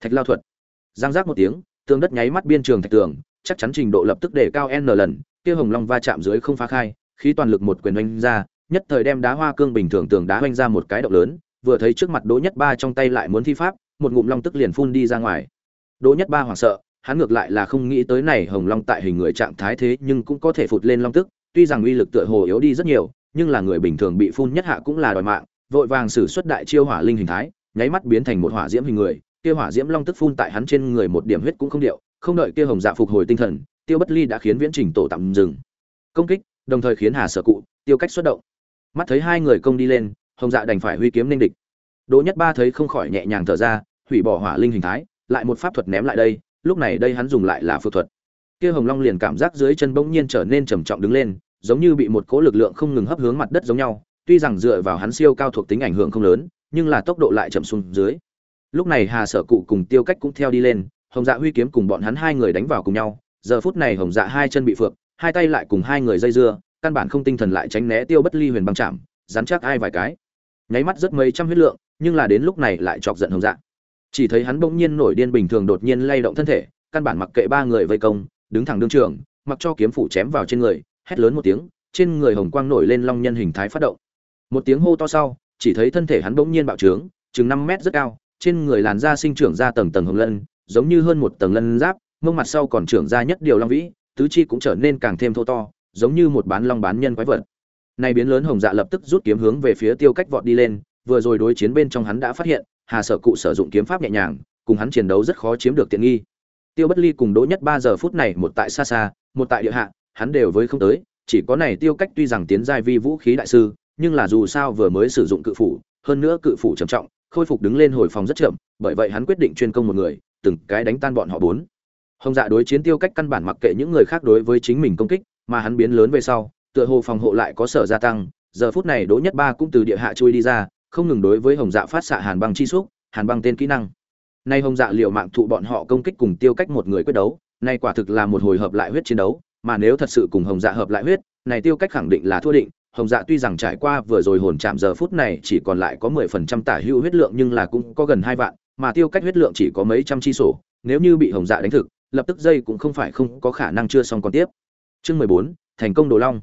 Thạch lao thuật. Giang giác một tiếng, tường đất nháy mắt biên trường thạch tường, chắc chắn trình độ lập tức để cao n lần, kia hồng long va chạm dưới không phá khai, khí toàn lực một quyền oanh ra, nhất thời đem đá hoa cương bình thường tường đá oanh ra một cái động lớn, vừa thấy trước mặt đỗ nhất ba trong tay lại muốn thi pháp, một ngụm long tức liền phun đi ra ngoài. Đỗ nhất ba hoảng sợ hắn ngược lại là không nghĩ tới này hồng long tại hình người trạng thái thế nhưng cũng có thể phụt lên long tức, tuy rằng uy lực tựa hồ yếu đi rất nhiều, nhưng là người bình thường bị phun nhất hạ cũng là đòi mạng, vội vàng sử xuất đại chiêu hỏa linh hình thái, nháy mắt biến thành một hỏa diễm hình người, kia hỏa diễm long tức phun tại hắn trên người một điểm huyết cũng không điệu, không đợi kia hồng dạ phục hồi tinh thần, tiêu bất ly đã khiến viễn trình tổ tạm dừng. Công kích, đồng thời khiến hà sở cụ, tiêu cách xuất động. Mắt thấy hai người công đi lên, hồng dạ đành phải huy kiếm ninh địch. Đỗ nhất ba thấy không khỏi nhẹ nhàng thở ra, hủy bỏ hỏa linh hình thái, lại một pháp thuật ném lại đây lúc này đây hắn dùng lại là phược thuật. Kia hồng long liền cảm giác dưới chân bỗng nhiên trở nên trầm trọng đứng lên, giống như bị một cỗ lực lượng không ngừng hấp hướng mặt đất giống nhau, tuy rằng dựa vào hắn siêu cao thuộc tính ảnh hưởng không lớn, nhưng là tốc độ lại chậm xuống dưới. Lúc này hà sở cụ cùng tiêu cách cũng theo đi lên, hồng dạ huy kiếm cùng bọn hắn hai người đánh vào cùng nhau, giờ phút này hồng dạ hai chân bị phượng hai tay lại cùng hai người dây dưa, căn bản không tinh thần lại tránh né tiêu bất ly huyền băng chạm dán chắc ai vài cái. Nháy mắt rất mấy trăm huyết lượng, nhưng là đến lúc này lại chọc giận hồng dạ chỉ thấy hắn bỗng nhiên nổi điên bình thường đột nhiên lay động thân thể, căn bản mặc kệ ba người vây công, đứng thẳng đương trường, mặc cho kiếm phủ chém vào trên người, hét lớn một tiếng, trên người hồng quang nổi lên long nhân hình thái phát động. Một tiếng hô to sau, chỉ thấy thân thể hắn bỗng nhiên bạo trướng, chừng năm mét rất cao, trên người làn da sinh trưởng ra tầng tầng hồng lân, giống như hơn một tầng lân giáp, mông mặt sau còn trưởng ra nhất điều long vĩ, tứ chi cũng trở nên càng thêm thô to, giống như một bán long bán nhân quái vật. Này biến lớn hồng dạ lập tức rút kiếm hướng về phía tiêu cách vọt đi lên, vừa rồi đối chiến bên trong hắn đã phát hiện hà sở cụ sử dụng kiếm pháp nhẹ nhàng, cùng hắn chiến đấu rất khó chiếm được tiện nghi. Tiêu bất ly cùng đỗ nhất ba giờ phút này một tại xa xa, một tại địa hạ, hắn đều với không tới, chỉ có này tiêu cách tuy rằng tiến giai vi vũ khí đại sư, nhưng là dù sao vừa mới sử dụng cự phủ, hơn nữa cự phủ trầm trọng, khôi phục đứng lên hồi phòng rất chậm, bởi vậy hắn quyết định chuyên công một người, từng cái đánh tan bọn họ bốn. Hồng dạ đối chiến tiêu cách căn bản mặc kệ những người khác đối với chính mình công kích, mà hắn biến lớn về sau, tựa hồ phòng hộ lại có sở gia tăng, giờ phút này đỗ nhất ba cũng từ địa hạ chui đi ra không ngừng đối với hồng dạ phát xạ hàn băng chi xúc, hàn băng tên kỹ năng. Nay hồng dạ liệu mạng thụ bọn họ công kích cùng tiêu cách một người quyết đấu, nay quả thực là một hồi hợp lại huyết chiến đấu, mà nếu thật sự cùng hồng dạ hợp lại huyết, này tiêu cách khẳng định là thua định. Hồng dạ tuy rằng trải qua vừa rồi hồn chạm giờ phút này chỉ còn lại có mười phần trăm tả hữu huyết lượng nhưng là cũng có gần hai vạn, mà tiêu cách huyết lượng chỉ có mấy trăm chi sổ, nếu như bị hồng dạ đánh thực, lập tức dây cũng không phải không có khả năng chưa xong còn tiếp. Chương mười bốn, thành công đồ long.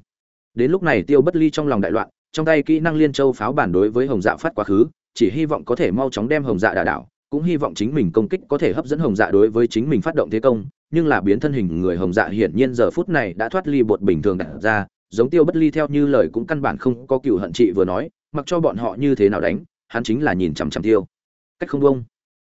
Đến lúc này tiêu bất ly trong lòng đại loạn trong tay kỹ năng liên châu pháo bản đối với hồng dạ phát quá khứ, chỉ hy vọng có thể mau chóng đem hồng dạ đả đảo, cũng hy vọng chính mình công kích có thể hấp dẫn hồng dạ đối với chính mình phát động thế công, nhưng là biến thân hình người hồng dạ hiển nhiên giờ phút này đã thoát ly bột bình thường đặt ra, giống tiêu bất ly theo như lời cũng căn bản không có cựu hận chị vừa nói, mặc cho bọn họ như thế nào đánh, hắn chính là nhìn chằm chằm tiêu. Cách không bông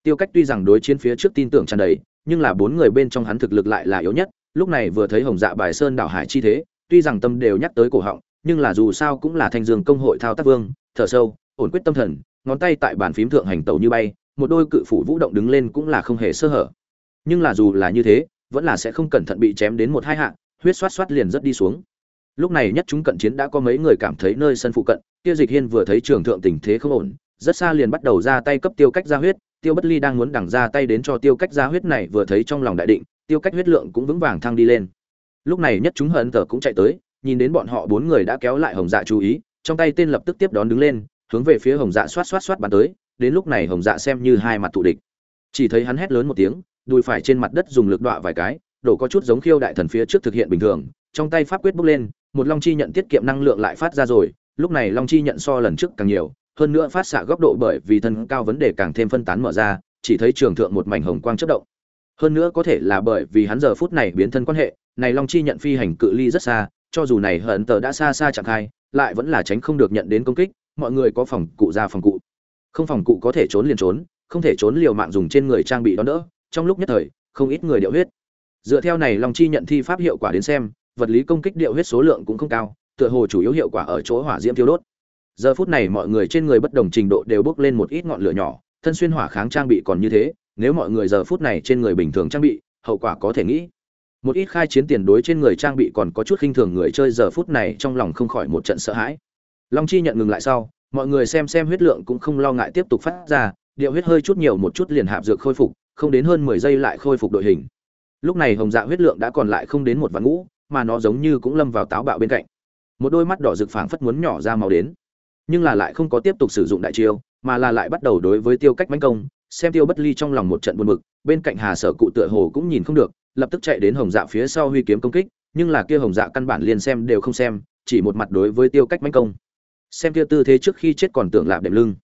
tiêu cách tuy rằng đối chiến phía trước tin tưởng tràn đầy, nhưng là bốn người bên trong hắn thực lực lại là yếu nhất, lúc này vừa thấy hồng dạ bài sơn đảo hải chi thế, tuy rằng tâm đều nhắc tới cổ họng nhưng là dù sao cũng là thanh dương công hội thao tác vương, thở sâu, ổn quyết tâm thần, ngón tay tại bàn phím thượng hành tẩu như bay, một đôi cự phủ vũ động đứng lên cũng là không hề sơ hở. Nhưng là dù là như thế, vẫn là sẽ không cẩn thận bị chém đến một hai hạng huyết xoát xoát liền rất đi xuống. Lúc này nhất chúng cận chiến đã có mấy người cảm thấy nơi sân phụ cận tiêu dịch hiên vừa thấy trường thượng tình thế không ổn, rất xa liền bắt đầu ra tay cấp tiêu cách ra huyết, tiêu bất ly đang muốn đằng ra tay đến cho tiêu cách ra huyết này vừa thấy trong lòng đại định, tiêu cách huyết lượng cũng vững vàng thăng đi lên. Lúc này nhất chúng hận tờ cũng chạy tới nhìn đến bọn họ bốn người đã kéo lại hồng dạ chú ý, trong tay tên lập tức tiếp đón đứng lên, hướng về phía hồng dạ xoát xoát xoát bắn tới, đến lúc này hồng dạ xem như hai mặt thù địch. Chỉ thấy hắn hét lớn một tiếng, đùi phải trên mặt đất dùng lực đọa vài cái, đổ có chút giống khiêu đại thần phía trước thực hiện bình thường, trong tay pháp quyết bốc lên, một long chi nhận tiết kiệm năng lượng lại phát ra rồi, lúc này long chi nhận so lần trước càng nhiều, hơn nữa phát xạ góc độ bởi vì thân cao vấn đề càng thêm phân tán mở ra, chỉ thấy trường thượng một mảnh hồng quang chất động. Hơn nữa có thể là bởi vì hắn giờ phút này biến thân quan hệ, này long chi nhận phi hành cự ly rất xa cho dù này hận tờ đã xa xa chẳng khai lại vẫn là tránh không được nhận đến công kích, mọi người có phòng cụ ra phòng cụ. Không phòng cụ có thể trốn liền trốn, không thể trốn liều mạng dùng trên người trang bị đón đỡ, trong lúc nhất thời, không ít người điệu huyết. Dựa theo này long chi nhận thi pháp hiệu quả đến xem, vật lý công kích điệu huyết số lượng cũng không cao, tựa hồ chủ yếu hiệu quả ở chỗ hỏa diễm thiêu đốt. Giờ phút này mọi người trên người bất đồng trình độ đều bốc lên một ít ngọn lửa nhỏ, thân xuyên hỏa kháng trang bị còn như thế, nếu mọi người giờ phút này trên người bình thường trang bị, hậu quả có thể nghĩ một ít khai chiến tiền đối trên người trang bị còn có chút khinh thường người chơi giờ phút này trong lòng không khỏi một trận sợ hãi. Long chi nhận ngừng lại sau, mọi người xem xem huyết lượng cũng không lo ngại tiếp tục phát ra, điệu huyết hơi chút nhiều một chút liền hạp dược khôi phục, không đến hơn mười giây lại khôi phục đội hình. Lúc này hồng dạ huyết lượng đã còn lại không đến một vạn ngũ, mà nó giống như cũng lâm vào táo bạo bên cạnh. Một đôi mắt đỏ rực phảng phất muốn nhỏ ra màu đến. Nhưng là lại không có tiếp tục sử dụng đại chiêu, mà là lại bắt đầu đối với tiêu cách mãnh công, xem tiêu bất ly trong lòng một trận buồn bực, bên cạnh hà sở cụ tựa hồ cũng nhìn không được lập tức chạy đến hồng dạ phía sau huy kiếm công kích, nhưng là kia hồng dạ căn bản liền xem đều không xem, chỉ một mặt đối với tiêu cách mánh công. Xem kia tư thế trước khi chết còn tưởng lạp đệm lưng.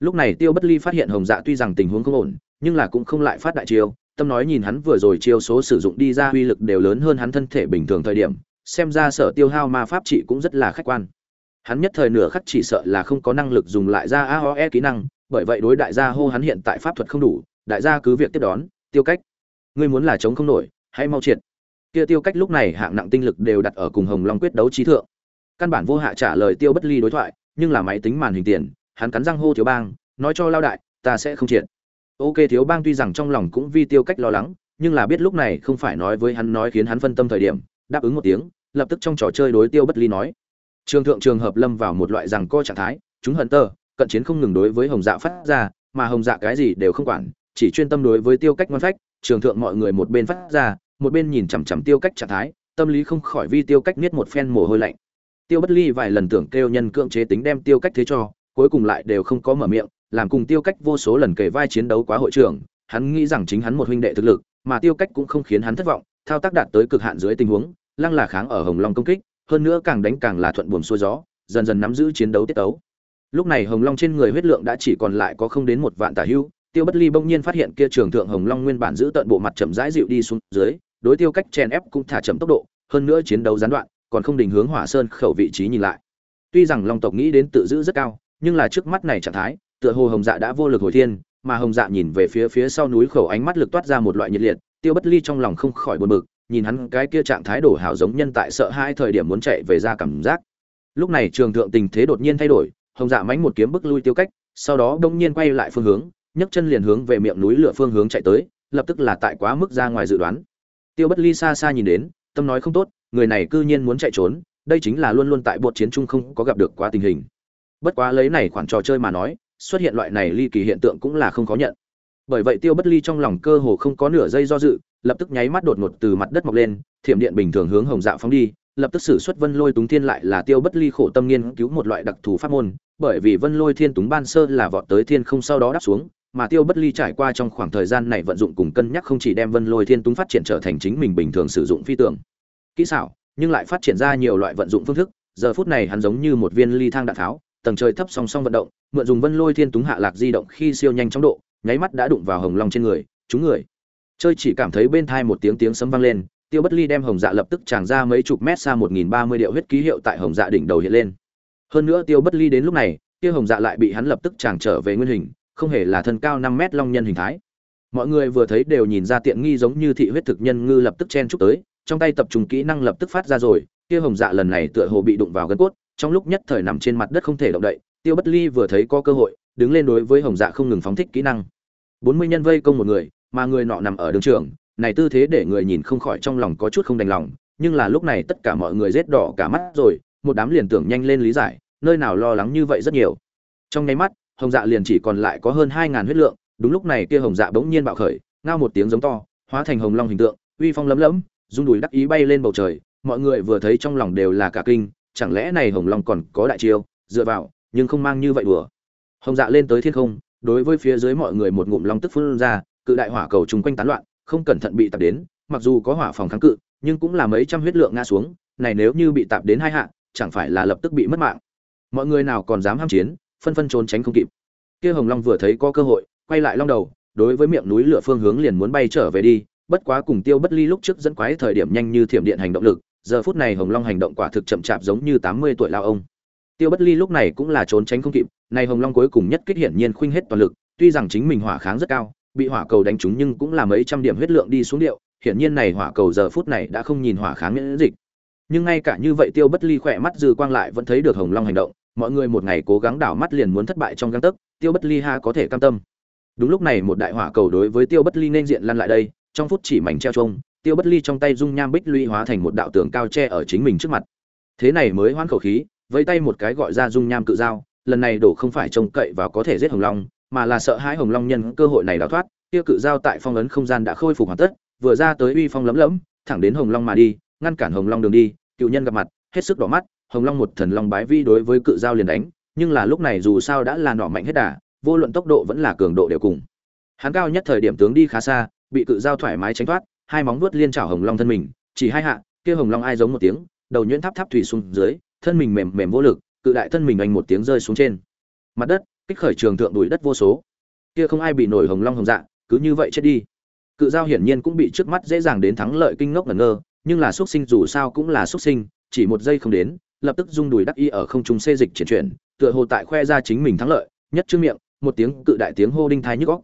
Lúc này tiêu bất ly phát hiện hồng dạ tuy rằng tình huống không ổn, nhưng là cũng không lại phát đại chiêu, tâm nói nhìn hắn vừa rồi chiêu số sử dụng đi ra uy lực đều lớn hơn hắn thân thể bình thường thời điểm, xem ra sở tiêu hao ma pháp trị cũng rất là khách quan. Hắn nhất thời nửa khắc chỉ sợ là không có năng lực dùng lại ra aoe kỹ năng, bởi vậy đối đại gia hô hắn hiện tại pháp thuật không đủ, đại gia cứ việc tiếp đón, tiêu cách ngươi muốn là chống không nổi, hãy mau triệt. Kia tiêu cách lúc này hạng nặng tinh lực đều đặt ở cùng hồng long quyết đấu trí thượng. Căn bản vô hạ trả lời tiêu bất ly đối thoại, nhưng là máy tính màn hình tiền, hắn cắn răng hô thiếu bang, nói cho lao đại, ta sẽ không triệt. Ok, thiếu bang tuy rằng trong lòng cũng vi tiêu cách lo lắng, nhưng là biết lúc này không phải nói với hắn nói khiến hắn phân tâm thời điểm, đáp ứng một tiếng, lập tức trong trò chơi đối tiêu bất ly nói. Trường thượng trường hợp lâm vào một loại rằng co trạng thái, chúng hận tơ, cận chiến không ngừng đối với hồng dạ phát ra, mà hồng dạ cái gì đều không quản, chỉ chuyên tâm đối với tiêu cách ngoan phách trường thượng mọi người một bên phát ra, một bên nhìn chằm chằm tiêu cách trạng thái, tâm lý không khỏi vi tiêu cách niết một phen mồ hôi lạnh. Tiêu bất ly vài lần tưởng kêu nhân cưỡng chế tính đem tiêu cách thế cho, cuối cùng lại đều không có mở miệng, làm cùng tiêu cách vô số lần kề vai chiến đấu quá hội trưởng, hắn nghĩ rằng chính hắn một huynh đệ thực lực, mà tiêu cách cũng không khiến hắn thất vọng, thao tác đạt tới cực hạn dưới tình huống, lăng là kháng ở hồng long công kích, hơn nữa càng đánh càng là thuận buồm xuôi gió, dần dần nắm giữ chiến đấu tiết tấu. Lúc này hồng long trên người huyết lượng đã chỉ còn lại có không đến một vạn tả hưu tiêu bất ly bỗng nhiên phát hiện kia trường thượng hồng long nguyên bản giữ tận bộ mặt chậm rãi dịu đi xuống dưới, đối tiêu cách chen ép cũng thả chậm tốc độ, hơn nữa chiến đấu gián đoạn, còn không định hướng hỏa sơn khẩu vị trí nhìn lại. Tuy rằng long tộc nghĩ đến tự giữ rất cao, nhưng là trước mắt này trạng thái, tựa hồ hồng dạ đã vô lực hồi thiên, mà hồng dạ nhìn về phía phía sau núi khẩu ánh mắt lực toát ra một loại nhiệt liệt, tiêu bất ly trong lòng không khỏi buồn bực, nhìn hắn cái kia trạng thái đổ hảo giống nhân tại sợ hai thời điểm muốn chạy về ra cảm giác. Lúc này trường thượng tình thế đột nhiên thay đổi, hồng dạ mánh một kiếm bức lui tiêu cách, sau đó đông nhiên quay lại phương hướng nhấc chân liền hướng về miệng núi lửa phương hướng chạy tới, lập tức là tại quá mức ra ngoài dự đoán. Tiêu bất ly xa xa nhìn đến, tâm nói không tốt, người này cư nhiên muốn chạy trốn, đây chính là luôn luôn tại bột chiến trung không có gặp được quá tình hình. Bất quá lấy này khoản trò chơi mà nói, xuất hiện loại này ly kỳ hiện tượng cũng là không có nhận. Bởi vậy tiêu bất ly trong lòng cơ hồ không có nửa giây do dự, lập tức nháy mắt đột ngột từ mặt đất mọc lên, thiểm điện bình thường hướng hồng dạ phóng đi, lập tức sử xuất vân lôi túng thiên lại là tiêu bất ly khổ tâm nghiên cứu một loại đặc thù pháp môn, bởi vì vân lôi thiên túng ban sơ là vọt tới thiên không sau đó đáp xuống mà tiêu bất ly trải qua trong khoảng thời gian này vận dụng cùng cân nhắc không chỉ đem vân lôi thiên túng phát triển trở thành chính mình bình thường sử dụng phi tưởng kỹ xảo, nhưng lại phát triển ra nhiều loại vận dụng phương thức. Giờ phút này hắn giống như một viên ly thang đạn tháo, tầng trời thấp song song vận động, mượn dùng vân lôi thiên túng hạ lạc di động khi siêu nhanh chóng độ, nháy mắt đã đụng vào hồng long trên người, chúng người. Chơi chỉ cảm thấy bên thai một tiếng tiếng sấm vang lên, tiêu bất ly đem hồng dạ lập tức tràng ra mấy chục mét xa một nghìn ba mươi điệu huyết ký hiệu tại hồng dạ đỉnh đầu hiện lên. Hơn nữa tiêu bất ly đến lúc này, tiêu hồng dạ lại bị hắn lập tức tràng trở về nguyên hình không hề là thân cao năm mét long nhân hình thái. Mọi người vừa thấy đều nhìn ra tiện nghi giống như thị huyết thực nhân ngư lập tức chen chúc tới, trong tay tập trung kỹ năng lập tức phát ra rồi tiêu hồng dạ lần này tựa hồ bị đụng vào gân cốt, trong lúc nhất thời nằm trên mặt đất không thể động đậy, tiêu bất ly vừa thấy có cơ hội, đứng lên đối với hồng dạ không ngừng phóng thích kỹ năng. Bốn mươi nhân vây công một người, mà người nọ nằm ở đường trường, này tư thế để người nhìn không khỏi trong lòng có chút không đành lòng, nhưng là lúc này tất cả mọi người rết đỏ cả mắt rồi, một đám liền tưởng nhanh lên lý giải, nơi nào lo lắng như vậy rất nhiều. Trong nháy mắt hồng dạ liền chỉ còn lại có hơn hai ngàn huyết lượng, đúng lúc này kia hồng dạ bỗng nhiên bạo khởi, ngao một tiếng giống to, hóa thành hồng long hình tượng, uy phong lấm lấm, rung đùi đắc ý bay lên bầu trời, mọi người vừa thấy trong lòng đều là cả kinh, chẳng lẽ này hồng long còn có đại chiêu, dựa vào, nhưng không mang như vậy đùa. Hồng dạ lên tới thiên không, đối với phía dưới mọi người một ngụm long tức phun ra, cự đại hỏa cầu chung quanh tán loạn, không cẩn thận bị tập đến, mặc dù có hỏa phòng kháng cự, nhưng cũng là mấy trăm huyết lượng ngã xuống, này nếu như bị tạp đến hai hạ, chẳng phải là lập tức bị mất mạng. Mọi người nào còn dám ham chiến phân phân trốn tránh không kịp. Kia hồng long vừa thấy có cơ hội, quay lại long đầu, đối với miệng núi lửa phương hướng liền muốn bay trở về đi, bất quá cùng tiêu bất ly lúc trước dẫn quái thời điểm nhanh như thiểm điện hành động lực, giờ phút này hồng long hành động quả thực chậm chạp giống như tám mươi tuổi lao ông. Tiêu bất ly lúc này cũng là trốn tránh không kịp, này hồng long cuối cùng nhất kích hiển nhiên khuynh hết toàn lực, tuy rằng chính mình hỏa kháng rất cao, bị hỏa cầu đánh trúng nhưng cũng là mấy trăm điểm huyết lượng đi xuống điệu, hiển nhiên này hỏa cầu giờ phút này đã không nhìn hỏa kháng miễn dịch. Nhưng ngay cả như vậy tiêu bất ly khỏe mắt dư quang lại vẫn thấy được hồng long hành động mọi người một ngày cố gắng đảo mắt liền muốn thất bại trong găng tấc, tiêu bất ly ha có thể cam tâm. Đúng lúc này một đại hỏa cầu đối với tiêu bất ly nên diện lăn lại đây, trong phút chỉ mảnh treo trông, tiêu bất ly trong tay dung nham bích lũy hóa thành một đạo tường cao tre ở chính mình trước mặt. Thế này mới hoán khẩu khí, vẫy tay một cái gọi ra dung nham cự dao, lần này đổ không phải trông cậy vào có thể giết hồng long, mà là sợ hãi hồng long nhân cơ hội này đào thoát tiêu cự dao tại phong ấn không gian đã khôi phục hoàn tất, vừa ra tới uy phong lấm lấm thẳng đến hồng long mà đi, ngăn cản hồng long đường đi, cựu nhân gặp mặt, hết sức đỏ mắt hồng long một thần long bái vi đối với cự Giao liền đánh, nhưng là lúc này dù sao đã là nỏ mạnh hết đà, vô luận tốc độ vẫn là cường độ đều cùng. Hắn cao nhất thời điểm tướng đi khá xa, bị cự Giao thoải mái tránh thoát, hai móng vuốt liên chảo hồng long thân mình, chỉ hai hạ, kia hồng long ai giống một tiếng, đầu nhuyễn tháp tháp thủy xuống dưới, thân mình mềm mềm vô lực, cự đại thân mình anh một tiếng rơi xuống trên. Mặt đất, kích khởi trường thượng đuổi đất vô số. Kia không ai bị nổi hồng long hồng dạ cứ như vậy chết đi. Cự Giao hiển nhiên cũng bị trước mắt dễ dàng đến thắng lợi kinh ngốc ngẩn ngơ, nhưng là xuất sinh dù sao cũng là xuất sinh, chỉ một giây không đến lập tức rung đùi đắc y ở không trung xê dịch chuyển chuyển, tựa hồ tại khoe ra chính mình thắng lợi, nhất trước miệng, một tiếng cự đại tiếng hô đinh thai nhức óc.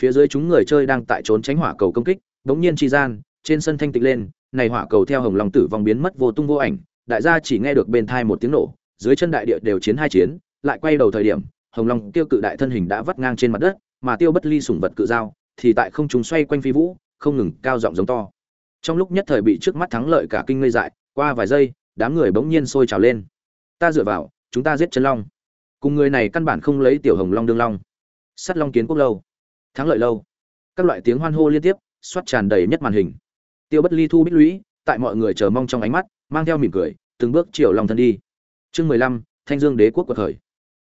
phía dưới chúng người chơi đang tại trốn tránh hỏa cầu công kích, bỗng nhiên chi gian, trên sân thanh tịch lên, này hỏa cầu theo hồng long tử vong biến mất vô tung vô ảnh, đại gia chỉ nghe được bên thai một tiếng nổ, dưới chân đại địa đều chiến hai chiến, lại quay đầu thời điểm, hồng long tiêu cự đại thân hình đã vắt ngang trên mặt đất, mà tiêu bất ly sủng vật cự dao, thì tại không trung xoay quanh phi vũ, không ngừng cao giọng giống to trong lúc nhất thời bị trước mắt thắng lợi cả kinh ngây dại, qua vài giây đám người bỗng nhiên sôi trào lên. Ta dựa vào, chúng ta giết chân long. Cùng người này căn bản không lấy tiểu hồng long đương long. Sắt long kiến quốc lâu. Thắng lợi lâu. Các loại tiếng hoan hô liên tiếp, xoát tràn đầy nhất màn hình. Tiêu bất ly thu bích lũy, tại mọi người chờ mong trong ánh mắt, mang theo mỉm cười, từng bước chiều lòng thân đi. Chương mười lăm, thanh dương đế quốc của thời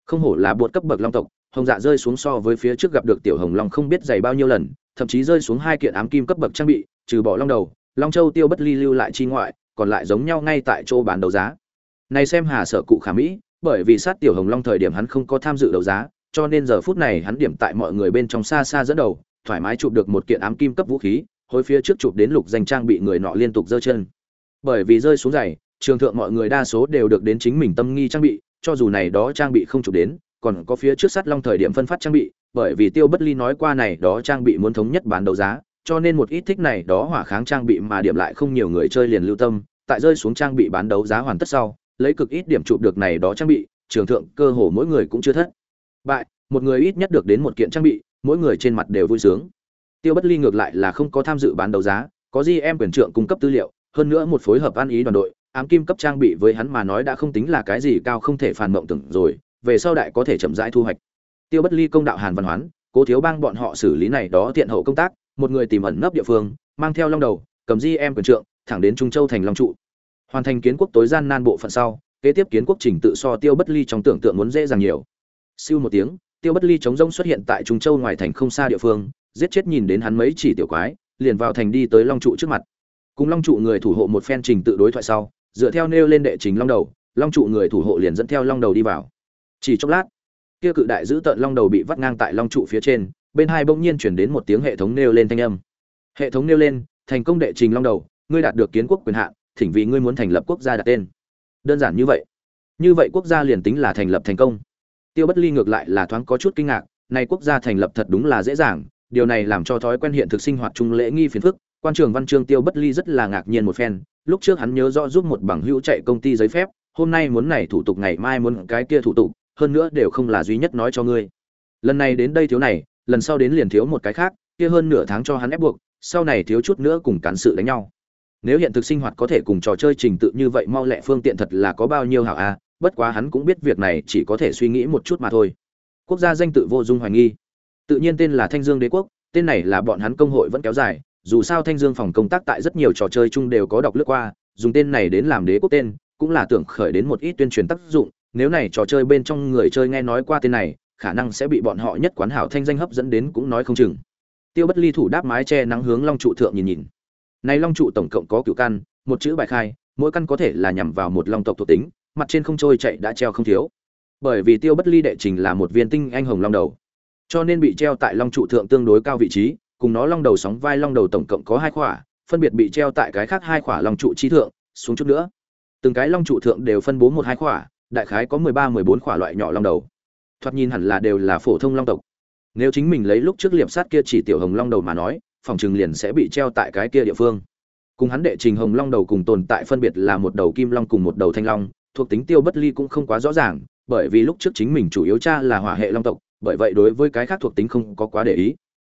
không hổ là bột cấp bậc long tộc, hồng dạ rơi xuống so với phía trước gặp được tiểu hồng long không biết dày bao nhiêu lần, thậm chí rơi xuống hai kiện ám kim cấp bậc trang bị, trừ bỏ long đầu, long châu tiêu bất ly lưu lại chi ngoại còn lại giống nhau ngay tại chỗ bán đấu giá. Này xem hà sở cụ khả mỹ, bởi vì sát tiểu hồng long thời điểm hắn không có tham dự đấu giá, cho nên giờ phút này hắn điểm tại mọi người bên trong xa xa dẫn đầu, thoải mái chụp được một kiện ám kim cấp vũ khí hồi phía trước chụp đến lục danh trang bị người nọ liên tục giơ chân. Bởi vì rơi xuống giày, trường thượng mọi người đa số đều được đến chính mình tâm nghi trang bị, cho dù này đó trang bị không chụp đến, còn có phía trước sát long thời điểm phân phát trang bị, bởi vì tiêu bất ly nói qua này đó trang bị muốn thống nhất bán đấu giá, cho nên một ít thích này đó hỏa kháng trang bị mà điểm lại không nhiều người chơi liền lưu tâm tại rơi xuống trang bị bán đấu giá hoàn tất sau, lấy cực ít điểm chụp được này đó trang bị, trường thượng cơ hồ mỗi người cũng chưa thất. Bại, một người ít nhất được đến một kiện trang bị, mỗi người trên mặt đều vui sướng. Tiêu bất ly ngược lại là không có tham dự bán đấu giá, có gì em quyền trượng cung cấp tư liệu, hơn nữa một phối hợp ăn ý đoàn đội, ám kim cấp trang bị với hắn mà nói đã không tính là cái gì cao không thể phản mộng tưởng rồi, về sau đại có thể chậm rãi thu hoạch. Tiêu bất ly công đạo hàn văn hoán, cố thiếu bang bọn họ xử lý này đó tiện hậu công tác, một người tìm ẩn nấp địa phương, mang theo long đầu, cầm di em quyền trượng, thẳng đến trung châu thành long trụ hoàn thành kiến quốc tối gian nan bộ phận sau, kế tiếp kiến quốc trình tự so tiêu bất ly trong tưởng tượng muốn dễ dàng nhiều. Siêu một tiếng, tiêu bất ly chống rông xuất hiện tại trung châu ngoài thành không xa địa phương, giết chết nhìn đến hắn mấy chỉ tiểu quái, liền vào thành đi tới long trụ trước mặt. Cùng long trụ người thủ hộ một phen trình tự đối thoại sau, dựa theo nêu lên đệ trình long đầu, long trụ người thủ hộ liền dẫn theo long đầu đi vào. Chỉ chốc lát, kia cự đại giữ tợn long đầu bị vắt ngang tại long trụ phía trên, bên hai bỗng nhiên chuyển đến một tiếng hệ thống nêu lên thanh âm. Hệ thống nêu lên, thành công đệ trình long đầu, ngươi đạt được kiến quốc quyền hạn thỉnh vì ngươi muốn thành lập quốc gia đặt tên. Đơn giản như vậy. Như vậy quốc gia liền tính là thành lập thành công. Tiêu bất ly ngược lại là thoáng có chút kinh ngạc nay quốc gia thành lập thật đúng là dễ dàng, điều này làm cho thói quen hiện thực sinh hoạt chung lễ nghi phiền phức. Quan trường văn chương tiêu bất ly rất là ngạc nhiên một phen, lúc trước hắn nhớ rõ giúp một bằng hữu chạy công ty giấy phép, hôm nay muốn này thủ tục ngày mai muốn cái kia thủ tục, hơn nữa đều không là duy nhất nói cho ngươi. Lần này đến đây thiếu này, lần sau đến liền thiếu một cái khác, kia hơn nửa tháng cho hắn ép buộc, sau này thiếu chút nữa cùng cán sự đánh nhau nếu hiện thực sinh hoạt có thể cùng trò chơi trình tự như vậy, mau lẹ phương tiện thật là có bao nhiêu hảo a bất quá hắn cũng biết việc này chỉ có thể suy nghĩ một chút mà thôi. Quốc gia danh tự vô dung hoài nghi. Tự nhiên tên là thanh dương đế quốc, tên này là bọn hắn công hội vẫn kéo dài. Dù sao thanh dương phòng công tác tại rất nhiều trò chơi chung đều có đọc lướt qua, dùng tên này đến làm đế quốc tên, cũng là tưởng khởi đến một ít tuyên truyền tác dụng. Nếu này trò chơi bên trong người chơi nghe nói qua tên này, khả năng sẽ bị bọn họ nhất quán hảo thanh danh hấp dẫn đến cũng nói không chừng. Tiêu bất ly thủ đáp mái che nắng hướng long trụ thượng nhìn nhìn này long trụ tổng cộng có cửu căn, một chữ bài khai, mỗi căn có thể là nhằm vào một long tộc thuộc tính, mặt trên không trôi chạy đã treo không thiếu. Bởi vì tiêu bất ly đệ trình là một viên tinh anh hồng long đầu. Cho nên bị treo tại long trụ thượng tương đối cao vị trí, cùng nó long đầu sóng vai long đầu tổng cộng có hai khỏa, phân biệt bị treo tại cái khác hai khỏa long trụ trí thượng, xuống chút nữa. Từng cái long trụ thượng đều phân bố một hai khỏa, đại khái có mười ba, mười bốn khỏa loại nhỏ long đầu. Thoạt nhìn hẳn là đều là phổ thông long tộc. Nếu chính mình lấy lúc trước liệp sát kia chỉ tiểu hồng long đầu mà nói phòng trừng liền sẽ bị treo tại cái kia địa phương. Cùng hắn đệ trình hồng long đầu cùng tồn tại phân biệt là một đầu kim long cùng một đầu thanh long, thuộc tính tiêu bất ly cũng không quá rõ ràng, bởi vì lúc trước chính mình chủ yếu cha là hỏa hệ long tộc, bởi vậy đối với cái khác thuộc tính không có quá để ý.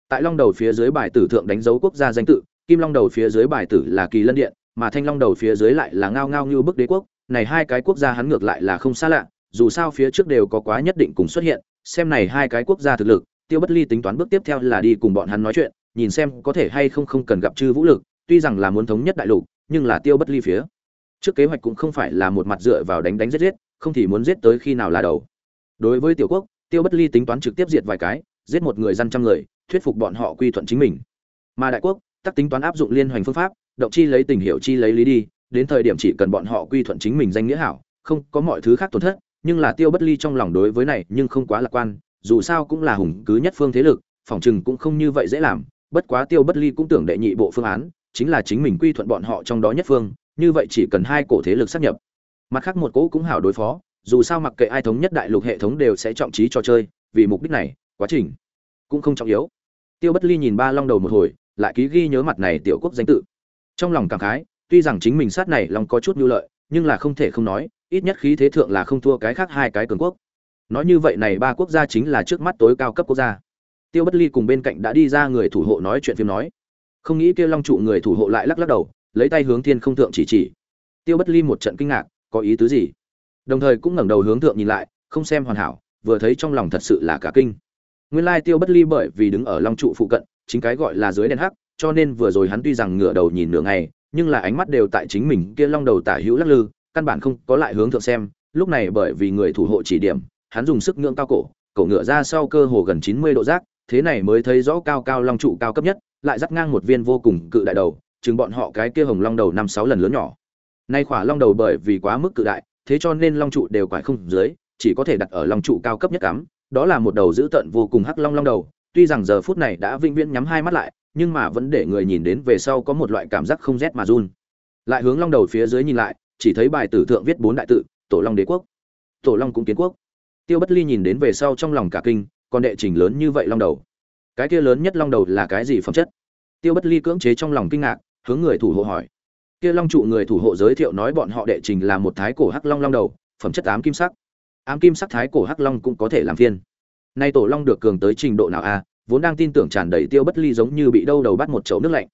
Tại long đầu phía dưới bài tử thượng đánh dấu quốc gia danh tự, kim long đầu phía dưới bài tử là kỳ lân điện, mà thanh long đầu phía dưới lại là ngao ngao như bức đế quốc. Này hai cái quốc gia hắn ngược lại là không xa lạ, dù sao phía trước đều có quá nhất định cùng xuất hiện, xem này hai cái quốc gia thực lực, tiêu bất ly tính toán bước tiếp theo là đi cùng bọn hắn nói chuyện nhìn xem có thể hay không không cần gặp chư vũ lực, tuy rằng là muốn thống nhất đại lục, nhưng là tiêu bất ly phía. Trước kế hoạch cũng không phải là một mặt dựa vào đánh đánh giết giết, không thì muốn giết tới khi nào là đầu. Đối với tiểu quốc, tiêu bất ly tính toán trực tiếp diệt vài cái, giết một người dân trăm người, thuyết phục bọn họ quy thuận chính mình. Mà đại quốc, tắc tính toán áp dụng liên hoành phương pháp, động chi lấy tình hiệu chi lấy lý đi, đến thời điểm chỉ cần bọn họ quy thuận chính mình danh nghĩa hảo, không có mọi thứ khác tổn thất, nhưng là tiêu bất ly trong lòng đối với này nhưng không quá lạc quan, dù sao cũng là hùng cứ nhất phương thế lực, phòng chừng cũng không như vậy dễ làm bất quá tiêu bất ly cũng tưởng đệ nhị bộ phương án, chính là chính mình quy thuận bọn họ trong đó nhất phương, như vậy chỉ cần hai cổ thế lực sắp nhập. Mặt khác một cỗ cũng hảo đối phó, dù sao mặc kệ ai thống nhất đại lục hệ thống đều sẽ trọng trí trò chơi, vì mục đích này, quá trình cũng không trọng yếu. Tiêu bất ly nhìn ba long đầu một hồi, lại ký ghi nhớ mặt này tiểu quốc danh tự. Trong lòng cảm khái, tuy rằng chính mình sát này lòng có chút nhu lợi, nhưng là không thể không nói, ít nhất khí thế thượng là không thua cái khác hai cái cường quốc. Nói như vậy này ba quốc gia chính là trước mắt tối cao cấp quốc gia tiêu bất ly cùng bên cạnh đã đi ra người thủ hộ nói chuyện phim nói. Không nghĩ kia long trụ người thủ hộ lại lắc lắc đầu, lấy tay hướng thiên không thượng chỉ chỉ. Tiêu bất ly một trận kinh ngạc, có ý tứ gì? Đồng thời cũng ngẩng đầu hướng thượng nhìn lại, không xem hoàn hảo, vừa thấy trong lòng thật sự là cả kinh. Nguyên lai tiêu bất ly bởi vì đứng ở long trụ phụ cận, chính cái gọi là dưới đèn hắc, cho nên vừa rồi hắn tuy rằng ngửa đầu nhìn nửa ngày, nhưng là ánh mắt đều tại chính mình kia long đầu tả hữu lắc lư, căn bản không có lại hướng thượng xem. Lúc này bởi vì người thủ hộ chỉ điểm, hắn dùng sức ngưỡng cao cổ cổ ngựa ra sau cơ hồ gần chín mươi độ rác thế này mới thấy rõ cao cao long trụ cao cấp nhất, lại dắt ngang một viên vô cùng cự đại đầu, chừng bọn họ cái kia hồng long đầu năm sáu lần lớn nhỏ. Nay khỏa long đầu bởi vì quá mức cự đại, thế cho nên long trụ đều quải không dưới, chỉ có thể đặt ở long trụ cao cấp nhất cắm, đó là một đầu dữ tợn vô cùng hắc long long đầu, tuy rằng giờ phút này đã vĩnh viễn nhắm hai mắt lại, nhưng mà vẫn để người nhìn đến về sau có một loại cảm giác không rét mà run. Lại hướng long đầu phía dưới nhìn lại, chỉ thấy bài tử thượng viết bốn đại tự, tổ long đế quốc. Tổ long cũng kiến quốc. Tiêu bất ly nhìn đến về sau trong lòng cả kinh còn đệ trình lớn như vậy long đầu. Cái kia lớn nhất long đầu là cái gì phẩm chất? Tiêu bất ly cưỡng chế trong lòng kinh ngạc, hướng người thủ hộ hỏi. Kia long trụ người thủ hộ giới thiệu nói bọn họ đệ trình là một thái cổ hắc long long đầu, phẩm chất ám kim sắc. Ám kim sắc thái cổ hắc long cũng có thể làm phiên. Nay tổ long được cường tới trình độ nào a? À, vốn đang tin tưởng tràn đầy tiêu bất ly giống như bị đâu đầu bắt một chậu nước lạnh.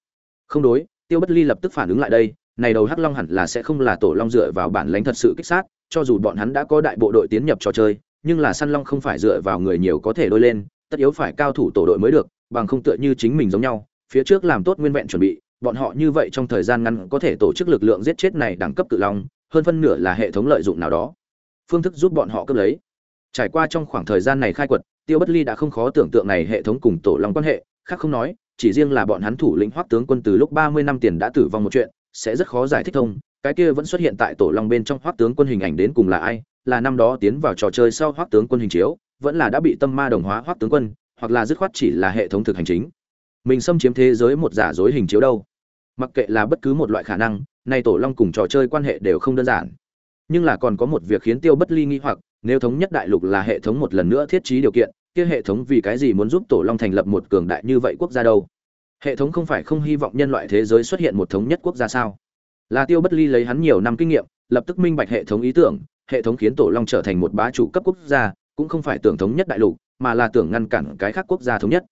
Không đối, tiêu bất ly lập tức phản ứng lại đây, này đầu hắc long hẳn là sẽ không là tổ long dựa vào bản lãnh thật sự kích sát, cho dù bọn hắn đã có đại bộ đội tiến nhập trò chơi nhưng là săn long không phải dựa vào người nhiều có thể đôi lên, tất yếu phải cao thủ tổ đội mới được, bằng không tựa như chính mình giống nhau, phía trước làm tốt nguyên vẹn chuẩn bị, bọn họ như vậy trong thời gian ngắn có thể tổ chức lực lượng giết chết này đẳng cấp cự long, hơn phân nửa là hệ thống lợi dụng nào đó. Phương thức giúp bọn họ cướp lấy. Trải qua trong khoảng thời gian này khai quật, tiêu bất ly đã không khó tưởng tượng này hệ thống cùng tổ long quan hệ, khác không nói, chỉ riêng là bọn hắn thủ lĩnh hoắc tướng quân từ lúc ba mươi năm tiền đã tử vong một chuyện, sẽ rất khó giải thích thông, cái kia vẫn xuất hiện tại tổ long bên trong hoắc tướng quân hình ảnh đến cùng là ai là năm đó tiến vào trò chơi sau hoắc tướng quân hình chiếu, vẫn là đã bị tâm ma đồng hóa hoắc tướng quân, hoặc là dứt khoát chỉ là hệ thống thực hành chính. Mình xâm chiếm thế giới một giả dối hình chiếu đâu. Mặc kệ là bất cứ một loại khả năng, nay tổ long cùng trò chơi quan hệ đều không đơn giản. Nhưng là còn có một việc khiến tiêu bất ly nghi hoặc, nếu thống nhất đại lục là hệ thống một lần nữa thiết trí điều kiện, kia hệ thống vì cái gì muốn giúp tổ long thành lập một cường đại như vậy quốc gia đâu? Hệ thống không phải không hy vọng nhân loại thế giới xuất hiện một thống nhất quốc gia sao? Là tiêu bất ly lấy hắn nhiều năm kinh nghiệm, lập tức minh bạch hệ thống ý tưởng hệ thống khiến tổ long trở thành một bá chủ cấp quốc gia, cũng không phải tưởng thống nhất đại lục, mà là tưởng ngăn cản cái khác quốc gia thống nhất.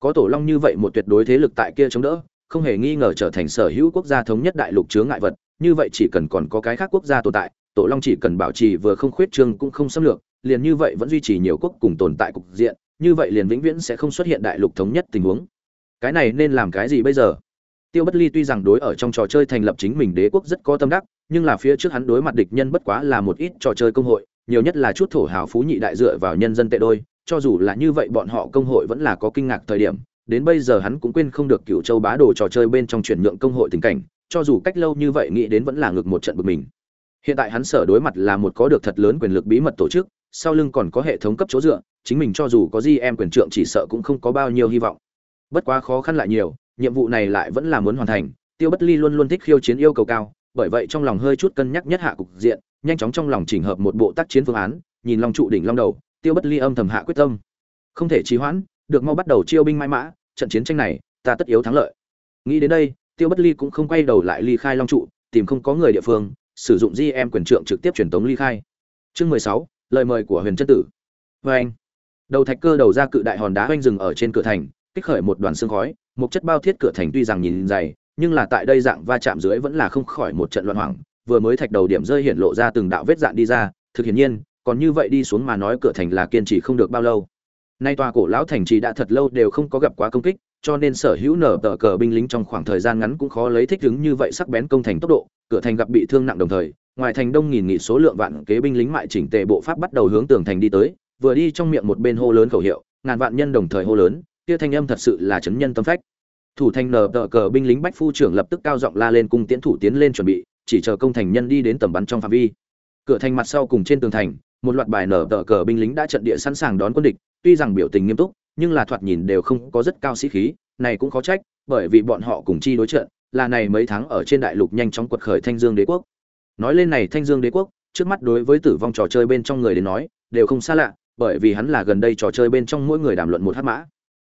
Có tổ long như vậy một tuyệt đối thế lực tại kia chống đỡ, không hề nghi ngờ trở thành sở hữu quốc gia thống nhất đại lục chứa ngại vật, như vậy chỉ cần còn có cái khác quốc gia tồn tại, tổ long chỉ cần bảo trì vừa không khuyết trương cũng không xâm lược, liền như vậy vẫn duy trì nhiều quốc cùng tồn tại cục diện, như vậy liền vĩnh viễn sẽ không xuất hiện đại lục thống nhất tình huống. Cái này nên làm cái gì bây giờ? Tiêu bất ly tuy rằng đối ở trong trò chơi thành lập chính mình đế quốc rất có tâm đắc nhưng là phía trước hắn đối mặt địch nhân bất quá là một ít trò chơi công hội, nhiều nhất là chút thổ hào phú nhị đại dựa vào nhân dân tệ đôi, cho dù là như vậy bọn họ công hội vẫn là có kinh ngạc thời điểm, đến bây giờ hắn cũng quên không được cựu châu bá đồ trò chơi bên trong chuyển nhượng công hội tình cảnh, cho dù cách lâu như vậy nghĩ đến vẫn là ngược một trận bực mình. Hiện tại hắn sở đối mặt là một có được thật lớn quyền lực bí mật tổ chức, sau lưng còn có hệ thống cấp chỗ dựa, chính mình cho dù có gì em quyền trượng chỉ sợ cũng không có bao nhiêu hy vọng. Bất quá khó khăn lại nhiều, nhiệm vụ này lại vẫn là muốn hoàn thành, tiêu bất ly luôn luôn thích khiêu chiến yêu cầu cao bởi vậy trong lòng hơi chút cân nhắc nhất hạ cục diện, nhanh chóng trong lòng chỉnh hợp một bộ tác chiến phương án, nhìn long trụ đỉnh long đầu, tiêu bất ly âm thầm hạ quyết tâm. Không thể trì hoãn, được mau bắt đầu chiêu binh mãi mã, trận chiến tranh này, ta tất yếu thắng lợi. Nghĩ đến đây, tiêu bất ly cũng không quay đầu lại ly khai long trụ, tìm không có người địa phương, sử dụng di em quyền trượng trực tiếp truyền tống ly khai. Chương mười sáu, lời mời của huyền chân tử. Vê anh, đầu thạch cơ đầu ra cự đại hòn đá oanh rừng ở trên cửa thành, kích khởi một đoàn xương khói, một chất bao thiết cửa thành tuy rằng nhìn dày nhưng là tại đây dạng va chạm dưới vẫn là không khỏi một trận loạn hoảng, vừa mới thạch đầu điểm rơi hiện lộ ra từng đạo vết dạn đi ra, thực hiển nhiên, còn như vậy đi xuống mà nói cửa thành là kiên trì không được bao lâu. Nay tòa cổ lão thành trì đã thật lâu đều không có gặp quá công kích, cho nên sở hữu nở tờ cờ binh lính trong khoảng thời gian ngắn cũng khó lấy thích ứng như vậy sắc bén công thành tốc độ, cửa thành gặp bị thương nặng đồng thời, ngoài thành đông nghìn nghị số lượng vạn kế binh lính mại chỉnh tề bộ pháp bắt đầu hướng tường thành đi tới, vừa đi trong miệng một bên hô lớn khẩu hiệu, ngàn vạn nhân đồng thời hô lớn, kia thanh âm thật sự là chấn nhân tâm phách thủ thành nở tờ cờ binh lính bách phu trưởng lập tức cao giọng la lên cung tiễn thủ tiến lên chuẩn bị, chỉ chờ công thành nhân đi đến tầm bắn trong phạm vi. Cửa thành mặt sau cùng trên tường thành, một loạt bài nở tờ cờ binh lính đã trận địa sẵn sàng đón quân địch, tuy rằng biểu tình nghiêm túc, nhưng là thoạt nhìn đều không có rất cao sĩ khí, này cũng khó trách, bởi vì bọn họ cùng chi đối trận, là này mấy tháng ở trên đại lục nhanh chóng quật khởi thanh dương đế quốc. Nói lên này thanh dương đế quốc, trước mắt đối với tử vong trò chơi bên trong người đến nói, đều không xa lạ, bởi vì hắn là gần đây trò chơi bên trong mỗi người đàm luận một hát mã.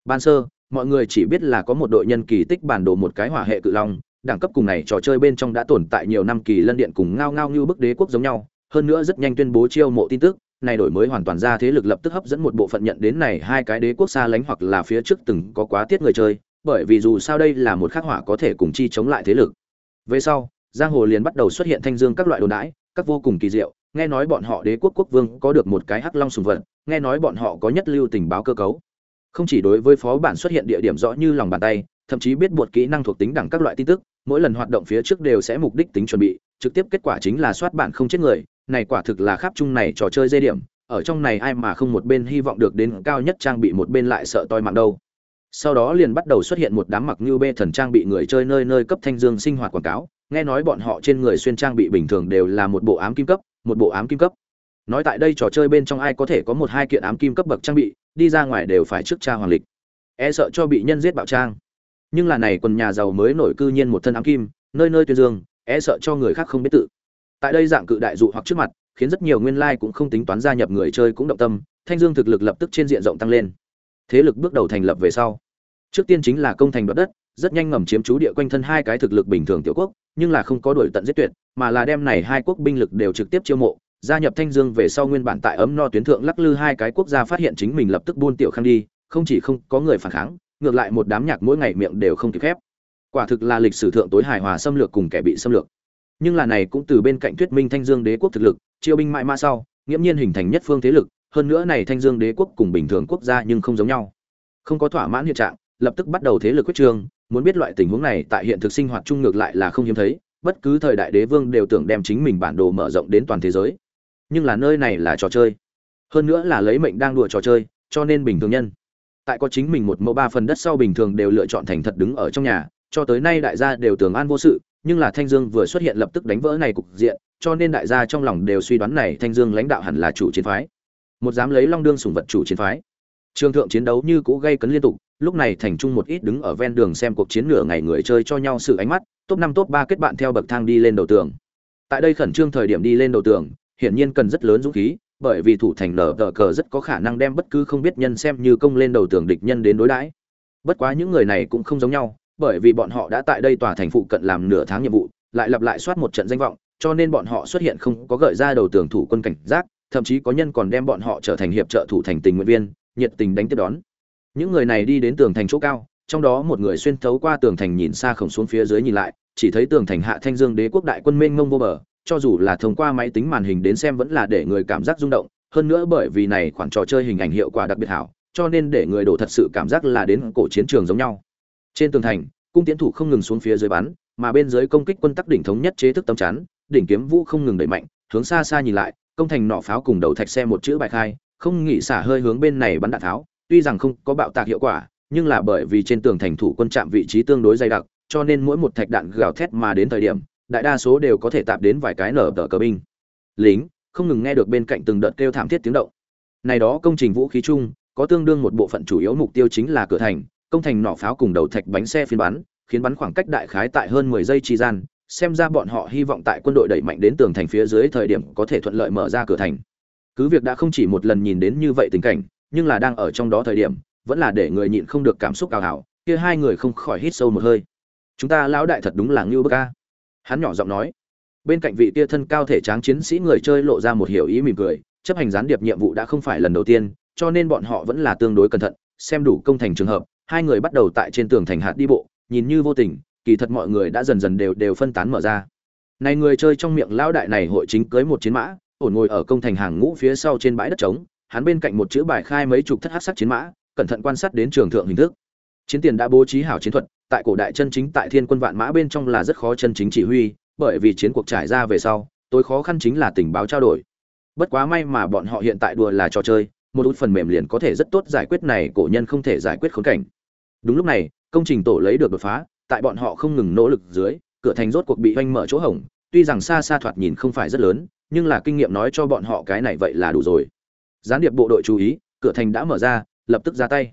Ban sơ mọi người chỉ biết là có một đội nhân kỳ tích bản đồ một cái hỏa hệ cự long, đẳng cấp cùng này trò chơi bên trong đã tồn tại nhiều năm kỳ lân điện cùng ngao ngao như bức đế quốc giống nhau, hơn nữa rất nhanh tuyên bố chiêu mộ tin tức, này đổi mới hoàn toàn ra thế lực lập tức hấp dẫn một bộ phận nhận đến này hai cái đế quốc xa lánh hoặc là phía trước từng có quá tiết người chơi, bởi vì dù sao đây là một khắc họa có thể cùng chi chống lại thế lực. Về sau, giang hồ liền bắt đầu xuất hiện thanh dương các loại đồn đãi, các vô cùng kỳ diệu, nghe nói bọn họ đế quốc quốc vương có được một cái hắc long sùng vật, nghe nói bọn họ có nhất lưu tình báo cơ cấu không chỉ đối với phó bản xuất hiện địa điểm rõ như lòng bàn tay, thậm chí biết buộc kỹ năng thuộc tính đẳng các loại tin tức, mỗi lần hoạt động phía trước đều sẽ mục đích tính chuẩn bị, trực tiếp kết quả chính là soát bản không chết người, này quả thực là khắp chung này trò chơi dây điểm, ở trong này ai mà không một bên hy vọng được đến cao nhất trang bị một bên lại sợ toi mạng đâu. Sau đó liền bắt đầu xuất hiện một đám mặc như bê thần trang bị người chơi nơi nơi cấp thanh dương sinh hoạt quảng cáo, nghe nói bọn họ trên người xuyên trang bị bình thường đều là một bộ ám kim cấp, một bộ ám kim cấp. Nói tại đây trò chơi bên trong ai có thể có một hai kiện ám kim cấp bậc trang bị đi ra ngoài đều phải trước cha hoàng lịch. E sợ cho bị nhân giết bạo trang. Nhưng là này quần nhà giàu mới nổi cư nhiên một thân ám kim, nơi nơi tuyên dương e sợ cho người khác không biết tự. Tại đây dạng cự đại dụ hoặc trước mặt, khiến rất nhiều nguyên lai like cũng không tính toán gia nhập người chơi cũng động tâm, thanh dương thực lực lập tức trên diện rộng tăng lên. Thế lực bước đầu thành lập về sau, trước tiên chính là công thành đoạt đất, rất nhanh ngầm chiếm trú địa quanh thân hai cái thực lực bình thường tiểu quốc, nhưng là không có đuổi tận giết tuyệt, mà là đem này hai quốc binh lực đều trực tiếp chiêu mộ gia nhập thanh dương về sau nguyên bản tại ấm no tuyến thượng lắc lư hai cái quốc gia phát hiện chính mình lập tức buôn tiểu khang đi, không chỉ không có người phản kháng, ngược lại một đám nhạc mỗi ngày miệng đều không kịp khép. Quả thực là lịch sử thượng tối hài hòa xâm lược cùng kẻ bị xâm lược. Nhưng là này cũng từ bên cạnh thuyết minh thanh dương đế quốc thực lực chiêu binh mãi mã sau, nghiễm nhiên hình thành nhất phương thế lực, hơn nữa này thanh dương đế quốc cùng bình thường quốc gia nhưng không giống nhau. Không có thỏa mãn hiện trạng, lập tức bắt đầu thế lực quyết trương muốn biết loại tình huống này tại hiện thực sinh hoạt chung ngược lại là không hiếm thấy, bất cứ thời đại đế vương đều tưởng đem chính mình bản đồ mở rộng đến toàn thế giới nhưng là nơi này là trò chơi. Hơn nữa là lấy mệnh đang đùa trò chơi, cho nên bình thường nhân. Tại có chính mình một mẫu ba phần đất sau bình thường đều lựa chọn thành thật đứng ở trong nhà, cho tới nay đại gia đều tưởng an vô sự, nhưng là thanh dương vừa xuất hiện lập tức đánh vỡ này cục diện, cho nên đại gia trong lòng đều suy đoán này thanh dương lãnh đạo hẳn là chủ chiến phái. Một dám lấy long đương sủng vật chủ chiến phái. Trường thượng chiến đấu như cũ gây cấn liên tục, lúc này thành trung một ít đứng ở ven đường xem cuộc chiến nửa ngày người chơi cho nhau sự ánh mắt, top năm, top ba kết bạn theo bậc thang đi lên đầu tường. Tại đây khẩn trương thời điểm đi lên đầu tường hiển nhiên cần rất lớn dũng khí, bởi vì thủ thành nở tờ cờ rất có khả năng đem bất cứ không biết nhân xem như công lên đầu tường địch nhân đến đối đãi. Bất quá những người này cũng không giống nhau, bởi vì bọn họ đã tại đây tòa thành phụ cận làm nửa tháng nhiệm vụ, lại lặp lại soát một trận danh vọng, cho nên bọn họ xuất hiện không có gợi ra đầu tường thủ quân cảnh giác, thậm chí có nhân còn đem bọn họ trở thành hiệp trợ thủ thành tình nguyện viên, nhiệt tình đánh tiếp đón. Những người này đi đến tường thành chỗ cao, trong đó một người xuyên thấu qua tường thành nhìn xa khổng xuống phía dưới nhìn lại, chỉ thấy tường thành hạ thanh dương đế quốc đại quân mênh mông vô bờ cho dù là thông qua máy tính màn hình đến xem vẫn là để người cảm giác rung động, hơn nữa bởi vì này khoản trò chơi hình ảnh hiệu quả đặc biệt hảo, cho nên để người đổ thật sự cảm giác là đến cổ chiến trường giống nhau. Trên tường thành, cung tiến thủ không ngừng xuống phía dưới bắn, mà bên dưới công kích quân tắc đỉnh thống nhất chế thức tâm chắn, đỉnh kiếm vũ không ngừng đẩy mạnh, hướng xa xa nhìn lại, công thành nọ pháo cùng đầu thạch xe một chữ bài khai, không nghỉ xả hơi hướng bên này bắn đạn tháo, tuy rằng không có bạo tạc hiệu quả, nhưng là bởi vì trên tường thành thủ quân chạm vị trí tương đối dày đặc, cho nên mỗi một thạch đạn gào thét mà đến thời điểm đại đa số đều có thể tạp đến vài cái nở tờ cờ binh. Lính, không ngừng nghe được bên cạnh từng đợt kêu thảm thiết tiếng động. Này đó công trình vũ khí chung, có tương đương một bộ phận chủ yếu mục tiêu chính là cửa thành, công thành nỏ pháo cùng đầu thạch bánh xe phiên bắn, khiến bắn khoảng cách đại khái tại hơn mười giây chi gian, xem ra bọn họ hy vọng tại quân đội đẩy mạnh đến tường thành phía dưới thời điểm có thể thuận lợi mở ra cửa thành. Cứ việc đã không chỉ một lần nhìn đến như vậy tình cảnh, nhưng là đang ở trong đó thời điểm, vẫn là để người nhịn không được cảm xúc cao hảo kia hai người không khỏi hít sâu một hơi. Chúng ta lão đại thật đúng là ngưu bức ca hắn nhỏ giọng nói. Bên cạnh vị tia thân cao thể tráng chiến sĩ người chơi lộ ra một hiểu ý mỉm cười, chấp hành gián điệp nhiệm vụ đã không phải lần đầu tiên, cho nên bọn họ vẫn là tương đối cẩn thận, xem đủ công thành trường hợp, hai người bắt đầu tại trên tường thành hạt đi bộ, nhìn như vô tình, kỳ thật mọi người đã dần dần đều đều phân tán mở ra. Này người chơi trong miệng lão đại này hội chính cưới một chiến mã, ổn ngồi ở công thành hàng ngũ phía sau trên bãi đất trống, hắn bên cạnh một chữ bài khai mấy chục thất hắc sắc chiến mã, cẩn thận quan sát đến trường thượng hình thức. Chiến tiền đã bố trí hảo chiến thuật tại cổ đại chân chính tại thiên quân vạn mã bên trong là rất khó chân chính chỉ huy, bởi vì chiến cuộc trải ra về sau, tối khó khăn chính là tình báo trao đổi. Bất quá may mà bọn họ hiện tại đùa là trò chơi, một chút phần mềm liền có thể rất tốt giải quyết này, cổ nhân không thể giải quyết khốn cảnh. Đúng lúc này, công trình tổ lấy được đột phá, tại bọn họ không ngừng nỗ lực dưới, cửa thành rốt cuộc bị oanh mở chỗ hỏng. tuy rằng xa xa thoạt nhìn không phải rất lớn, nhưng là kinh nghiệm nói cho bọn họ cái này vậy là đủ rồi. Gián điệp bộ đội chú ý, cửa thành đã mở ra, lập tức ra tay.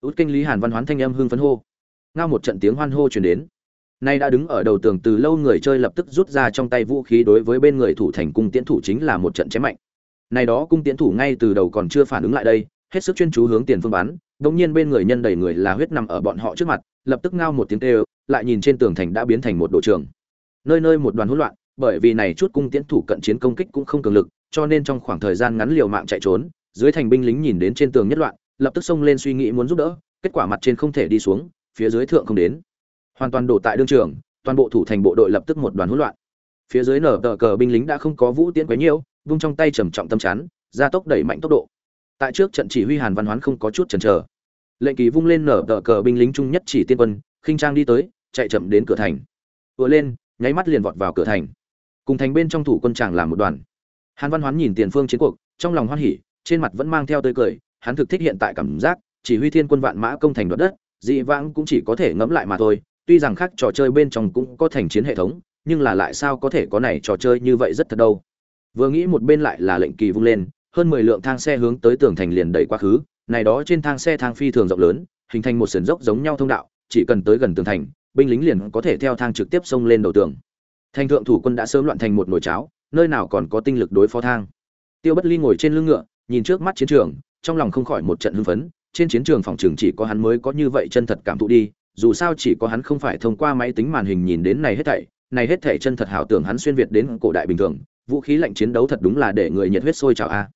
Út kinh lý hàn văn hoán thanh âm hưng phấn hô ngao một trận tiếng hoan hô truyền đến. Nay đã đứng ở đầu tường từ lâu người chơi lập tức rút ra trong tay vũ khí đối với bên người thủ thành cung tiễn thủ chính là một trận chém mạnh. Này đó cung tiễn thủ ngay từ đầu còn chưa phản ứng lại đây, hết sức chuyên chú hướng tiền phương bắn đống nhiên bên người nhân đầy người là huyết nằm ở bọn họ trước mặt, lập tức ngao một tiếng kêu, lại nhìn trên tường thành đã biến thành một đội trường nơi nơi một đoàn hỗn loạn, bởi vì này chút cung tiễn thủ cận chiến công kích cũng không cường lực, cho nên trong khoảng thời gian ngắn liều mạng chạy trốn, dưới thành binh lính nhìn đến trên tường nhất loạn, lập tức xông lên suy nghĩ muốn giúp đỡ, kết quả mặt trên không thể đi xuống phía dưới thượng không đến. Hoàn toàn đổ tại đương trường, toàn bộ thủ thành bộ đội lập tức một đoàn hỗn loạn. Phía dưới nở tờ cờ binh lính đã không có vũ tiễn quấy nhiễu, vung trong tay trầm trọng tâm chắn, gia tốc đẩy mạnh tốc độ. Tại trước trận chỉ huy hàn văn hoán không có chút chần chờ. Lệnh kỳ vung lên nở tờ cờ binh lính trung nhất chỉ tiên quân, khinh trang đi tới, chạy chậm đến cửa thành. Vừa lên, nháy mắt liền vọt vào cửa thành. Cùng thành bên trong thủ quân tràng làm một đoàn. Hàn văn hoán nhìn tiền phương chiến cuộc, trong lòng hoan hỉ, trên mặt vẫn mang theo tươi cười, hắn thực thích hiện tại cảm giác, chỉ huy thiên quân vạn mã công thành đoạt đất dị vãng cũng chỉ có thể ngẫm lại mà thôi, tuy rằng khác trò chơi bên trong cũng có thành chiến hệ thống, nhưng là lại sao có thể có này trò chơi như vậy rất thật đâu. Vừa nghĩ một bên lại là lệnh kỳ vung lên, hơn mười lượng thang xe hướng tới tường thành liền đẩy quá khứ, này đó trên thang xe thang phi thường rộng lớn, hình thành một sườn dốc giống nhau thông đạo, chỉ cần tới gần tường thành, binh lính liền có thể theo thang trực tiếp xông lên đầu tường. Thành thượng thủ quân đã sớm loạn thành một nồi cháo, nơi nào còn có tinh lực đối phó thang. Tiêu bất ly ngồi trên lưng ngựa, nhìn trước mắt chiến trường, trong lòng không khỏi một trận hưng phấn trên chiến trường phòng trường chỉ có hắn mới có như vậy chân thật cảm thụ đi, dù sao chỉ có hắn không phải thông qua máy tính màn hình nhìn đến này hết thảy, này hết thảy chân thật hảo tưởng hắn xuyên việt đến cổ đại bình thường, vũ khí lạnh chiến đấu thật đúng là để người nhiệt huyết sôi trào a.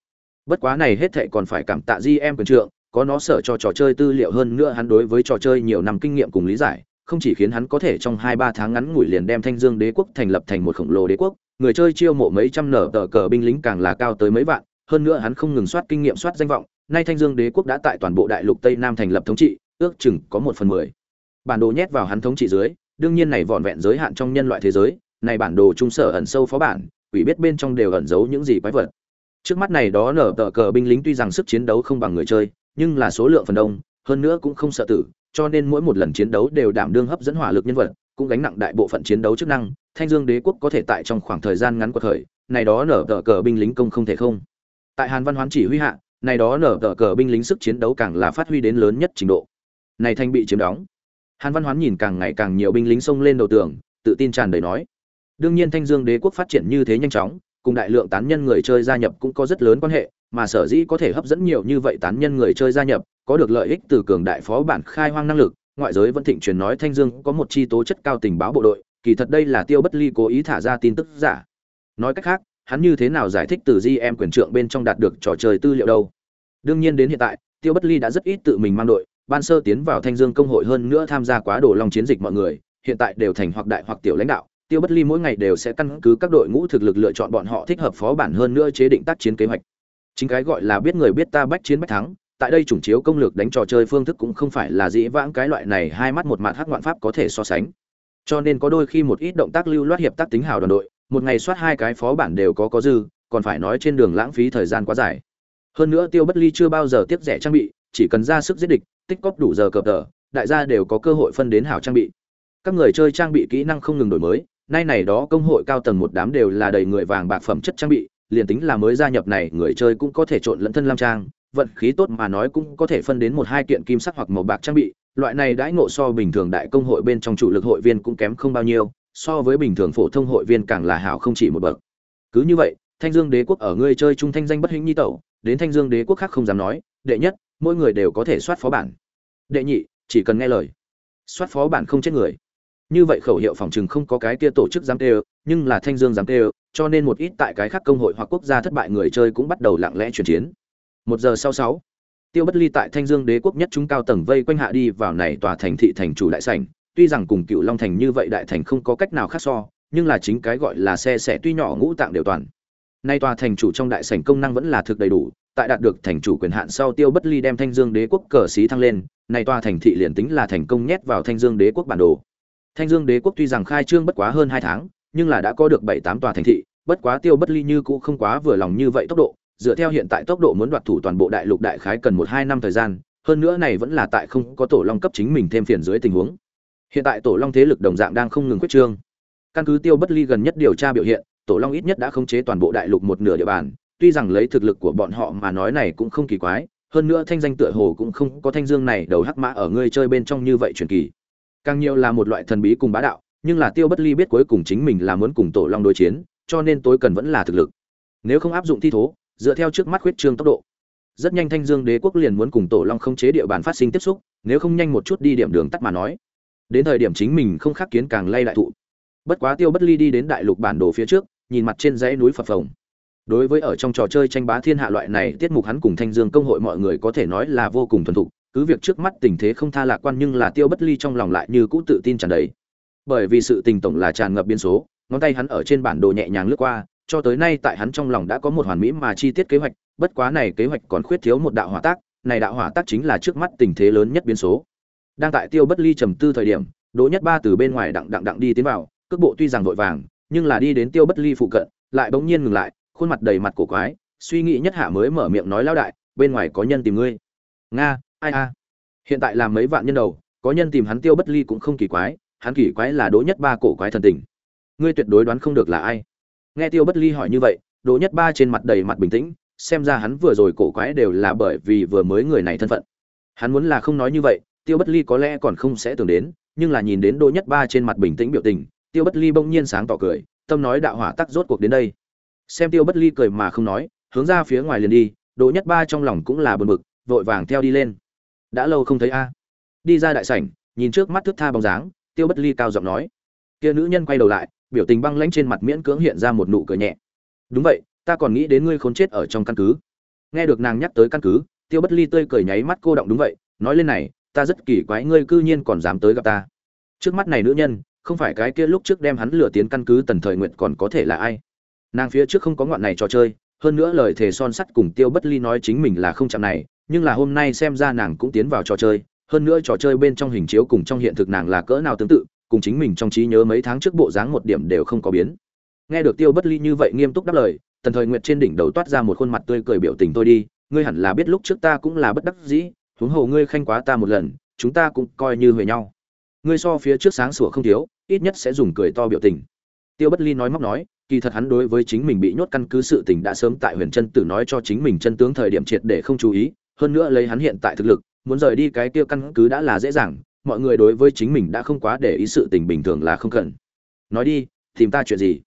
Bất quá này hết thảy còn phải cảm tạ di em quyền trượng, có nó sở cho trò chơi tư liệu hơn nữa hắn đối với trò chơi nhiều năm kinh nghiệm cùng lý giải, không chỉ khiến hắn có thể trong hai ba tháng ngắn ngủi liền đem thanh dương đế quốc thành lập thành một khổng lồ đế quốc, người chơi chiêu mộ mấy trăm nở tờ cờ binh lính càng là cao tới mấy vạn, hơn nữa hắn không ngừng soát kinh nghiệm soát danh vọng nay thanh dương đế quốc đã tại toàn bộ đại lục tây nam thành lập thống trị, ước chừng có một phần mười. Bản đồ nhét vào hắn thống trị dưới, đương nhiên này vỏn vẹn giới hạn trong nhân loại thế giới, này bản đồ trung sở ẩn sâu phó bản, quỷ biết bên trong đều ẩn giấu những gì quái vật. Trước mắt này đó nở tờ cờ binh lính tuy rằng sức chiến đấu không bằng người chơi, nhưng là số lượng phần đông, hơn nữa cũng không sợ tử, cho nên mỗi một lần chiến đấu đều đảm đương hấp dẫn hỏa lực nhân vật, cũng gánh nặng đại bộ phận chiến đấu chức năng, thanh dương đế quốc có thể tại trong khoảng thời gian ngắn của thời, này đó nở tờ cờ binh lính công không thể không. Tại hàn văn hoán chỉ huy hạ này đó nở tờ cờ binh lính sức chiến đấu càng là phát huy đến lớn nhất trình độ. Này thanh bị chiếm đóng. Hàn văn hoán nhìn càng ngày càng nhiều binh lính xông lên đầu tường, tự tin tràn đầy nói. Đương nhiên thanh dương đế quốc phát triển như thế nhanh chóng, cùng đại lượng tán nhân người chơi gia nhập cũng có rất lớn quan hệ, mà sở dĩ có thể hấp dẫn nhiều như vậy tán nhân người chơi gia nhập, có được lợi ích từ cường đại phó bản khai hoang năng lực, ngoại giới vẫn thịnh truyền nói thanh dương có một chi tố chất cao tình báo bộ đội, kỳ thật đây là tiêu bất ly cố ý thả ra tin tức giả. Nói cách khác hắn như thế nào giải thích từ gm quyền trượng bên trong đạt được trò chơi tư liệu đâu? Đương nhiên đến hiện tại, tiêu bất ly đã rất ít tự mình mang đội, ban sơ tiến vào thanh dương công hội hơn nữa tham gia quá đồ long chiến dịch mọi người, hiện tại đều thành hoặc đại hoặc tiểu lãnh đạo, tiêu bất ly mỗi ngày đều sẽ căn cứ các đội ngũ thực lực lựa chọn bọn họ thích hợp phó bản hơn nữa chế định tác chiến kế hoạch. Chính cái gọi là biết người biết ta bách chiến bách thắng, tại đây chủng chiếu công lược đánh trò chơi phương thức cũng không phải là dĩ vãng cái loại này hai mắt một mặt hắc ngoạn pháp có thể so sánh. Cho nên có đôi khi một ít động tác lưu loát hiệp tác tính hào đoàn đội một ngày soát hai cái phó bản đều có có dư, còn phải nói trên đường lãng phí thời gian quá dài. Hơn nữa tiêu bất ly chưa bao giờ tiếp rẻ trang bị, chỉ cần ra sức giết địch, tích cóp đủ giờ cập tờ, đại gia đều có cơ hội phân đến hảo trang bị. Các người chơi trang bị kỹ năng không ngừng đổi mới, nay này đó công hội cao tầng một đám đều là đầy người vàng bạc phẩm chất trang bị, liền tính là mới gia nhập này, người chơi cũng có thể trộn lẫn thân lam trang, vận khí tốt mà nói cũng có thể phân đến một hai kiện kim sắc hoặc màu bạc trang bị, loại này đãi ngộ so bình thường đại công hội bên trong chủ lực hội viên cũng kém không bao nhiêu so với bình thường phổ thông hội viên càng là hảo không chỉ một bậc. Cứ như vậy, thanh dương đế quốc ở ngươi chơi trung thanh danh bất hĩnh nhi tẩu, đến thanh dương đế quốc khác không dám nói, đệ nhất, mỗi người đều có thể soát phó bản. Đệ nhị, chỉ cần nghe lời. Soát phó bản không chết người. Như vậy khẩu hiệu phòng chừng không có cái kia tổ chức giám tê nhưng là thanh dương giám tê cho nên một ít tại cái khác công hội hoặc quốc gia thất bại người chơi cũng bắt đầu lặng lẽ chuyển chiến. Một giờ sau sáu, tiêu bất ly tại thanh dương đế quốc nhất chúng cao tầng vây quanh hạ đi vào này tòa thành thị thành chủ đại sảnh tuy rằng cùng cựu long thành như vậy đại thành không có cách nào khác so, nhưng là chính cái gọi là xe sẽ tuy nhỏ ngũ tạng đều toàn. Nay tòa thành chủ trong đại sảnh công năng vẫn là thực đầy đủ, tại đạt được thành chủ quyền hạn sau tiêu bất ly đem thanh dương đế quốc cờ xí thăng lên, nay tòa thành thị liền tính là thành công nhét vào thanh dương đế quốc bản đồ. Thanh dương đế quốc tuy rằng khai trương bất quá hơn hai tháng, nhưng là đã có được bảy tám tòa thành thị, bất quá tiêu bất ly như cũ không quá vừa lòng như vậy tốc độ, dựa theo hiện tại tốc độ muốn đoạt thủ toàn bộ đại lục đại khái cần một hai năm thời gian, hơn nữa này vẫn là tại không có tổ long cấp chính mình thêm phiền dưới tình huống hiện tại tổ long thế lực đồng dạng đang không ngừng quyết trương. Căn cứ tiêu bất ly gần nhất điều tra biểu hiện, tổ long ít nhất đã khống chế toàn bộ đại lục một nửa địa bàn. Tuy rằng lấy thực lực của bọn họ mà nói này cũng không kỳ quái, hơn nữa thanh danh tựa hồ cũng không có thanh dương này đầu hắc mã ở ngươi chơi bên trong như vậy truyền kỳ. Càng nhiều là một loại thần bí cùng bá đạo, nhưng là tiêu bất ly biết cuối cùng chính mình là muốn cùng tổ long đối chiến, cho nên tối cần vẫn là thực lực. Nếu không áp dụng thi thố, dựa theo trước mắt khuyết trương tốc độ, rất nhanh thanh dương đế quốc liền muốn cùng tổ long không chế địa bàn phát sinh tiếp xúc, nếu không nhanh một chút đi điểm đường tắt mà nói đến thời điểm chính mình không khắc kiến càng lay đại thụ. Bất quá tiêu bất ly đi đến đại lục bản đồ phía trước, nhìn mặt trên dãy núi phập phồng. Đối với ở trong trò chơi tranh bá thiên hạ loại này, tiết mục hắn cùng thanh dương công hội mọi người có thể nói là vô cùng thuần thục, cứ việc trước mắt tình thế không tha lạc quan nhưng là tiêu bất ly trong lòng lại như cũ tự tin tràn đầy. Bởi vì sự tình tổng là tràn ngập biên số, ngón tay hắn ở trên bản đồ nhẹ nhàng lướt qua, cho tới nay tại hắn trong lòng đã có một hoàn mỹ mà chi tiết kế hoạch, bất quá này kế hoạch còn khuyết thiếu một đạo hỏa tác, này đạo hỏa tác chính là trước mắt tình thế lớn nhất biến số đang tại tiêu bất ly trầm tư thời điểm, đỗ nhất ba từ bên ngoài đặng đặng đặng đi tiến vào, cước bộ tuy rằng vội vàng, nhưng là đi đến tiêu bất ly phụ cận, lại bỗng nhiên ngừng lại, khuôn mặt đầy mặt cổ quái, suy nghĩ nhất hạ mới mở miệng nói, lão đại, bên ngoài có nhân tìm ngươi. Nga, ai a? Hiện tại làm mấy vạn nhân đầu, có nhân tìm hắn tiêu bất ly cũng không kỳ quái, hắn kỳ quái là đỗ nhất ba cổ quái thần tình. Ngươi tuyệt đối đoán không được là ai. Nghe tiêu bất ly hỏi như vậy, đỗ nhất ba trên mặt đầy mặt bình tĩnh, xem ra hắn vừa rồi cổ quái đều là bởi vì vừa mới người này thân phận. Hắn muốn là không nói như vậy tiêu bất ly có lẽ còn không sẽ tưởng đến, nhưng là nhìn đến đỗ nhất ba trên mặt bình tĩnh biểu tình, tiêu bất ly bỗng nhiên sáng tỏ cười, tâm nói đạo hỏa tắc rốt cuộc đến đây. Xem tiêu bất ly cười mà không nói, hướng ra phía ngoài liền đi, đỗ nhất ba trong lòng cũng là bực bực, vội vàng theo đi lên. Đã lâu không thấy a. Đi ra đại sảnh, nhìn trước mắt thước tha bóng dáng, tiêu bất ly cao giọng nói. Kia nữ nhân quay đầu lại, biểu tình băng lãnh trên mặt miễn cưỡng hiện ra một nụ cười nhẹ. Đúng vậy, ta còn nghĩ đến ngươi khốn chết ở trong căn cứ. Nghe được nàng nhắc tới căn cứ, tiêu bất ly tươi cười nháy mắt cô động đúng vậy, nói lên này ta rất kỳ quái, ngươi cư nhiên còn dám tới gặp ta. Trước mắt này nữ nhân, không phải cái kia lúc trước đem hắn lừa tiến căn cứ tần thời nguyện còn có thể là ai? Nàng phía trước không có ngọn này trò chơi, hơn nữa lời thề son sắt cùng tiêu bất ly nói chính mình là không chạm này, nhưng là hôm nay xem ra nàng cũng tiến vào trò chơi, hơn nữa trò chơi bên trong hình chiếu cùng trong hiện thực nàng là cỡ nào tương tự, cùng chính mình trong trí nhớ mấy tháng trước bộ dáng một điểm đều không có biến. Nghe được tiêu bất ly như vậy nghiêm túc đáp lời, tần thời nguyệt trên đỉnh đầu toát ra một khuôn mặt tươi cười biểu tình tôi đi, ngươi hẳn là biết lúc trước ta cũng là bất đắc dĩ huống hồ ngươi khanh quá ta một lần, chúng ta cũng coi như huề nhau. Ngươi so phía trước sáng sủa không thiếu, ít nhất sẽ dùng cười to biểu tình. Tiêu bất ly nói móc nói, kỳ thật hắn đối với chính mình bị nhốt căn cứ sự tình đã sớm tại huyền chân tử nói cho chính mình chân tướng thời điểm triệt để không chú ý, hơn nữa lấy hắn hiện tại thực lực, muốn rời đi cái kia căn cứ đã là dễ dàng, mọi người đối với chính mình đã không quá để ý sự tình bình thường là không cần. Nói đi, tìm ta chuyện gì?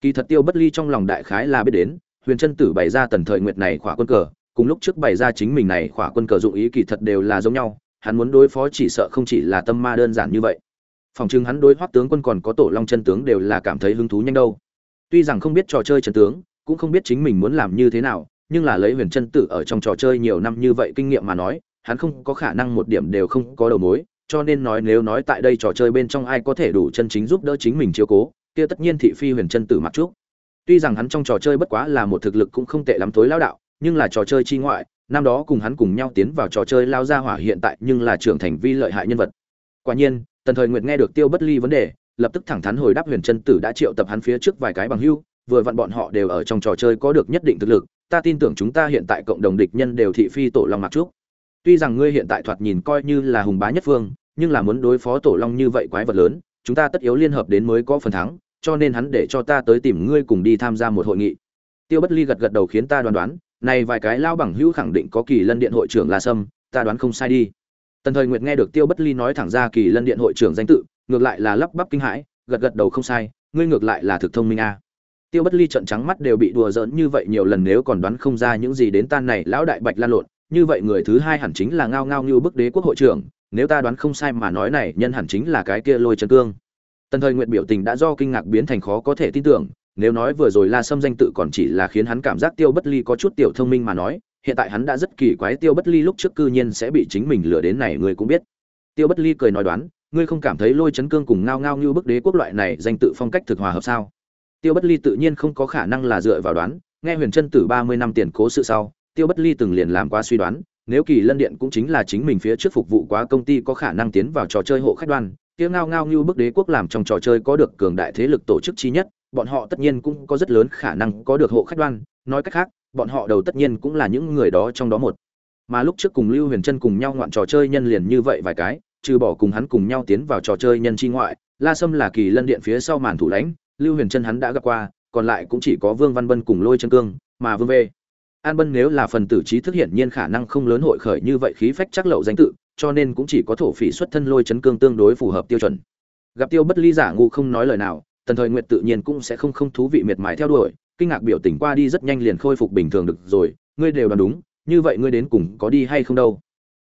Kỳ thật tiêu bất ly trong lòng đại khái là biết đến, huyền chân tử bày ra tần thời nguyệt này khỏa quân cờ cùng lúc trước bày ra chính mình này khỏa quân cờ dụng ý kỳ thật đều là giống nhau, hắn muốn đối phó chỉ sợ không chỉ là tâm ma đơn giản như vậy. Phòng chừng hắn đối hoắc tướng quân còn có tổ long chân tướng đều là cảm thấy hứng thú nhanh đâu. Tuy rằng không biết trò chơi chân tướng, cũng không biết chính mình muốn làm như thế nào, nhưng là lấy huyền chân tử ở trong trò chơi nhiều năm như vậy kinh nghiệm mà nói, hắn không có khả năng một điểm đều không có đầu mối, cho nên nói nếu nói tại đây trò chơi bên trong ai có thể đủ chân chính giúp đỡ chính mình chiếu cố, kia tất nhiên thị phi huyền chân tử mặc trúc tuy rằng hắn trong trò chơi bất quá là một thực lực cũng không tệ lắm tối lao đạo nhưng là trò chơi chi ngoại, năm đó cùng hắn cùng nhau tiến vào trò chơi lao ra hỏa hiện tại nhưng là trưởng thành vi lợi hại nhân vật. Quả nhiên, tần thời nguyệt nghe được tiêu bất ly vấn đề, lập tức thẳng thắn hồi đáp huyền chân tử đã triệu tập hắn phía trước vài cái bằng hưu, vừa vặn bọn họ đều ở trong trò chơi có được nhất định thực lực, ta tin tưởng chúng ta hiện tại cộng đồng địch nhân đều thị phi tổ long mặc trúc. Tuy rằng ngươi hiện tại thoạt nhìn coi như là hùng bá nhất phương, nhưng là muốn đối phó tổ long như vậy quái vật lớn, chúng ta tất yếu liên hợp đến mới có phần thắng, cho nên hắn để cho ta tới tìm ngươi cùng đi tham gia một hội nghị. Tiêu bất ly gật gật đầu khiến ta đoán đoán này vài cái lao bằng hữu khẳng định có kỳ lân điện hội trưởng la sâm, ta đoán không sai đi. Tần thời nguyệt nghe được tiêu bất ly nói thẳng ra kỳ lân điện hội trưởng danh tự, ngược lại là lắp bắp kinh hãi, gật gật đầu không sai, ngươi ngược lại là thực thông minh a. Tiêu bất ly trận trắng mắt đều bị đùa giỡn như vậy nhiều lần nếu còn đoán không ra những gì đến tan này, lão đại bạch lan lộn, như vậy người thứ hai hẳn chính là ngao ngao như bức đế quốc hội trưởng, nếu ta đoán không sai mà nói này, nhân hẳn chính là cái kia lôi chân cương. Tần thời nguyện biểu tình đã do kinh ngạc biến thành khó có thể tin tưởng nếu nói vừa rồi la sâm danh tự còn chỉ là khiến hắn cảm giác tiêu bất ly có chút tiểu thông minh mà nói, hiện tại hắn đã rất kỳ quái tiêu bất ly lúc trước cư nhiên sẽ bị chính mình lừa đến này người cũng biết. Tiêu bất ly cười nói đoán, ngươi không cảm thấy lôi chấn cương cùng ngao ngao như bức đế quốc loại này danh tự phong cách thực hòa hợp sao? Tiêu bất ly tự nhiên không có khả năng là dựa vào đoán, nghe huyền chân tử ba mươi năm tiền cố sự sau, tiêu bất ly từng liền làm qua suy đoán, nếu kỳ lân điện cũng chính là chính mình phía trước phục vụ quá công ty có khả năng tiến vào trò chơi hộ khách đoan tiêu ngao ngao như bức đế quốc làm trong trò chơi có được cường đại thế lực tổ chức chi nhất bọn họ tất nhiên cũng có rất lớn khả năng có được hộ khách đoan. Nói cách khác, bọn họ đầu tất nhiên cũng là những người đó trong đó một. Mà lúc trước cùng lưu huyền trân cùng nhau ngoạn trò chơi nhân liền như vậy vài cái, trừ bỏ cùng hắn cùng nhau tiến vào trò chơi nhân chi ngoại, la sâm là kỳ lân điện phía sau màn thủ lãnh, lưu huyền trân hắn đã gặp qua, còn lại cũng chỉ có vương văn bân cùng lôi chân cương, mà vương về an bân nếu là phần tử trí thức hiển nhiên khả năng không lớn hội khởi như vậy khí phách chắc lậu danh tự, cho nên cũng chỉ có thổ phỉ xuất thân lôi chấn cương tương đối phù hợp tiêu chuẩn. Gặp tiêu bất ly giả ngu không nói lời nào tần thời Nguyệt tự nhiên cũng sẽ không không thú vị miệt mài theo đuổi, kinh ngạc biểu tình qua đi rất nhanh liền khôi phục bình thường được rồi, ngươi đều đoán đúng, như vậy ngươi đến cùng có đi hay không đâu.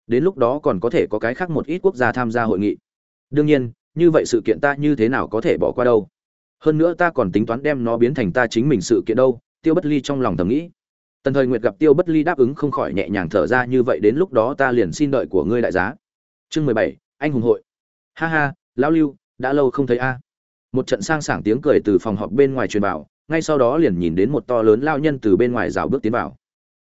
Đến lúc đó còn có thể có cái khác một ít quốc gia tham gia hội nghị. Đương nhiên, như vậy sự kiện ta như thế nào có thể bỏ qua đâu. Hơn nữa ta còn tính toán đem nó biến thành ta chính mình sự kiện đâu, tiêu bất ly trong lòng thầm nghĩ. Tần thời nguyệt gặp tiêu bất ly đáp ứng không khỏi nhẹ nhàng thở ra, như vậy đến lúc đó ta liền xin đợi của ngươi đại giá. Chương mười bảy, anh hùng hội. Ha ha, lão lưu, đã lâu không thấy a một trận sang sảng tiếng cười từ phòng họp bên ngoài truyền vào, ngay sau đó liền nhìn đến một to lớn lao nhân từ bên ngoài rào bước tiến vào.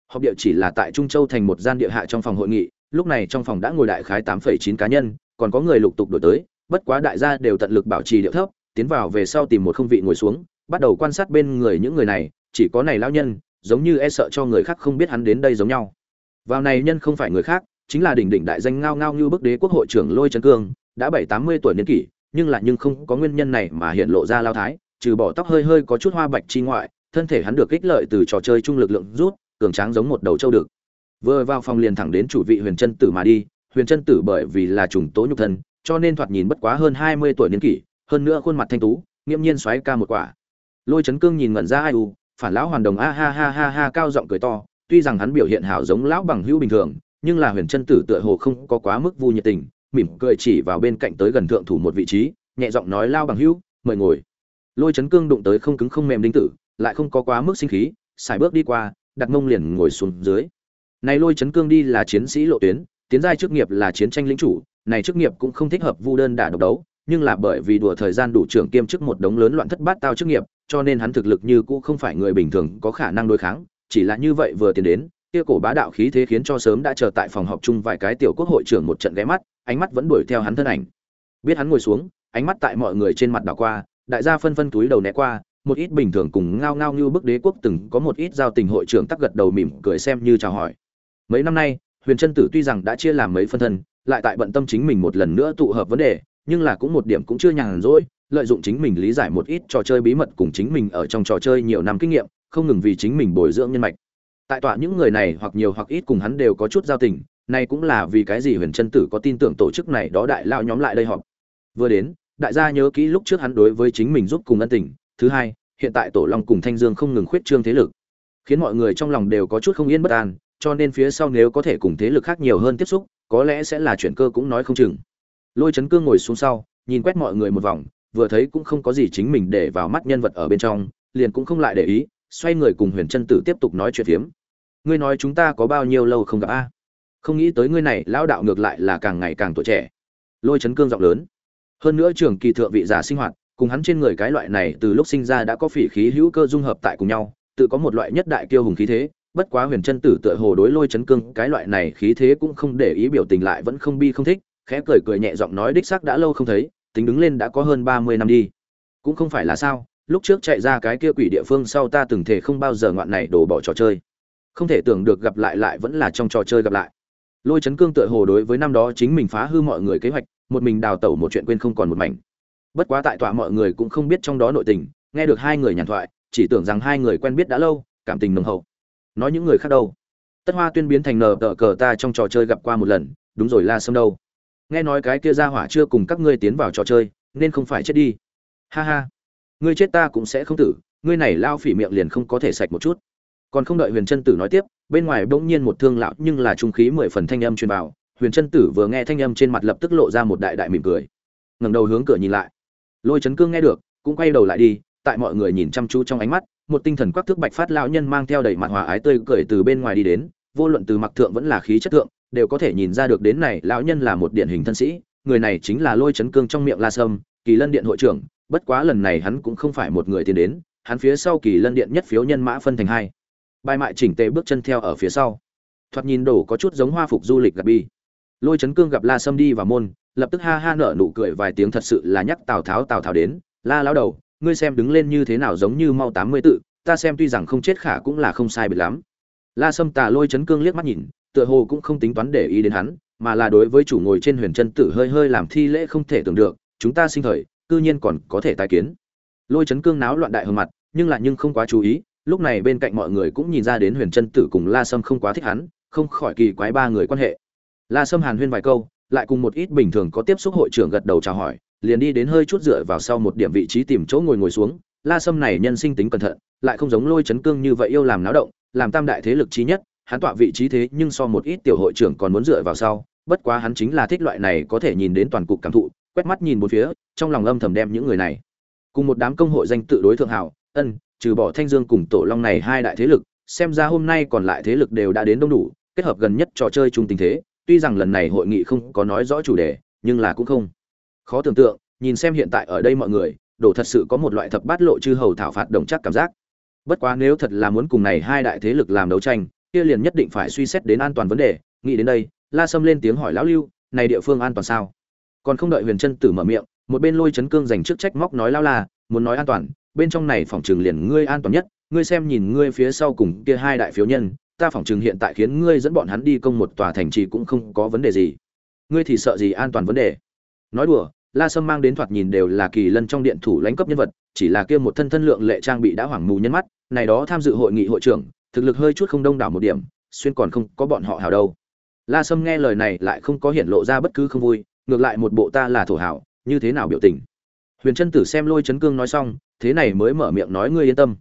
Họp địa chỉ là tại trung châu thành một gian địa hạ trong phòng hội nghị, lúc này trong phòng đã ngồi đại khái tám phẩy chín cá nhân, còn có người lục tục đổi tới, bất quá đại gia đều tận lực bảo trì điệu thấp, tiến vào về sau tìm một không vị ngồi xuống, bắt đầu quan sát bên người những người này, chỉ có này lao nhân, giống như e sợ cho người khác không biết hắn đến đây giống nhau. Vào này nhân không phải người khác, chính là đỉnh đỉnh đại danh ngao ngao như bức đế quốc hội trưởng lôi trấn cương, đã bảy tám mươi tuổi niên kỷ nhưng lại nhưng không có nguyên nhân này mà hiện lộ ra lao thái, trừ bỏ tóc hơi hơi có chút hoa bạch chi ngoại, thân thể hắn được kích lợi từ trò chơi trung lực lượng rút, cường tráng giống một đầu trâu được. Vừa vào phòng liền thẳng đến chủ vị huyền chân tử mà đi, huyền chân tử bởi vì là trùng tố nhục thân, cho nên thoạt nhìn bất quá hơn hai mươi tuổi niên kỷ, hơn nữa khuôn mặt thanh tú, nghiễm nhiên xoáy ca một quả. Lôi trấn cương nhìn ngẩn ra ai u, phản lão hoàn đồng a ha ha ha ha cao giọng cười to, tuy rằng hắn biểu hiện hảo giống lão bằng hữu bình thường, nhưng là huyền chân tử tựa hồ không có quá mức vui nhiệt tình mỉm cười chỉ vào bên cạnh tới gần thượng thủ một vị trí, nhẹ giọng nói, lao bằng hữu, mời ngồi. Lôi chấn cương đụng tới không cứng không mềm đinh tử, lại không có quá mức sinh khí xài bước đi qua, đặt mông liền ngồi xuống dưới. Này lôi chấn cương đi là chiến sĩ lộ tuyến, tiến giai chức nghiệp là chiến tranh lĩnh chủ, này chức nghiệp cũng không thích hợp vu đơn đả độc đấu, nhưng là bởi vì đùa thời gian đủ trưởng kiêm chức một đống lớn loạn thất bát tao chức nghiệp, cho nên hắn thực lực như cũ không phải người bình thường có khả năng đối kháng, chỉ là như vậy vừa tiến đến kia cổ bá đạo khí thế khiến cho sớm đã chờ tại phòng họp chung vài cái tiểu quốc hội trưởng một trận ghé mắt, ánh mắt vẫn đuổi theo hắn thân ảnh. Biết hắn ngồi xuống, ánh mắt tại mọi người trên mặt đảo qua, đại gia phân phân túi đầu né qua, một ít bình thường cùng ngao ngao như bức đế quốc từng có một ít giao tình hội trưởng tắc gật đầu mỉm cười xem như chào hỏi. Mấy năm nay, huyền trân tử tuy rằng đã chia làm mấy phân thân, lại tại bận tâm chính mình một lần nữa tụ hợp vấn đề, nhưng là cũng một điểm cũng chưa nhàn rỗi, lợi dụng chính mình lý giải một ít trò chơi bí mật cùng chính mình ở trong trò chơi nhiều năm kinh nghiệm, không ngừng vì chính mình bồi dưỡng nhân mạch tại tọa những người này hoặc nhiều hoặc ít cùng hắn đều có chút giao tình, nay cũng là vì cái gì huyền trân tử có tin tưởng tổ chức này đó đại lao nhóm lại đây họp. Vừa đến, đại gia nhớ kỹ lúc trước hắn đối với chính mình giúp cùng ân tình. Thứ hai, hiện tại tổ long cùng thanh dương không ngừng khuyết trương thế lực, khiến mọi người trong lòng đều có chút không yên bất an, cho nên phía sau nếu có thể cùng thế lực khác nhiều hơn tiếp xúc, có lẽ sẽ là chuyện cơ cũng nói không chừng. Lôi Trấn cương ngồi xuống sau, nhìn quét mọi người một vòng, vừa thấy cũng không có gì chính mình để vào mắt nhân vật ở bên trong, liền cũng không lại để ý xoay người cùng huyền chân tử tiếp tục nói chuyện phiếm. Ngươi nói chúng ta có bao nhiêu lâu không gặp a? Không nghĩ tới ngươi này, lão đạo ngược lại là càng ngày càng tuổi trẻ. Lôi chấn cương giọng lớn. Hơn nữa trường kỳ thượng vị giả sinh hoạt, cùng hắn trên người cái loại này từ lúc sinh ra đã có phỉ khí hữu cơ dung hợp tại cùng nhau, tự có một loại nhất đại kiêu hùng khí thế, bất quá huyền chân tử tựa hồ đối lôi chấn cương cái loại này khí thế cũng không để ý biểu tình lại vẫn không bi không thích, khẽ cười cười nhẹ giọng nói đích xác đã lâu không thấy, tính đứng lên đã có hơn ba mươi năm đi. Cũng không phải là sao lúc trước chạy ra cái kia quỷ địa phương sau ta từng thể không bao giờ ngoạn này đổ bỏ trò chơi. Không thể tưởng được gặp lại lại vẫn là trong trò chơi gặp lại. Lôi chấn cương tựa hồ đối với năm đó chính mình phá hư mọi người kế hoạch, một mình đào tẩu một chuyện quên không còn một mảnh. Bất quá tại tọa mọi người cũng không biết trong đó nội tình, nghe được hai người nhàn thoại, chỉ tưởng rằng hai người quen biết đã lâu, cảm tình nồng hậu. Nói những người khác đâu? Tất hoa tuyên biến thành nờ tờ cờ ta trong trò chơi gặp qua một lần, đúng rồi la sâm đâu? Nghe nói cái kia ra hỏa chưa cùng các ngươi tiến vào trò chơi, nên không phải chết đi. Ha ha ngươi chết ta cũng sẽ không tử, ngươi này lao phỉ miệng liền không có thể sạch một chút. Còn không đợi huyền Trân tử nói tiếp, bên ngoài bỗng nhiên một thương lão nhưng là trung khí mười phần thanh âm truyền vào, huyền Trân tử vừa nghe thanh âm trên mặt lập tức lộ ra một đại đại mỉm cười. Ngẩng đầu hướng cửa nhìn lại. Lôi Trấn cương nghe được, cũng quay đầu lại đi, tại mọi người nhìn chăm chú trong ánh mắt, một tinh thần quắc thước bạch phát lão nhân mang theo đầy mặt hòa ái tươi cười từ bên ngoài đi đến, vô luận từ mặc thượng vẫn là khí chất thượng, đều có thể nhìn ra được đến này lão nhân là một điển hình thân sĩ, người này chính là lôi Trấn cương trong miệng la sâm, kỳ lân điện hội trưởng bất quá lần này hắn cũng không phải một người tiến đến, hắn phía sau kỳ lân điện nhất phiếu nhân mã phân thành hai. Bài mại chỉnh tề bước chân theo ở phía sau. Thoạt nhìn đổ có chút giống hoa phục du lịch gặp bi. Lôi chấn cương gặp la sâm đi vào môn, lập tức ha ha nở nụ cười vài tiếng thật sự là nhắc tào tháo tào tháo đến, la lão đầu, ngươi xem đứng lên như thế nào giống như mau tám mươi tự, ta xem tuy rằng không chết khả cũng là không sai biệt lắm. La sâm tà lôi chấn cương liếc mắt nhìn, tựa hồ cũng không tính toán để ý đến hắn, mà là đối với chủ ngồi trên huyền chân tử hơi hơi làm thi lễ không thể tưởng được, chúng ta sinh thời cư nhiên còn có thể tái kiến. Lôi chấn cương náo loạn đại hơn mặt, nhưng lại nhưng không quá chú ý, lúc này bên cạnh mọi người cũng nhìn ra đến huyền chân tử cùng la sâm không quá thích hắn, không khỏi kỳ quái ba người quan hệ. La sâm hàn huyên vài câu, lại cùng một ít bình thường có tiếp xúc hội trưởng gật đầu chào hỏi, liền đi đến hơi chút dựa vào sau một điểm vị trí tìm chỗ ngồi ngồi xuống. La sâm này nhân sinh tính cẩn thận, lại không giống lôi chấn cương như vậy yêu làm náo động, làm tam đại thế lực trí nhất, hắn tọa vị trí thế nhưng so một ít tiểu hội trưởng còn muốn dựa vào sau, bất quá hắn chính là thích loại này có thể nhìn đến toàn cục cảm thụ quét mắt nhìn một phía, trong lòng âm thầm đem những người này. Cùng một đám công hội danh tự đối thượng hảo, ân, trừ bỏ thanh dương cùng tổ long này hai đại thế lực, xem ra hôm nay còn lại thế lực đều đã đến đông đủ, kết hợp gần nhất trò chơi chung tình thế, tuy rằng lần này hội nghị không có nói rõ chủ đề, nhưng là cũng không khó tưởng tượng, nhìn xem hiện tại ở đây mọi người, đổ thật sự có một loại thập bát lộ chư hầu thảo phạt đồng chắc cảm giác. Bất quá nếu thật là muốn cùng này hai đại thế lực làm đấu tranh, kia liền nhất định phải suy xét đến an toàn vấn đề, nghĩ đến đây, la sâm lên tiếng hỏi lão lưu, này địa phương an toàn sao? Còn không đợi huyền chân tử mở miệng, một bên lôi chấn cương dành trước trách móc nói lao la, muốn nói an toàn, bên trong này phòng trường liền ngươi an toàn nhất, ngươi xem nhìn ngươi phía sau cùng kia hai đại phiếu nhân, ta phòng trường hiện tại khiến ngươi dẫn bọn hắn đi công một tòa thành trì cũng không có vấn đề gì. Ngươi thì sợ gì an toàn vấn đề? Nói đùa, la sâm mang đến thoạt nhìn đều là kỳ lân trong điện thủ lãnh cấp nhân vật, chỉ là kia một thân thân lượng lệ trang bị đã hoảng mù nhân mắt, này đó tham dự hội nghị hội trưởng, thực lực hơi chút không đông đảo một điểm, xuyên còn không có bọn họ hào đâu. La sâm nghe lời này lại không có hiện lộ ra bất cứ không vui ngược lại một bộ ta là thổ hảo, như thế nào biểu tình? Huyền trân tử xem lôi chấn cương nói xong, thế này mới mở miệng nói ngươi yên tâm.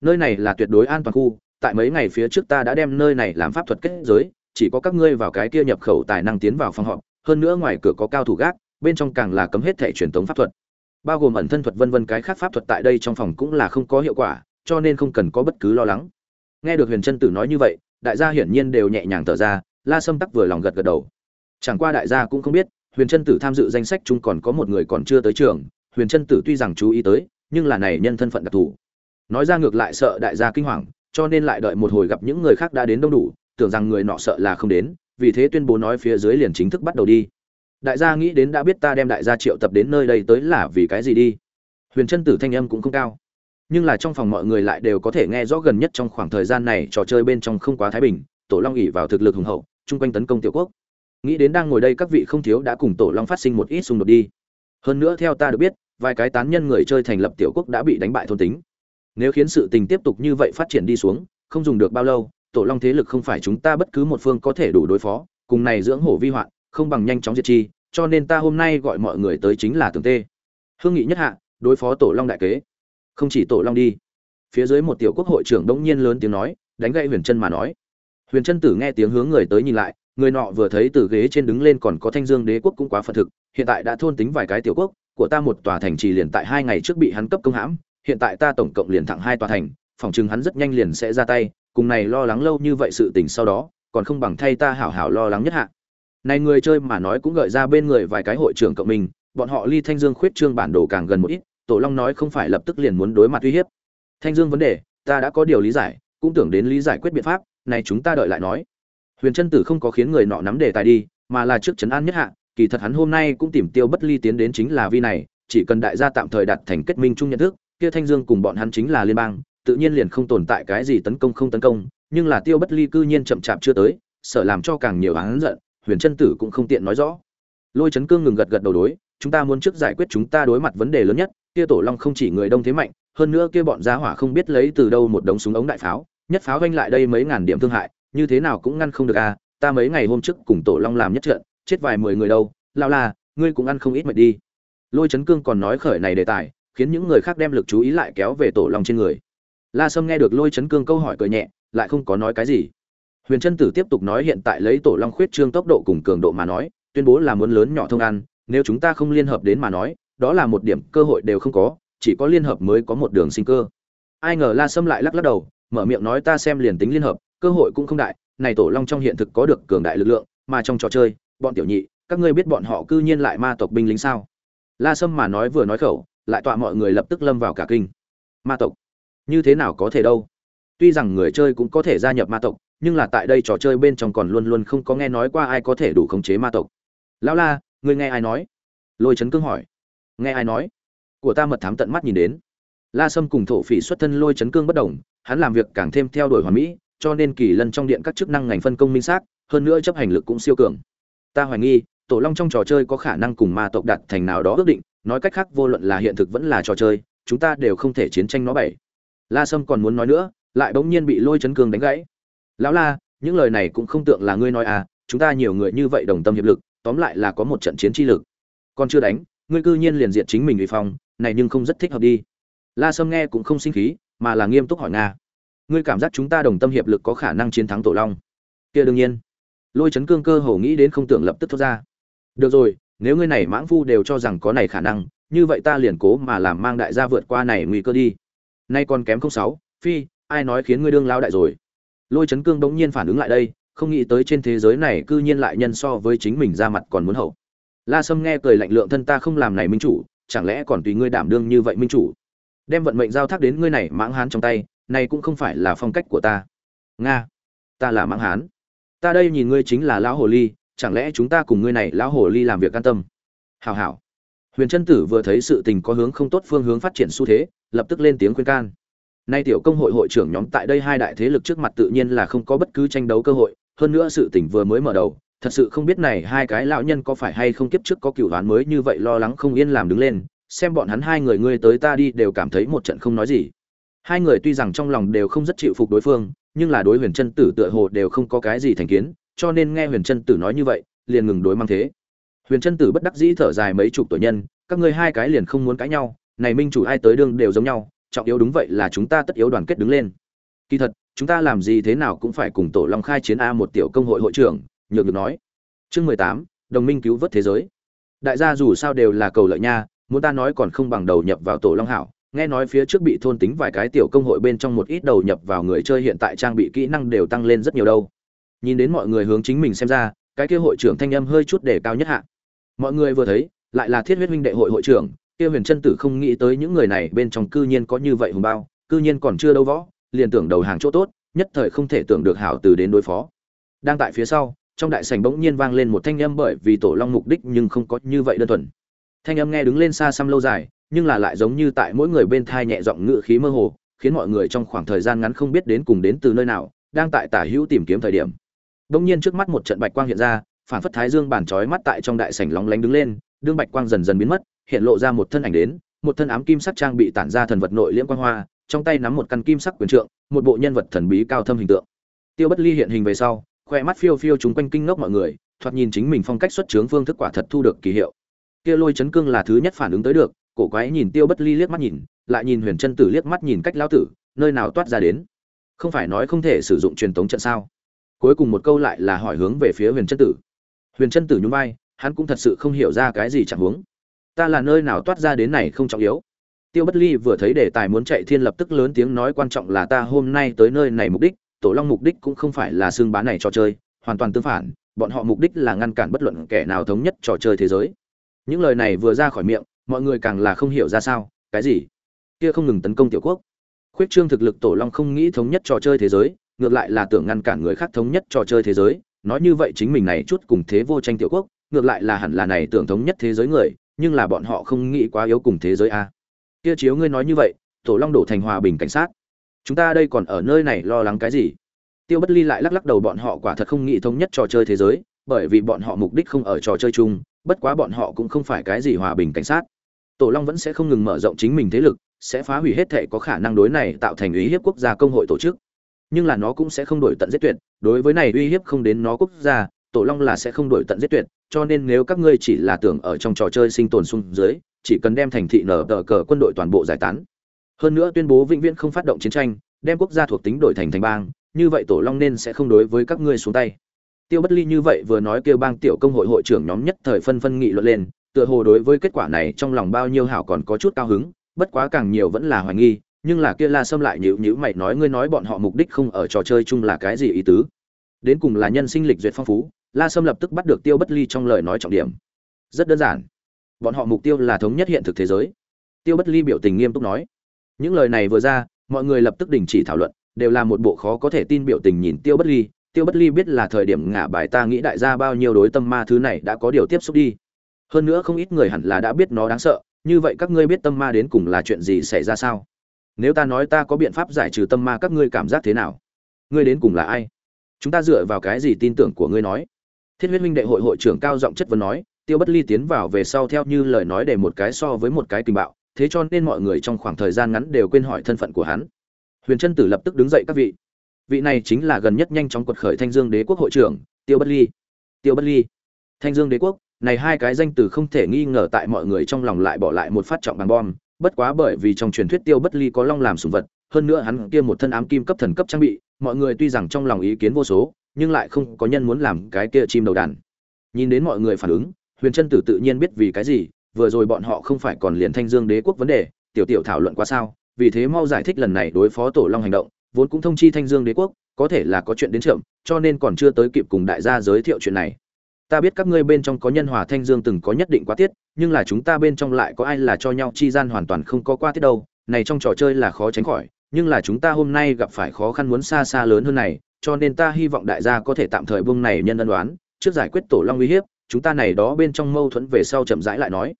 Nơi này là tuyệt đối an toàn khu, tại mấy ngày phía trước ta đã đem nơi này làm pháp thuật kết giới, chỉ có các ngươi vào cái kia nhập khẩu tài năng tiến vào phòng họp, hơn nữa ngoài cửa có cao thủ gác, bên trong càng là cấm hết thể truyền thống pháp thuật. Bao gồm ẩn thân thuật vân vân cái khác pháp thuật tại đây trong phòng cũng là không có hiệu quả, cho nên không cần có bất cứ lo lắng. Nghe được huyền trân tử nói như vậy, đại gia hiển nhiên đều nhẹ nhàng thở ra, la sâm tắc vừa lòng gật gật đầu. Chẳng qua đại gia cũng không biết huyền trân tử tham dự danh sách chung còn có một người còn chưa tới trường, huyền trân tử tuy rằng chú ý tới, nhưng là này nhân thân phận đặc thù. Nói ra ngược lại sợ đại gia kinh hoàng, cho nên lại đợi một hồi gặp những người khác đã đến đông đủ, tưởng rằng người nọ sợ là không đến, vì thế tuyên bố nói phía dưới liền chính thức bắt đầu đi. Đại gia nghĩ đến đã biết ta đem đại gia triệu tập đến nơi đây tới là vì cái gì đi. Huyền trân tử thanh âm cũng không cao. Nhưng là trong phòng mọi người lại đều có thể nghe rõ gần nhất trong khoảng thời gian này trò chơi bên trong không quá thái bình, tổ long ỉ vào thực lực hùng hậu, chung quanh tấn công tiểu quốc nghĩ đến đang ngồi đây các vị không thiếu đã cùng tổ long phát sinh một ít xung đột đi. Hơn nữa theo ta được biết, vài cái tán nhân người chơi thành lập tiểu quốc đã bị đánh bại thôn tính. Nếu khiến sự tình tiếp tục như vậy phát triển đi xuống, không dùng được bao lâu, tổ long thế lực không phải chúng ta bất cứ một phương có thể đủ đối phó, cùng này dưỡng hổ vi hoạn, không bằng nhanh chóng diệt chi, cho nên ta hôm nay gọi mọi người tới chính là tường tê. Hương nghị nhất hạ, đối phó tổ long đại kế. Không chỉ tổ long đi, phía dưới một tiểu quốc hội trưởng đông nhiên lớn tiếng nói, đánh gậy huyền chân mà nói. Huyền chân tử nghe tiếng hướng người tới nhìn lại người nọ vừa thấy từ ghế trên đứng lên còn có thanh dương đế quốc cũng quá phật thực, hiện tại đã thôn tính vài cái tiểu quốc, của ta một tòa thành trì liền tại hai ngày trước bị hắn cấp công hãm, hiện tại ta tổng cộng liền thẳng hai tòa thành, phòng chừng hắn rất nhanh liền sẽ ra tay, cùng này lo lắng lâu như vậy sự tình sau đó, còn không bằng thay ta hảo hảo lo lắng nhất hạ. Này người chơi mà nói cũng gợi ra bên người vài cái hội trưởng cộng mình, bọn họ ly thanh dương khuyết trương bản đồ càng gần một ít, tổ long nói không phải lập tức liền muốn đối mặt uy hiếp. Thanh dương vấn đề, ta đã có điều lý giải, cũng tưởng đến lý giải quyết biện pháp, này chúng ta đợi lại nói huyền trân tử không có khiến người nọ nắm đề tài đi, mà là trước trấn an nhất hạ, kỳ thật hắn hôm nay cũng tìm tiêu bất ly tiến đến chính là vi này, chỉ cần đại gia tạm thời đặt thành kết minh chung nhận thức, kia thanh dương cùng bọn hắn chính là liên bang, tự nhiên liền không tồn tại cái gì tấn công không tấn công, nhưng là tiêu bất ly cư nhiên chậm chạp chưa tới, sợ làm cho càng nhiều hắn giận, huyền trân tử cũng không tiện nói rõ. Lôi chấn cương ngừng gật gật đầu đối, chúng ta muốn trước giải quyết chúng ta đối mặt vấn đề lớn nhất, kia tổ long không chỉ người đông thế mạnh, hơn nữa kia bọn gia hỏa không biết lấy từ đâu một đống súng ống đại pháo, nhất pháo vanh lại đây mấy ngàn điểm thương hại như thế nào cũng ngăn không được à? ta mấy ngày hôm trước cùng tổ long làm nhất trận, chết vài mười người đâu lao la ngươi cũng ăn không ít mệt đi. Lôi Trấn cương còn nói khởi này đề tài, khiến những người khác đem lực chú ý lại kéo về tổ long trên người. La sâm nghe được lôi Trấn cương câu hỏi cười nhẹ, lại không có nói cái gì. Huyền trân tử tiếp tục nói hiện tại lấy tổ long khuyết trương tốc độ cùng cường độ mà nói, tuyên bố là muốn lớn nhỏ thông ăn, nếu chúng ta không liên hợp đến mà nói, đó là một điểm cơ hội đều không có, chỉ có liên hợp mới có một đường sinh cơ. Ai ngờ la sâm lại lắc lắc đầu, mở miệng nói ta xem liền tính liên hợp cơ hội cũng không đại, này tổ long trong hiện thực có được cường đại lực lượng, mà trong trò chơi, bọn tiểu nhị, các ngươi biết bọn họ cư nhiên lại ma tộc binh lính sao? La sâm mà nói vừa nói khẩu, lại tọa mọi người lập tức lâm vào cả kinh. Ma tộc, như thế nào có thể đâu? Tuy rằng người chơi cũng có thể gia nhập ma tộc, nhưng là tại đây trò chơi bên trong còn luôn luôn không có nghe nói qua ai có thể đủ khống chế ma tộc. Lão la, ngươi nghe ai nói? Lôi trấn cương hỏi. Nghe ai nói? Của ta mật thám tận mắt nhìn đến. La sâm cùng thổ phỉ xuất thân lôi trấn cương bất đồng, hắn làm việc càng thêm theo đuổi hoàn mỹ cho nên kỳ lân trong điện các chức năng ngành phân công minh xác, hơn nữa chấp hành lực cũng siêu cường. Ta hoài nghi, tổ long trong trò chơi có khả năng cùng ma tộc đặt thành nào đó ước định, nói cách khác vô luận là hiện thực vẫn là trò chơi, chúng ta đều không thể chiến tranh nó bảy. La sâm còn muốn nói nữa, lại bỗng nhiên bị lôi chấn cương đánh gãy. Lão la, những lời này cũng không tượng là ngươi nói à chúng ta nhiều người như vậy đồng tâm hiệp lực, tóm lại là có một trận chiến chi lực. Còn chưa đánh, ngươi cư nhiên liền diện chính mình uy phong, này nhưng không rất thích hợp đi. La sâm nghe cũng không sinh khí, mà là nghiêm túc hỏi nga ngươi cảm giác chúng ta đồng tâm hiệp lực có khả năng chiến thắng tổ long. Kia đương nhiên. Lôi chấn cương cơ hồ nghĩ đến không tưởng lập tức thoát ra. Được rồi, nếu ngươi này mãng phu đều cho rằng có này khả năng, như vậy ta liền cố mà làm mang đại gia vượt qua này nguy cơ đi. Nay còn kém không sáu, phi, ai nói khiến ngươi đương lao đại rồi? Lôi chấn cương bỗng nhiên phản ứng lại đây, không nghĩ tới trên thế giới này cư nhiên lại nhân so với chính mình ra mặt còn muốn hậu. La sâm nghe cười lạnh lượng thân ta không làm này minh chủ, chẳng lẽ còn tùy ngươi đảm đương như vậy minh chủ? Đem vận mệnh giao thác đến ngươi này mãng hán trong tay này cũng không phải là phong cách của ta. Nga, ta là mãng hán. Ta đây nhìn ngươi chính là lão hồ ly, chẳng lẽ chúng ta cùng ngươi này lão hồ ly làm việc an tâm? Hào hảo. Huyền trân tử vừa thấy sự tình có hướng không tốt phương hướng phát triển xu thế, lập tức lên tiếng khuyên can. Nay tiểu công hội hội trưởng nhóm tại đây hai đại thế lực trước mặt tự nhiên là không có bất cứ tranh đấu cơ hội, hơn nữa sự tình vừa mới mở đầu, thật sự không biết này hai cái lão nhân có phải hay không kiếp trước có cựu đoán mới như vậy lo lắng không yên làm đứng lên, xem bọn hắn hai người ngươi tới ta đi đều cảm thấy một trận không nói gì hai người tuy rằng trong lòng đều không rất chịu phục đối phương, nhưng là đối huyền chân tử tựa hồ đều không có cái gì thành kiến, cho nên nghe huyền chân tử nói như vậy, liền ngừng đối mang thế. Huyền chân tử bất đắc dĩ thở dài mấy chục tuổi nhân, các ngươi hai cái liền không muốn cãi nhau, này minh chủ ai tới đương đều giống nhau, trọng yếu đúng vậy là chúng ta tất yếu đoàn kết đứng lên. Kỳ thật, chúng ta làm gì thế nào cũng phải cùng tổ long khai chiến a một tiểu công hội hội trưởng, nhược được nói. Chương mười tám, đồng minh cứu vớt thế giới. Đại gia dù sao đều là cầu lợi nha, muốn ta nói còn không bằng đầu nhập vào tổ long hảo nghe nói phía trước bị thôn tính vài cái tiểu công hội bên trong một ít đầu nhập vào người chơi hiện tại trang bị kỹ năng đều tăng lên rất nhiều đâu. Nhìn đến mọi người hướng chính mình xem ra, cái kia hội trưởng thanh âm hơi chút để cao nhất hạ. Mọi người vừa thấy, lại là thiết huyết huynh đệ hội hội trưởng, kia huyền chân tử không nghĩ tới những người này bên trong cư nhiên có như vậy hùng bao, cư nhiên còn chưa đâu võ, liền tưởng đầu hàng chỗ tốt, nhất thời không thể tưởng được hảo từ đến đối phó. Đang tại phía sau, trong đại sảnh bỗng nhiên vang lên một thanh âm bởi vì tổ long mục đích nhưng không có như vậy đơn thuần. Thanh âm nghe đứng lên xa xăm lâu dài nhưng là lại giống như tại mỗi người bên thai nhẹ giọng ngự khí mơ hồ, khiến mọi người trong khoảng thời gian ngắn không biết đến cùng đến từ nơi nào, đang tại tả hữu tìm kiếm thời điểm. Bỗng nhiên trước mắt một trận bạch quang hiện ra, phản phất thái dương bản chói mắt tại trong đại sảnh lóng lánh đứng lên, đương bạch quang dần dần biến mất, hiện lộ ra một thân ảnh đến, một thân ám kim sắc trang bị tản ra thần vật nội liễm quang hoa, trong tay nắm một căn kim sắc quyền trượng, một bộ nhân vật thần bí cao thâm hình tượng. Tiêu bất ly hiện hình về sau khoe mắt phiêu phiêu chúng quanh kinh ngốc mọi người, thoạt nhìn chính mình phong cách xuất trướng phương thức quả thật thu được kỳ hiệu. Kia lôi chấn cương là thứ nhất phản ứng tới được cổ quái nhìn tiêu bất ly liếc mắt nhìn, lại nhìn huyền chân tử liếc mắt nhìn cách lão tử, nơi nào toát ra đến? Không phải nói không thể sử dụng truyền thống trận sao? Cuối cùng một câu lại là hỏi hướng về phía huyền chân tử. Huyền chân tử nhún vai, hắn cũng thật sự không hiểu ra cái gì chẳng huống. Ta là nơi nào toát ra đến này không trọng yếu? Tiêu bất ly vừa thấy đề tài muốn chạy thiên lập tức lớn tiếng nói quan trọng là ta hôm nay tới nơi này mục đích, tổ long mục đích cũng không phải là xương bán này trò chơi, hoàn toàn tương phản, bọn họ mục đích là ngăn cản bất luận kẻ nào thống nhất trò chơi thế giới. Những lời này vừa ra khỏi miệng mọi người càng là không hiểu ra sao, cái gì? Kia không ngừng tấn công tiểu quốc. Khuyết trương thực lực tổ long không nghĩ thống nhất trò chơi thế giới, ngược lại là tưởng ngăn cản người khác thống nhất trò chơi thế giới. Nói như vậy chính mình này chút cùng thế vô tranh tiểu quốc, ngược lại là hẳn là này tưởng thống nhất thế giới người, nhưng là bọn họ không nghĩ quá yếu cùng thế giới a. Kia chiếu ngươi nói như vậy, tổ long đổ thành hòa bình cảnh sát. Chúng ta đây còn ở nơi này lo lắng cái gì? Tiêu bất ly lại lắc lắc đầu bọn họ quả thật không nghĩ thống nhất trò chơi thế giới, bởi vì bọn họ mục đích không ở trò chơi chung, bất quá bọn họ cũng không phải cái gì hòa bình cảnh sát tổ long vẫn sẽ không ngừng mở rộng chính mình thế lực, sẽ phá hủy hết thệ có khả năng đối này tạo thành uy hiếp quốc gia công hội tổ chức. Nhưng là nó cũng sẽ không đổi tận giết tuyệt, đối với này uy hiếp không đến nó quốc gia, tổ long là sẽ không đổi tận giết tuyệt, cho nên nếu các ngươi chỉ là tưởng ở trong trò chơi sinh tồn xuống dưới, chỉ cần đem thành thị nở tờ cờ quân đội toàn bộ giải tán. Hơn nữa tuyên bố vĩnh viễn không phát động chiến tranh, đem quốc gia thuộc tính đổi thành thành bang, như vậy tổ long nên sẽ không đối với các ngươi xuống tay. Tiêu bất ly như vậy vừa nói kêu bang tiểu công hội hội trưởng nhóm nhất thời phân phân nghị luận lên tựa hồ đối với kết quả này trong lòng bao nhiêu hảo còn có chút cao hứng, bất quá càng nhiều vẫn là hoài nghi, nhưng là kia la sâm lại nhữ nhữ mày nói ngươi nói bọn họ mục đích không ở trò chơi chung là cái gì ý tứ. Đến cùng là nhân sinh lịch duyệt phong phú, la sâm lập tức bắt được tiêu bất ly trong lời nói trọng điểm. Rất đơn giản, bọn họ mục tiêu là thống nhất hiện thực thế giới. Tiêu bất ly biểu tình nghiêm túc nói. Những lời này vừa ra, mọi người lập tức đình chỉ thảo luận, đều là một bộ khó có thể tin biểu tình nhìn tiêu bất ly. Tiêu bất ly biết là thời điểm ngả bài ta nghĩ đại gia bao nhiêu đối tâm ma thứ này đã có điều tiếp xúc đi hơn nữa không ít người hẳn là đã biết nó đáng sợ, như vậy các ngươi biết tâm ma đến cùng là chuyện gì xảy ra sao? Nếu ta nói ta có biện pháp giải trừ tâm ma, các ngươi cảm giác thế nào? Ngươi đến cùng là ai? Chúng ta dựa vào cái gì tin tưởng của ngươi nói? Thiết huyết minh đệ hội hội trưởng cao giọng chất vấn nói, tiêu bất ly tiến vào về sau theo như lời nói để một cái so với một cái kinh bạo, thế cho nên mọi người trong khoảng thời gian ngắn đều quên hỏi thân phận của hắn. Huyền trân tử lập tức đứng dậy các vị. Vị này chính là gần nhất nhanh chóng quật khởi thanh dương đế quốc hội trưởng, tiêu bất ly. Tiêu bất ly. Thanh dương đế quốc này hai cái danh từ không thể nghi ngờ tại mọi người trong lòng lại bỏ lại một phát trọng bằng bom, bất quá bởi vì trong truyền thuyết tiêu bất ly có long làm sùng vật, hơn nữa hắn kia một thân ám kim cấp thần cấp trang bị, mọi người tuy rằng trong lòng ý kiến vô số, nhưng lại không có nhân muốn làm cái kia chim đầu đàn. Nhìn đến mọi người phản ứng, huyền trân tử tự nhiên biết vì cái gì, vừa rồi bọn họ không phải còn liền thanh dương đế quốc vấn đề, tiểu tiểu thảo luận quá sao, vì thế mau giải thích lần này đối phó tổ long hành động, vốn cũng thông chi thanh dương đế quốc, có thể là có chuyện đến chậm, cho nên còn chưa tới kịp cùng đại gia giới thiệu chuyện này ta biết các ngươi bên trong có nhân hòa thanh dương từng có nhất định quá tiết, nhưng là chúng ta bên trong lại có ai là cho nhau chi gian hoàn toàn không có qua tiết đâu. Này trong trò chơi là khó tránh khỏi, nhưng là chúng ta hôm nay gặp phải khó khăn muốn xa xa lớn hơn này, cho nên ta hy vọng đại gia có thể tạm thời buông này nhân ân đoán trước giải quyết tổ long uy hiếp, chúng ta này đó bên trong mâu thuẫn về sau chậm rãi lại nói.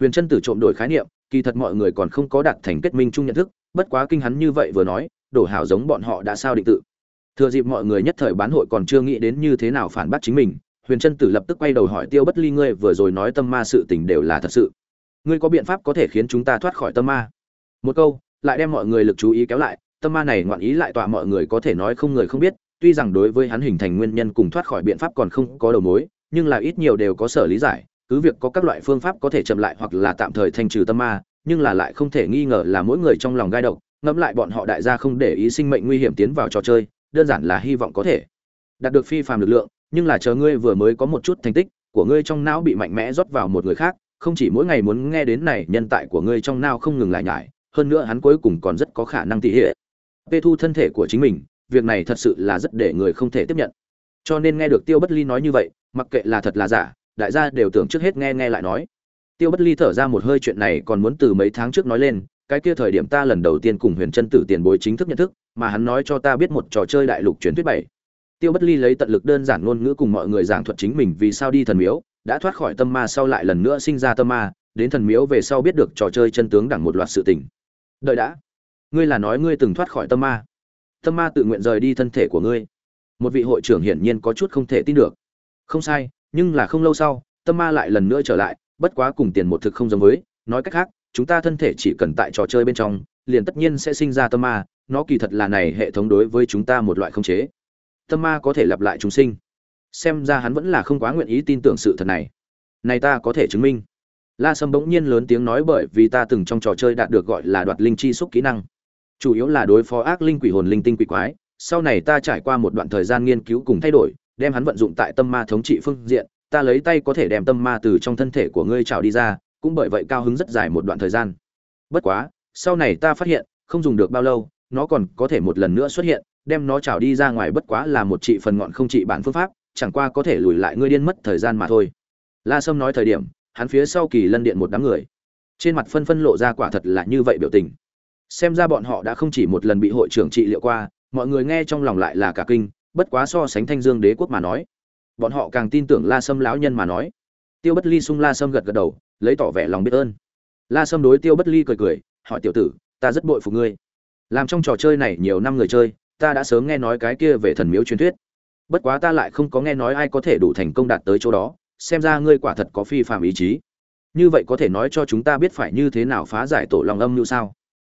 Huyền chân tử trộm đổi khái niệm, kỳ thật mọi người còn không có đạt thành kết minh chung nhận thức, bất quá kinh hắn như vậy vừa nói, đổ hảo giống bọn họ đã sao định tự. Thừa dịp mọi người nhất thời bán hội còn chưa nghĩ đến như thế nào phản bác chính mình huyền trân tử lập tức quay đầu hỏi tiêu bất ly, ngươi vừa rồi nói tâm ma sự tình đều là thật sự. Ngươi có biện pháp có thể khiến chúng ta thoát khỏi tâm ma? Một câu, lại đem mọi người lực chú ý kéo lại, tâm ma này ngoạn ý lại tọa mọi người có thể nói không người không biết, tuy rằng đối với hắn hình thành nguyên nhân cùng thoát khỏi biện pháp còn không có đầu mối, nhưng là ít nhiều đều có sở lý giải, cứ việc có các loại phương pháp có thể chậm lại hoặc là tạm thời thanh trừ tâm ma, nhưng là lại không thể nghi ngờ là mỗi người trong lòng gai độc, ngẫm lại bọn họ đại gia không để ý sinh mệnh nguy hiểm tiến vào trò chơi, đơn giản là hy vọng có thể đạt được phi phàm lực lượng nhưng là chờ ngươi vừa mới có một chút thành tích, của ngươi trong não bị mạnh mẽ rót vào một người khác, không chỉ mỗi ngày muốn nghe đến này, nhân tại của ngươi trong não không ngừng lại nhải, hơn nữa hắn cuối cùng còn rất có khả năng tỉ hệ tê thu thân thể của chính mình, việc này thật sự là rất để người không thể tiếp nhận. Cho nên nghe được tiêu bất ly nói như vậy, mặc kệ là thật là giả, đại gia đều tưởng trước hết nghe nghe lại nói. Tiêu bất ly thở ra một hơi chuyện này còn muốn từ mấy tháng trước nói lên, cái kia thời điểm ta lần đầu tiên cùng huyền chân tử tiền bối chính thức nhận thức, mà hắn nói cho ta biết một trò chơi đại lục truyền thuyết bảy tiêu bất ly lấy tận lực đơn giản ngôn ngữ cùng mọi người giảng thuật chính mình vì sao đi thần miếu, đã thoát khỏi tâm ma sau lại lần nữa sinh ra tâm ma, đến thần miếu về sau biết được trò chơi chân tướng đẳng một loạt sự tình. Đợi đã. Ngươi là nói ngươi từng thoát khỏi tâm ma. Tâm ma tự nguyện rời đi thân thể của ngươi. Một vị hội trưởng hiển nhiên có chút không thể tin được. Không sai, nhưng là không lâu sau, tâm ma lại lần nữa trở lại, bất quá cùng tiền một thực không giống với. Nói cách khác, chúng ta thân thể chỉ cần tại trò chơi bên trong, liền tất nhiên sẽ sinh ra tâm ma. Nó kỳ thật là này hệ thống đối với chúng ta một loại không chế tâm ma có thể lặp lại chúng sinh. Xem ra hắn vẫn là không quá nguyện ý tin tưởng sự thật này. Này ta có thể chứng minh. La sâm bỗng nhiên lớn tiếng nói bởi vì ta từng trong trò chơi đạt được gọi là đoạt linh chi xúc kỹ năng. Chủ yếu là đối phó ác linh quỷ hồn linh tinh quỷ quái. Sau này ta trải qua một đoạn thời gian nghiên cứu cùng thay đổi, đem hắn vận dụng tại tâm ma thống trị phương diện. Ta lấy tay có thể đem tâm ma từ trong thân thể của ngươi trào đi ra, cũng bởi vậy cao hứng rất dài một đoạn thời gian. Bất quá, sau này ta phát hiện, không dùng được bao lâu, nó còn có thể một lần nữa xuất hiện đem nó trảo đi ra ngoài bất quá là một trị phần ngọn không trị bản phương pháp, chẳng qua có thể lùi lại ngươi điên mất thời gian mà thôi. La sâm nói thời điểm, hắn phía sau kỳ lân điện một đám người. Trên mặt phân phân lộ ra quả thật là như vậy biểu tình. Xem ra bọn họ đã không chỉ một lần bị hội trưởng trị liệu qua, mọi người nghe trong lòng lại là cả kinh, bất quá so sánh thanh dương đế quốc mà nói, bọn họ càng tin tưởng la sâm lão nhân mà nói. Tiêu bất ly sung la sâm gật gật đầu, lấy tỏ vẻ lòng biết ơn. La sâm đối tiêu bất ly cười cười, hỏi tiểu tử, ta rất bội phục ngươi. Làm trong trò chơi này nhiều năm người chơi ta đã sớm nghe nói cái kia về thần miếu truyền thuyết. Bất quá ta lại không có nghe nói ai có thể đủ thành công đạt tới chỗ đó, xem ra ngươi quả thật có phi phạm ý chí. Như vậy có thể nói cho chúng ta biết phải như thế nào phá giải tổ lòng âm như sao?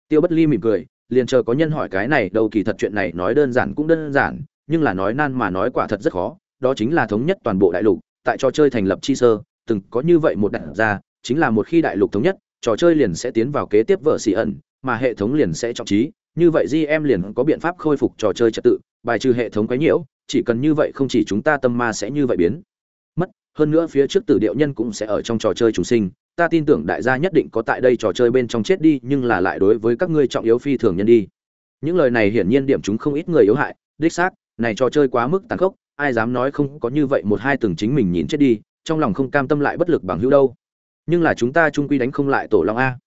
Tiêu bất ly mỉm cười, liền chờ có nhân hỏi cái này, đâu kỳ thật chuyện này nói đơn giản cũng đơn giản, nhưng là nói nan mà nói quả thật rất khó, đó chính là thống nhất toàn bộ đại lục, tại trò chơi thành lập chi sơ, từng có như vậy một đặt ra, chính là một khi đại lục thống nhất, trò chơi liền sẽ tiến vào kế tiếp vợ xì ẩn, mà hệ thống liền sẽ trọng trí như vậy gm liền có biện pháp khôi phục trò chơi trật tự, bài trừ hệ thống quấy nhiễu, chỉ cần như vậy không chỉ chúng ta tâm ma sẽ như vậy biến. Mất, hơn nữa phía trước tử điệu nhân cũng sẽ ở trong trò chơi trùng sinh, ta tin tưởng đại gia nhất định có tại đây trò chơi bên trong chết đi, nhưng là lại đối với các ngươi trọng yếu phi thường nhân đi. Những lời này hiển nhiên điểm chúng không ít người yếu hại, đích xác, này trò chơi quá mức tàn khốc, ai dám nói không có như vậy một hai từng chính mình nhìn chết đi, trong lòng không cam tâm lại bất lực bằng hữu đâu. Nhưng là chúng ta trung quy đánh không lại tổ long a.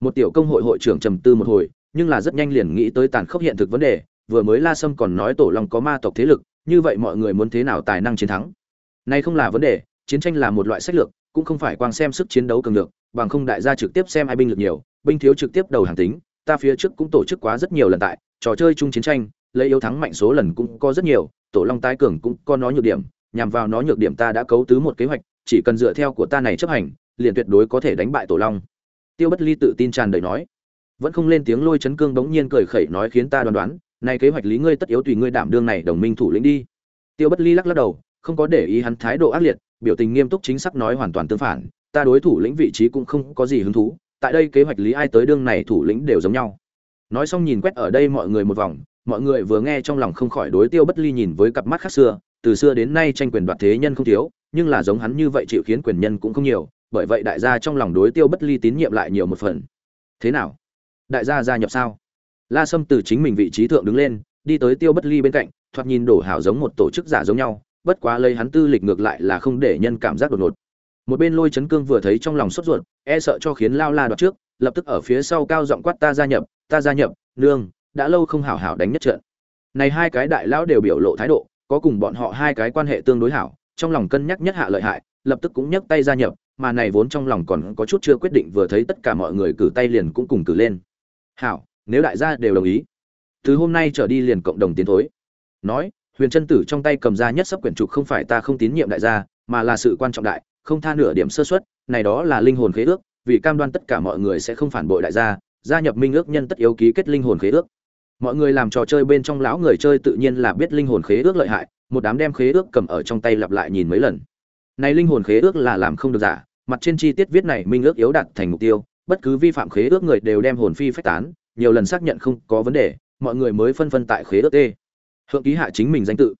Một tiểu công hội hội trưởng trầm tư một hồi nhưng là rất nhanh liền nghĩ tới tàn khốc hiện thực vấn đề, vừa mới la sâm còn nói tổ long có ma tộc thế lực, như vậy mọi người muốn thế nào tài năng chiến thắng? Này không là vấn đề, chiến tranh là một loại sách lược, cũng không phải quang xem sức chiến đấu cường lực, bằng không đại gia trực tiếp xem ai binh lực nhiều, binh thiếu trực tiếp đầu hàng tính, ta phía trước cũng tổ chức quá rất nhiều lần tại, trò chơi chung chiến tranh, lấy yếu thắng mạnh số lần cũng có rất nhiều, tổ long tái cường cũng có nó nhược điểm, nhằm vào nó nhược điểm ta đã cấu tứ một kế hoạch, chỉ cần dựa theo của ta này chấp hành, liền tuyệt đối có thể đánh bại tổ long. Tiêu bất ly tự tin tràn đầy nói vẫn không lên tiếng lôi chấn cương đống nhiên cười khẩy nói khiến ta đoán đoán, nay kế hoạch lý ngươi tất yếu tùy ngươi đảm đương này đồng minh thủ lĩnh đi. Tiêu bất ly lắc lắc đầu, không có để ý hắn thái độ ác liệt, biểu tình nghiêm túc chính xác nói hoàn toàn tương phản, ta đối thủ lĩnh vị trí cũng không có gì hứng thú, tại đây kế hoạch lý ai tới đương này thủ lĩnh đều giống nhau. Nói xong nhìn quét ở đây mọi người một vòng, mọi người vừa nghe trong lòng không khỏi đối tiêu bất ly nhìn với cặp mắt khác xưa, từ xưa đến nay tranh quyền đoạt thế nhân không thiếu, nhưng là giống hắn như vậy chịu khiến quyền nhân cũng không nhiều, bởi vậy đại gia trong lòng đối tiêu bất ly tín nhiệm lại nhiều một phần. Thế nào? Đại gia gia nhập sao? La sâm từ chính mình vị trí thượng đứng lên, đi tới tiêu bất ly bên cạnh, thoạt nhìn đổ hảo giống một tổ chức giả giống nhau, bất quá lấy hắn tư lịch ngược lại là không để nhân cảm giác đột ngột. Một bên lôi chấn cương vừa thấy trong lòng sốt ruột e sợ cho khiến lao la đoạt trước, lập tức ở phía sau cao giọng quát, ta gia nhập, ta gia nhập, nương, đã lâu không hảo hảo đánh nhất trận. Này hai cái đại lão đều biểu lộ thái độ, có cùng bọn họ hai cái quan hệ tương đối hảo, trong lòng cân nhắc nhất hạ lợi hại, lập tức cũng nhấc tay gia nhập, mà này vốn trong lòng còn có chút chưa quyết định vừa thấy tất cả mọi người cử tay liền cũng cùng cử lên hảo, nếu đại gia đều đồng ý, từ hôm nay trở đi liền cộng đồng tiến thối. Nói, huyền Trân tử trong tay cầm ra nhất sắp quyển trục không phải ta không tín nhiệm đại gia, mà là sự quan trọng đại, không tha nửa điểm sơ xuất này đó là linh hồn khế ước, vì cam đoan tất cả mọi người sẽ không phản bội đại gia gia nhập minh ước nhân tất yếu ký kết linh hồn khế ước. Mọi người làm trò chơi bên trong lão người chơi tự nhiên là biết linh hồn khế ước lợi hại, một đám đem khế ước cầm ở trong tay lặp lại nhìn mấy lần. Này linh hồn khế ước là làm không được giả, mặt trên chi tiết viết này minh ước yếu đạt thành mục tiêu bất cứ vi phạm khế ước người đều đem hồn phi phách tán, nhiều lần xác nhận không có vấn đề, mọi người mới phân phân tại khế ước tê. Thượng ký hạ chính mình danh tự.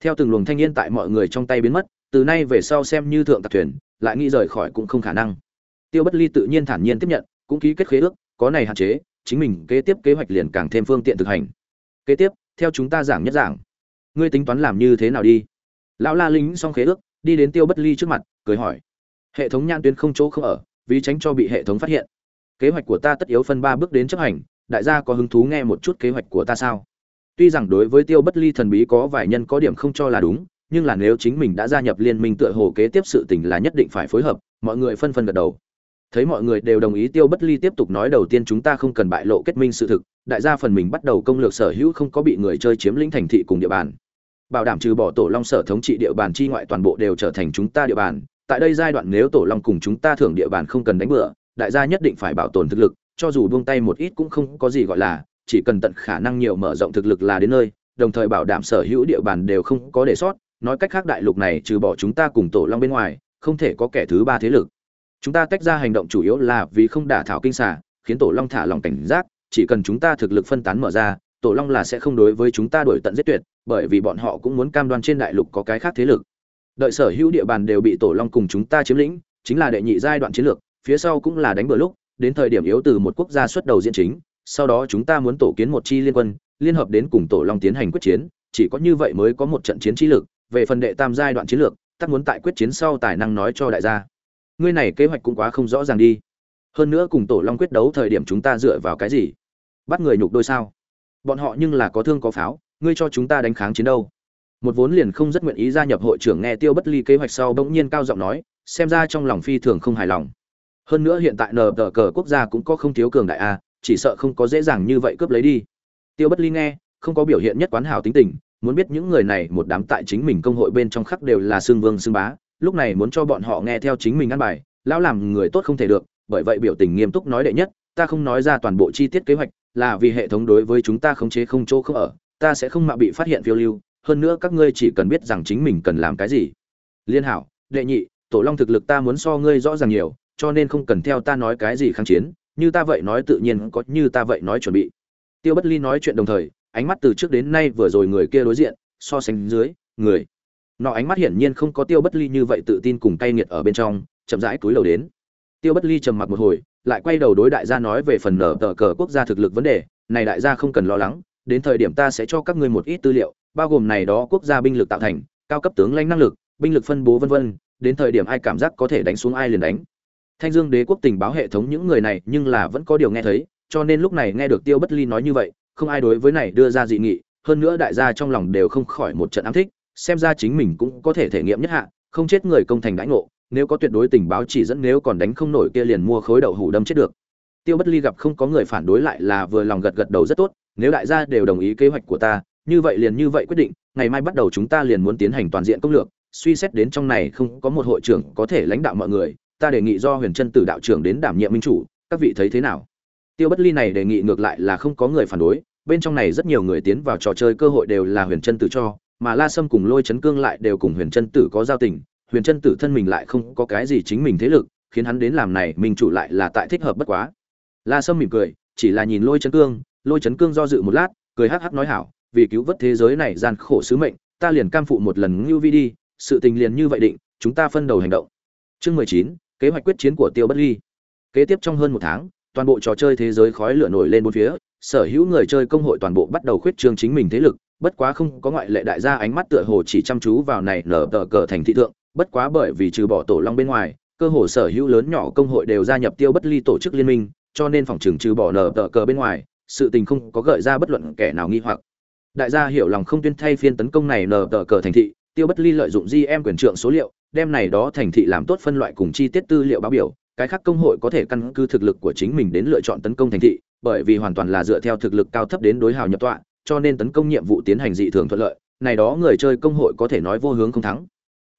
Theo từng luồng thanh niên tại mọi người trong tay biến mất, từ nay về sau xem như thượng tạc thuyền, lại nghĩ rời khỏi cũng không khả năng. Tiêu bất ly tự nhiên thản nhiên tiếp nhận, cũng ký kết khế ước, có này hạn chế, chính mình kế tiếp kế hoạch liền càng thêm phương tiện thực hành. Kế tiếp, theo chúng ta giảng nhất giảng. Ngươi tính toán làm như thế nào đi? Lão la lính xong khế ước, đi đến tiêu bất ly trước mặt, cười hỏi. Hệ thống nhan tuyến không chỗ không ở vì tránh cho bị hệ thống phát hiện. Kế hoạch của ta tất yếu phân ba bước đến chấp hành, đại gia có hứng thú nghe một chút kế hoạch của ta sao? Tuy rằng đối với tiêu bất ly thần bí có vài nhân có điểm không cho là đúng, nhưng là nếu chính mình đã gia nhập liên minh tựa hồ kế tiếp sự tình là nhất định phải phối hợp, mọi người phân phân gật đầu. Thấy mọi người đều đồng ý, tiêu bất ly tiếp tục nói đầu tiên chúng ta không cần bại lộ kết minh sự thực, đại gia phần mình bắt đầu công lược sở hữu không có bị người chơi chiếm lĩnh thành thị cùng địa bàn. Bảo đảm trừ bỏ tổ long sở thống trị địa bàn chi ngoại toàn bộ đều trở thành chúng ta địa bàn tại đây giai đoạn nếu tổ long cùng chúng ta thưởng địa bàn không cần đánh bừa, đại gia nhất định phải bảo tồn thực lực, cho dù buông tay một ít cũng không có gì gọi là, chỉ cần tận khả năng nhiều mở rộng thực lực là đến nơi, đồng thời bảo đảm sở hữu địa bàn đều không có để sót. Nói cách khác đại lục này trừ bỏ chúng ta cùng tổ long bên ngoài, không thể có kẻ thứ ba thế lực. Chúng ta tách ra hành động chủ yếu là vì không đả thảo kinh xả khiến tổ long thả lòng cảnh giác, chỉ cần chúng ta thực lực phân tán mở ra, tổ long là sẽ không đối với chúng ta đổi tận giết tuyệt, bởi vì bọn họ cũng muốn cam đoan trên đại lục có cái khác thế lực đợi sở hữu địa bàn đều bị tổ long cùng chúng ta chiếm lĩnh, chính là đệ nhị giai đoạn chiến lược, phía sau cũng là đánh bừa lúc, đến thời điểm yếu từ một quốc gia xuất đầu diễn chính, sau đó chúng ta muốn tổ kiến một chi liên quân, liên hợp đến cùng tổ long tiến hành quyết chiến, chỉ có như vậy mới có một trận chiến trí lực, về phần đệ tam giai đoạn chiến lược tắc muốn tại quyết chiến sau tài năng nói cho đại gia. Ngươi này kế hoạch cũng quá không rõ ràng đi. Hơn nữa cùng tổ long quyết đấu thời điểm chúng ta dựa vào cái gì? Bắt người nhục đôi sao? Bọn họ nhưng là có thương có pháo, ngươi cho chúng ta đánh kháng chiến đâu? Một vốn liền không rất nguyện ý gia nhập hội trưởng nghe tiêu bất ly kế hoạch sau bỗng nhiên cao giọng nói, xem ra trong lòng phi thường không hài lòng. Hơn nữa hiện tại nờ tờ cờ quốc gia cũng có không thiếu cường đại a, chỉ sợ không có dễ dàng như vậy cướp lấy đi. Tiêu bất ly nghe, không có biểu hiện nhất quán hào tính tình, muốn biết những người này một đám tại chính mình công hội bên trong khắc đều là xương vương xương bá, lúc này muốn cho bọn họ nghe theo chính mình ăn bài, lão làm người tốt không thể được, bởi vậy biểu tình nghiêm túc nói đệ nhất, ta không nói ra toàn bộ chi tiết kế hoạch, là vì hệ thống đối với chúng ta khống chế không chỗ không ở, ta sẽ không mạo bị phát hiện phiêu lưu hơn nữa các ngươi chỉ cần biết rằng chính mình cần làm cái gì. Liên hảo, đệ nhị, tổ long thực lực ta muốn so ngươi rõ ràng nhiều, cho nên không cần theo ta nói cái gì kháng chiến, như ta vậy nói tự nhiên có như ta vậy nói chuẩn bị. Tiêu bất ly nói chuyện đồng thời, ánh mắt từ trước đến nay vừa rồi người kia đối diện, so sánh dưới, người. Nọ ánh mắt hiển nhiên không có tiêu bất ly như vậy tự tin cùng cay nghiệt ở bên trong, chậm rãi túi đầu đến. Tiêu bất ly trầm mặc một hồi, lại quay đầu đối đại gia nói về phần nở tờ cờ quốc gia thực lực vấn đề, này đại gia không cần lo lắng, đến thời điểm ta sẽ cho các ngươi một ít tư liệu bao gồm này đó quốc gia binh lực tạo thành, cao cấp tướng lãnh năng lực, binh lực phân bố vân vân, đến thời điểm ai cảm giác có thể đánh xuống ai liền đánh. Thanh dương đế quốc tình báo hệ thống những người này nhưng là vẫn có điều nghe thấy, cho nên lúc này nghe được tiêu bất ly nói như vậy, không ai đối với này đưa ra dị nghị, hơn nữa đại gia trong lòng đều không khỏi một trận ám thích, xem ra chính mình cũng có thể thể nghiệm nhất hạ, không chết người công thành đãi ngộ, nếu có tuyệt đối tình báo chỉ dẫn nếu còn đánh không nổi kia liền mua khối đậu hủ đâm chết được. Tiêu bất ly gặp không có người phản đối lại là vừa lòng gật gật đầu rất tốt, nếu đại gia đều đồng ý kế hoạch của ta như vậy liền như vậy quyết định, ngày mai bắt đầu chúng ta liền muốn tiến hành toàn diện công lược, suy xét đến trong này không có một hội trưởng có thể lãnh đạo mọi người, ta đề nghị do huyền Trân tử đạo trưởng đến đảm nhiệm minh chủ, các vị thấy thế nào? Tiêu bất ly này đề nghị ngược lại là không có người phản đối, bên trong này rất nhiều người tiến vào trò chơi cơ hội đều là huyền Trân tử cho, mà la sâm cùng lôi chấn cương lại đều cùng huyền Trân tử có giao tình, huyền Trân tử thân mình lại không có cái gì chính mình thế lực, khiến hắn đến làm này, minh chủ lại là tại thích hợp bất quá. La sâm mỉm cười, chỉ là nhìn lôi chấn cương, lôi chấn cương do dự một lát, cười hắc hắc nói hảo vì cứu vớt thế giới này gian khổ sứ mệnh, ta liền cam phụ một lần ngưu vi đi, sự tình liền như vậy định, chúng ta phân đầu hành động. Chương mười chín, kế hoạch quyết chiến của tiêu bất ly. Kế tiếp trong hơn một tháng, toàn bộ trò chơi thế giới khói lửa nổi lên bốn phía, sở hữu người chơi công hội toàn bộ bắt đầu khuyết trương chính mình thế lực, bất quá không có ngoại lệ đại gia ánh mắt tựa hồ chỉ chăm chú vào này nở tờ cờ thành thị thượng, bất quá bởi vì trừ bỏ tổ long bên ngoài, cơ hồ sở hữu lớn nhỏ công hội đều gia nhập tiêu bất ly tổ chức liên minh, cho nên phòng trường trừ bỏ nở tờ cờ bên ngoài, sự tình không có gợi ra bất luận kẻ nào nghi hoặc đại gia hiểu lòng không tuyên thay phiên tấn công này nờ tờ cờ thành thị, tiêu bất ly lợi dụng gm quyền trượng số liệu, đem này đó thành thị làm tốt phân loại cùng chi tiết tư liệu báo biểu, cái khác công hội có thể căn cứ thực lực của chính mình đến lựa chọn tấn công thành thị, bởi vì hoàn toàn là dựa theo thực lực cao thấp đến đối hào nhập tọa, cho nên tấn công nhiệm vụ tiến hành dị thường thuận lợi, này đó người chơi công hội có thể nói vô hướng không thắng.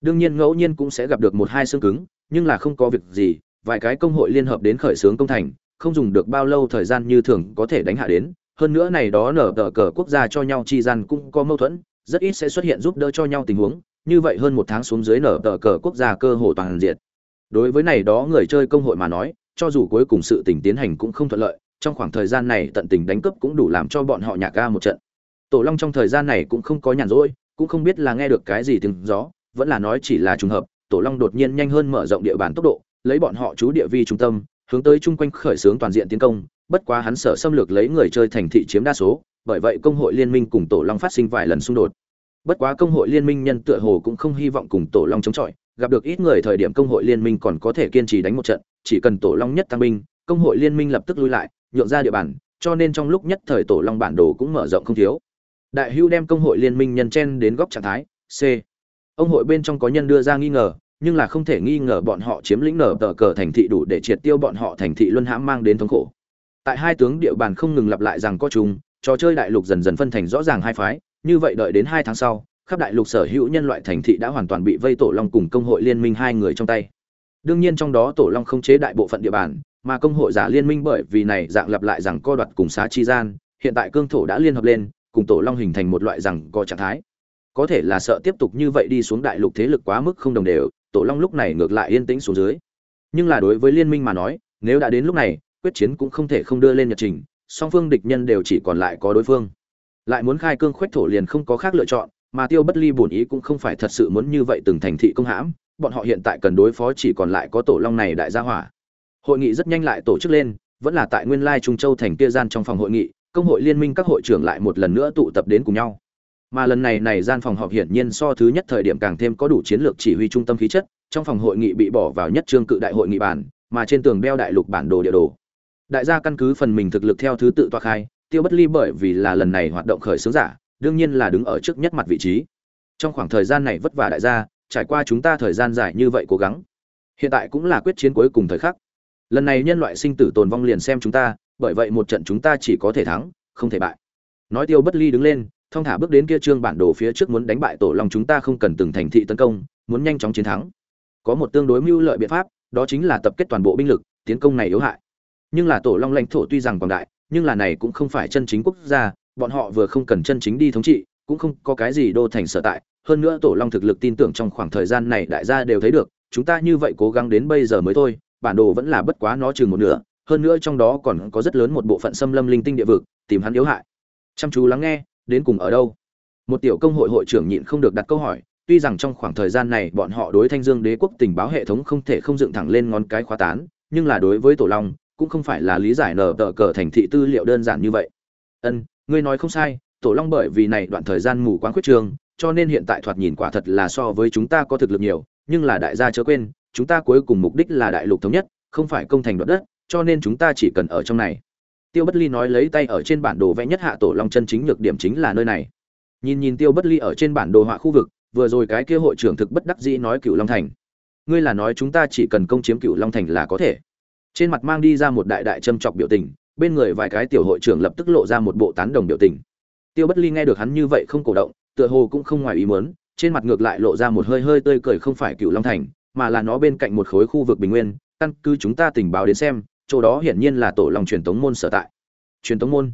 Đương nhiên ngẫu nhiên cũng sẽ gặp được một hai xương cứng, nhưng là không có việc gì, vài cái công hội liên hợp đến khởi xướng công thành, không dùng được bao lâu thời gian như thường có thể đánh hạ đến hơn nữa này đó nở tờ cờ quốc gia cho nhau chi gian cũng có mâu thuẫn, rất ít sẽ xuất hiện giúp đỡ cho nhau tình huống, như vậy hơn một tháng xuống dưới nở tờ cờ quốc gia cơ hồ toàn diện. Đối với này đó người chơi công hội mà nói, cho dù cuối cùng sự tình tiến hành cũng không thuận lợi, trong khoảng thời gian này tận tình đánh cướp cũng đủ làm cho bọn họ nhạc ga một trận. Tổ long trong thời gian này cũng không có nhàn rỗi, cũng không biết là nghe được cái gì tiếng gió, vẫn là nói chỉ là trùng hợp, tổ long đột nhiên nhanh hơn mở rộng địa bàn tốc độ, lấy bọn họ chú địa vi trung tâm, hướng tới chung quanh khởi xướng toàn diện tiến công bất quá hắn sở xâm lược lấy người chơi thành thị chiếm đa số, bởi vậy công hội liên minh cùng tổ long phát sinh vài lần xung đột. Bất quá công hội liên minh nhân tựa hồ cũng không hy vọng cùng tổ long chống chọi, gặp được ít người thời điểm công hội liên minh còn có thể kiên trì đánh một trận, chỉ cần tổ long nhất tăng binh, công hội liên minh lập tức lui lại, nhượng ra địa bàn, cho nên trong lúc nhất thời tổ long bản đồ cũng mở rộng không thiếu. Đại hưu đem công hội liên minh nhân chen đến góc trạng thái, c. Ông hội bên trong có nhân đưa ra nghi ngờ, nhưng là không thể nghi ngờ bọn họ chiếm lĩnh nở tờ cờ thành thị đủ để triệt tiêu bọn họ thành thị luân hãm mang đến thống khổ tại hai tướng địa bàn không ngừng lặp lại rằng có chúng trò chơi đại lục dần dần phân thành rõ ràng hai phái, như vậy đợi đến hai tháng sau, khắp đại lục sở hữu nhân loại thành thị đã hoàn toàn bị vây tổ long cùng công hội liên minh hai người trong tay. Đương nhiên trong đó tổ long không chế đại bộ phận địa bàn, mà công hội giả liên minh bởi vì này dạng lặp lại rằng co đoạt cùng xá chi gian, hiện tại cương thổ đã liên hợp lên, cùng tổ long hình thành một loại rằng co trạng thái. Có thể là sợ tiếp tục như vậy đi xuống đại lục thế lực quá mức không đồng đều, tổ long lúc này ngược lại yên tĩnh xuống dưới. Nhưng là đối với liên minh mà nói, nếu đã đến lúc này quyết chiến cũng không thể không đưa lên nhật trình, song phương địch nhân đều chỉ còn lại có đối phương. Lại muốn khai cương khoách thổ liền không có khác lựa chọn, mà tiêu bất ly bổn ý cũng không phải thật sự muốn như vậy từng thành thị công hãm, bọn họ hiện tại cần đối phó chỉ còn lại có tổ long này đại gia hỏa. Hội nghị rất nhanh lại tổ chức lên, vẫn là tại nguyên lai trung châu thành kia gian trong phòng hội nghị, công hội liên minh các hội trưởng lại một lần nữa tụ tập đến cùng nhau. Mà lần này này gian phòng họp hiển nhiên so thứ nhất thời điểm càng thêm có đủ chiến lược chỉ huy trung tâm khí chất, trong phòng hội nghị bị bỏ vào nhất trương cự đại hội nghị bản mà trên tường đeo đại lục bản đồ địa đồ đại gia căn cứ phần mình thực lực theo thứ tự toa khai, tiêu bất ly bởi vì là lần này hoạt động khởi xướng giả, đương nhiên là đứng ở trước nhất mặt vị trí. Trong khoảng thời gian này vất vả đại gia, trải qua chúng ta thời gian dài như vậy cố gắng, hiện tại cũng là quyết chiến cuối cùng thời khắc. Lần này nhân loại sinh tử tồn vong liền xem chúng ta, bởi vậy một trận chúng ta chỉ có thể thắng, không thể bại. Nói tiêu bất ly đứng lên, thong thả bước đến kia trương bản đồ phía trước muốn đánh bại tổ long chúng ta không cần từng thành thị tấn công, muốn nhanh chóng chiến thắng. Có một tương đối mưu lợi biện pháp, đó chính là tập kết toàn bộ binh lực, tiến công này yếu hại nhưng là tổ long lãnh thổ tuy rằng quảng đại, nhưng là này cũng không phải chân chính quốc gia, bọn họ vừa không cần chân chính đi thống trị, cũng không có cái gì đô thành sở tại. Hơn nữa tổ long thực lực tin tưởng trong khoảng thời gian này đại gia đều thấy được, chúng ta như vậy cố gắng đến bây giờ mới thôi, bản đồ vẫn là bất quá nó chừng một nửa, hơn nữa trong đó còn có rất lớn một bộ phận xâm lâm linh tinh địa vực, tìm hắn yếu hại. Chăm chú lắng nghe, đến cùng ở đâu? Một tiểu công hội hội trưởng nhịn không được đặt câu hỏi, tuy rằng trong khoảng thời gian này bọn họ đối thanh dương đế quốc tình báo hệ thống không thể không dựng thẳng lên ngón cái khóa tán, nhưng là đối với tổ long cũng không phải là lý giải nở tờ cờ thành thị tư liệu đơn giản như vậy. Ân, ngươi nói không sai, tổ long bởi vì này đoạn thời gian mù quáng khuyết trường, cho nên hiện tại thoạt nhìn quả thật là so với chúng ta có thực lực nhiều, nhưng là đại gia chớ quên, chúng ta cuối cùng mục đích là đại lục thống nhất, không phải công thành đoạn đất, cho nên chúng ta chỉ cần ở trong này. Tiêu bất ly nói lấy tay ở trên bản đồ vẽ nhất hạ tổ long chân chính nhược điểm chính là nơi này. Nhìn nhìn tiêu bất ly ở trên bản đồ họa khu vực, vừa rồi cái kia hội trưởng thực bất đắc dĩ nói cựu long thành. Ngươi là nói chúng ta chỉ cần công chiếm cựu long thành là có thể trên mặt mang đi ra một đại đại châm chọc biểu tình, bên người vài cái tiểu hội trưởng lập tức lộ ra một bộ tán đồng biểu tình. Tiêu bất ly nghe được hắn như vậy không cổ động, tựa hồ cũng không ngoài ý muốn, trên mặt ngược lại lộ ra một hơi hơi tươi cười không phải cựu long thành, mà là nó bên cạnh một khối khu vực bình nguyên, căn cứ chúng ta tình báo đến xem, chỗ đó hiển nhiên là tổ long truyền tống môn sở tại. Truyền tống môn?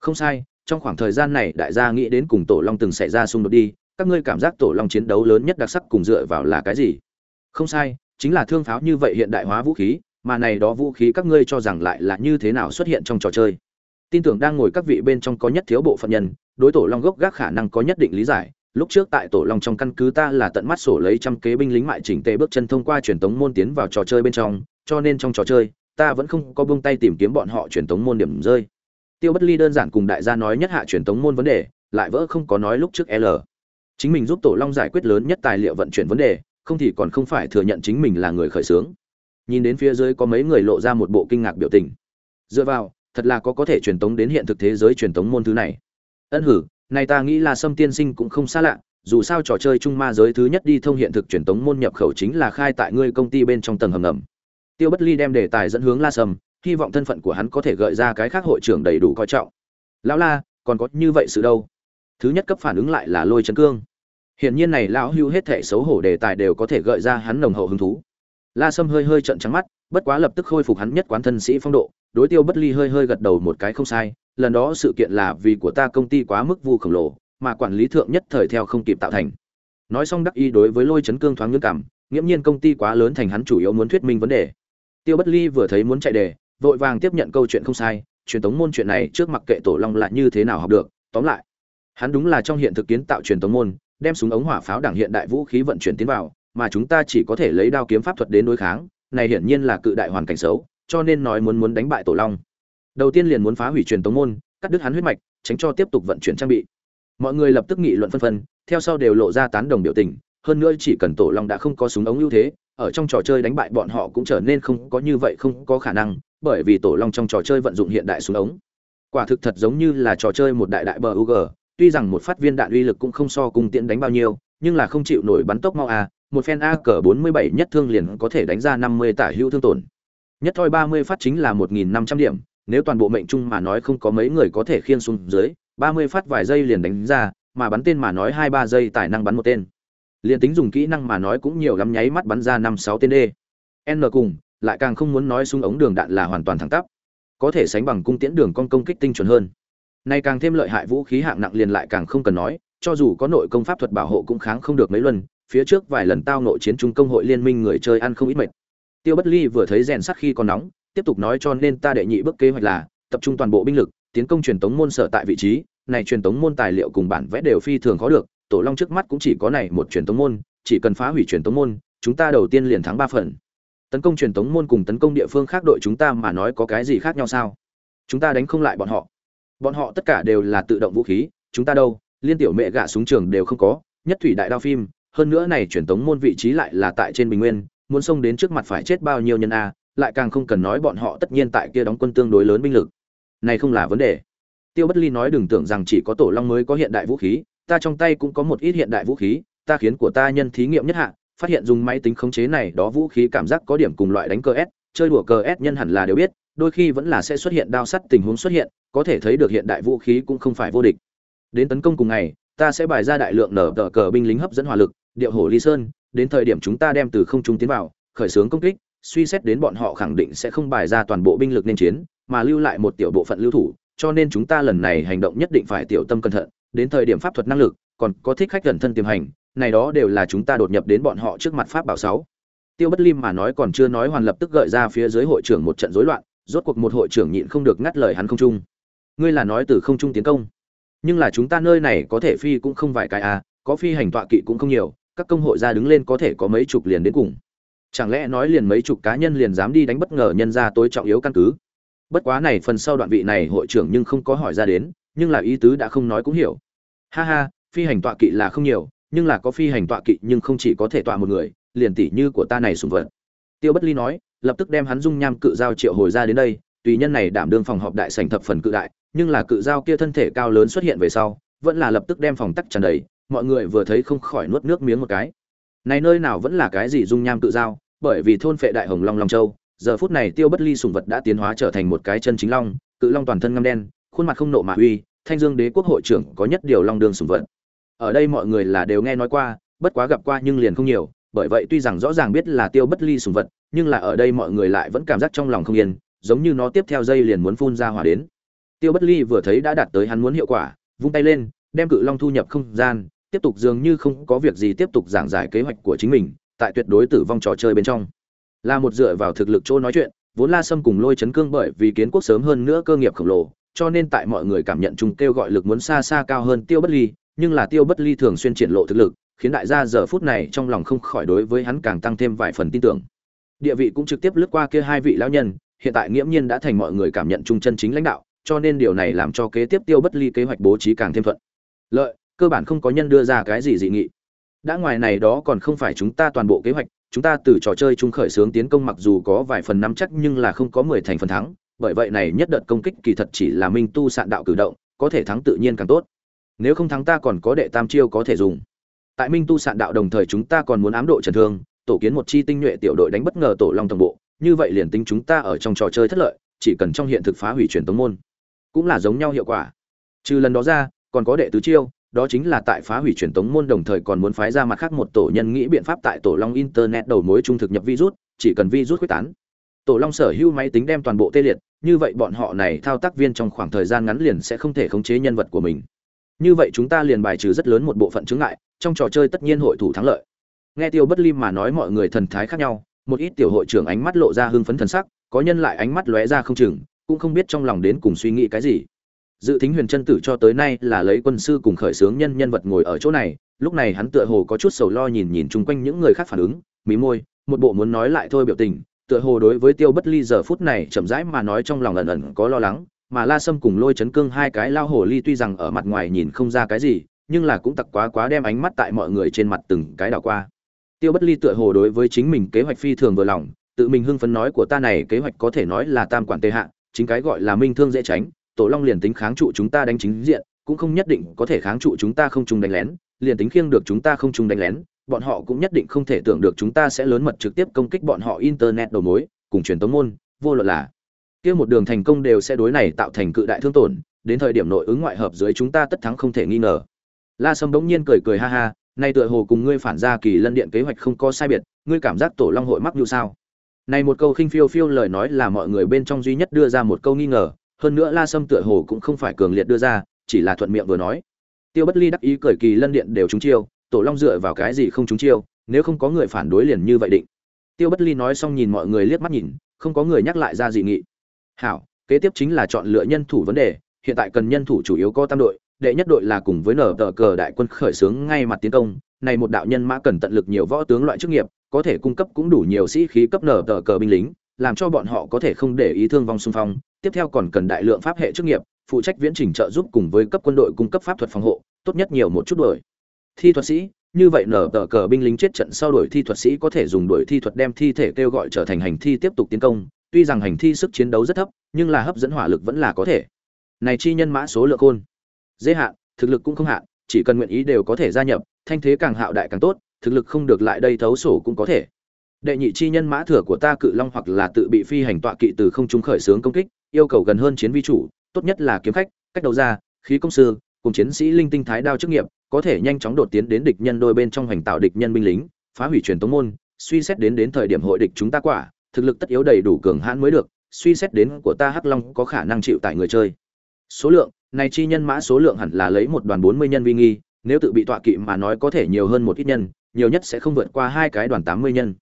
Không sai, trong khoảng thời gian này đại gia nghĩ đến cùng tổ long từng xảy ra xung đột đi, các ngươi cảm giác tổ long chiến đấu lớn nhất đặc sắc cùng dựa vào là cái gì? Không sai, chính là thương pháo như vậy hiện đại hóa vũ khí mà này đó vũ khí các ngươi cho rằng lại là như thế nào xuất hiện trong trò chơi. Tin tưởng đang ngồi các vị bên trong có nhất thiếu bộ phận nhân, đối tổ long gốc gác khả năng có nhất định lý giải. Lúc trước tại tổ long trong căn cứ ta là tận mắt sổ lấy trăm kế binh lính mại chỉnh tề bước chân thông qua truyền tống môn tiến vào trò chơi bên trong, cho nên trong trò chơi, ta vẫn không có buông tay tìm kiếm bọn họ truyền tống môn điểm rơi. Tiêu bất ly đơn giản cùng đại gia nói nhất hạ truyền tống môn vấn đề, lại vỡ không có nói lúc trước l. Chính mình giúp tổ long giải quyết lớn nhất tài liệu vận chuyển vấn đề, không thì còn không phải thừa nhận chính mình là người khởi xướng nhìn đến phía dưới có mấy người lộ ra một bộ kinh ngạc biểu tình. Dựa vào, thật là có có thể truyền tống đến hiện thực thế giới truyền tống môn thứ này. Ân hử, này ta nghĩ là sâm tiên sinh cũng không xa lạ, dù sao trò chơi trung ma giới thứ nhất đi thông hiện thực truyền tống môn nhập khẩu chính là khai tại ngươi công ty bên trong tầng hầm ngầm. Tiêu bất ly đem đề tài dẫn hướng la sầm hy vọng thân phận của hắn có thể gợi ra cái khác hội trưởng đầy đủ coi trọng. Lão la, còn có như vậy sự đâu? Thứ nhất cấp phản ứng lại là lôi chấn cương. Hiển nhiên này lão hưu hết thể xấu hổ đề tài đều có thể gợi ra hắn nồng hậu hứng thú la sâm hơi hơi trợn trắng mắt, bất quá lập tức khôi phục hắn nhất quán thân sĩ phong độ, đối tiêu bất ly hơi hơi gật đầu một cái không sai, lần đó sự kiện là vì của ta công ty quá mức vu khổng lồ, mà quản lý thượng nhất thời theo không kịp tạo thành. Nói xong đắc y đối với lôi chấn cương thoáng nhướng cảm, nghiễm nhiên công ty quá lớn thành hắn chủ yếu muốn thuyết minh vấn đề. Tiêu bất ly vừa thấy muốn chạy đề, vội vàng tiếp nhận câu chuyện không sai, truyền tống môn chuyện này trước mặc kệ tổ long lại như thế nào học được, tóm lại. Hắn đúng là trong hiện thực kiến tạo truyền tống môn, đem súng ống hỏa pháo đảng hiện đại vũ khí vận chuyển tiến vào mà chúng ta chỉ có thể lấy đao kiếm pháp thuật đến đối kháng, này hiển nhiên là cự đại hoàn cảnh xấu, cho nên nói muốn muốn đánh bại tổ long. Đầu tiên liền muốn phá hủy truyền tống môn, cắt đứt hắn huyết mạch, tránh cho tiếp tục vận chuyển trang bị. Mọi người lập tức nghị luận phân phân, theo sau đều lộ ra tán đồng biểu tình, hơn nữa chỉ cần tổ long đã không có súng ống ưu thế, ở trong trò chơi đánh bại bọn họ cũng trở nên không có như vậy không có khả năng, bởi vì tổ long trong trò chơi vận dụng hiện đại súng ống. Quả thực thật giống như là trò chơi một đại đại bờ ug tuy rằng một phát viên đạn uy lực cũng không so cùng tiện đánh bao nhiêu, nhưng là không chịu nổi bắn tốc mau a một phen a cờ 47 nhất thương liền có thể đánh ra 50 tả hữu thương tổn. Nhất thôi 30 phát chính là 1.500 điểm, nếu toàn bộ mệnh chung mà nói không có mấy người có thể khiên xuống dưới 30 phát vài giây liền đánh ra, mà bắn tên mà nói hai ba giây tài năng bắn một tên. Liền tính dùng kỹ năng mà nói cũng nhiều lắm nháy mắt bắn ra năm sáu tên đê. N cùng, lại càng không muốn nói súng ống đường đạn là hoàn toàn thẳng tắp. Có thể sánh bằng cung tiễn đường con công kích tinh chuẩn hơn. Nay càng thêm lợi hại vũ khí hạng nặng liền lại càng không cần nói, cho dù có nội công pháp thuật bảo hộ cũng kháng không được mấy luân phía trước vài lần tao nội chiến trung công hội liên minh người chơi ăn không ít mệt. Tiêu bất ly vừa thấy rèn sắt khi còn nóng, tiếp tục nói cho nên ta đệ nhị bước kế hoạch là tập trung toàn bộ binh lực, tiến công truyền tống môn sở tại vị trí, này truyền tống môn tài liệu cùng bản vẽ đều phi thường khó được, tổ long trước mắt cũng chỉ có này một truyền tống môn, chỉ cần phá hủy truyền tống môn, chúng ta đầu tiên liền thắng ba phần. Tấn công truyền tống môn cùng tấn công địa phương khác đội chúng ta mà nói có cái gì khác nhau sao? Chúng ta đánh không lại bọn họ. Bọn họ tất cả đều là tự động vũ khí, chúng ta đâu? Liên tiểu mẹ gạ súng trường đều không có, nhất thủy đại đao phim hơn nữa này truyền tống môn vị trí lại là tại trên bình nguyên, muốn xông đến trước mặt phải chết bao nhiêu nhân a, lại càng không cần nói bọn họ tất nhiên tại kia đóng quân tương đối lớn binh lực. Này không là vấn đề. Tiêu bất ly nói đừng tưởng rằng chỉ có tổ long mới có hiện đại vũ khí, ta trong tay cũng có một ít hiện đại vũ khí, ta khiến của ta nhân thí nghiệm nhất hạ, phát hiện dùng máy tính khống chế này đó vũ khí cảm giác có điểm cùng loại đánh cờ s, chơi đùa cờ s nhân hẳn là đều biết, đôi khi vẫn là sẽ xuất hiện đao sắt tình huống xuất hiện, có thể thấy được hiện đại vũ khí cũng không phải vô địch. Đến tấn công cùng ngày, ta sẽ bài ra đại lượng nở tờ cờ binh lính hấp dẫn hỏa lực điệu hổ ly sơn, đến thời điểm chúng ta đem từ không trung tiến vào, khởi xướng công kích, suy xét đến bọn họ khẳng định sẽ không bài ra toàn bộ binh lực nên chiến, mà lưu lại một tiểu bộ phận lưu thủ, cho nên chúng ta lần này hành động nhất định phải tiểu tâm cẩn thận, đến thời điểm pháp thuật năng lực, còn có thích khách gần thân tiềm hành, này đó đều là chúng ta đột nhập đến bọn họ trước mặt pháp bảo sáu. Tiêu bất lim mà nói còn chưa nói hoàn lập tức gợi ra phía dưới hội trưởng một trận rối loạn, rốt cuộc một hội trưởng nhịn không được ngắt lời hắn không trung. Ngươi là nói từ không trung tiến công, nhưng là chúng ta nơi này có thể phi cũng không vài cái à có phi hành tọa kỵ cũng không nhiều các công hội ra đứng lên có thể có mấy chục liền đến cùng. Chẳng lẽ nói liền mấy chục cá nhân liền dám đi đánh bất ngờ nhân ra tối trọng yếu căn cứ? Bất quá này phần sau đoạn vị này hội trưởng nhưng không có hỏi ra đến, nhưng là ý tứ đã không nói cũng hiểu. Ha ha, phi hành tọa kỵ là không nhiều, nhưng là có phi hành tọa kỵ nhưng không chỉ có thể tọa một người, liền tỷ như của ta này sùng vật. Tiêu bất ly nói, lập tức đem hắn dung nham cự giao triệu hồi ra đến đây, tùy nhân này đảm đương phòng họp đại sảnh thập phần cự đại, nhưng là cự giao kia thân thể cao lớn xuất hiện về sau, vẫn là lập tức đem phòng tắc tràn đầy mọi người vừa thấy không khỏi nuốt nước miếng một cái. Này nơi nào vẫn là cái gì dung nham tự giao, bởi vì thôn phệ đại hồng long long châu, giờ phút này tiêu bất ly sùng vật đã tiến hóa trở thành một cái chân chính long, cự long toàn thân ngăm đen, khuôn mặt không nộ mà uy, thanh dương đế quốc hội trưởng có nhất điều long đường sùng vật. Ở đây mọi người là đều nghe nói qua, bất quá gặp qua nhưng liền không nhiều, bởi vậy tuy rằng rõ ràng biết là tiêu bất ly sùng vật, nhưng là ở đây mọi người lại vẫn cảm giác trong lòng không yên, giống như nó tiếp theo dây liền muốn phun ra hỏa đến. Tiêu bất ly vừa thấy đã đạt tới hắn muốn hiệu quả, vung tay lên, đem cự long thu nhập không gian tiếp tục dường như không có việc gì tiếp tục giảng giải kế hoạch của chính mình, tại tuyệt đối tử vong trò chơi bên trong. Là một dựa vào thực lực chỗ nói chuyện, vốn la sâm cùng lôi chấn cương bởi vì kiến quốc sớm hơn nữa cơ nghiệp khổng lồ, cho nên tại mọi người cảm nhận chung kêu gọi lực muốn xa xa cao hơn tiêu bất ly, nhưng là tiêu bất ly thường xuyên triển lộ thực lực, khiến đại gia giờ phút này trong lòng không khỏi đối với hắn càng tăng thêm vài phần tin tưởng. Địa vị cũng trực tiếp lướt qua kia hai vị lão nhân, hiện tại nghiễm nhiên đã thành mọi người cảm nhận chung chân chính lãnh đạo, cho nên điều này làm cho kế tiếp tiêu bất ly kế hoạch bố trí càng thêm thuận. Lợi cơ bản không có nhân đưa ra cái gì dị nghị. Đã ngoài này đó còn không phải chúng ta toàn bộ kế hoạch, chúng ta từ trò chơi chung khởi xướng tiến công mặc dù có vài phần nắm chắc nhưng là không có mười thành phần thắng, bởi vậy này nhất đợt công kích kỳ thật chỉ là minh tu sạn đạo cử động, có thể thắng tự nhiên càng tốt. Nếu không thắng ta còn có đệ tam chiêu có thể dùng. Tại minh tu sạn đạo đồng thời chúng ta còn muốn ám độ trần thương, tổ kiến một chi tinh nhuệ tiểu đội đánh bất ngờ tổ long tổng bộ, như vậy liền tính chúng ta ở trong trò chơi thất lợi, chỉ cần trong hiện thực phá hủy truyền tống môn, cũng là giống nhau hiệu quả. Trừ lần đó ra, còn có đệ tứ chiêu đó chính là tại phá hủy truyền tống môn đồng thời còn muốn phái ra mặt khác một tổ nhân nghĩ biện pháp tại tổ long internet đầu mối trung thực nhập virus, chỉ cần virus quyết tán. Tổ long sở hữu máy tính đem toàn bộ tê liệt, như vậy bọn họ này thao tác viên trong khoảng thời gian ngắn liền sẽ không thể khống chế nhân vật của mình. Như vậy chúng ta liền bài trừ rất lớn một bộ phận chứng ngại, trong trò chơi tất nhiên hội thủ thắng lợi. Nghe tiêu bất lim mà nói mọi người thần thái khác nhau, một ít tiểu hội trưởng ánh mắt lộ ra hưng phấn thần sắc, có nhân lại ánh mắt lóe ra không chừng, cũng không biết trong lòng đến cùng suy nghĩ cái gì dự tính huyền chân tử cho tới nay là lấy quân sư cùng khởi xướng nhân nhân vật ngồi ở chỗ này, lúc này hắn tựa hồ có chút sầu lo nhìn nhìn chung quanh những người khác phản ứng, mí môi, một bộ muốn nói lại thôi biểu tình, tựa hồ đối với tiêu bất ly giờ phút này chậm rãi mà nói trong lòng ẩn ẩn có lo lắng, mà la sâm cùng lôi chấn cương hai cái lao hồ ly tuy rằng ở mặt ngoài nhìn không ra cái gì, nhưng là cũng tặc quá quá đem ánh mắt tại mọi người trên mặt từng cái đảo qua. Tiêu bất ly tựa hồ đối với chính mình kế hoạch phi thường vừa lòng, tự mình hưng phấn nói của ta này kế hoạch có thể nói là tam quản tê hạ, chính cái gọi là minh thương dễ tránh tổ long liền tính kháng trụ chúng ta đánh chính diện, cũng không nhất định có thể kháng trụ chúng ta không chung đánh lén, liền tính khiêng được chúng ta không chung đánh lén, bọn họ cũng nhất định không thể tưởng được chúng ta sẽ lớn mật trực tiếp công kích bọn họ internet đầu mối, cùng truyền tống môn, vô luận là kia một đường thành công đều sẽ đối này tạo thành cự đại thương tổn, đến thời điểm nội ứng ngoại hợp dưới chúng ta tất thắng không thể nghi ngờ. La sâm bỗng nhiên cười cười ha ha nay tựa hồ cùng ngươi phản ra kỳ lân điện kế hoạch không có sai biệt, ngươi cảm giác tổ long hội mắc như sao? Này một câu khinh phiêu phiêu lời nói là mọi người bên trong duy nhất đưa ra một câu nghi ngờ hơn nữa la sâm tựa hồ cũng không phải cường liệt đưa ra, chỉ là thuận miệng vừa nói. Tiêu bất ly đắc ý cười kỳ lân điện đều trúng chiêu, tổ long dựa vào cái gì không trúng chiêu, nếu không có người phản đối liền như vậy định. Tiêu bất ly nói xong nhìn mọi người liếc mắt nhìn, không có người nhắc lại ra dị nghị. Hảo, kế tiếp chính là chọn lựa nhân thủ vấn đề, hiện tại cần nhân thủ chủ yếu có tam đội, đệ nhất đội là cùng với nở tờ cờ đại quân khởi xướng ngay mặt tiến công, này một đạo nhân mã cần tận lực nhiều võ tướng loại chức nghiệp, có thể cung cấp cũng đủ nhiều sĩ khí cấp nở tờ cờ binh lính làm cho bọn họ có thể không để ý thương vong xung phong, tiếp theo còn cần đại lượng pháp hệ chức nghiệp, phụ trách viễn trình trợ giúp cùng với cấp quân đội cung cấp pháp thuật phòng hộ, tốt nhất nhiều một chút đuổi. Thi thuật sĩ, như vậy nở tờ cờ binh lính chết trận sau đuổi thi thuật sĩ có thể dùng đuổi thi thuật đem thi thể kêu gọi trở thành hành thi tiếp tục tiến công, tuy rằng hành thi sức chiến đấu rất thấp, nhưng là hấp dẫn hỏa lực vẫn là có thể. Này chi nhân mã số lượng khôn. Dễ hạn, thực lực cũng không hạn, chỉ cần nguyện ý đều có thể gia nhập, thanh thế càng hạo đại càng tốt, thực lực không được lại đây thấu sổ cũng có thể đệ nhị chi nhân mã thừa của ta cự long hoặc là tự bị phi hành tọa kỵ từ không trung khởi xướng công kích, yêu cầu gần hơn chiến vi chủ, tốt nhất là kiếm khách, cách đầu ra, khí công sư, cùng chiến sĩ linh tinh thái đao chức nghiệp, có thể nhanh chóng đột tiến đến địch nhân đôi bên trong hoành tạo địch nhân binh lính, phá hủy truyền tống môn, suy xét đến đến thời điểm hội địch chúng ta quả, thực lực tất yếu đầy đủ cường hãn mới được, suy xét đến của ta hắc long có khả năng chịu tại người chơi. Số lượng, này chi nhân mã số lượng hẳn là lấy một đoàn bốn mươi nhân vi nghi, nếu tự bị tọa kỵ mà nói có thể nhiều hơn một ít nhân, nhiều nhất sẽ không vượt qua hai cái đoàn tám mươi nhân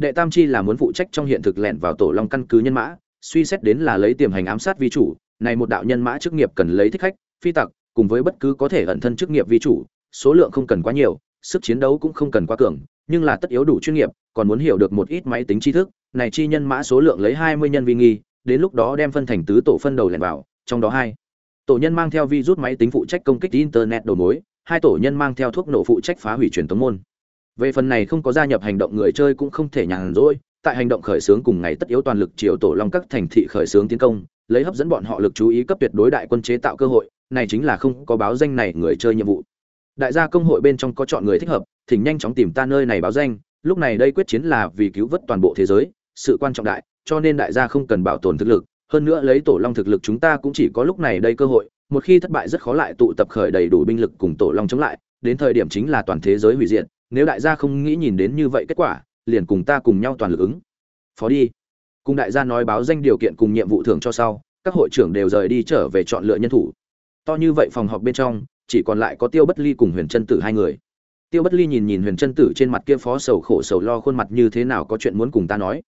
đệ tam chi là muốn phụ trách trong hiện thực lẻn vào tổ long căn cứ nhân mã, suy xét đến là lấy tiềm hành ám sát vi chủ, này một đạo nhân mã chức nghiệp cần lấy thích khách, phi tặc, cùng với bất cứ có thể ẩn thân chức nghiệp vi chủ, số lượng không cần quá nhiều, sức chiến đấu cũng không cần quá cường, nhưng là tất yếu đủ chuyên nghiệp, còn muốn hiểu được một ít máy tính tri thức, này chi nhân mã số lượng lấy hai mươi nhân vi nghi, đến lúc đó đem phân thành tứ tổ phân đầu lẻn vào, trong đó hai tổ nhân mang theo vi rút máy tính phụ trách công kích internet đầu mối, hai tổ nhân mang theo thuốc nổ phụ trách phá hủy truyền tống môn về phần này không có gia nhập hành động người chơi cũng không thể nhàn rỗi, tại hành động khởi xướng cùng ngày tất yếu toàn lực chiều tổ long các thành thị khởi xướng tiến công, lấy hấp dẫn bọn họ lực chú ý cấp tuyệt đối đại quân chế tạo cơ hội, này chính là không có báo danh này người chơi nhiệm vụ. Đại gia công hội bên trong có chọn người thích hợp, thỉnh nhanh chóng tìm ta nơi này báo danh, lúc này đây quyết chiến là vì cứu vớt toàn bộ thế giới, sự quan trọng đại, cho nên đại gia không cần bảo tồn thực lực, hơn nữa lấy tổ long thực lực chúng ta cũng chỉ có lúc này đây cơ hội, một khi thất bại rất khó lại tụ tập khởi đầy đủ binh lực cùng tổ long chống lại, đến thời điểm chính là toàn thế giới hủy diệt nếu đại gia không nghĩ nhìn đến như vậy kết quả, liền cùng ta cùng nhau toàn lực ứng. Phó đi. Cùng đại gia nói báo danh điều kiện cùng nhiệm vụ thưởng cho sau, các hội trưởng đều rời đi trở về chọn lựa nhân thủ. To như vậy phòng họp bên trong, chỉ còn lại có tiêu bất ly cùng huyền chân tử hai người. Tiêu bất ly nhìn nhìn huyền chân tử trên mặt kia phó sầu khổ sầu lo khuôn mặt như thế nào có chuyện muốn cùng ta nói.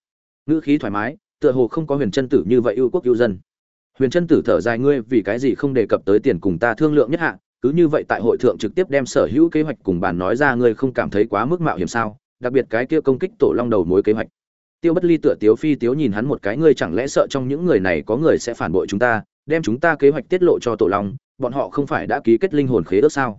Ngữ khí thoải mái, tựa hồ không có huyền chân tử như vậy ưu quốc ưu dân. Huyền chân tử thở dài, ngươi vì cái gì không đề cập tới tiền cùng ta thương lượng nhất hạ cứ như vậy tại hội thượng trực tiếp đem sở hữu kế hoạch cùng bàn nói ra, ngươi không cảm thấy quá mức mạo hiểm sao? Đặc biệt cái kia công kích tổ long đầu mối kế hoạch. Tiêu bất ly tựa tiếu phi tiếu nhìn hắn một cái, ngươi chẳng lẽ sợ trong những người này có người sẽ phản bội chúng ta, đem chúng ta kế hoạch tiết lộ cho tổ long, bọn họ không phải đã ký kết linh hồn khế ước sao?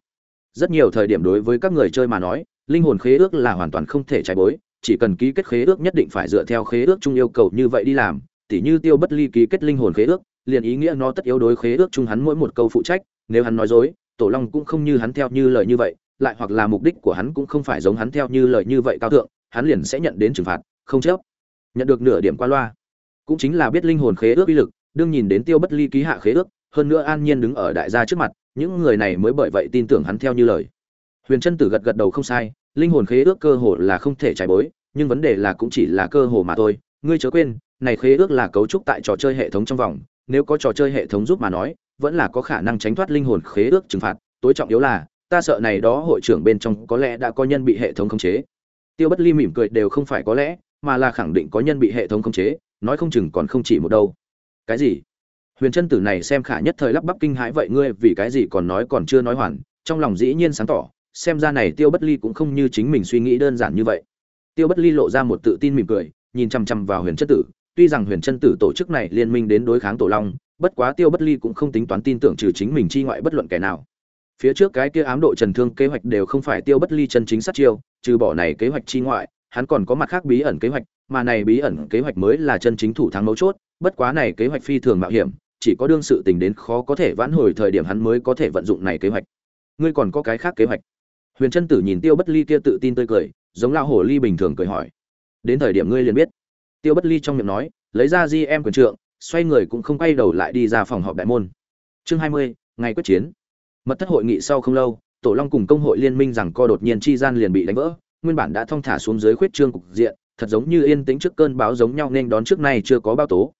Rất nhiều thời điểm đối với các người chơi mà nói, linh hồn khế ước là hoàn toàn không thể trái bối, chỉ cần ký kết khế ước nhất định phải dựa theo khế ước chung yêu cầu như vậy đi làm. Tỉ như tiêu bất ly ký kết linh hồn khế ước, liền ý nghĩa nó tất yếu đối khế ước chung hắn mỗi một câu phụ trách, nếu hắn nói dối tổ long cũng không như hắn theo như lời như vậy, lại hoặc là mục đích của hắn cũng không phải giống hắn theo như lời như vậy cao thượng, hắn liền sẽ nhận đến trừng phạt, không chấp nhận được nửa điểm qua loa, cũng chính là biết linh hồn khế ước uy lực, đương nhìn đến tiêu bất ly ký hạ khế ước, hơn nữa an nhiên đứng ở đại gia trước mặt, những người này mới bởi vậy tin tưởng hắn theo như lời. Huyền trân tử gật gật đầu không sai, linh hồn khế ước cơ hồ là không thể trái bối, nhưng vấn đề là cũng chỉ là cơ hồ mà thôi. Ngươi chớ quên, này khế ước là cấu trúc tại trò chơi hệ thống trong vòng, nếu có trò chơi hệ thống giúp mà nói vẫn là có khả năng tránh thoát linh hồn khế ước trừng phạt. Tối trọng yếu là, ta sợ này đó hội trưởng bên trong có lẽ đã có nhân bị hệ thống khống chế. Tiêu bất ly mỉm cười, đều không phải có lẽ, mà là khẳng định có nhân bị hệ thống khống chế, nói không chừng còn không chỉ một đâu. Cái gì? Huyền chân tử này xem khả nhất thời lắp bắp kinh hãi, vậy ngươi vì cái gì còn nói còn chưa nói hoàn? Trong lòng dĩ nhiên sáng tỏ, xem ra này tiêu bất ly cũng không như chính mình suy nghĩ đơn giản như vậy. Tiêu bất ly lộ ra một tự tin mỉm cười, nhìn chăm chăm vào huyền chân tử tuy rằng huyền chân tử tổ chức này liên minh đến đối kháng tổ long, bất quá tiêu bất ly cũng không tính toán tin tưởng trừ chính mình chi ngoại bất luận kẻ nào. Phía trước cái kia ám độ trần thương kế hoạch đều không phải tiêu bất ly chân chính sát chiêu, trừ bỏ này kế hoạch chi ngoại, hắn còn có mặt khác bí ẩn kế hoạch, mà này bí ẩn kế hoạch mới là chân chính thủ thắng mấu chốt, bất quá này kế hoạch phi thường mạo hiểm, chỉ có đương sự tình đến khó có thể vãn hồi thời điểm hắn mới có thể vận dụng này kế hoạch. Ngươi còn có cái khác kế hoạch? Huyền trân tử nhìn tiêu bất ly kia tự tin tươi cười, giống lao hổ ly bình thường cười hỏi. Đến thời điểm ngươi liền biết tiêu bất ly trong miệng nói, lấy ra di em quyền trượng, xoay người cũng không quay đầu lại đi ra phòng họp đại môn. Chương hai mươi, ngày quyết chiến. Mật thất hội nghị sau không lâu, tổ long cùng công hội liên minh rằng co đột nhiên chi gian liền bị đánh vỡ, nguyên bản đã thong thả xuống dưới khuyết trương cục diện, thật giống như yên tĩnh trước cơn bão giống nhau nên đón trước nay chưa có báo tố.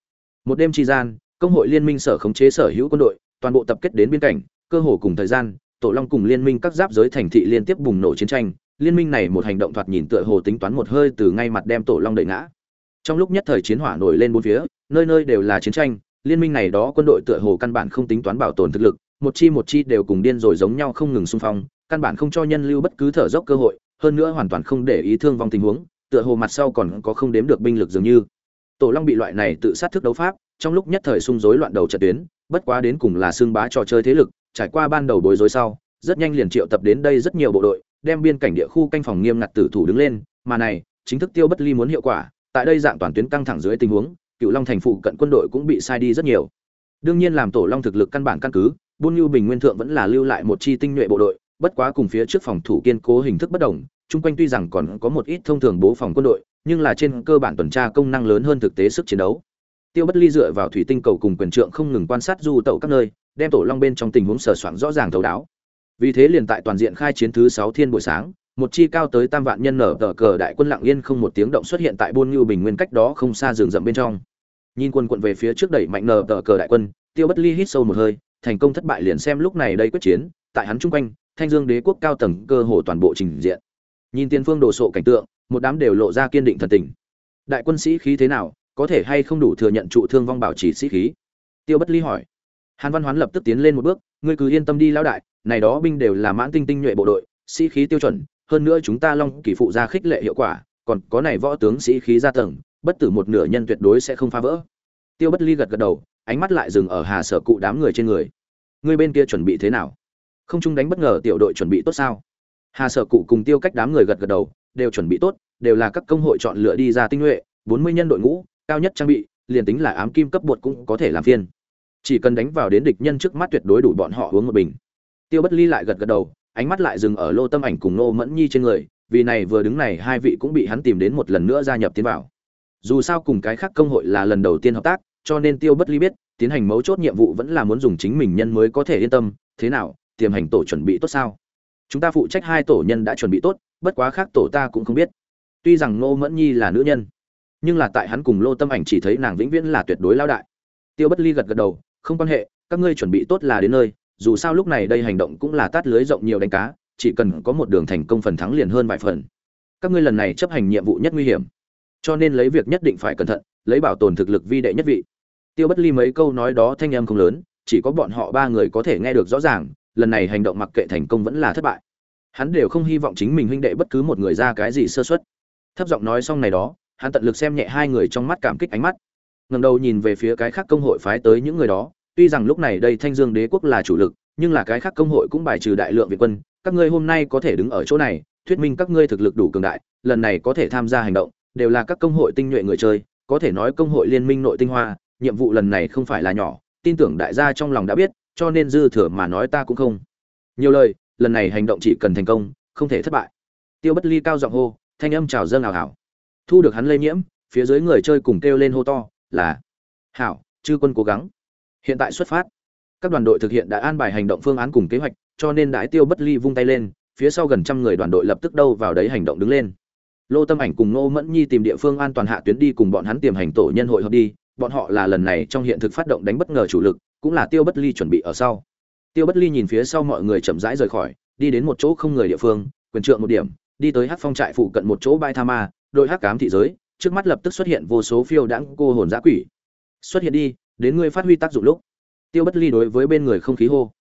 Một đêm chi gian, công hội liên minh sở khống chế sở hữu quân đội, toàn bộ tập kết đến biên cảnh cơ hồ cùng thời gian, tổ long cùng liên minh các giáp giới thành thị liên tiếp bùng nổ chiến tranh, liên minh này một hành động thoạt nhìn tựa hồ tính toán một hơi từ ngay mặt đem tổ long đẩy ngã trong lúc nhất thời chiến hỏa nổi lên bốn phía, nơi nơi đều là chiến tranh, liên minh này đó quân đội tựa hồ căn bản không tính toán bảo tồn thực lực, một chi một chi đều cùng điên rồi giống nhau không ngừng xung phong, căn bản không cho nhân lưu bất cứ thở dốc cơ hội, hơn nữa hoàn toàn không để ý thương vong tình huống, tựa hồ mặt sau còn có không đếm được binh lực dường như. Tổ long bị loại này tự sát thức đấu pháp, trong lúc nhất thời xung rối loạn đầu trận tuyến, bất quá đến cùng là xương bá trò chơi thế lực, trải qua ban đầu bối rối sau, rất nhanh liền triệu tập đến đây rất nhiều bộ đội, đem biên cảnh địa khu canh phòng nghiêm ngặt tử thủ đứng lên, mà này, chính thức tiêu bất ly muốn hiệu quả tại đây dạng toàn tuyến căng thẳng dưới tình huống cựu long thành phụ cận quân đội cũng bị sai đi rất nhiều. Đương nhiên làm tổ long thực lực căn bản căn cứ, buôn nhu bình nguyên thượng vẫn là lưu lại một chi tinh nhuệ bộ đội, bất quá cùng phía trước phòng thủ kiên cố hình thức bất đồng, chung quanh tuy rằng còn có một ít thông thường bố phòng quân đội, nhưng là trên cơ bản tuần tra công năng lớn hơn thực tế sức chiến đấu. Tiêu bất ly dựa vào thủy tinh cầu cùng quyền trượng không ngừng quan sát du tẩu các nơi, đem tổ long bên trong tình huống sờ soạn rõ ràng thấu đáo. Vì thế liền tại toàn diện khai chiến thứ sáu thiên buổi sáng một chi cao tới tam vạn nhân nở tờ cờ đại quân lặng yên không một tiếng động xuất hiện tại buôn ngưu bình nguyên cách đó không xa rừng rậm bên trong. Nhìn quân quận về phía trước đẩy mạnh nở tờ cờ đại quân, tiêu bất ly hít sâu một hơi, thành công thất bại liền xem lúc này đây quyết chiến, tại hắn chung quanh, thanh dương đế quốc cao tầng cơ hồ toàn bộ trình diện. Nhìn tiên phương đồ sộ cảnh tượng, một đám đều lộ ra kiên định thần tình. Đại quân sĩ khí thế nào, có thể hay không đủ thừa nhận trụ thương vong bảo trì sĩ khí? Tiêu bất ly hỏi. Hàn văn hoán lập tức tiến lên một bước, ngươi cứ yên tâm đi lão đại, này đó binh đều là mãn tinh tinh nhuệ bộ đội, sĩ khí tiêu chuẩn hơn nữa chúng ta long kỳ phụ ra khích lệ hiệu quả, còn có này võ tướng sĩ khí gia tầng, bất tử một nửa nhân tuyệt đối sẽ không phá vỡ. Tiêu bất ly gật gật đầu, ánh mắt lại dừng ở hà sở cụ đám người trên người. Người bên kia chuẩn bị thế nào? Không chung đánh bất ngờ tiểu đội chuẩn bị tốt sao? Hà sở cụ cùng tiêu cách đám người gật gật đầu, đều chuẩn bị tốt, đều là các công hội chọn lựa đi ra tinh nhuệ, bốn mươi nhân đội ngũ, cao nhất trang bị, liền tính là ám kim cấp bột cũng có thể làm phiên chỉ cần đánh vào đến địch nhân trước mắt tuyệt đối đủ bọn họ uống một bình. Tiêu bất ly lại gật gật đầu ánh mắt lại dừng ở lô tâm ảnh cùng nô mẫn nhi trên người, vì này vừa đứng này hai vị cũng bị hắn tìm đến một lần nữa gia nhập tiến vào. Dù sao cùng cái khác công hội là lần đầu tiên hợp tác, cho nên tiêu bất ly biết, tiến hành mấu chốt nhiệm vụ vẫn là muốn dùng chính mình nhân mới có thể yên tâm, thế nào, tiềm hành tổ chuẩn bị tốt sao? Chúng ta phụ trách hai tổ nhân đã chuẩn bị tốt, bất quá khác tổ ta cũng không biết. Tuy rằng nô mẫn nhi là nữ nhân, nhưng là tại hắn cùng lô tâm ảnh chỉ thấy nàng vĩnh viễn là tuyệt đối lao đại. Tiêu bất ly gật gật đầu, không quan hệ, các ngươi chuẩn bị tốt là đến nơi dù sao lúc này đây hành động cũng là tát lưới rộng nhiều đánh cá, chỉ cần có một đường thành công phần thắng liền hơn vài phần. Các ngươi lần này chấp hành nhiệm vụ nhất nguy hiểm. Cho nên lấy việc nhất định phải cẩn thận, lấy bảo tồn thực lực vi đệ nhất vị. Tiêu bất ly mấy câu nói đó thanh âm không lớn, chỉ có bọn họ ba người có thể nghe được rõ ràng, lần này hành động mặc kệ thành công vẫn là thất bại. Hắn đều không hy vọng chính mình huynh đệ bất cứ một người ra cái gì sơ xuất thấp giọng nói xong này đó, hắn tận lực xem nhẹ hai người trong mắt cảm kích ánh mắt. Ngẩng đầu nhìn về phía cái khác công hội phái tới những người đó tuy rằng lúc này đây thanh dương đế quốc là chủ lực, nhưng là cái khác công hội cũng bài trừ đại lượng việt quân, các ngươi hôm nay có thể đứng ở chỗ này, thuyết minh các ngươi thực lực đủ cường đại, lần này có thể tham gia hành động, đều là các công hội tinh nhuệ người chơi, có thể nói công hội liên minh nội tinh hoa, nhiệm vụ lần này không phải là nhỏ, tin tưởng đại gia trong lòng đã biết, cho nên dư thừa mà nói ta cũng không. Nhiều lời, lần này hành động chỉ cần thành công, không thể thất bại. Tiêu bất ly cao giọng hô, thanh âm chào dâng ảo hảo thu được hắn lây nhiễm, phía dưới người chơi cùng kêu lên hô to, là, hảo, chư quân cố gắng hiện tại xuất phát. Các đoàn đội thực hiện đã an bài hành động phương án cùng kế hoạch, cho nên đại tiêu bất ly vung tay lên, phía sau gần trăm người đoàn đội lập tức đâu vào đấy hành động đứng lên. Lô tâm ảnh cùng ngô mẫn nhi tìm địa phương an toàn hạ tuyến đi cùng bọn hắn tiềm hành tổ nhân hội hợp đi, bọn họ là lần này trong hiện thực phát động đánh bất ngờ chủ lực, cũng là tiêu bất ly chuẩn bị ở sau. Tiêu bất ly nhìn phía sau mọi người chậm rãi rời khỏi, đi đến một chỗ không người địa phương, quyền trượng một điểm, đi tới hát phong trại phụ cận một chỗ bãi tha ma, đội hát cám thị giới, trước mắt lập tức xuất hiện vô số phiêu đãng cô hồn giã quỷ. Xuất hiện đi đến ngươi phát huy tác dụng lúc. Tiêu bất ly đối với bên người không khí hô.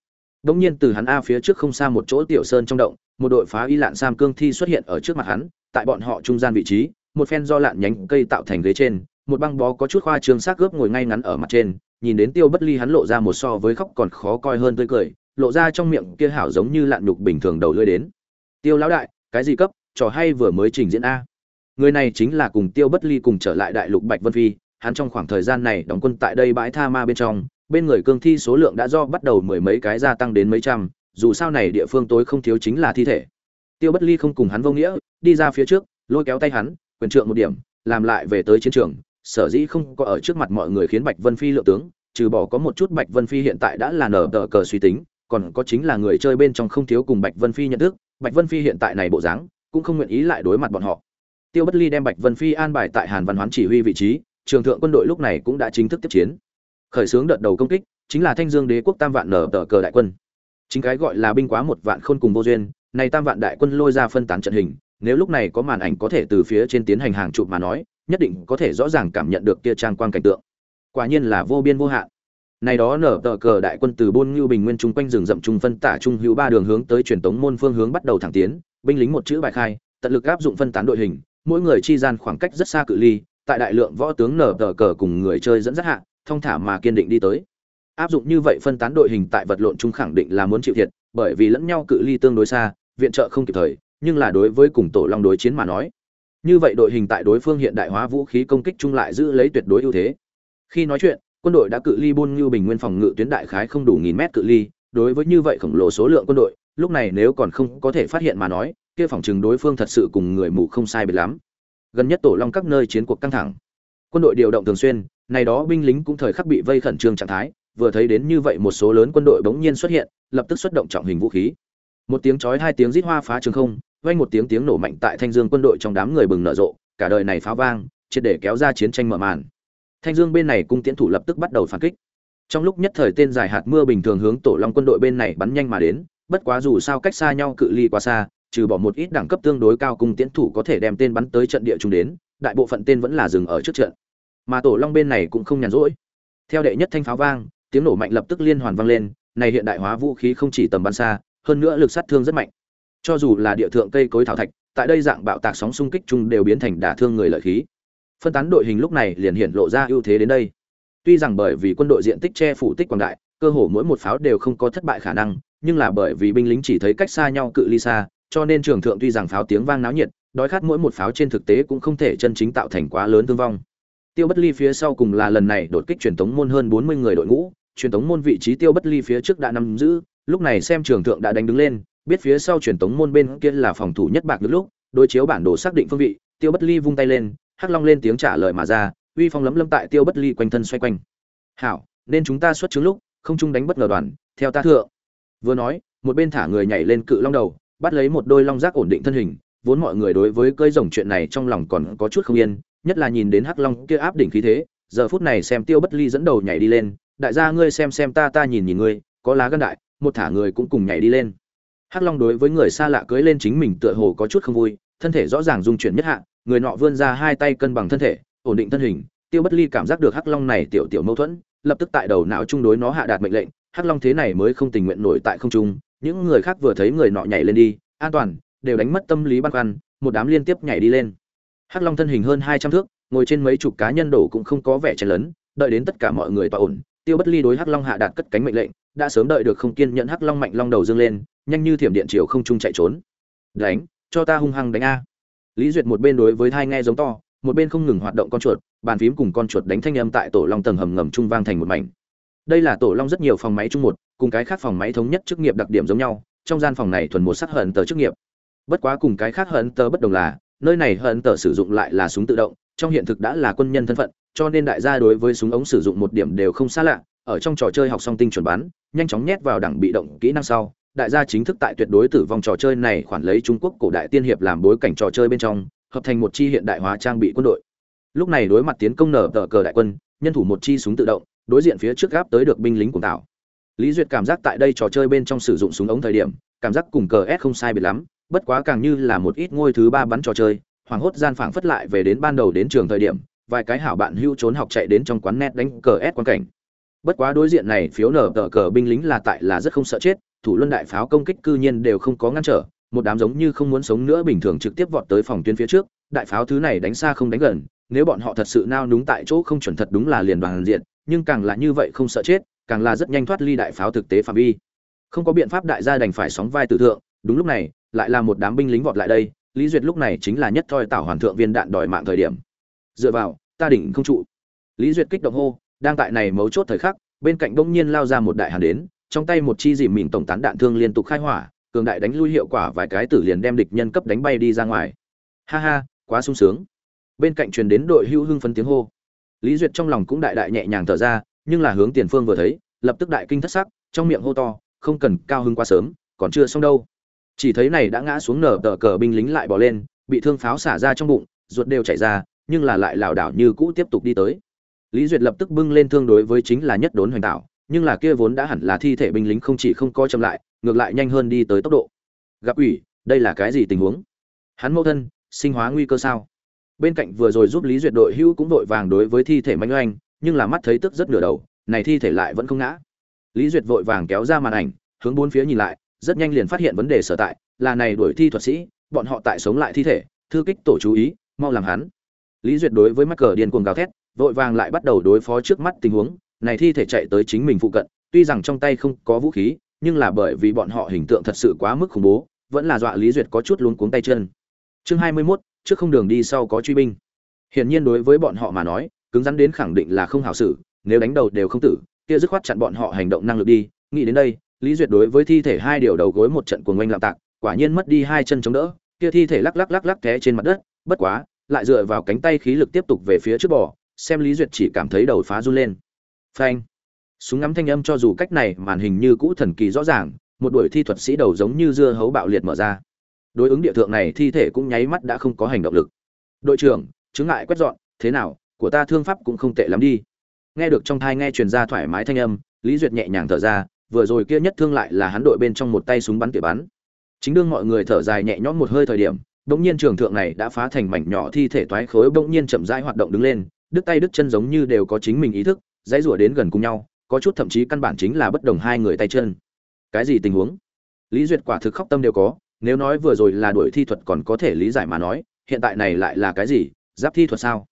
Đống nhiên từ hắn a phía trước không xa một chỗ tiểu sơn trong động, một đội phá y lạn sam cương thi xuất hiện ở trước mặt hắn, tại bọn họ trung gian vị trí, một phen do lạn nhánh cây tạo thành ghế trên, một băng bó có chút khoa trương xác gớp ngồi ngay ngắn ở mặt trên, nhìn đến tiêu bất ly hắn lộ ra một so với khóc còn khó coi hơn tươi cười, lộ ra trong miệng kia hảo giống như lạn nhục bình thường đầu lưỡi đến. Tiêu lão đại, cái gì cấp, trò hay vừa mới trình diễn a? Người này chính là cùng tiêu bất ly cùng trở lại đại lục bạch vân phi hắn trong khoảng thời gian này đóng quân tại đây bãi tha ma bên trong, bên người cương thi số lượng đã do bắt đầu mười mấy cái gia tăng đến mấy trăm, dù sao này địa phương tối không thiếu chính là thi thể. Tiêu bất ly không cùng hắn vô nghĩa, đi ra phía trước, lôi kéo tay hắn, quyền trượng một điểm, làm lại về tới chiến trường. Sở dĩ không có ở trước mặt mọi người khiến bạch vân phi lượng tướng, trừ bỏ có một chút bạch vân phi hiện tại đã là nở tờ cờ suy tính, còn có chính là người chơi bên trong không thiếu cùng bạch vân phi nhận thức, bạch vân phi hiện tại này bộ dáng, cũng không nguyện ý lại đối mặt bọn họ. Tiêu bất ly đem bạch vân phi an bài tại hàn văn hoán chỉ huy vị trí trường thượng quân đội lúc này cũng đã chính thức tiếp chiến. Khởi xướng đợt đầu công kích chính là thanh dương đế quốc tam vạn nở tờ cờ đại quân. Chính cái gọi là binh quá một vạn khôn cùng vô duyên, này tam vạn đại quân lôi ra phân tán trận hình, nếu lúc này có màn ảnh có thể từ phía trên tiến hành hàng chụp mà nói, nhất định có thể rõ ràng cảm nhận được kia trang quan cảnh tượng. Quả nhiên là vô biên vô hạn. Này đó nở tờ cờ đại quân từ buôn ngưu bình nguyên trung quanh rừng rậm trung phân tả trung hữu ba đường hướng tới truyền tống môn phương hướng bắt đầu thẳng tiến, binh lính một chữ bài khai, tận lực áp dụng phân tán đội hình, mỗi người chi gian khoảng cách rất xa cự ly tại đại lượng võ tướng nở tờ cờ cùng người chơi dẫn dắt hạ thông thả mà kiên định đi tới. Áp dụng như vậy phân tán đội hình tại vật lộn chung khẳng định là muốn chịu thiệt, bởi vì lẫn nhau cự ly tương đối xa, viện trợ không kịp thời, nhưng là đối với cùng tổ long đối chiến mà nói. Như vậy đội hình tại đối phương hiện đại hóa vũ khí công kích chung lại giữ lấy tuyệt đối ưu thế. Khi nói chuyện, quân đội đã cự ly buôn như bình nguyên phòng ngự tuyến đại khái không đủ nghìn mét cự ly, đối với như vậy khổng lồ số lượng quân đội, lúc này nếu còn không có thể phát hiện mà nói, kia phòng chừng đối phương thật sự cùng người mù không sai biệt lắm gần nhất tổ long các nơi chiến cuộc căng thẳng. Quân đội điều động thường xuyên, này đó binh lính cũng thời khắc bị vây khẩn trương trạng thái, vừa thấy đến như vậy một số lớn quân đội bỗng nhiên xuất hiện, lập tức xuất động trọng hình vũ khí. Một tiếng chói hai tiếng rít hoa phá trường không, vang một tiếng tiếng nổ mạnh tại thanh dương quân đội trong đám người bừng nở rộ, cả đời này phá vang, triệt để kéo ra chiến tranh mở màn. Thanh dương bên này cung tiễn thủ lập tức bắt đầu phản kích. Trong lúc nhất thời tên dài hạt mưa bình thường hướng tổ long quân đội bên này bắn nhanh mà đến, bất quá dù sao cách xa nhau cự ly quá xa trừ bỏ một ít đẳng cấp tương đối cao cùng tiến thủ có thể đem tên bắn tới trận địa chúng đến, đại bộ phận tên vẫn là dừng ở trước trận. Mà tổ long bên này cũng không nhàn rỗi. Theo đệ nhất thanh pháo vang, tiếng nổ mạnh lập tức liên hoàn vang lên, này hiện đại hóa vũ khí không chỉ tầm bắn xa, hơn nữa lực sát thương rất mạnh. Cho dù là địa thượng cây cối thảo thạch, tại đây dạng bạo tạc sóng xung kích chung đều biến thành đả thương người lợi khí. Phân tán đội hình lúc này liền hiện lộ ra ưu thế đến đây. Tuy rằng bởi vì quân đội diện tích che phủ tích quảng đại, cơ hồ mỗi một pháo đều không có thất bại khả năng, nhưng là bởi vì binh lính chỉ thấy cách xa nhau cự ly xa cho nên trường thượng tuy rằng pháo tiếng vang náo nhiệt, đói khát mỗi một pháo trên thực tế cũng không thể chân chính tạo thành quá lớn thương vong. Tiêu bất ly phía sau cùng là lần này đột kích truyền thống môn hơn bốn mươi người đội ngũ, truyền thống môn vị trí tiêu bất ly phía trước đã nắm giữ, lúc này xem trường thượng đã đánh đứng lên, biết phía sau truyền thống môn bên kia là phòng thủ nhất bạc được lúc, đối chiếu bản đồ xác định phương vị, tiêu bất ly vung tay lên, hắc long lên tiếng trả lời mà ra, uy phong lấm lâm tại tiêu bất ly quanh thân xoay quanh. Hảo, nên chúng ta xuất chứng lúc, không chung đánh bất ngờ đoàn, theo ta thượng. Vừa nói, một bên thả người nhảy lên cự long đầu bắt lấy một đôi long giác ổn định thân hình, vốn mọi người đối với cơi rồng chuyện này trong lòng còn có chút không yên, nhất là nhìn đến hắc long kia áp đỉnh khí thế, giờ phút này xem tiêu bất ly dẫn đầu nhảy đi lên, đại gia ngươi xem xem ta ta nhìn nhìn ngươi, có lá gan đại, một thả người cũng cùng nhảy đi lên. Hắc long đối với người xa lạ cưới lên chính mình tựa hồ có chút không vui, thân thể rõ ràng dung chuyển nhất hạ, người nọ vươn ra hai tay cân bằng thân thể, ổn định thân hình. Tiêu bất ly cảm giác được hắc long này tiểu tiểu mâu thuẫn, lập tức tại đầu não chung đối nó hạ đạt mệnh lệnh, hắc long thế này mới không tình nguyện nổi tại không trung những người khác vừa thấy người nọ nhảy lên đi, an toàn, đều đánh mất tâm lý băn khoăn, một đám liên tiếp nhảy đi lên. Hắc long thân hình hơn hai trăm thước, ngồi trên mấy chục cá nhân đổ cũng không có vẻ chen lớn đợi đến tất cả mọi người tọa ổn, tiêu bất ly đối hắc long hạ đạt cất cánh mệnh lệnh, đã sớm đợi được không kiên nhẫn hắc long mạnh long đầu dương lên, nhanh như thiểm điện chiều không trung chạy trốn. Đánh, cho ta hung hăng đánh a. Lý duyệt một bên đối với thai nghe giống to, một bên không ngừng hoạt động con chuột, bàn phím cùng con chuột đánh thanh âm tại tổ long tầng hầm ngầm trung vang thành một mảnh đây là tổ long rất nhiều phòng máy chung một, cùng cái khác phòng máy thống nhất chức nghiệp đặc điểm giống nhau, trong gian phòng này thuần một sắc hận tờ chức nghiệp. Bất quá cùng cái khác hận tờ bất đồng là, nơi này hận tờ sử dụng lại là súng tự động, trong hiện thực đã là quân nhân thân phận, cho nên đại gia đối với súng ống sử dụng một điểm đều không xa lạ. Ở trong trò chơi học song tinh chuẩn bắn, nhanh chóng nhét vào đẳng bị động kỹ năng sau, đại gia chính thức tại tuyệt đối tử vong trò chơi này khoản lấy trung quốc cổ đại tiên hiệp làm bối cảnh trò chơi bên trong, hợp thành đối diện phía trước gáp tới được binh lính của tạo. Lý duyệt cảm giác tại đây trò chơi bên trong sử dụng súng ống thời điểm, cảm giác cùng cờ s không sai biệt lắm, bất quá càng như là một ít ngôi thứ ba bắn trò chơi hoàng hốt gian phảng phất lại về đến ban đầu đến trường thời điểm, vài cái hảo bạn hưu trốn học chạy đến trong quán net đánh cờ s quan cảnh. Bất quá đối diện này phiếu nở tờ cờ binh lính là tại là rất không sợ chết, thủ luân đại pháo công kích cư nhiên đều không có ngăn trở, một đám giống như không muốn sống nữa bình thường trực tiếp vọt tới phòng tuyến phía trước, đại pháo thứ này đánh xa không đánh gần, nếu bọn họ thật sự nao núng tại chỗ không chuẩn thật đúng là liền đoàn diện nhưng càng là như vậy không sợ chết, càng là rất nhanh thoát ly đại pháo thực tế phạm vi. Không có biện pháp đại gia đành phải sóng vai tử thượng, đúng lúc này, lại là một đám binh lính vọt lại đây, lý duyệt lúc này chính là nhất thoi tảo hoàn thượng viên đạn đòi mạng thời điểm. Dựa vào, ta đỉnh không trụ. Lý duyệt kích động hô, đang tại này mấu chốt thời khắc, bên cạnh bỗng nhiên lao ra một đại hàn đến, trong tay một chi dìm mình tổng tán đạn thương liên tục khai hỏa, cường đại đánh lui hiệu quả vài cái tử liền đem địch nhân cấp đánh bay đi ra ngoài. Ha ha, quá sung sướng. Bên cạnh truyền đến đội hưu hưng phấn tiếng hô lý duyệt trong lòng cũng đại đại nhẹ nhàng thở ra, nhưng là hướng tiền phương vừa thấy, lập tức đại kinh thất sắc, trong miệng hô to, không cần, cao hưng quá sớm, còn chưa xong đâu. Chỉ thấy này đã ngã xuống nở tờ cờ binh lính lại bỏ lên, bị thương pháo xả ra trong bụng, ruột đều chảy ra, nhưng là lại lảo đảo như cũ tiếp tục đi tới. Lý duyệt lập tức bưng lên thương đối với chính là nhất đốn hoành tạo, nhưng là kia vốn đã hẳn là thi thể binh lính không chỉ không coi chậm lại, ngược lại nhanh hơn đi tới tốc độ. Gặp ủy, đây là cái gì tình huống? Hắn mẫu thân, sinh hóa nguy cơ sao? Bên cạnh vừa rồi giúp lý duyệt đội hữu cũng vội vàng đối với thi thể manh oanh nhưng là mắt thấy tức rất nửa đầu này thi thể lại vẫn không ngã. Lý duyệt vội vàng kéo ra màn ảnh hướng bốn phía nhìn lại rất nhanh liền phát hiện vấn đề sở tại là này đuổi thi thuật sĩ bọn họ tại sống lại thi thể thư kích tổ chú ý mau làm hắn. Lý duyệt đối với mắc cờ điên cuồng gào thét vội vàng lại bắt đầu đối phó trước mắt tình huống này thi thể chạy tới chính mình phụ cận tuy rằng trong tay không có vũ khí nhưng là bởi vì bọn họ hình tượng thật sự quá mức khủng bố vẫn là dọa lý duyệt có chút luống cuống tay chân. Chương hai mươi 21, trước không đường đi sau có truy binh. Hiển nhiên đối với bọn họ mà nói, cứng rắn đến khẳng định là không hảo xử, nếu đánh đầu đều không tử, kia dứt khoát chặn bọn họ hành động năng lực đi. Nghĩ đến đây, lý duyệt đối với thi thể hai điều đầu gối một trận cuồng oanh lạm tạc, quả nhiên mất đi hai chân chống đỡ, kia thi thể lắc lắc lắc lắc té trên mặt đất, bất quá, lại dựa vào cánh tay khí lực tiếp tục về phía trước bò, xem lý duyệt chỉ cảm thấy đầu phá run lên. Phanh! Súng ngắm thanh âm cho dù cách này màn hình như cũ thần kỳ rõ ràng, một đuổi thi thuật sĩ đầu giống như dưa hấu bạo liệt mở ra đối ứng địa thượng này thi thể cũng nháy mắt đã không có hành động lực. Đội trưởng chứng ngại quét dọn, thế nào, của ta thương pháp cũng không tệ lắm đi. Nghe được trong thai nghe truyền ra thoải mái thanh âm, lý duyệt nhẹ nhàng thở ra, vừa rồi kia nhất thương lại là hắn đội bên trong một tay súng bắn tỉa bắn. Chính đương mọi người thở dài nhẹ nhõm một hơi thời điểm, bỗng nhiên trường thượng này đã phá thành mảnh nhỏ thi thể toái khối bỗng nhiên chậm rãi hoạt động đứng lên, đứt tay đứt chân giống như đều có chính mình ý thức, dãy rủa đến gần cùng nhau, có chút thậm chí căn bản chính là bất đồng hai người tay chân. Cái gì tình huống? Lý duyệt quả thực khóc tâm đều có nếu nói vừa rồi là đuổi thi thuật còn có thể lý giải mà nói, hiện tại này lại là cái gì, giáp thi thuật sao?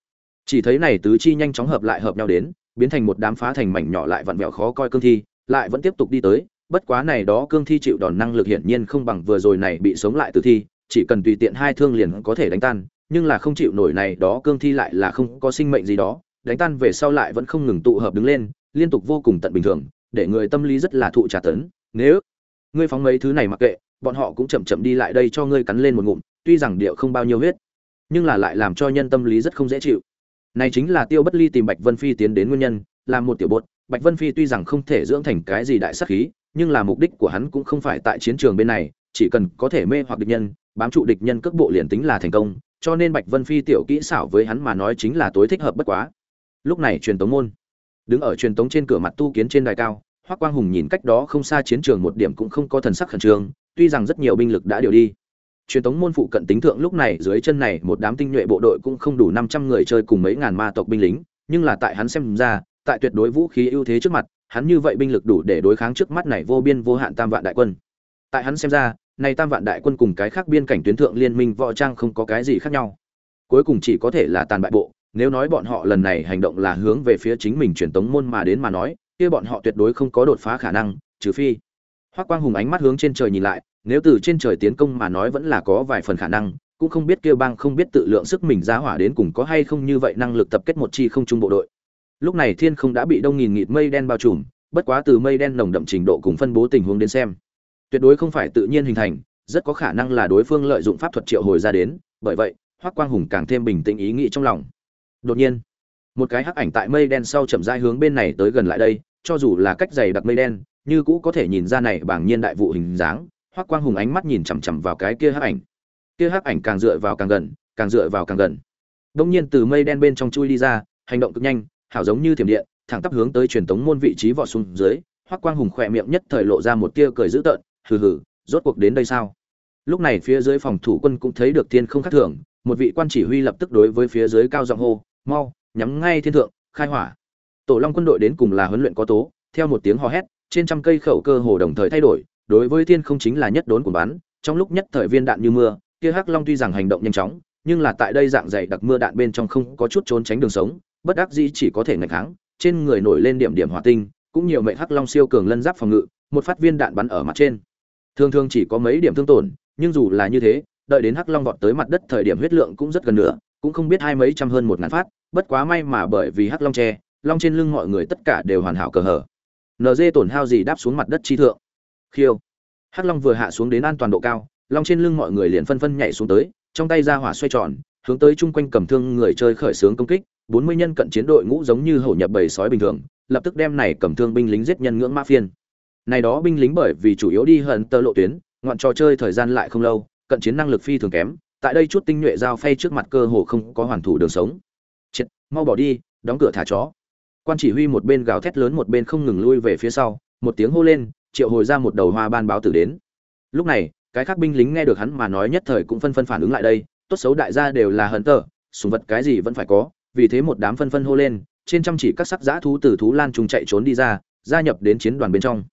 Chỉ thấy này tứ chi nhanh chóng hợp lại hợp nhau đến, biến thành một đám phá thành mảnh nhỏ lại vặn vẹo khó coi cương thi, lại vẫn tiếp tục đi tới, bất quá này đó cương thi chịu đòn năng lực hiển nhiên không bằng vừa rồi này bị sống lại tử thi, chỉ cần tùy tiện hai thương liền có thể đánh tan, nhưng là không chịu nổi này đó cương thi lại là không có sinh mệnh gì đó, đánh tan về sau lại vẫn không ngừng tụ hợp đứng lên, liên tục vô cùng tận bình thường, để người tâm lý rất là thụ trả tấn. Nếu ngươi phóng mấy thứ này mặc kệ bọn họ cũng chậm chậm đi lại đây cho ngươi cắn lên một ngụm, tuy rằng điệu không bao nhiêu huyết, nhưng là lại làm cho nhân tâm lý rất không dễ chịu. Này chính là tiêu bất ly tìm bạch vân phi tiến đến nguyên nhân, là một tiểu bột. Bạch vân phi tuy rằng không thể dưỡng thành cái gì đại sát khí, nhưng là mục đích của hắn cũng không phải tại chiến trường bên này, chỉ cần có thể mê hoặc địch nhân, bám trụ địch nhân cước bộ liền tính là thành công, cho nên bạch vân phi tiểu kỹ xảo với hắn mà nói chính là tối thích hợp bất quá. Lúc này truyền tống môn, đứng ở truyền tống trên cửa mặt tu kiến trên đài cao, hoắc quang hùng nhìn cách đó không xa chiến trường một điểm cũng không có thần sắc khẩn trương tuy rằng rất nhiều binh lực đã điều đi. Truyền tống môn phụ cận tính thượng lúc này, dưới chân này, một đám tinh nhuệ bộ đội cũng không đủ năm trăm người chơi cùng mấy ngàn ma tộc binh lính, nhưng là tại hắn xem ra, tại tuyệt đối vũ khí ưu thế trước mặt, hắn như vậy binh lực đủ để đối kháng trước mắt này vô biên vô hạn tam vạn đại quân. Tại hắn xem ra, này tam vạn đại quân cùng cái khác biên cảnh tuyến thượng liên minh võ trang không có cái gì khác nhau. Cuối cùng chỉ có thể là tàn bại bộ, nếu nói bọn họ lần này hành động là hướng về phía chính mình truyền tống môn mà đến mà nói, kia bọn họ tuyệt đối không có đột phá khả năng, trừ phi hoắc quang hùng ánh mắt hướng trên trời nhìn lại nếu từ trên trời tiến công mà nói vẫn là có vài phần khả năng, cũng không biết kêu bang không biết tự lượng sức mình ra hỏa đến cùng có hay không như vậy năng lực tập kết một chi không trung bộ đội. Lúc này thiên không đã bị đông nghìn nghịt mây đen bao trùm, bất quá từ mây đen nồng đậm trình độ cùng phân bố tình huống đến xem, tuyệt đối không phải tự nhiên hình thành, rất có khả năng là đối phương lợi dụng pháp thuật triệu hồi ra đến, bởi vậy, hoắc quang hùng càng thêm bình tĩnh ý nghĩ trong lòng. Đột nhiên, một cái hắc ảnh tại mây đen sau chậm rãi hướng bên này tới gần lại đây, cho dù là cách dày đặc mây đen, như cũ có thể nhìn ra này bảng nhiên đại vụ hình dáng hoắc quang hùng ánh mắt nhìn chằm chằm vào cái kia hắc ảnh. Kia hắc ảnh càng dựa vào càng gần, càng dựa vào càng gần. Đông nhiên từ mây đen bên trong chui đi ra, hành động cực nhanh, hảo giống như thiểm điện, thẳng tắp hướng tới truyền tống môn vị trí vọt xuống dưới. Hoắc quang hùng khỏe miệng nhất thời lộ ra một tia cười dữ tợn, hừ hừ, rốt cuộc đến đây sao? Lúc này phía dưới phòng thủ quân cũng thấy được thiên không khác thường, một vị quan chỉ huy lập tức đối với phía dưới cao giọng hô, mau, nhắm ngay thiên thượng, khai hỏa. Tổ long quân đội đến cùng là huấn luyện có tố, theo một tiếng hò hét, trên trăm cây khẩu cơ hồ đồng thời thay đổi đối với thiên không chính là nhất đốn của bắn, trong lúc nhất thời viên đạn như mưa, kia hắc long tuy rằng hành động nhanh chóng, nhưng là tại đây dạng dày đặc mưa đạn bên trong không có chút trốn tránh đường sống, bất đắc dĩ chỉ có thể ngạch kháng, trên người nổi lên điểm điểm hỏa tinh, cũng nhiều mệnh hắc long siêu cường lân giáp phòng ngự, một phát viên đạn bắn ở mặt trên. Thường thường chỉ có mấy điểm thương tổn, nhưng dù là như thế, đợi đến hắc long vọt tới mặt đất thời điểm huyết lượng cũng rất gần nữa cũng không biết hai mấy trăm hơn một ngàn phát, bất quá may mà bởi vì hắc long tre long trên lưng mọi người tất cả đều hoàn hảo cờ hở nd tổn hao gì đáp xuống mặt đất chi thượng khiêu. Hắc long vừa hạ xuống đến an toàn độ cao, long trên lưng mọi người liền phân phân nhảy xuống tới, trong tay ra hỏa xoay tròn, hướng tới chung quanh cầm thương người chơi khởi xướng công kích, bốn mươi nhân cận chiến đội ngũ giống như hổ nhập bầy sói bình thường, lập tức đem này cầm thương binh lính giết nhân ngưỡng mã phiên. Này đó binh lính bởi vì chủ yếu đi hận tơ lộ tuyến, ngoạn trò chơi thời gian lại không lâu, cận chiến năng lực phi thường kém, tại đây chút tinh nhuệ giao phay trước mặt cơ hồ không có hoàn thủ đường sống. Chết, mau bỏ đi, đóng cửa thả chó. Quan chỉ huy một bên gào thét lớn một bên không ngừng lui về phía sau, một tiếng hô lên triệu hồi ra một đầu hoa ban báo tử đến. Lúc này, cái khác binh lính nghe được hắn mà nói nhất thời cũng phân phân phản ứng lại đây, tốt xấu đại gia đều là hận tờ, sùng vật cái gì vẫn phải có, vì thế một đám phân phân hô lên, trên trăm chỉ các sắc giã thú từ thú lan trùng chạy trốn đi ra, gia nhập đến chiến đoàn bên trong.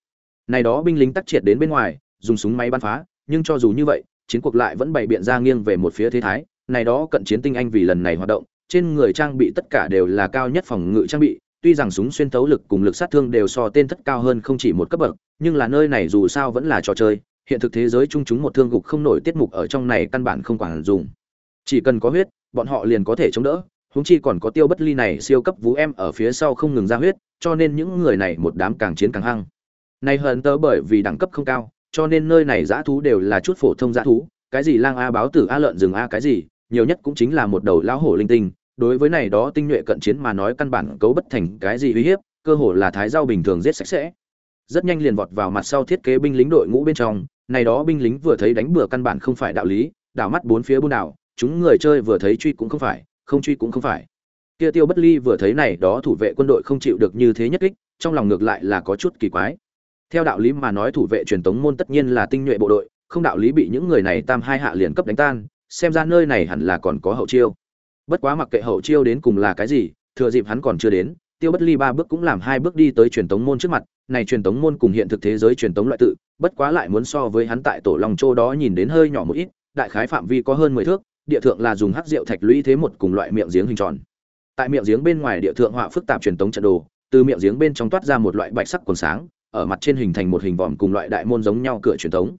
Này đó binh lính tắc triệt đến bên ngoài, dùng súng máy bắn phá, nhưng cho dù như vậy, chiến cuộc lại vẫn bày biện ra nghiêng về một phía thế thái. Này đó cận chiến tinh anh vì lần này hoạt động, trên người trang bị tất cả đều là cao nhất phòng ngự trang bị tuy rằng súng xuyên tấu lực cùng lực sát thương đều so tên thất cao hơn không chỉ một cấp bậc, nhưng là nơi này dù sao vẫn là trò chơi, hiện thực thế giới chung chúng một thương gục không nổi tiết mục ở trong này căn bản không quản dùng. Chỉ cần có huyết, bọn họ liền có thể chống đỡ, huống chi còn có tiêu bất ly này siêu cấp vũ em ở phía sau không ngừng ra huyết, cho nên những người này một đám càng chiến càng hăng. Này hận tớ bởi vì đẳng cấp không cao, cho nên nơi này dã thú đều là chút phổ thông dã thú, cái gì lang a báo tử a lợn rừng a cái gì, nhiều nhất cũng chính là một đầu lão hổ linh tinh đối với này đó tinh nhuệ cận chiến mà nói căn bản cấu bất thành cái gì uy hiếp, cơ hồ là thái rau bình thường giết sạch sẽ. Rất nhanh liền vọt vào mặt sau thiết kế binh lính đội ngũ bên trong, này đó binh lính vừa thấy đánh bừa căn bản không phải đạo lý, đảo mắt bốn phía buôn đảo, chúng người chơi vừa thấy truy cũng không phải, không truy cũng không phải. Kia tiêu bất ly vừa thấy này đó thủ vệ quân đội không chịu được như thế nhất kích, trong lòng ngược lại là có chút kỳ quái. Theo đạo lý mà nói thủ vệ truyền tống môn tất nhiên là tinh nhuệ bộ đội, không đạo lý bị những người này tam hai hạ liền cấp đánh tan, xem ra nơi này hẳn là còn có hậu chiêu bất quá mặc kệ hậu chiêu đến cùng là cái gì, thừa dịp hắn còn chưa đến, tiêu bất ly ba bước cũng làm hai bước đi tới truyền tống môn trước mặt, này truyền tống môn cùng hiện thực thế giới truyền tống loại tự, bất quá lại muốn so với hắn tại tổ long châu đó nhìn đến hơi nhỏ một ít, đại khái phạm vi có hơn mười thước, địa thượng là dùng hắc rượu thạch lũy thế một cùng loại miệng giếng hình tròn. Tại miệng giếng bên ngoài địa thượng họa phức tạp truyền tống trận đồ, từ miệng giếng bên trong toát ra một loại bạch sắc quần sáng, ở mặt trên hình thành một hình vòm cùng loại đại môn giống nhau cửa truyền tống.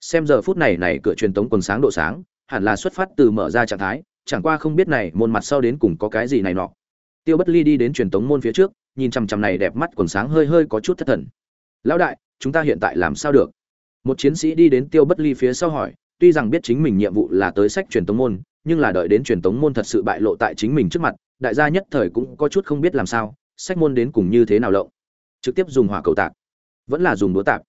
Xem giờ phút này này cửa truyền tống quần sáng độ sáng, hẳn là xuất phát từ mở ra trạng thái chẳng qua không biết này môn mặt sau đến cùng có cái gì này nọ. Tiêu bất ly đi đến truyền tống môn phía trước, nhìn chằm chằm này đẹp mắt quần sáng hơi hơi có chút thất thần. Lão đại, chúng ta hiện tại làm sao được? Một chiến sĩ đi đến tiêu bất ly phía sau hỏi, tuy rằng biết chính mình nhiệm vụ là tới sách truyền tống môn, nhưng là đợi đến truyền tống môn thật sự bại lộ tại chính mình trước mặt, đại gia nhất thời cũng có chút không biết làm sao, sách môn đến cùng như thế nào lộng. Trực tiếp dùng hỏa cầu tạc, vẫn là dùng đũa tạc.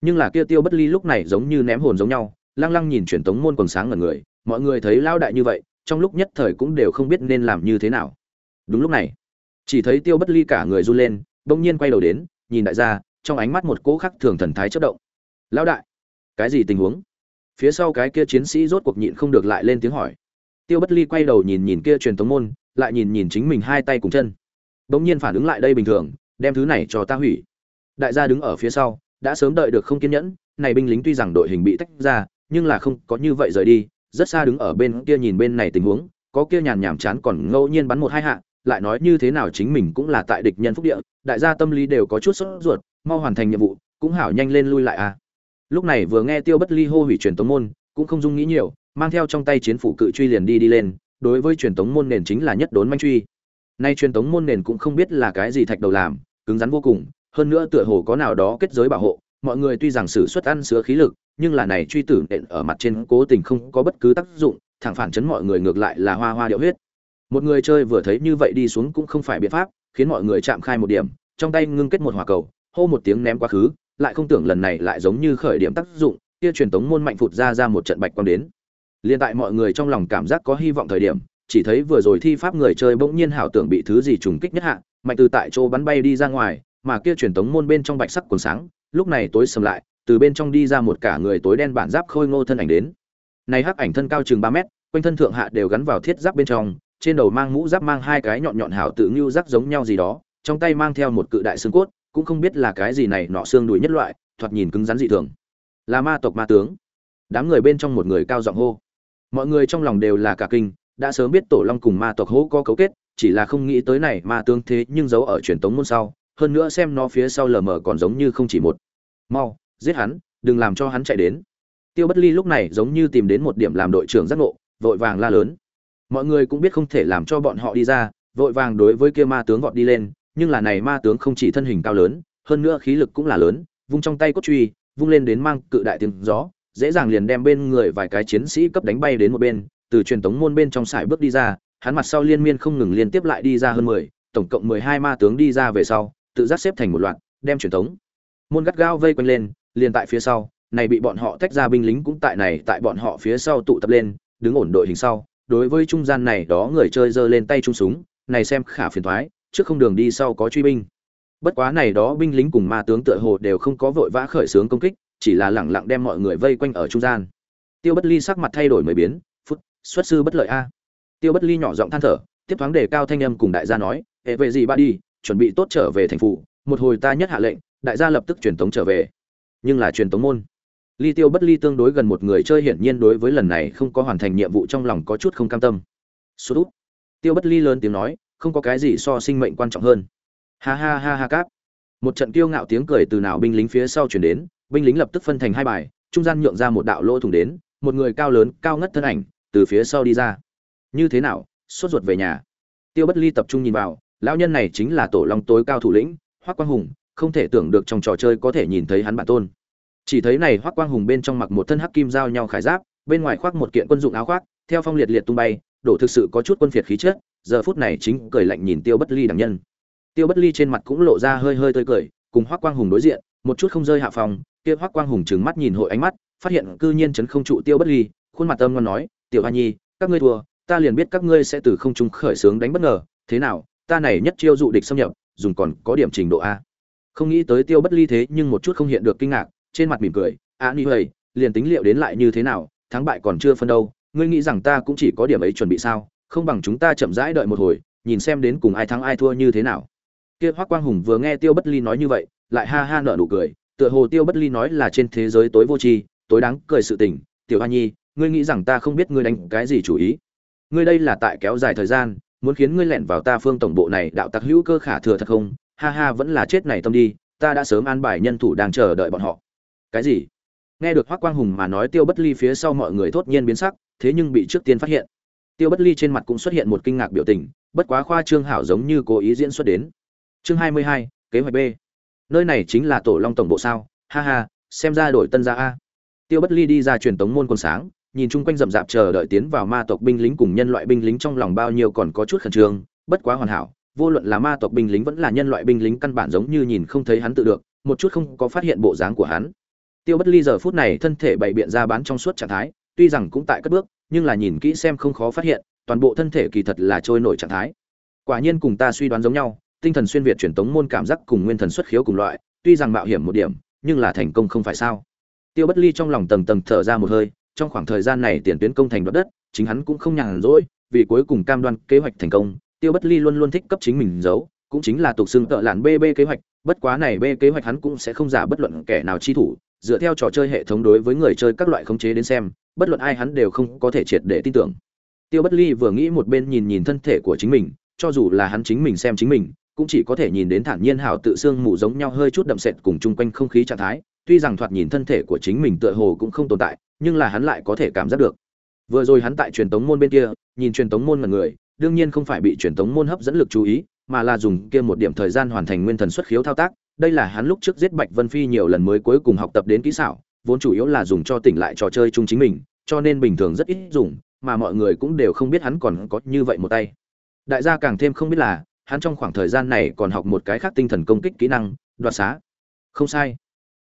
Nhưng là kia tiêu bất ly lúc này giống như ném hồn giống nhau, lăng lăng nhìn truyền tống môn quần sáng ngẩn người, mọi người thấy lao đại như vậy trong lúc nhất thời cũng đều không biết nên làm như thế nào. Đúng lúc này, chỉ thấy tiêu bất ly cả người run lên, bỗng nhiên quay đầu đến, nhìn đại gia, trong ánh mắt một cỗ khắc thường thần thái chất động. Lão đại, cái gì tình huống? Phía sau cái kia chiến sĩ rốt cuộc nhịn không được lại lên tiếng hỏi. Tiêu bất ly quay đầu nhìn nhìn kia truyền thống môn, lại nhìn nhìn chính mình hai tay cùng chân. Bỗng nhiên phản ứng lại đây bình thường, đem thứ này cho ta hủy. Đại gia đứng ở phía sau, đã sớm đợi được không kiên nhẫn, này binh lính tuy rằng đội hình bị tách ra, nhưng là không có như vậy rời đi rất xa đứng ở bên kia nhìn bên này tình huống, có kia nhàn nhảm chán còn ngẫu nhiên bắn một hai hạ, lại nói như thế nào chính mình cũng là tại địch nhân phúc địa, đại gia tâm lý đều có chút sốt ruột, mau hoàn thành nhiệm vụ, cũng hảo nhanh lên lui lại à. Lúc này vừa nghe tiêu bất ly hô hủy truyền tống môn, cũng không dung nghĩ nhiều, mang theo trong tay chiến phủ cự truy liền đi đi lên, đối với truyền tống môn nền chính là nhất đốn manh truy. Nay truyền tống môn nền cũng không biết là cái gì thạch đầu làm, cứng rắn vô cùng, hơn nữa tựa hồ có nào đó kết giới bảo hộ, mọi người tuy rằng sử xuất ăn sữa khí lực nhưng là này truy tử nện ở mặt trên cố tình không có bất cứ tác dụng, thẳng phản chấn mọi người ngược lại là hoa hoa điệu huyết. Một người chơi vừa thấy như vậy đi xuống cũng không phải biện pháp, khiến mọi người chạm khai một điểm, trong tay ngưng kết một hỏa cầu, hô một tiếng ném quá khứ, lại không tưởng lần này lại giống như khởi điểm tác dụng, kia truyền tống môn mạnh phụt ra ra một trận bạch quang đến. Liền tại mọi người trong lòng cảm giác có hy vọng thời điểm, chỉ thấy vừa rồi thi pháp người chơi bỗng nhiên hảo tưởng bị thứ gì trùng kích nhất hạ, mạnh từ tại chỗ bắn bay đi ra ngoài, mà kia truyền tống môn bên trong bạch sắc cuốn sáng, lúc này tối sầm lại từ bên trong đi ra một cả người tối đen bản giáp khôi ngô thân ảnh đến. Này hắc ảnh thân cao chừng ba mét, quanh thân thượng hạ đều gắn vào thiết giáp bên trong, trên đầu mang mũ giáp mang hai cái nhọn nhọn hảo tự như giáp giống nhau gì đó, trong tay mang theo một cự đại xương cốt, cũng không biết là cái gì này nọ xương đùi nhất loại, thoạt nhìn cứng rắn dị thường. Là ma tộc ma tướng. Đám người bên trong một người cao giọng hô. Mọi người trong lòng đều là cả kinh, đã sớm biết tổ long cùng ma tộc hố có cấu kết, chỉ là không nghĩ tới này ma tướng thế nhưng giấu ở truyền tống môn sau, hơn nữa xem nó phía sau lờ mờ còn giống như không chỉ một. Mau giết hắn, đừng làm cho hắn chạy đến. Tiêu bất ly lúc này giống như tìm đến một điểm làm đội trưởng giác ngộ, vội vàng la lớn. Mọi người cũng biết không thể làm cho bọn họ đi ra, vội vàng đối với kia ma tướng vọt đi lên, nhưng là này ma tướng không chỉ thân hình cao lớn, hơn nữa khí lực cũng là lớn, vung trong tay cốt truy, vung lên đến mang cự đại tiếng gió, dễ dàng liền đem bên người vài cái chiến sĩ cấp đánh bay đến một bên, từ truyền tống môn bên trong sải bước đi ra, hắn mặt sau liên miên không ngừng liên tiếp lại đi ra hơn mười, tổng cộng mười hai ma tướng đi ra về sau, tự giác xếp thành một loạt, đem truyền tống. Môn gắt gao vây quanh lên liền tại phía sau, này bị bọn họ tách ra binh lính cũng tại này, tại bọn họ phía sau tụ tập lên, đứng ổn đội hình sau, đối với trung gian này đó người chơi giơ lên tay trung súng, này xem khả phiền thoái, trước không đường đi sau có truy binh. Bất quá này đó binh lính cùng ma tướng tựa hồ đều không có vội vã khởi xướng công kích, chỉ là lẳng lặng đem mọi người vây quanh ở trung gian. Tiêu bất ly sắc mặt thay đổi mười biến phút xuất sư bất lợi a. Tiêu bất ly nhỏ giọng than thở, tiếp thoáng đề cao thanh âm cùng đại gia nói, hệ về gì ba đi, chuẩn bị tốt trở về thành phủ, một hồi ta nhất hạ lệnh, đại gia lập tức truyền tống trở về nhưng là truyền tống môn. Ly tiêu bất ly tương đối gần một người chơi hiển nhiên đối với lần này không có hoàn thành nhiệm vụ trong lòng có chút không cam tâm. Sút út tiêu bất ly lớn tiếng nói, không có cái gì so sinh mệnh quan trọng hơn. Ha ha ha ha cáp. Một trận kiêu ngạo tiếng cười từ nào binh lính phía sau chuyển đến, binh lính lập tức phân thành hai bài, trung gian nhượng ra một đạo lỗ thủng đến, một người cao lớn, cao ngất thân ảnh, từ phía sau đi ra. Như thế nào, sốt ruột về nhà. Tiêu bất ly tập trung nhìn vào, lão nhân này chính là tổ long tối cao thủ lĩnh hoắc quang hùng không thể tưởng được trong trò chơi có thể nhìn thấy hắn bản tôn. Chỉ thấy này hoắc quang hùng bên trong mặc một thân hắc kim giao nhau khải giáp, bên ngoài khoác một kiện quân dụng áo khoác, theo phong liệt liệt tung bay, đổ thực sự có chút quân phiệt khí chất, giờ phút này chính cười lạnh nhìn tiêu bất ly đẳng nhân. Tiêu bất ly trên mặt cũng lộ ra hơi hơi tươi cười, cùng hoắc quang hùng đối diện, một chút không rơi hạ phòng, kia hoắc quang hùng trừng mắt nhìn hội ánh mắt, phát hiện cư nhiên chấn không trụ tiêu bất ly, khuôn mặt âm ngon nói, tiểu hoa nhi, các ngươi thua, ta liền biết các ngươi sẽ từ không trung khởi sướng đánh bất ngờ, thế nào, ta này nhất chiêu dụ địch xâm nhập, dùng còn có điểm trình độ a không nghĩ tới tiêu bất ly thế nhưng một chút không hiện được kinh ngạc, trên mặt mỉm cười, a ni hầy, liền tính liệu đến lại như thế nào, thắng bại còn chưa phân đâu, ngươi nghĩ rằng ta cũng chỉ có điểm ấy chuẩn bị sao, không bằng chúng ta chậm rãi đợi một hồi, nhìn xem đến cùng ai thắng ai thua như thế nào. Kia hoắc quang hùng vừa nghe tiêu bất ly nói như vậy, lại ha ha nở nụ cười, tựa hồ tiêu bất ly nói là trên thế giới tối vô tri, tối đáng cười sự tình, tiểu hoa nhi, ngươi nghĩ rằng ta không biết ngươi đánh cái gì chủ ý? Ngươi đây là tại kéo dài thời gian, muốn khiến ngươi lẻn vào ta phương tổng bộ này đạo tặc hữu cơ khả thừa thật không? Ha ha vẫn là chết này tâm đi, ta đã sớm an bài nhân thủ đang chờ đợi bọn họ. Cái gì? Nghe được hoác quang hùng mà nói tiêu bất ly phía sau mọi người thốt nhiên biến sắc, thế nhưng bị trước tiên phát hiện. Tiêu bất ly trên mặt cũng xuất hiện một kinh ngạc biểu tình, bất quá khoa trương hảo giống như cố ý diễn xuất đến. Chương hai mươi hai, kế hoạch b. Nơi này chính là tổ long tổng bộ sao? Ha ha, xem ra đổi tân gia a. Tiêu bất ly đi ra truyền tống môn còn sáng, nhìn chung quanh rậm rạp chờ đợi tiến vào ma tộc binh lính cùng nhân loại binh lính trong lòng bao nhiêu còn có chút khẩn trương, bất quá hoàn hảo vô luận là ma tộc binh lính vẫn là nhân loại binh lính căn bản giống như nhìn không thấy hắn tự được, một chút không có phát hiện bộ dáng của hắn. Tiêu bất ly giờ phút này thân thể bày biện ra bán trong suốt trạng thái, tuy rằng cũng tại cất bước, nhưng là nhìn kỹ xem không khó phát hiện, toàn bộ thân thể kỳ thật là trôi nổi trạng thái. Quả nhiên cùng ta suy đoán giống nhau, tinh thần xuyên việt truyền tống môn cảm giác cùng nguyên thần xuất khiếu cùng loại, tuy rằng mạo hiểm một điểm, nhưng là thành công không phải sao. Tiêu bất ly trong lòng tầng tầng thở ra một hơi, trong khoảng thời gian này tiền tuyến công thành đoạt đất, chính hắn cũng không nhàn rỗi, vì cuối cùng cam đoan kế hoạch thành công tiêu bất ly luôn luôn thích cấp chính mình giấu, cũng chính là tục xưng tợ lạn bb kế hoạch, bất quá này b kế hoạch hắn cũng sẽ không giả bất luận kẻ nào chi thủ, dựa theo trò chơi hệ thống đối với người chơi các loại khống chế đến xem, bất luận ai hắn đều không có thể triệt để tin tưởng. Tiêu bất ly vừa nghĩ một bên nhìn nhìn thân thể của chính mình, cho dù là hắn chính mình xem chính mình, cũng chỉ có thể nhìn đến thản nhiên hảo tự xương mù giống nhau hơi chút đậm sệt cùng chung quanh không khí trạng thái, tuy rằng thoạt nhìn thân thể của chính mình tựa hồ cũng không tồn tại, nhưng là hắn lại có thể cảm giác được. Vừa rồi hắn tại truyền tống môn bên kia, nhìn truyền tống môn mà người đương nhiên không phải bị truyền tống môn hấp dẫn lực chú ý, mà là dùng kia một điểm thời gian hoàn thành nguyên thần xuất khiếu thao tác. Đây là hắn lúc trước giết bạch vân phi nhiều lần mới cuối cùng học tập đến kỹ xảo, vốn chủ yếu là dùng cho tỉnh lại trò chơi chung chính mình, cho nên bình thường rất ít dùng, mà mọi người cũng đều không biết hắn còn có như vậy một tay. Đại gia càng thêm không biết là, hắn trong khoảng thời gian này còn học một cái khác tinh thần công kích kỹ năng, đoạt xá. Không sai.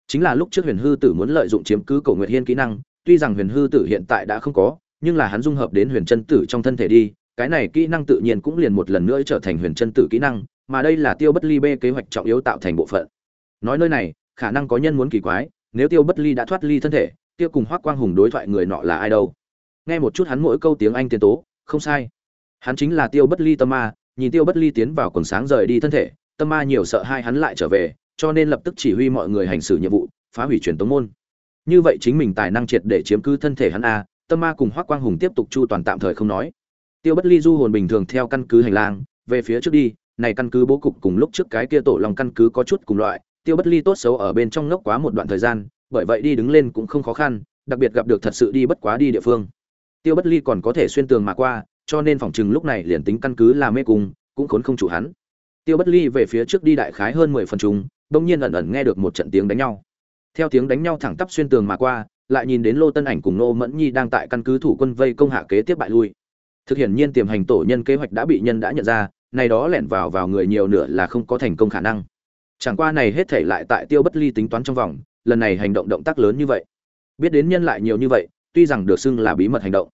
Chính là lúc trước huyền hư tử muốn lợi dụng chiếm cứ cổ nguyệt hiên kỹ năng, tuy rằng huyền hư tử hiện tại đã không có, nhưng là hắn dung hợp đến huyền chân tử trong thân thể đi cái này kỹ năng tự nhiên cũng liền một lần nữa trở thành huyền chân tử kỹ năng, mà đây là tiêu bất ly b kế hoạch trọng yếu tạo thành bộ phận. Nói nơi này, khả năng có nhân muốn kỳ quái, nếu tiêu bất ly đã thoát ly thân thể tiêu cùng hoác quang hùng đối thoại người nọ là ai đâu? Nghe một chút hắn mỗi câu tiếng anh tiến tố, không sai. Hắn chính là tiêu bất ly tâm ma, nhìn tiêu bất ly tiến vào quần sáng rời đi thân thể, tâm ma nhiều sợ hai hắn lại trở về, cho nên lập tức chỉ huy mọi người hành xử nhiệm vụ, phá hủy truyền tống môn. Như vậy chính mình tài năng triệt để chiếm cứ thân thể hắn a, tâm ma cùng hoác quang hùng tiếp tục chu toàn tạm thời không nói tiêu bất ly du hồn bình thường theo căn cứ hành lang, về phía trước đi, này căn cứ bố cục cùng lúc trước cái kia tổ lòng căn cứ có chút cùng loại, tiêu bất ly tốt xấu ở bên trong ngốc quá một đoạn thời gian, bởi vậy đi đứng lên cũng không khó khăn, đặc biệt gặp được thật sự đi bất quá đi địa phương. Tiêu bất ly còn có thể xuyên tường mà qua, cho nên phòng chừng lúc này liền tính căn cứ là mê cung, cũng khốn không chủ hắn. Tiêu bất ly về phía trước đi đại khái hơn mười phần chung bỗng nhiên ẩn ẩn nghe được một trận tiếng đánh nhau. Theo tiếng đánh nhau thẳng tắp xuyên tường mà qua, lại nhìn đến lô tân ảnh cùng nô mẫn nhi đang tại căn cứ thủ quân vây công hạ kế tiếp bại lui thực hiện nhiên tiềm hành tổ nhân kế hoạch đã bị nhân đã nhận ra này đó lẻn vào vào người nhiều nửa là không có thành công khả năng. Chẳng qua này hết thể lại tại tiêu bất ly tính toán trong vòng, lần này hành động động tác lớn như vậy. Biết đến nhân lại nhiều như vậy, tuy rằng được xưng là bí mật hành động,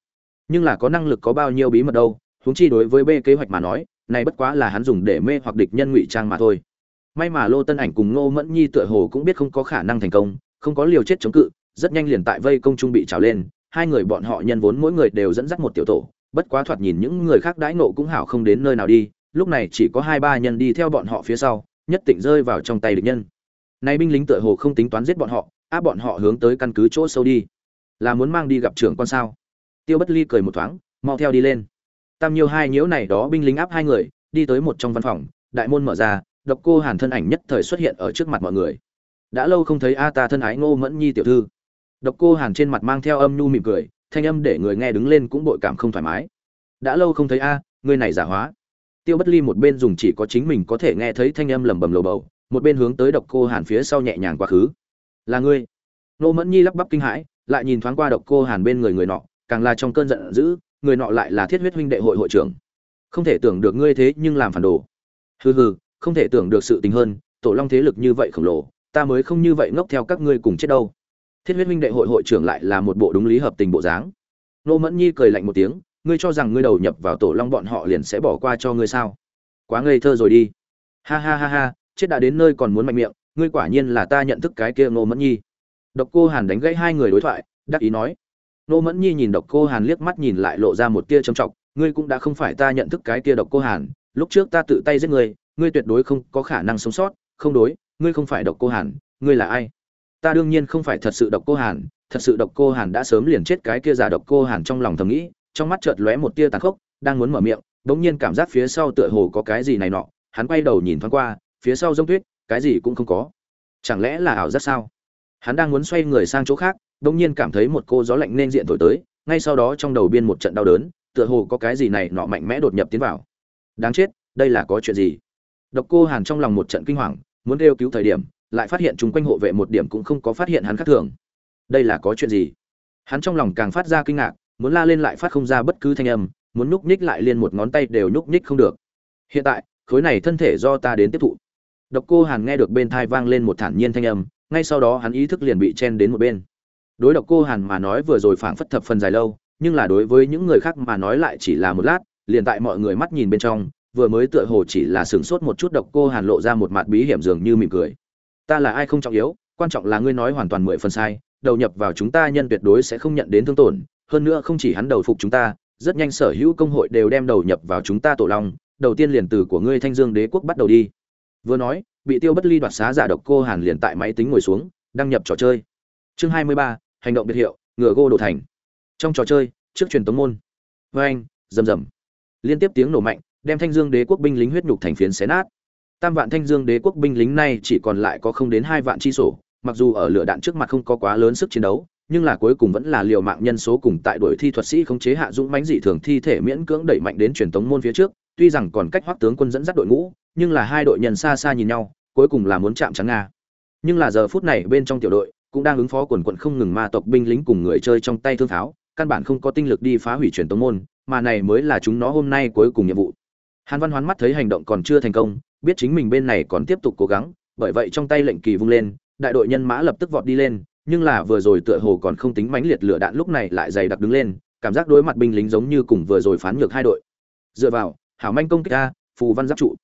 nhưng là có năng lực có bao nhiêu bí mật đâu, huống chi đối với b kế hoạch mà nói, này bất quá là hắn dùng để mê hoặc địch nhân ngụy trang mà thôi. May mà lô tân ảnh cùng ngô mẫn nhi tựa hồ cũng biết không có khả năng thành công, không có liều chết chống cự, rất nhanh liền tại vây công trung bị trào lên, hai người bọn họ nhân vốn mỗi người đều dẫn dắt một tiểu tổ bất quá thoạt nhìn những người khác đãi nộ cũng hảo không đến nơi nào đi, lúc này chỉ có hai ba nhân đi theo bọn họ phía sau, nhất định rơi vào trong tay địch nhân. Nay binh lính tựa hồ không tính toán giết bọn họ, áp bọn họ hướng tới căn cứ chỗ sâu đi. Là muốn mang đi gặp trưởng con sao? Tiêu bất ly cười một thoáng, mau theo đi lên. Tam nhiêu hai nhiễu này đó binh lính áp hai người, đi tới một trong văn phòng, đại môn mở ra, độc cô hàn thân ảnh nhất thời xuất hiện ở trước mặt mọi người. Đã lâu không thấy a ta thân ái ngô mẫn nhi tiểu thư. Độc cô hàn trên mặt mang theo âm nhu mỉm cười thanh âm để người nghe đứng lên cũng bội cảm không thoải mái. Đã lâu không thấy a à, ngươi này giả hóa. Tiêu bất ly một bên dùng chỉ có chính mình có thể nghe thấy thanh âm lầm bầm lầu bầu một bên hướng tới độc cô hàn phía sau nhẹ nhàng quá khứ. Là ngươi. Nô mẫn nhi lắp bắp kinh hãi lại nhìn thoáng qua độc cô hàn bên người người nọ càng là trong cơn giận dữ người nọ lại là thiết huyết huynh đệ hội hội trưởng. Không thể tưởng được ngươi thế nhưng làm phản đồ. Hừ hừ không thể tưởng được sự tình hơn tổ long thế lực như vậy khổng lồ ta mới không như vậy ngốc theo các ngươi cùng chết đâu thiết huyết Minh đệ hội hội trưởng lại là một bộ đúng lý hợp tình bộ dáng. Nô mẫn nhi cười lạnh một tiếng, ngươi cho rằng ngươi đầu nhập vào tổ long bọn họ liền sẽ bỏ qua cho ngươi sao? Quá ngây thơ rồi đi. Ha ha ha ha, chết đã đến nơi còn muốn mạnh miệng, ngươi quả nhiên là ta nhận thức cái kia Nô mẫn nhi. Độc cô hàn đánh gãy hai người đối thoại, đắc ý nói. Nô mẫn nhi nhìn độc cô hàn liếc mắt nhìn lại lộ ra một tia trầm trọng, ngươi cũng đã không phải ta nhận thức cái kia độc cô hàn, lúc trước ta tự tay giết ngươi ngươi tuyệt đối không có khả năng sống sót, không đối, ngươi không phải độc cô hàn, ngươi là ai? Ta đương nhiên không phải thật sự độc cô hàn, thật sự độc cô hàn đã sớm liền chết cái kia già độc cô hàn trong lòng thầm nghĩ, trong mắt chợt lóe một tia tàn khốc, đang muốn mở miệng, bỗng nhiên cảm giác phía sau tựa hồ có cái gì này nọ, hắn quay đầu nhìn thoáng qua, phía sau giống tuyết, cái gì cũng không có. Chẳng lẽ là ảo giác sao? Hắn đang muốn xoay người sang chỗ khác, bỗng nhiên cảm thấy một cô gió lạnh nên diện thổi tới, ngay sau đó trong đầu biên một trận đau đớn, tựa hồ có cái gì này nọ mạnh mẽ đột nhập tiến vào. Đáng chết, đây là có chuyện gì? Độc cô hàn trong lòng một trận kinh hoàng, muốn kêu cứu thời điểm lại phát hiện chúng quanh hộ vệ một điểm cũng không có phát hiện hắn khác thường. Đây là có chuyện gì? Hắn trong lòng càng phát ra kinh ngạc, muốn la lên lại phát không ra bất cứ thanh âm, muốn nhúc nhích lại liên một ngón tay đều nhúc nhích không được. Hiện tại, khối này thân thể do ta đến tiếp thụ. Độc cô hàn nghe được bên thai vang lên một thản nhiên thanh âm, ngay sau đó hắn ý thức liền bị chen đến một bên. Đối độc cô hàn mà nói vừa rồi phảng phất thập phần dài lâu, nhưng là đối với những người khác mà nói lại chỉ là một lát, liền tại mọi người mắt nhìn bên trong, vừa mới tựa hồ chỉ là sửng sốt một chút độc cô hàn lộ ra một mặt bí hiểm dường như mỉm cười ta là ai không trọng yếu, quan trọng là ngươi nói hoàn toàn mười phần sai, đầu nhập vào chúng ta nhân tuyệt đối sẽ không nhận đến thương tổn, hơn nữa không chỉ hắn đầu phục chúng ta, rất nhanh sở hữu công hội đều đem đầu nhập vào chúng ta tổ long, đầu tiên liền từ của ngươi thanh dương đế quốc bắt đầu đi. Vừa nói, bị tiêu bất ly đoạt xá giả độc cô hàn liền tại máy tính ngồi xuống, đăng nhập trò chơi. Chương hai mươi ba, hành động biệt hiệu, ngựa gô đồ thành. Trong trò chơi, trước truyền tống môn. Vê anh rầm rầm. Liên tiếp tiếng nổ mạnh, đem thanh dương đế quốc binh lính huyết nhục thành phiến xé nát tam vạn thanh dương đế quốc binh lính này chỉ còn lại có không đến hai vạn chi sổ, mặc dù ở lửa đạn trước mặt không có quá lớn sức chiến đấu, nhưng là cuối cùng vẫn là liều mạng nhân số cùng tại đội thi thuật sĩ khống chế hạ dũng mãnh dị thường thi thể miễn cưỡng đẩy mạnh đến truyền tống môn phía trước, tuy rằng còn cách hoắc tướng quân dẫn dắt đội ngũ, nhưng là hai đội nhân xa xa nhìn nhau, cuối cùng là muốn chạm trán nga. Nhưng là giờ phút này bên trong tiểu đội cũng đang ứng phó quần quần không ngừng ma tộc binh lính cùng người chơi trong tay thương pháo căn bản không có tinh lực đi phá hủy truyền tống môn, mà này mới là chúng nó hôm nay cuối cùng nhiệm vụ. Hàn văn hoán mắt thấy hành động còn chưa thành công biết chính mình bên này còn tiếp tục cố gắng, bởi vậy trong tay lệnh kỳ vung lên, đại đội nhân mã lập tức vọt đi lên, nhưng là vừa rồi tựa hồ còn không tính mãnh liệt lửa đạn lúc này lại dày đặc đứng lên, cảm giác đối mặt binh lính giống như cùng vừa rồi phán ngược hai đội. Dựa vào, hảo manh công kích a, phù văn giáp trụ.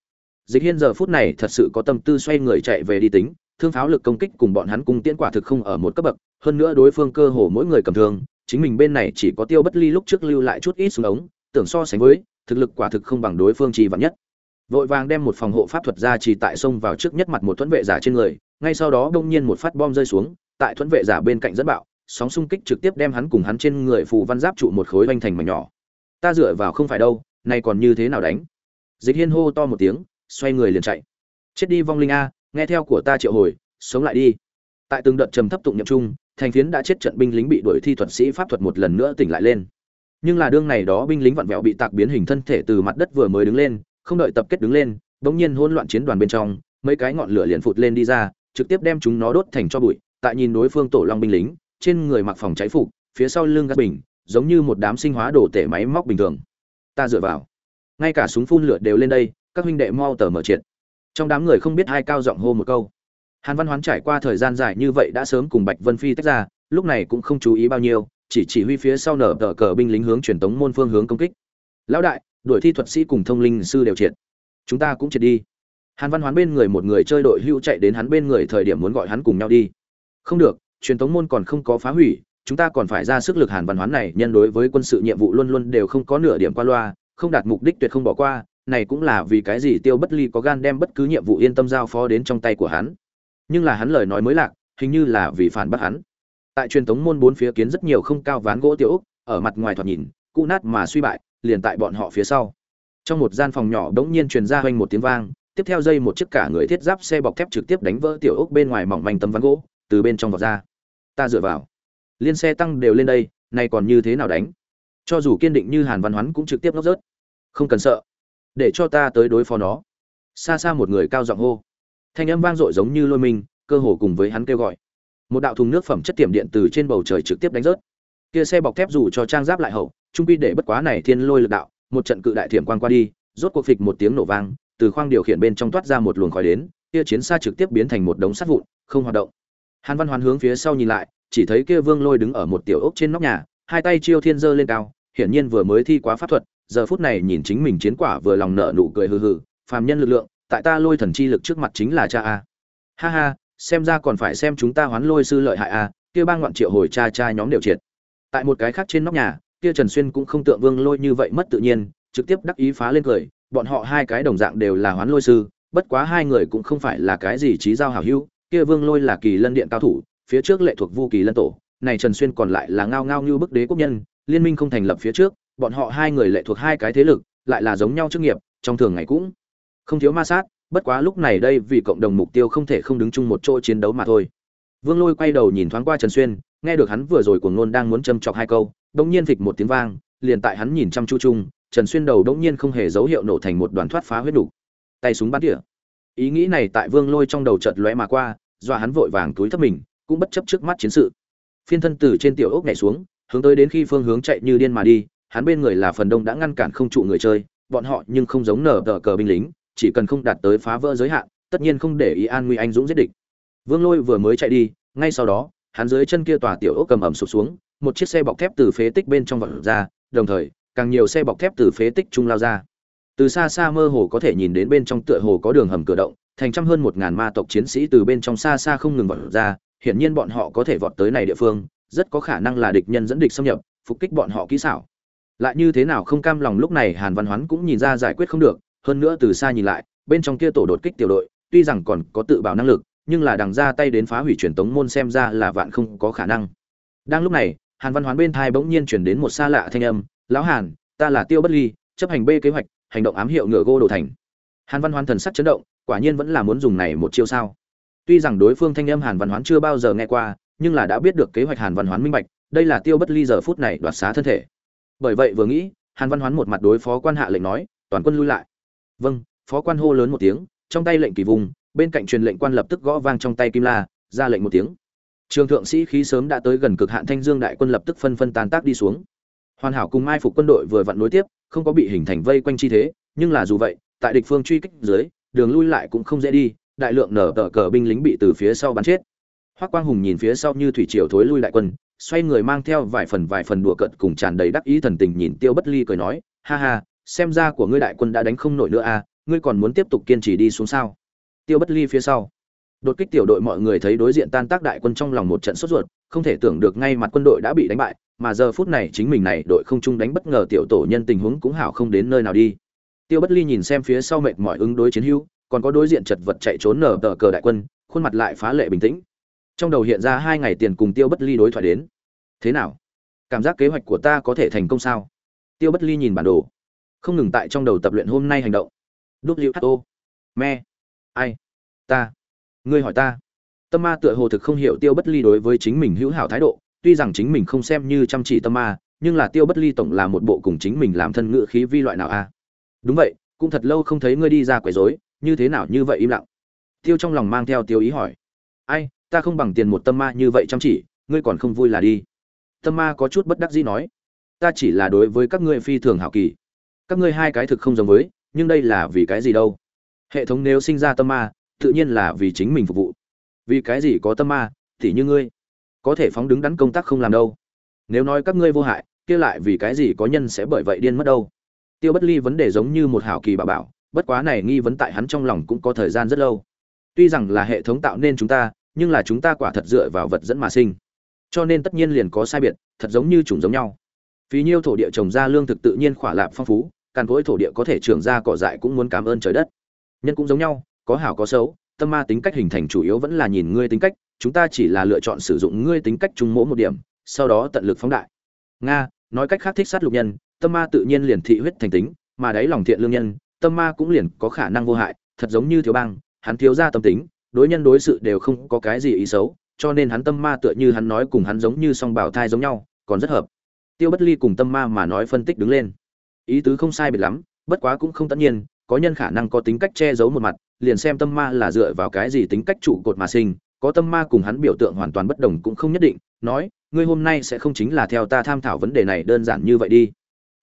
Dịch hiên giờ phút này thật sự có tâm tư xoay người chạy về đi tính, thương pháo lực công kích cùng bọn hắn cung tiễn quả thực không ở một cấp bậc, hơn nữa đối phương cơ hồ mỗi người cầm thương, chính mình bên này chỉ có tiêu bất ly lúc trước lưu lại chút ít xuống ống, tưởng so sánh với, thực lực quả thực không bằng đối phương chỉ vạn nhất vội vàng đem một phòng hộ pháp thuật ra chỉ tại sông vào trước nhất mặt một thuẫn vệ giả trên người ngay sau đó đông nhiên một phát bom rơi xuống tại thuẫn vệ giả bên cạnh dẫn bạo sóng xung kích trực tiếp đem hắn cùng hắn trên người phù văn giáp trụ một khối oanh thành mảnh nhỏ. Ta dựa vào không phải đâu nay còn như thế nào đánh? Dịch hiên hô to một tiếng xoay người liền chạy. Chết đi vong linh a nghe theo của ta triệu hồi sống lại đi. Tại từng đợt trầm thấp tụng nhậm chung, thành phiến đã chết trận binh lính bị đuổi thi thuật sĩ pháp thuật một lần nữa tỉnh lại lên. Nhưng là đương này đó binh lính vặn vẹo bị tạc biến hình thân thể từ mặt đất vừa mới đứng lên không đợi tập kết đứng lên, bỗng nhiên hỗn loạn chiến đoàn bên trong, mấy cái ngọn lửa liền phụt lên đi ra, trực tiếp đem chúng nó đốt thành cho bụi, tại nhìn đối phương tổ long binh lính, trên người mặc phòng cháy phục, phía sau lưng gác bình, giống như một đám sinh hóa đổ tể máy móc bình thường. Ta dựa vào. Ngay cả súng phun lửa đều lên đây, các huynh đệ mau tờ mở triệt. Trong đám người không biết hai cao giọng hô một câu. Hàn văn hoán trải qua thời gian dài như vậy đã sớm cùng bạch vân phi tách ra, lúc này cũng không chú ý bao nhiêu, chỉ chỉ huy phía sau nở tờ cờ binh lính hướng truyền tống môn phương hướng công kích. Lão đại đuổi thi thuật sĩ cùng thông linh sư đều triệt. Chúng ta cũng triệt đi. Hàn văn hoán bên người một người chơi đội hưu chạy đến hắn bên người thời điểm muốn gọi hắn cùng nhau đi. Không được, truyền thống môn còn không có phá hủy, chúng ta còn phải ra sức lực hàn văn hoán này, nhân đối với quân sự nhiệm vụ luôn luôn đều không có nửa điểm qua loa, không đạt mục đích tuyệt không bỏ qua, này cũng là vì cái gì tiêu bất ly có gan đem bất cứ nhiệm vụ yên tâm giao phó đến trong tay của hắn. Nhưng là hắn lời nói mới lạc, hình như là vì phản bác hắn. Tại truyền thống môn bốn phía kiến rất nhiều không cao ván gỗ tiểu úc, ở mặt ngoài thoạt nhìn cụ nát mà suy bại liền tại bọn họ phía sau. Trong một gian phòng nhỏ bỗng nhiên truyền ra hoành một tiếng vang, tiếp theo dây một chiếc cả người thiết giáp xe bọc thép trực tiếp đánh vỡ tiểu ốc bên ngoài mỏng manh tấm ván gỗ, từ bên trong vọt ra. Ta dựa vào. Liên xe tăng đều lên đây nay còn như thế nào đánh? Cho dù kiên định như hàn văn hoán cũng trực tiếp ngốc rớt. Không cần sợ. Để cho ta tới đối phó nó. Xa xa một người cao giọng hô. Thanh âm vang dội giống như lôi mình, cơ hồ cùng với hắn kêu gọi. Một đạo thùng nước phẩm chất tiềm điện từ trên bầu trời trực tiếp đánh rớt. Kia xe bọc thép dù cho trang giáp lại hậu trung quy để bất quá này thiên lôi lực đạo, một trận cự đại thiểm quang qua đi, rốt cuộc phịch một tiếng nổ vang, từ khoang điều khiển bên trong toát ra một luồng khói đến, kia chiến xa trực tiếp biến thành một đống sắt vụn, không hoạt động. Hàn văn hoàn hướng phía sau nhìn lại, chỉ thấy kia vương lôi đứng ở một tiểu ốc trên nóc nhà, hai tay chiêu thiên dơ lên cao, hiển nhiên vừa mới thi quá pháp thuật, giờ phút này nhìn chính mình chiến quả vừa lòng nở nụ cười hừ hừ, phàm nhân lực lượng, tại ta lôi thần chi lực trước mặt chính là cha a. Ha ha, xem ra còn phải xem chúng ta hoán lôi sư lợi hại a, kia ba ngoạn triệu hồi cha cha nhóm đều triệt. Tại một cái khác trên nóc nhà kia trần xuyên cũng không tượng vương lôi như vậy mất tự nhiên, trực tiếp đắc ý phá lên cười, bọn họ hai cái đồng dạng đều là hoán lôi sư, bất quá hai người cũng không phải là cái gì trí giao hảo hữu, kia vương lôi là kỳ lân điện cao thủ, phía trước lệ thuộc vu kỳ lân tổ, này trần xuyên còn lại là ngao ngao như bức đế quốc nhân, liên minh không thành lập phía trước, bọn họ hai người lệ thuộc hai cái thế lực, lại là giống nhau chức nghiệp, trong thường ngày cũng không thiếu ma sát, bất quá lúc này đây vì cộng đồng mục tiêu không thể không đứng chung một chỗ chiến đấu mà thôi. Vương lôi quay đầu nhìn thoáng qua trần xuyên nghe được hắn vừa rồi cuồng ngôn đang muốn châm chọc hai câu, đống nhiên phịch một tiếng vang, liền tại hắn nhìn chăm chú chung, trần xuyên đầu đống nhiên không hề dấu hiệu nổ thành một đoàn thoát phá huyết đủ. Tay súng bắn tỉa. Ý nghĩ này tại vương lôi trong đầu chợt lóe mà qua, do hắn vội vàng túi thấp mình, cũng bất chấp trước mắt chiến sự. Phiên thân từ trên tiểu ốc nhảy xuống, hướng tới đến khi phương hướng chạy như điên mà đi, hắn bên người là phần đông đã ngăn cản không trụ người chơi, bọn họ nhưng không giống nở tờ cờ binh lính, chỉ cần không đạt tới phá vỡ giới hạn, tất nhiên không để ý an nguy anh dũng giết địch. Vương lôi vừa mới chạy đi, ngay sau đó hắn dưới chân kia tòa tiểu ốc cầm ẩm sụp xuống, một chiếc xe bọc thép từ phế tích bên trong vọt ra, đồng thời, càng nhiều xe bọc thép từ phế tích trung lao ra. Từ xa xa mơ hồ có thể nhìn đến bên trong tựa hồ có đường hầm cửa động, thành trăm hơn một ngàn ma tộc chiến sĩ từ bên trong xa xa không ngừng vọt ra, hiển nhiên bọn họ có thể vọt tới này địa phương, rất có khả năng là địch nhân dẫn địch xâm nhập, phục kích bọn họ kỹ xảo. Lại như thế nào không cam lòng lúc này hàn văn hoán cũng nhìn ra giải quyết không được, hơn nữa từ xa nhìn lại, bên trong kia tổ đột kích tiểu đội, tuy rằng còn có tự bảo năng lực nhưng là đằng ra tay đến phá hủy truyền tống môn xem ra là vạn không có khả năng. Đang lúc này, hàn văn hoán bên thai bỗng nhiên chuyển đến một xa lạ thanh âm, lão hàn, ta là tiêu bất ly, chấp hành b kế hoạch, hành động ám hiệu ngựa gô đồ thành. Hàn văn hoán thần sắc chấn động, quả nhiên vẫn là muốn dùng này một chiêu sao. Tuy rằng đối phương thanh âm hàn văn hoán chưa bao giờ nghe qua, nhưng là đã biết được kế hoạch hàn văn hoán minh bạch, đây là tiêu bất ly giờ phút này đoạt xá thân thể. Bởi vậy vừa nghĩ, hàn văn hoán một mặt đối phó quan hạ lệnh nói, toàn quân lui lại. Vâng phó quan hô lớn một tiếng, trong tay lệnh kỳ vùng bên cạnh truyền lệnh quan lập tức gõ vang trong tay kim la, ra lệnh một tiếng. Trường thượng sĩ khí sớm đã tới gần cực hạn thanh dương đại quân lập tức phân phân tàn tác đi xuống. Hoàn hảo cùng mai phục quân đội vừa vặn nối tiếp, không có bị hình thành vây quanh chi thế, nhưng là dù vậy, tại địch phương truy kích dưới, đường lui lại cũng không dễ đi, đại lượng nở tờ cờ binh lính bị từ phía sau bắn chết. Hoắc quang hùng nhìn phía sau như thủy triều thối lui đại quân, xoay người mang theo vài phần vài phần đùa cợt cùng tràn đầy đắc ý thần tình nhìn tiêu bất ly cười nói, ha ha, xem ra của ngươi đại quân đã đánh không nổi nữa à ngươi còn muốn tiếp tục kiên trì đi xuống sao? Tiêu bất ly phía sau. Đột kích tiểu đội mọi người thấy đối diện tan tác đại quân trong lòng một trận sốt ruột, không thể tưởng được ngay mặt quân đội đã bị đánh bại, mà giờ phút này chính mình này đội không trung đánh bất ngờ tiểu tổ nhân tình huống cũng hảo không đến nơi nào đi. Tiêu bất ly nhìn xem phía sau mệt mỏi ứng đối chiến hữu, còn có đối diện chật vật chạy trốn nở tờ cờ đại quân, khuôn mặt lại phá lệ bình tĩnh. Trong đầu hiện ra hai ngày tiền cùng tiêu bất ly đối thoại đến. Thế nào? Cảm giác kế hoạch của ta có thể thành công sao? Tiêu bất ly nhìn bản đồ. Không ngừng tại trong đầu tập luyện hôm nay hành động. Who me ai? Ta. Ngươi hỏi ta. Tâm ma tựa hồ thực không hiểu tiêu bất ly đối với chính mình hữu hảo thái độ, tuy rằng chính mình không xem như chăm chỉ tâm ma, nhưng là tiêu bất ly tổng là một bộ cùng chính mình làm thân ngự khí vi loại nào a? Đúng vậy, cũng thật lâu không thấy ngươi đi ra quấy rối, như thế nào như vậy im lặng? Tiêu trong lòng mang theo tiêu ý hỏi. Ai, ta không bằng tiền một tâm ma như vậy chăm chỉ, ngươi còn không vui là đi. Tâm ma có chút bất đắc dĩ nói. Ta chỉ là đối với các ngươi phi thường hảo kỳ. Các ngươi hai cái thực không giống với, nhưng đây là vì cái gì đâu? Hệ thống nếu sinh ra tâm ma, tự nhiên là vì chính mình phục vụ. Vì cái gì có tâm ma, thì như ngươi. Có thể phóng đứng đắn công tác không làm đâu. Nếu nói các ngươi vô hại, kia lại vì cái gì có nhân sẽ bởi vậy điên mất đâu. Tiêu bất ly vấn đề giống như một hảo kỳ bà bảo, bất quá này nghi vấn tại hắn trong lòng cũng có thời gian rất lâu. Tuy rằng là hệ thống tạo nên chúng ta, nhưng là chúng ta quả thật dựa vào vật dẫn mà sinh. Cho nên tất nhiên liền có sai biệt, thật giống như chủng giống nhau. Phí nhiêu thổ địa trồng ra lương thực tự nhiên khỏa lạp phong phú, càn cối thổ địa có thể trưởng ra cỏ dại cũng muốn cảm ơn trời đất nhân cũng giống nhau, có hảo có xấu, tâm ma tính cách hình thành chủ yếu vẫn là nhìn ngươi tính cách, chúng ta chỉ là lựa chọn sử dụng ngươi tính cách trung mỗ một điểm, sau đó tận lực phóng đại. Nga, nói cách khác thích sát lục nhân, tâm ma tự nhiên liền thị huyết thành tính, mà đáy lòng thiện lương nhân, tâm ma cũng liền có khả năng vô hại, thật giống như thiếu bang, hắn thiếu ra tâm tính, đối nhân đối sự đều không có cái gì ý xấu, cho nên hắn tâm ma tựa như hắn nói cùng hắn giống như song bảo thai giống nhau, còn rất hợp. Tiêu bất ly cùng tâm ma mà nói phân tích đứng lên. Ý tứ không sai biệt lắm, bất quá cũng không tất nhiên có nhân khả năng có tính cách che giấu một mặt, liền xem tâm ma là dựa vào cái gì tính cách trụ cột mà sinh, có tâm ma cùng hắn biểu tượng hoàn toàn bất đồng cũng không nhất định, nói, ngươi hôm nay sẽ không chính là theo ta tham thảo vấn đề này đơn giản như vậy đi.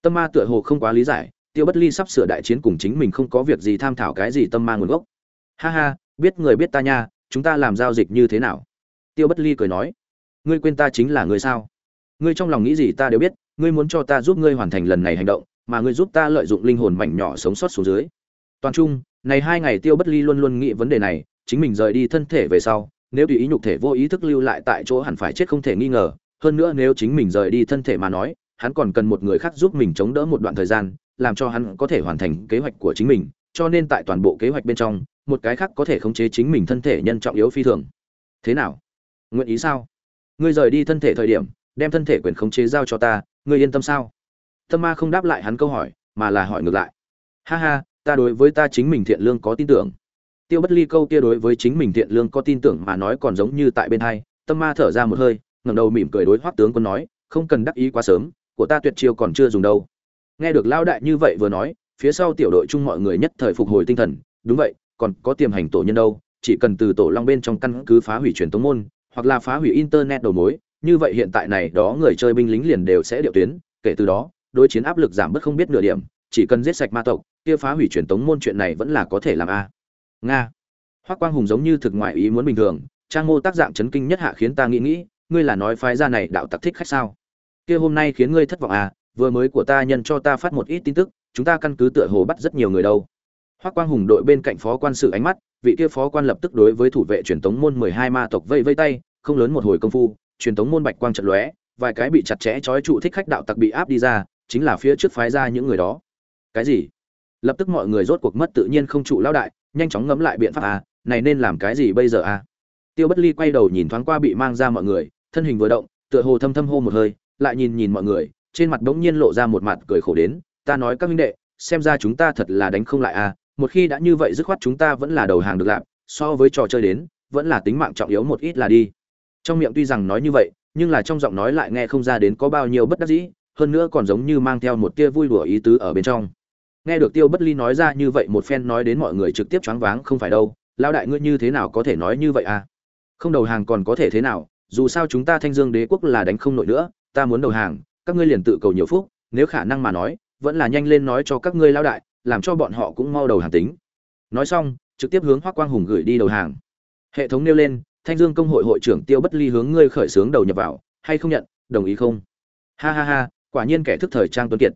Tâm ma tựa hồ không quá lý giải, tiêu bất ly sắp sửa đại chiến cùng chính mình không có việc gì tham thảo cái gì tâm ma nguồn gốc. Ha ha, biết người biết ta nha, chúng ta làm giao dịch như thế nào? Tiêu bất ly cười nói, ngươi quên ta chính là người sao? Ngươi trong lòng nghĩ gì ta đều biết, ngươi muốn cho ta giúp ngươi hoàn thành lần này hành động mà ngươi giúp ta lợi dụng linh hồn mảnh nhỏ sống sót xuống dưới. Toàn trung, này hai ngày tiêu bất ly luôn luôn nghĩ vấn đề này, chính mình rời đi thân thể về sau, nếu tùy ý nhục thể vô ý thức lưu lại tại chỗ hẳn phải chết không thể nghi ngờ. Hơn nữa nếu chính mình rời đi thân thể mà nói, hắn còn cần một người khác giúp mình chống đỡ một đoạn thời gian, làm cho hắn có thể hoàn thành kế hoạch của chính mình. Cho nên tại toàn bộ kế hoạch bên trong, một cái khác có thể khống chế chính mình thân thể nhân trọng yếu phi thường. Thế nào? Nguyện ý sao? Ngươi rời đi thân thể thời điểm, đem thân thể quyền khống chế giao cho ta, ngươi yên tâm sao? Tâm ma không đáp lại hắn câu hỏi, mà là hỏi ngược lại. Ha ha, ta đối với ta chính mình thiện lương có tin tưởng. Tiêu bất ly câu kia đối với chính mình thiện lương có tin tưởng mà nói còn giống như tại bên hai, tâm ma thở ra một hơi, ngẩng đầu mỉm cười đối hoắc tướng quân nói, không cần đắc ý quá sớm, của ta tuyệt chiêu còn chưa dùng đâu. Nghe được lao đại như vậy vừa nói, phía sau tiểu đội chung mọi người nhất thời phục hồi tinh thần, đúng vậy, còn có tiềm hành tổ nhân đâu, chỉ cần từ tổ long bên trong căn cứ phá hủy truyền tống môn, hoặc là phá hủy internet đầu mối, như vậy hiện tại này đó người chơi binh lính liền đều sẽ điệu tuyến, kể từ đó đối chiến áp lực giảm bớt không biết nửa điểm, chỉ cần giết sạch ma tộc, kia phá hủy truyền tống môn chuyện này vẫn là có thể làm a. Nga. Hoắc quang hùng giống như thực ngoại ý muốn bình thường, trang mô tác dạng chấn kinh nhất hạ khiến ta nghĩ nghĩ, ngươi là nói phái gia này đạo tặc thích khách sao? Kia hôm nay khiến ngươi thất vọng à vừa mới của ta nhân cho ta phát một ít tin tức, chúng ta căn cứ tựa hồ bắt rất nhiều người đâu. Hoắc quang hùng đội bên cạnh phó quan sự ánh mắt, vị kia phó quan lập tức đối với thủ vệ truyền tống môn mười hai ma tộc vây vây tay, không lớn một hồi công phu, truyền tống môn bạch quang trận lóe, vài cái bị chặt chẽ trói trụ thích khách đạo tặc bị áp đi ra chính là phía trước phái ra những người đó. Cái gì? Lập tức mọi người rốt cuộc mất tự nhiên không trụ lão đại, nhanh chóng ngẫm lại biện pháp à này nên làm cái gì bây giờ à? Tiêu bất ly quay đầu nhìn thoáng qua bị mang ra mọi người, thân hình vừa động, tựa hồ thâm thâm hô một hơi, lại nhìn nhìn mọi người, trên mặt bỗng nhiên lộ ra một mặt cười khổ đến, ta nói các huynh đệ, xem ra chúng ta thật là đánh không lại à một khi đã như vậy dứt khoát chúng ta vẫn là đầu hàng được lạp, so với trò chơi đến, vẫn là tính mạng trọng yếu một ít là đi. Trong miệng tuy rằng nói như vậy, nhưng là trong giọng nói lại nghe không ra đến có bao nhiêu bất đắc dĩ hơn nữa còn giống như mang theo một tia vui đùa ý tứ ở bên trong. Nghe được tiêu bất ly nói ra như vậy một phen nói đến mọi người trực tiếp choáng váng, không phải đâu lao đại ngươi như thế nào có thể nói như vậy à? Không đầu hàng còn có thể thế nào, dù sao chúng ta thanh dương đế quốc là đánh không nổi nữa, ta muốn đầu hàng, các ngươi liền tự cầu nhiều phúc, nếu khả năng mà nói, vẫn là nhanh lên nói cho các ngươi lao đại, làm cho bọn họ cũng mau đầu hàng tính. Nói xong, trực tiếp hướng hoác quang hùng gửi đi đầu hàng. Hệ thống nêu lên, thanh dương công hội hội trưởng tiêu bất ly hướng ngươi khởi xướng đầu nhập vào, hay không nhận, đồng ý không? Ha ha ha quả nhiên kẻ thức thời trang tuấn kiệt.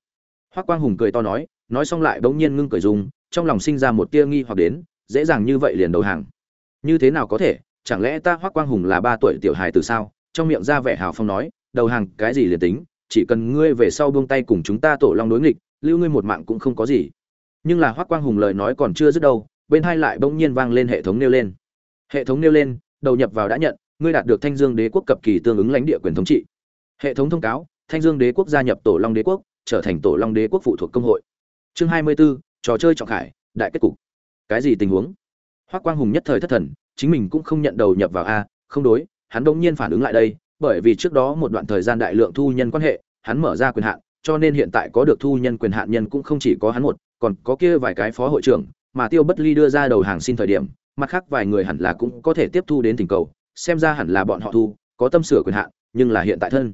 Hoắc quang hùng cười to nói nói xong lại bỗng nhiên ngưng cười dùng, trong lòng sinh ra một tia nghi hoặc đến, dễ dàng như vậy liền đầu hàng. Như thế nào có thể, chẳng lẽ ta Hoắc quang hùng là ba tuổi tiểu hài từ sao? Trong miệng ra vẻ hào phong nói, đầu hàng cái gì liền tính, chỉ cần ngươi về sau buông tay cùng chúng ta tổ long đối nghịch, lưu ngươi một mạng cũng không có gì. Nhưng là Hoắc quang hùng lời nói còn chưa dứt đâu, bên hai lại bỗng nhiên vang lên hệ thống nêu lên. Hệ thống nêu lên, đầu nhập vào đã nhận, ngươi đạt được thanh dương đế quốc cập kỳ tương ứng lãnh địa quyền thống trị. Hệ thống thông cáo thanh dương đế quốc gia nhập tổ long đế quốc trở thành tổ long đế quốc phụ thuộc công hội. Chương 24, trò chơi trọng khải đại kết cục. Cái gì tình huống? Hoắc quang hùng nhất thời thất thần chính mình cũng không nhận đầu nhập vào a không đối hắn đột nhiên phản ứng lại đây bởi vì trước đó một đoạn thời gian đại lượng thu nhân quan hệ hắn mở ra quyền hạn cho nên hiện tại có được thu nhân quyền hạn nhân cũng không chỉ có hắn một còn có kia vài cái phó hội trưởng mà tiêu bất ly đưa ra đầu hàng xin thời điểm mặt khác vài người hẳn là cũng có thể tiếp thu đến tình cầu xem ra hẳn là bọn họ thu có tâm sửa quyền hạn nhưng là hiện tại thân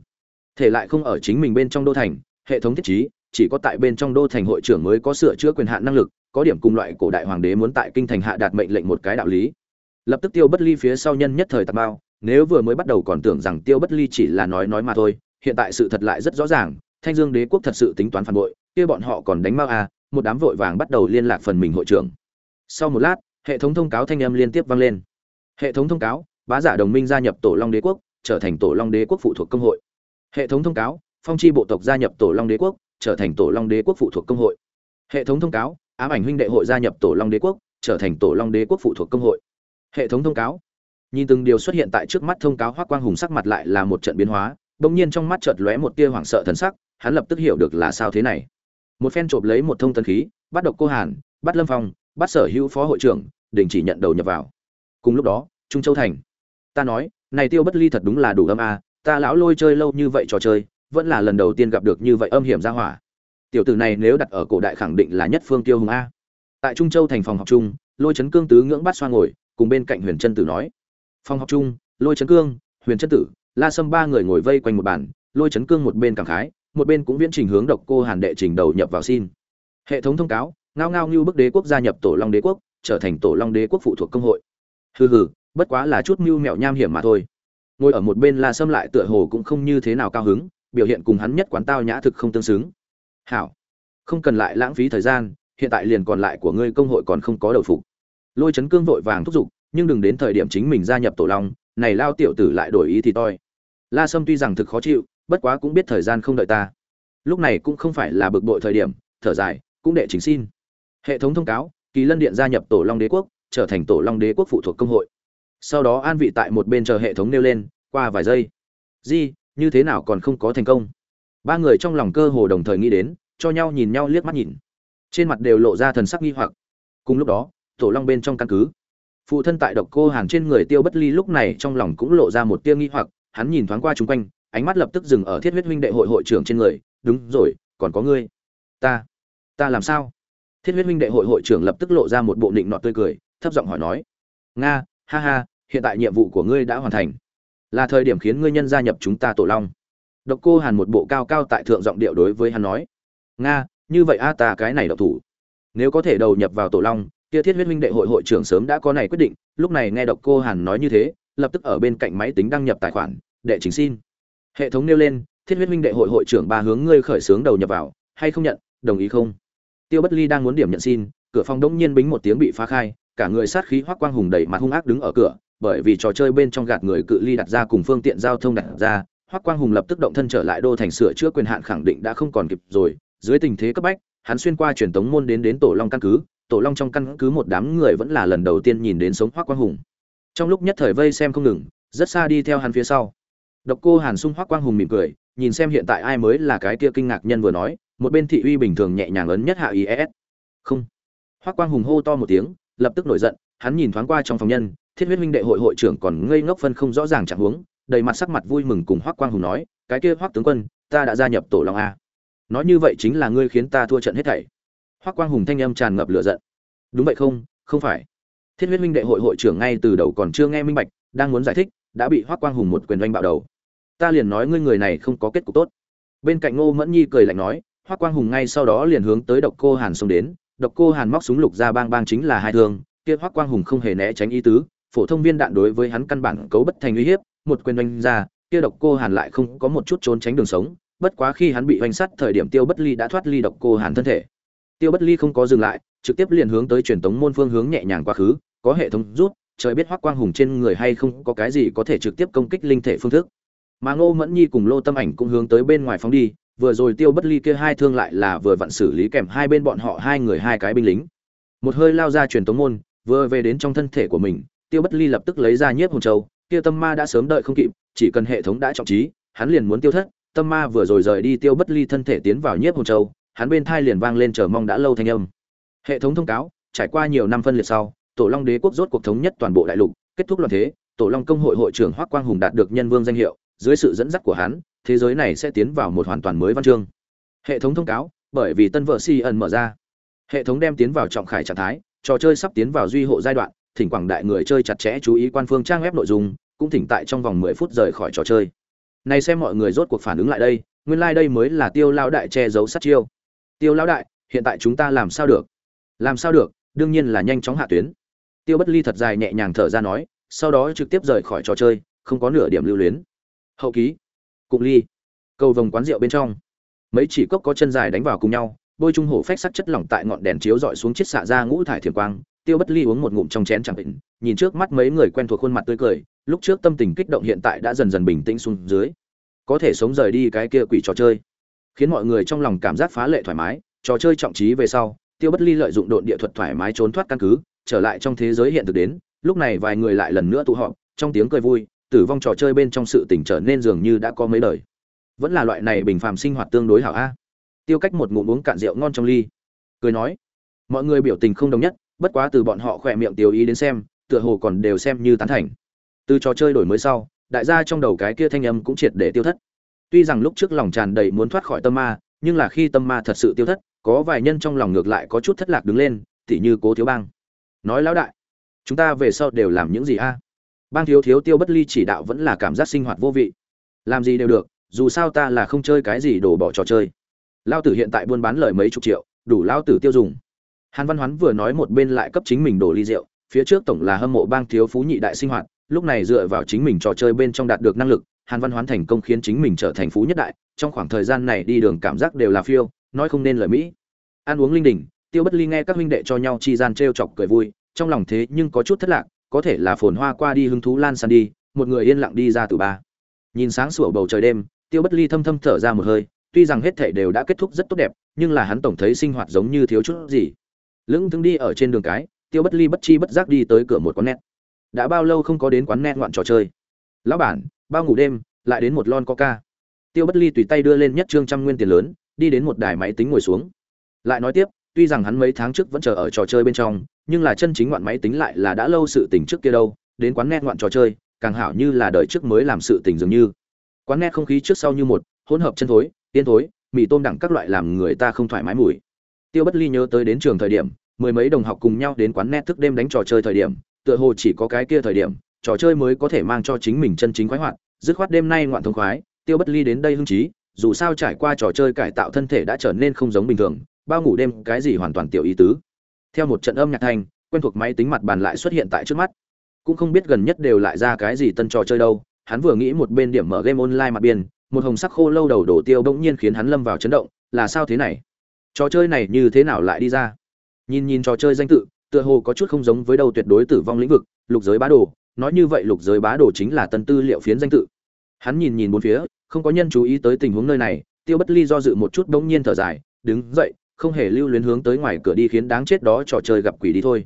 thể lại không ở chính mình bên trong đô thành, hệ thống thiết trí, chỉ có tại bên trong đô thành hội trưởng mới có sửa chữa quyền hạn năng lực, có điểm cùng loại cổ đại hoàng đế muốn tại kinh thành hạ đạt mệnh lệnh một cái đạo lý. Lập tức tiêu bất ly phía sau nhân nhất thời tạp bao nếu vừa mới bắt đầu còn tưởng rằng tiêu bất ly chỉ là nói nói mà thôi, hiện tại sự thật lại rất rõ ràng, thanh dương đế quốc thật sự tính toán phản bội, kia bọn họ còn đánh mao à một đám vội vàng bắt đầu liên lạc phần mình hội trưởng. Sau một lát, hệ thống thông cáo thanh âm liên tiếp vang lên. Hệ thống thông cáo, bá giả đồng minh gia nhập tổ long đế quốc, trở thành tổ long đế quốc phụ thuộc công hội hệ thống thông cáo, phong chi bộ tộc gia nhập tổ long đế quốc, trở thành tổ long đế quốc phụ thuộc công hội. Hệ thống thông cáo, ám ảnh huynh đệ hội gia nhập tổ long đế quốc, trở thành tổ long đế quốc phụ thuộc công hội. Hệ thống thông cáo. Nhìn từng điều xuất hiện tại trước mắt thông cáo hoác quang hùng sắc mặt lại là một trận biến hóa, bỗng nhiên trong mắt chợt lóe một tia hoảng sợ thần sắc, hắn lập tức hiểu được là sao thế này. Một phen trộm lấy một thông tân khí, bắt độc cô hàn, bắt lâm phong, bắt sở hữu phó hội trưởng, đình chỉ nhận đầu nhập vào. Cùng lúc đó, trung châu thành. Ta nói, này tiêu bất ly thật đúng là đủ âm a ta lão lôi chơi lâu như vậy trò chơi, vẫn là lần đầu tiên gặp được như vậy âm hiểm ra hỏa. Tiểu tử này nếu đặt ở cổ đại khẳng định là nhất phương tiêu hùng a. Tại trung châu thành phòng học chung, lôi trấn cương tứ ngưỡng bát xoa ngồi, cùng bên cạnh huyền trân tử nói. Phòng học chung, lôi trấn cương, huyền trân tử, la sâm ba người ngồi vây quanh một bàn, lôi trấn cương một bên cảm khái, một bên cũng viễn trình hướng độc cô hàn đệ trình đầu nhập vào xin. Hệ thống thông cáo, ngao ngao như bức đế quốc gia nhập tổ long đế quốc, trở thành tổ long đế quốc phụ thuộc công hội. Hừ hừ, bất quá là chút mưu mẹo nham hiểm mà thôi ngồi ở một bên la sâm lại tựa hồ cũng không như thế nào cao hứng, biểu hiện cùng hắn nhất quán tao nhã thực không tương xứng. Hảo, không cần lại lãng phí thời gian, hiện tại liền còn lại của ngươi công hội còn không có đầu phục. Lôi chấn cương vội vàng thúc giục, nhưng đừng đến thời điểm chính mình gia nhập tổ long, này lao tiểu tử lại đổi ý thì toi. La sâm tuy rằng thực khó chịu, bất quá cũng biết thời gian không đợi ta. Lúc này cũng không phải là bực bội thời điểm, thở dài, cũng đệ chính xin. Hệ thống thông cáo, kỳ lân điện gia nhập tổ long đế quốc, trở thành tổ long đế quốc phụ thuộc công hội sau đó an vị tại một bên chờ hệ thống nêu lên, qua vài giây. Di, như thế nào còn không có thành công? Ba người trong lòng cơ hồ đồng thời nghĩ đến, cho nhau nhìn nhau liếc mắt nhìn. Trên mặt đều lộ ra thần sắc nghi hoặc. Cùng lúc đó, tổ long bên trong căn cứ. Phụ thân tại độc cô hàn trên người tiêu bất ly lúc này trong lòng cũng lộ ra một tia nghi hoặc, hắn nhìn thoáng qua chung quanh, ánh mắt lập tức dừng ở thiết huyết huynh đệ hội hội trưởng trên người. Đúng rồi, còn có ngươi. Ta ta làm sao? Thiết huyết huynh đệ hội hội trưởng lập tức lộ ra một bộ nịnh nọt tươi cười, thấp giọng hỏi nói. Nga ha ha, hiện tại nhiệm vụ của ngươi đã hoàn thành. Là thời điểm khiến ngươi nhân gia nhập chúng ta tổ long. Độc cô hàn một bộ cao cao tại thượng giọng điệu đối với hắn nói. Nga, như vậy a, ta cái này độc thủ. Nếu có thể đầu nhập vào tổ long, kia thiết huyết huynh đệ hội hội trưởng sớm đã có này quyết định. Lúc này nghe độc cô hàn nói như thế, lập tức ở bên cạnh máy tính đăng nhập tài khoản, đệ chính xin. Hệ thống nêu lên, thiết huyết huynh đệ hội hội trưởng ba hướng ngươi khởi xướng đầu nhập vào, hay không nhận, đồng ý không? Tiêu bất ly đang muốn điểm nhận xin, cửa phòng đông nhiên bính một tiếng bị phá khai cả người sát khí hoắc quang hùng đẩy mặt hung ác đứng ở cửa, bởi vì trò chơi bên trong gạt người cự ly đặt ra cùng phương tiện giao thông đặt ra hoắc quang hùng lập tức động thân trở lại đô thành sửa chữa quyền hạn khẳng định đã không còn kịp rồi. Dưới tình thế cấp bách, hắn xuyên qua truyền tống môn đến đến tổ long căn cứ, tổ long trong căn cứ một đám người vẫn là lần đầu tiên nhìn đến sống hoắc quang hùng. Trong lúc nhất thời vây xem không ngừng, rất xa đi theo hắn phía sau. Độc cô hàn sung hoắc quang hùng mỉm cười, nhìn xem hiện tại ai mới là cái kia kinh ngạc nhân vừa nói, một bên thị uy bình thường nhẹ nhàng ấn nhất hạ is không. Hoắc quang hùng hô to một tiếng lập tức nổi giận, hắn nhìn thoáng qua trong phòng nhân, thiết huyết huynh đệ hội hội trưởng còn ngây ngốc phân không rõ ràng chẳng huống, đầy mặt sắc mặt vui mừng cùng hoắc quang hùng nói, cái kia hoắc tướng quân, ta đã gia nhập tổ long a. Nói như vậy chính là ngươi khiến ta thua trận hết thảy. Hoắc quang hùng thanh âm tràn ngập lửa giận. Đúng vậy không không phải. Thiết huyết huynh đệ hội hội trưởng ngay từ đầu còn chưa nghe minh bạch, đang muốn giải thích, đã bị hoắc quang hùng một quyền doanh bạo đầu. Ta liền nói ngươi người này không có kết cục tốt. Bên cạnh ngô mẫn nhi cười lạnh nói, hoắc quang hùng ngay sau đó liền hướng tới độc cô hàn xông đến độc cô hàn móc súng lục ra bang bang chính là hai thương, kia hoắc quang hùng không hề né tránh ý tứ, phổ thông viên đạn đối với hắn căn bản cấu bất thành uy hiếp, một quyền đánh ra, kia độc cô hàn lại không có một chút trốn tránh đường sống, bất quá khi hắn bị oanh sắt thời điểm tiêu bất ly đã thoát ly độc cô hàn thân thể. Tiêu bất ly không có dừng lại, trực tiếp liền hướng tới truyền tống môn phương hướng nhẹ nhàng quá khứ, có hệ thống rút, trời biết hoắc quang hùng trên người hay không có cái gì có thể trực tiếp công kích linh thể phương thức. Mà ngô mẫn nhi cùng lô tâm ảnh cũng hướng tới bên ngoài phóng đi vừa rồi tiêu bất ly kia hai thương lại là vừa vặn xử lý kèm hai bên bọn họ hai người hai cái binh lính. Một hơi lao ra truyền tống môn, vừa về đến trong thân thể của mình, tiêu bất ly lập tức lấy ra nhiếp hồn châu, kia tâm ma đã sớm đợi không kịp, chỉ cần hệ thống đã trọng trí, hắn liền muốn tiêu thất. Tâm ma vừa rồi rời đi tiêu bất ly thân thể tiến vào nhiếp hồn châu, hắn bên thai liền vang lên chờ mong đã lâu thanh âm. Hệ thống thông cáo, trải qua nhiều năm phân liệt sau, tổ long đế quốc rốt cuộc thống nhất toàn bộ đại lục, kết thúc loạn thế, tổ long công hội hội trưởng hoác quang hùng đạt được nhân vương danh hiệu, dưới sự dẫn dắt của hắn thế giới này sẽ tiến vào một hoàn toàn mới văn chương. Hệ thống thông cáo, bởi vì tân vợ si ẩn mở ra. Hệ thống đem tiến vào trọng khải trạng thái, trò chơi sắp tiến vào duy hộ giai đoạn, thỉnh quảng đại người chơi chặt chẽ chú ý quan phương trang web nội dung, cũng thỉnh tại trong vòng mười phút rời khỏi trò chơi. Này xem mọi người rốt cuộc phản ứng lại đây, nguyên lai like đây mới là tiêu lão đại che giấu sát chiêu. Tiêu lão đại, hiện tại chúng ta làm sao được? Làm sao được? Đương nhiên là nhanh chóng hạ tuyến. Tiêu bất ly thật dài nhẹ nhàng thở ra nói, sau đó trực tiếp rời khỏi trò chơi, không có nửa điểm lưu luyến. Hậu ký cụng ly, cầu vồng quán rượu bên trong. Mấy chỉ cốc có chân dài đánh vào cùng nhau, bôi trung hổ phách sắc chất lỏng tại ngọn đèn chiếu dọi xuống chiếc xạ ra ngũ thải thiểm quang, tiêu bất ly uống một ngụm trong chén chẳng định, nhìn trước mắt mấy người quen thuộc khuôn mặt tươi cười, lúc trước tâm tình kích động hiện tại đã dần dần bình tĩnh xuống dưới. Có thể sống rời đi cái kia quỷ trò chơi. Khiến mọi người trong lòng cảm giác phá lệ thoải mái, trò chơi trọng trí về sau, tiêu bất ly lợi dụng độn địa thuật thoải mái trốn thoát căn cứ, trở lại trong thế giới hiện thực đến, lúc này vài người lại lần nữa tụ họp, trong tiếng cười vui tử vong trò chơi bên trong sự tỉnh trở nên dường như đã có mấy đời. Vẫn là loại này bình phàm sinh hoạt tương đối hảo a. Tiêu cách một ngụm uống cạn rượu ngon trong ly. Cười nói, mọi người biểu tình không đồng nhất, bất quá từ bọn họ khỏe miệng tiêu ý đến xem, tựa hồ còn đều xem như tán thành. Từ trò chơi đổi mới sau, đại gia trong đầu cái kia thanh âm cũng triệt để tiêu thất. Tuy rằng lúc trước lòng tràn đầy muốn thoát khỏi tâm ma, nhưng là khi tâm ma thật sự tiêu thất, có vài nhân trong lòng ngược lại có chút thất lạc đứng lên, tỉ như cố thiếu bang. Nói lão đại, chúng ta về sau đều làm những gì a? Bang thiếu thiếu tiêu bất ly chỉ đạo vẫn là cảm giác sinh hoạt vô vị. Làm gì đều được, dù sao ta là không chơi cái gì đổ bỏ trò chơi. Lao tử hiện tại buôn bán lời mấy chục triệu, đủ lao tử tiêu dùng. Hàn văn hoán vừa nói một bên lại cấp chính mình đổ ly rượu, phía trước tổng là hâm mộ bang thiếu phú nhị đại sinh hoạt, lúc này dựa vào chính mình trò chơi bên trong đạt được năng lực, hàn văn hoán thành công khiến chính mình trở thành phú nhất đại, trong khoảng thời gian này đi đường cảm giác đều là phiêu, nói không nên lời mỹ. Ăn uống linh đình, tiêu bất ly nghe các huynh đệ cho nhau chi gian trêu chọc cười vui, trong lòng thế nhưng có chút thất lạc có thể là phồn hoa qua đi hứng thú lan san đi, một người yên lặng đi ra từ ba. Nhìn sáng sủa bầu trời đêm, tiêu bất ly thâm thâm thở ra một hơi, tuy rằng hết thảy đều đã kết thúc rất tốt đẹp, nhưng là hắn tổng thấy sinh hoạt giống như thiếu chút gì. Lững thững đi ở trên đường cái, tiêu bất ly bất chi bất giác đi tới cửa một quán net. Đã bao lâu không có đến quán net ngoạn trò chơi? Lão bản, bao ngủ đêm, lại đến một lon coca. Tiêu bất ly tùy tay đưa lên nhất trương trăm nguyên tiền lớn, đi đến một đài máy tính ngồi xuống. Lại nói tiếp, tuy rằng hắn mấy tháng trước vẫn chờ ở trò chơi bên trong nhưng là chân chính ngoạn máy tính lại là đã lâu sự tình trước kia đâu, đến quán net ngoạn trò chơi, càng hảo như là đời trước mới làm sự tình dường như. Quán net không khí trước sau như một, hỗn hợp chân thối, tiên thối, mì tôm đẳng các loại làm người ta không thoải mái mùi. Tiêu bất ly nhớ tới đến trường thời điểm, mười mấy đồng học cùng nhau đến quán net thức đêm đánh trò chơi thời điểm, tựa hồ chỉ có cái kia thời điểm, trò chơi mới có thể mang cho chính mình chân chính khoái hoạt, dứt khoát đêm nay ngoạn thông khoái, tiêu bất ly đến đây hưng trí dù sao trải qua trò chơi cải tạo thân thể đã trở nên không giống bình thường, bao ngủ đêm cái gì hoàn toàn tiểu ý tứ theo một trận âm nhạc thành, quen thuộc máy tính mặt bàn lại xuất hiện tại trước mắt. Cũng không biết gần nhất đều lại ra cái gì tân trò chơi đâu hắn vừa nghĩ một bên điểm mở game online mặt biên một hồng sắc khô lâu đầu đổ tiêu bỗng nhiên khiến hắn lâm vào chấn động là sao thế này? Trò chơi này như thế nào lại đi ra? Nhìn nhìn trò chơi danh tự tựa hồ có chút không giống với đâu tuyệt đối tử vong lĩnh vực lục giới bá đồ nói như vậy lục giới bá đồ chính là tân tư liệu phiến danh tự. Hắn nhìn nhìn bốn phía không có nhân chú ý tới tình huống nơi này tiêu bất ly do dự một chút bỗng nhiên thở dài đứng dậy không hề lưu luyến hướng tới ngoài cửa đi khiến đáng chết đó trò chơi gặp quỷ đi thôi.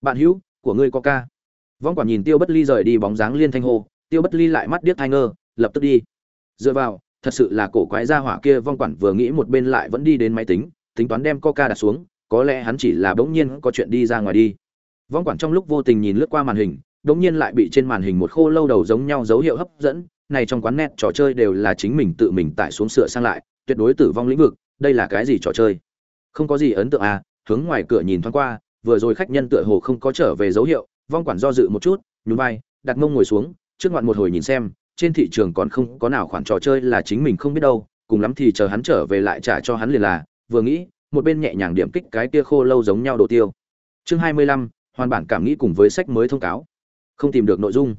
Bạn hữu của ngươi có ca. Vong quản nhìn tiêu bất ly rời đi bóng dáng liên thanh hô. Tiêu bất ly lại mắt điếc thai ngơ, lập tức đi. Dựa vào, thật sự là cổ quái gia hỏa kia vong quản vừa nghĩ một bên lại vẫn đi đến máy tính tính toán đem coca đặt xuống, có lẽ hắn chỉ là bỗng nhiên có chuyện đi ra ngoài đi. Vong quản trong lúc vô tình nhìn lướt qua màn hình, bỗng nhiên lại bị trên màn hình một khô lâu đầu giống nhau dấu hiệu hấp dẫn, này trong quán net trò chơi đều là chính mình tự mình tải xuống sửa sang lại, tuyệt đối tử vong lĩnh vực, đây là cái gì trò chơi? Không có gì ấn tượng à hướng ngoài cửa nhìn thoáng qua, vừa rồi khách nhân tựa hồ không có trở về dấu hiệu, vong quản do dự một chút, nhún vai, đặt mông ngồi xuống, trước ngoạn một hồi nhìn xem, trên thị trường còn không có nào khoản trò chơi là chính mình không biết đâu, cùng lắm thì chờ hắn trở về lại trả cho hắn liền là, vừa nghĩ, một bên nhẹ nhàng điểm kích cái kia khô lâu giống nhau đồ tiêu. Chương hai mươi lăm, hoàn bản cảm nghĩ cùng với sách mới thông cáo. Không tìm được nội dung.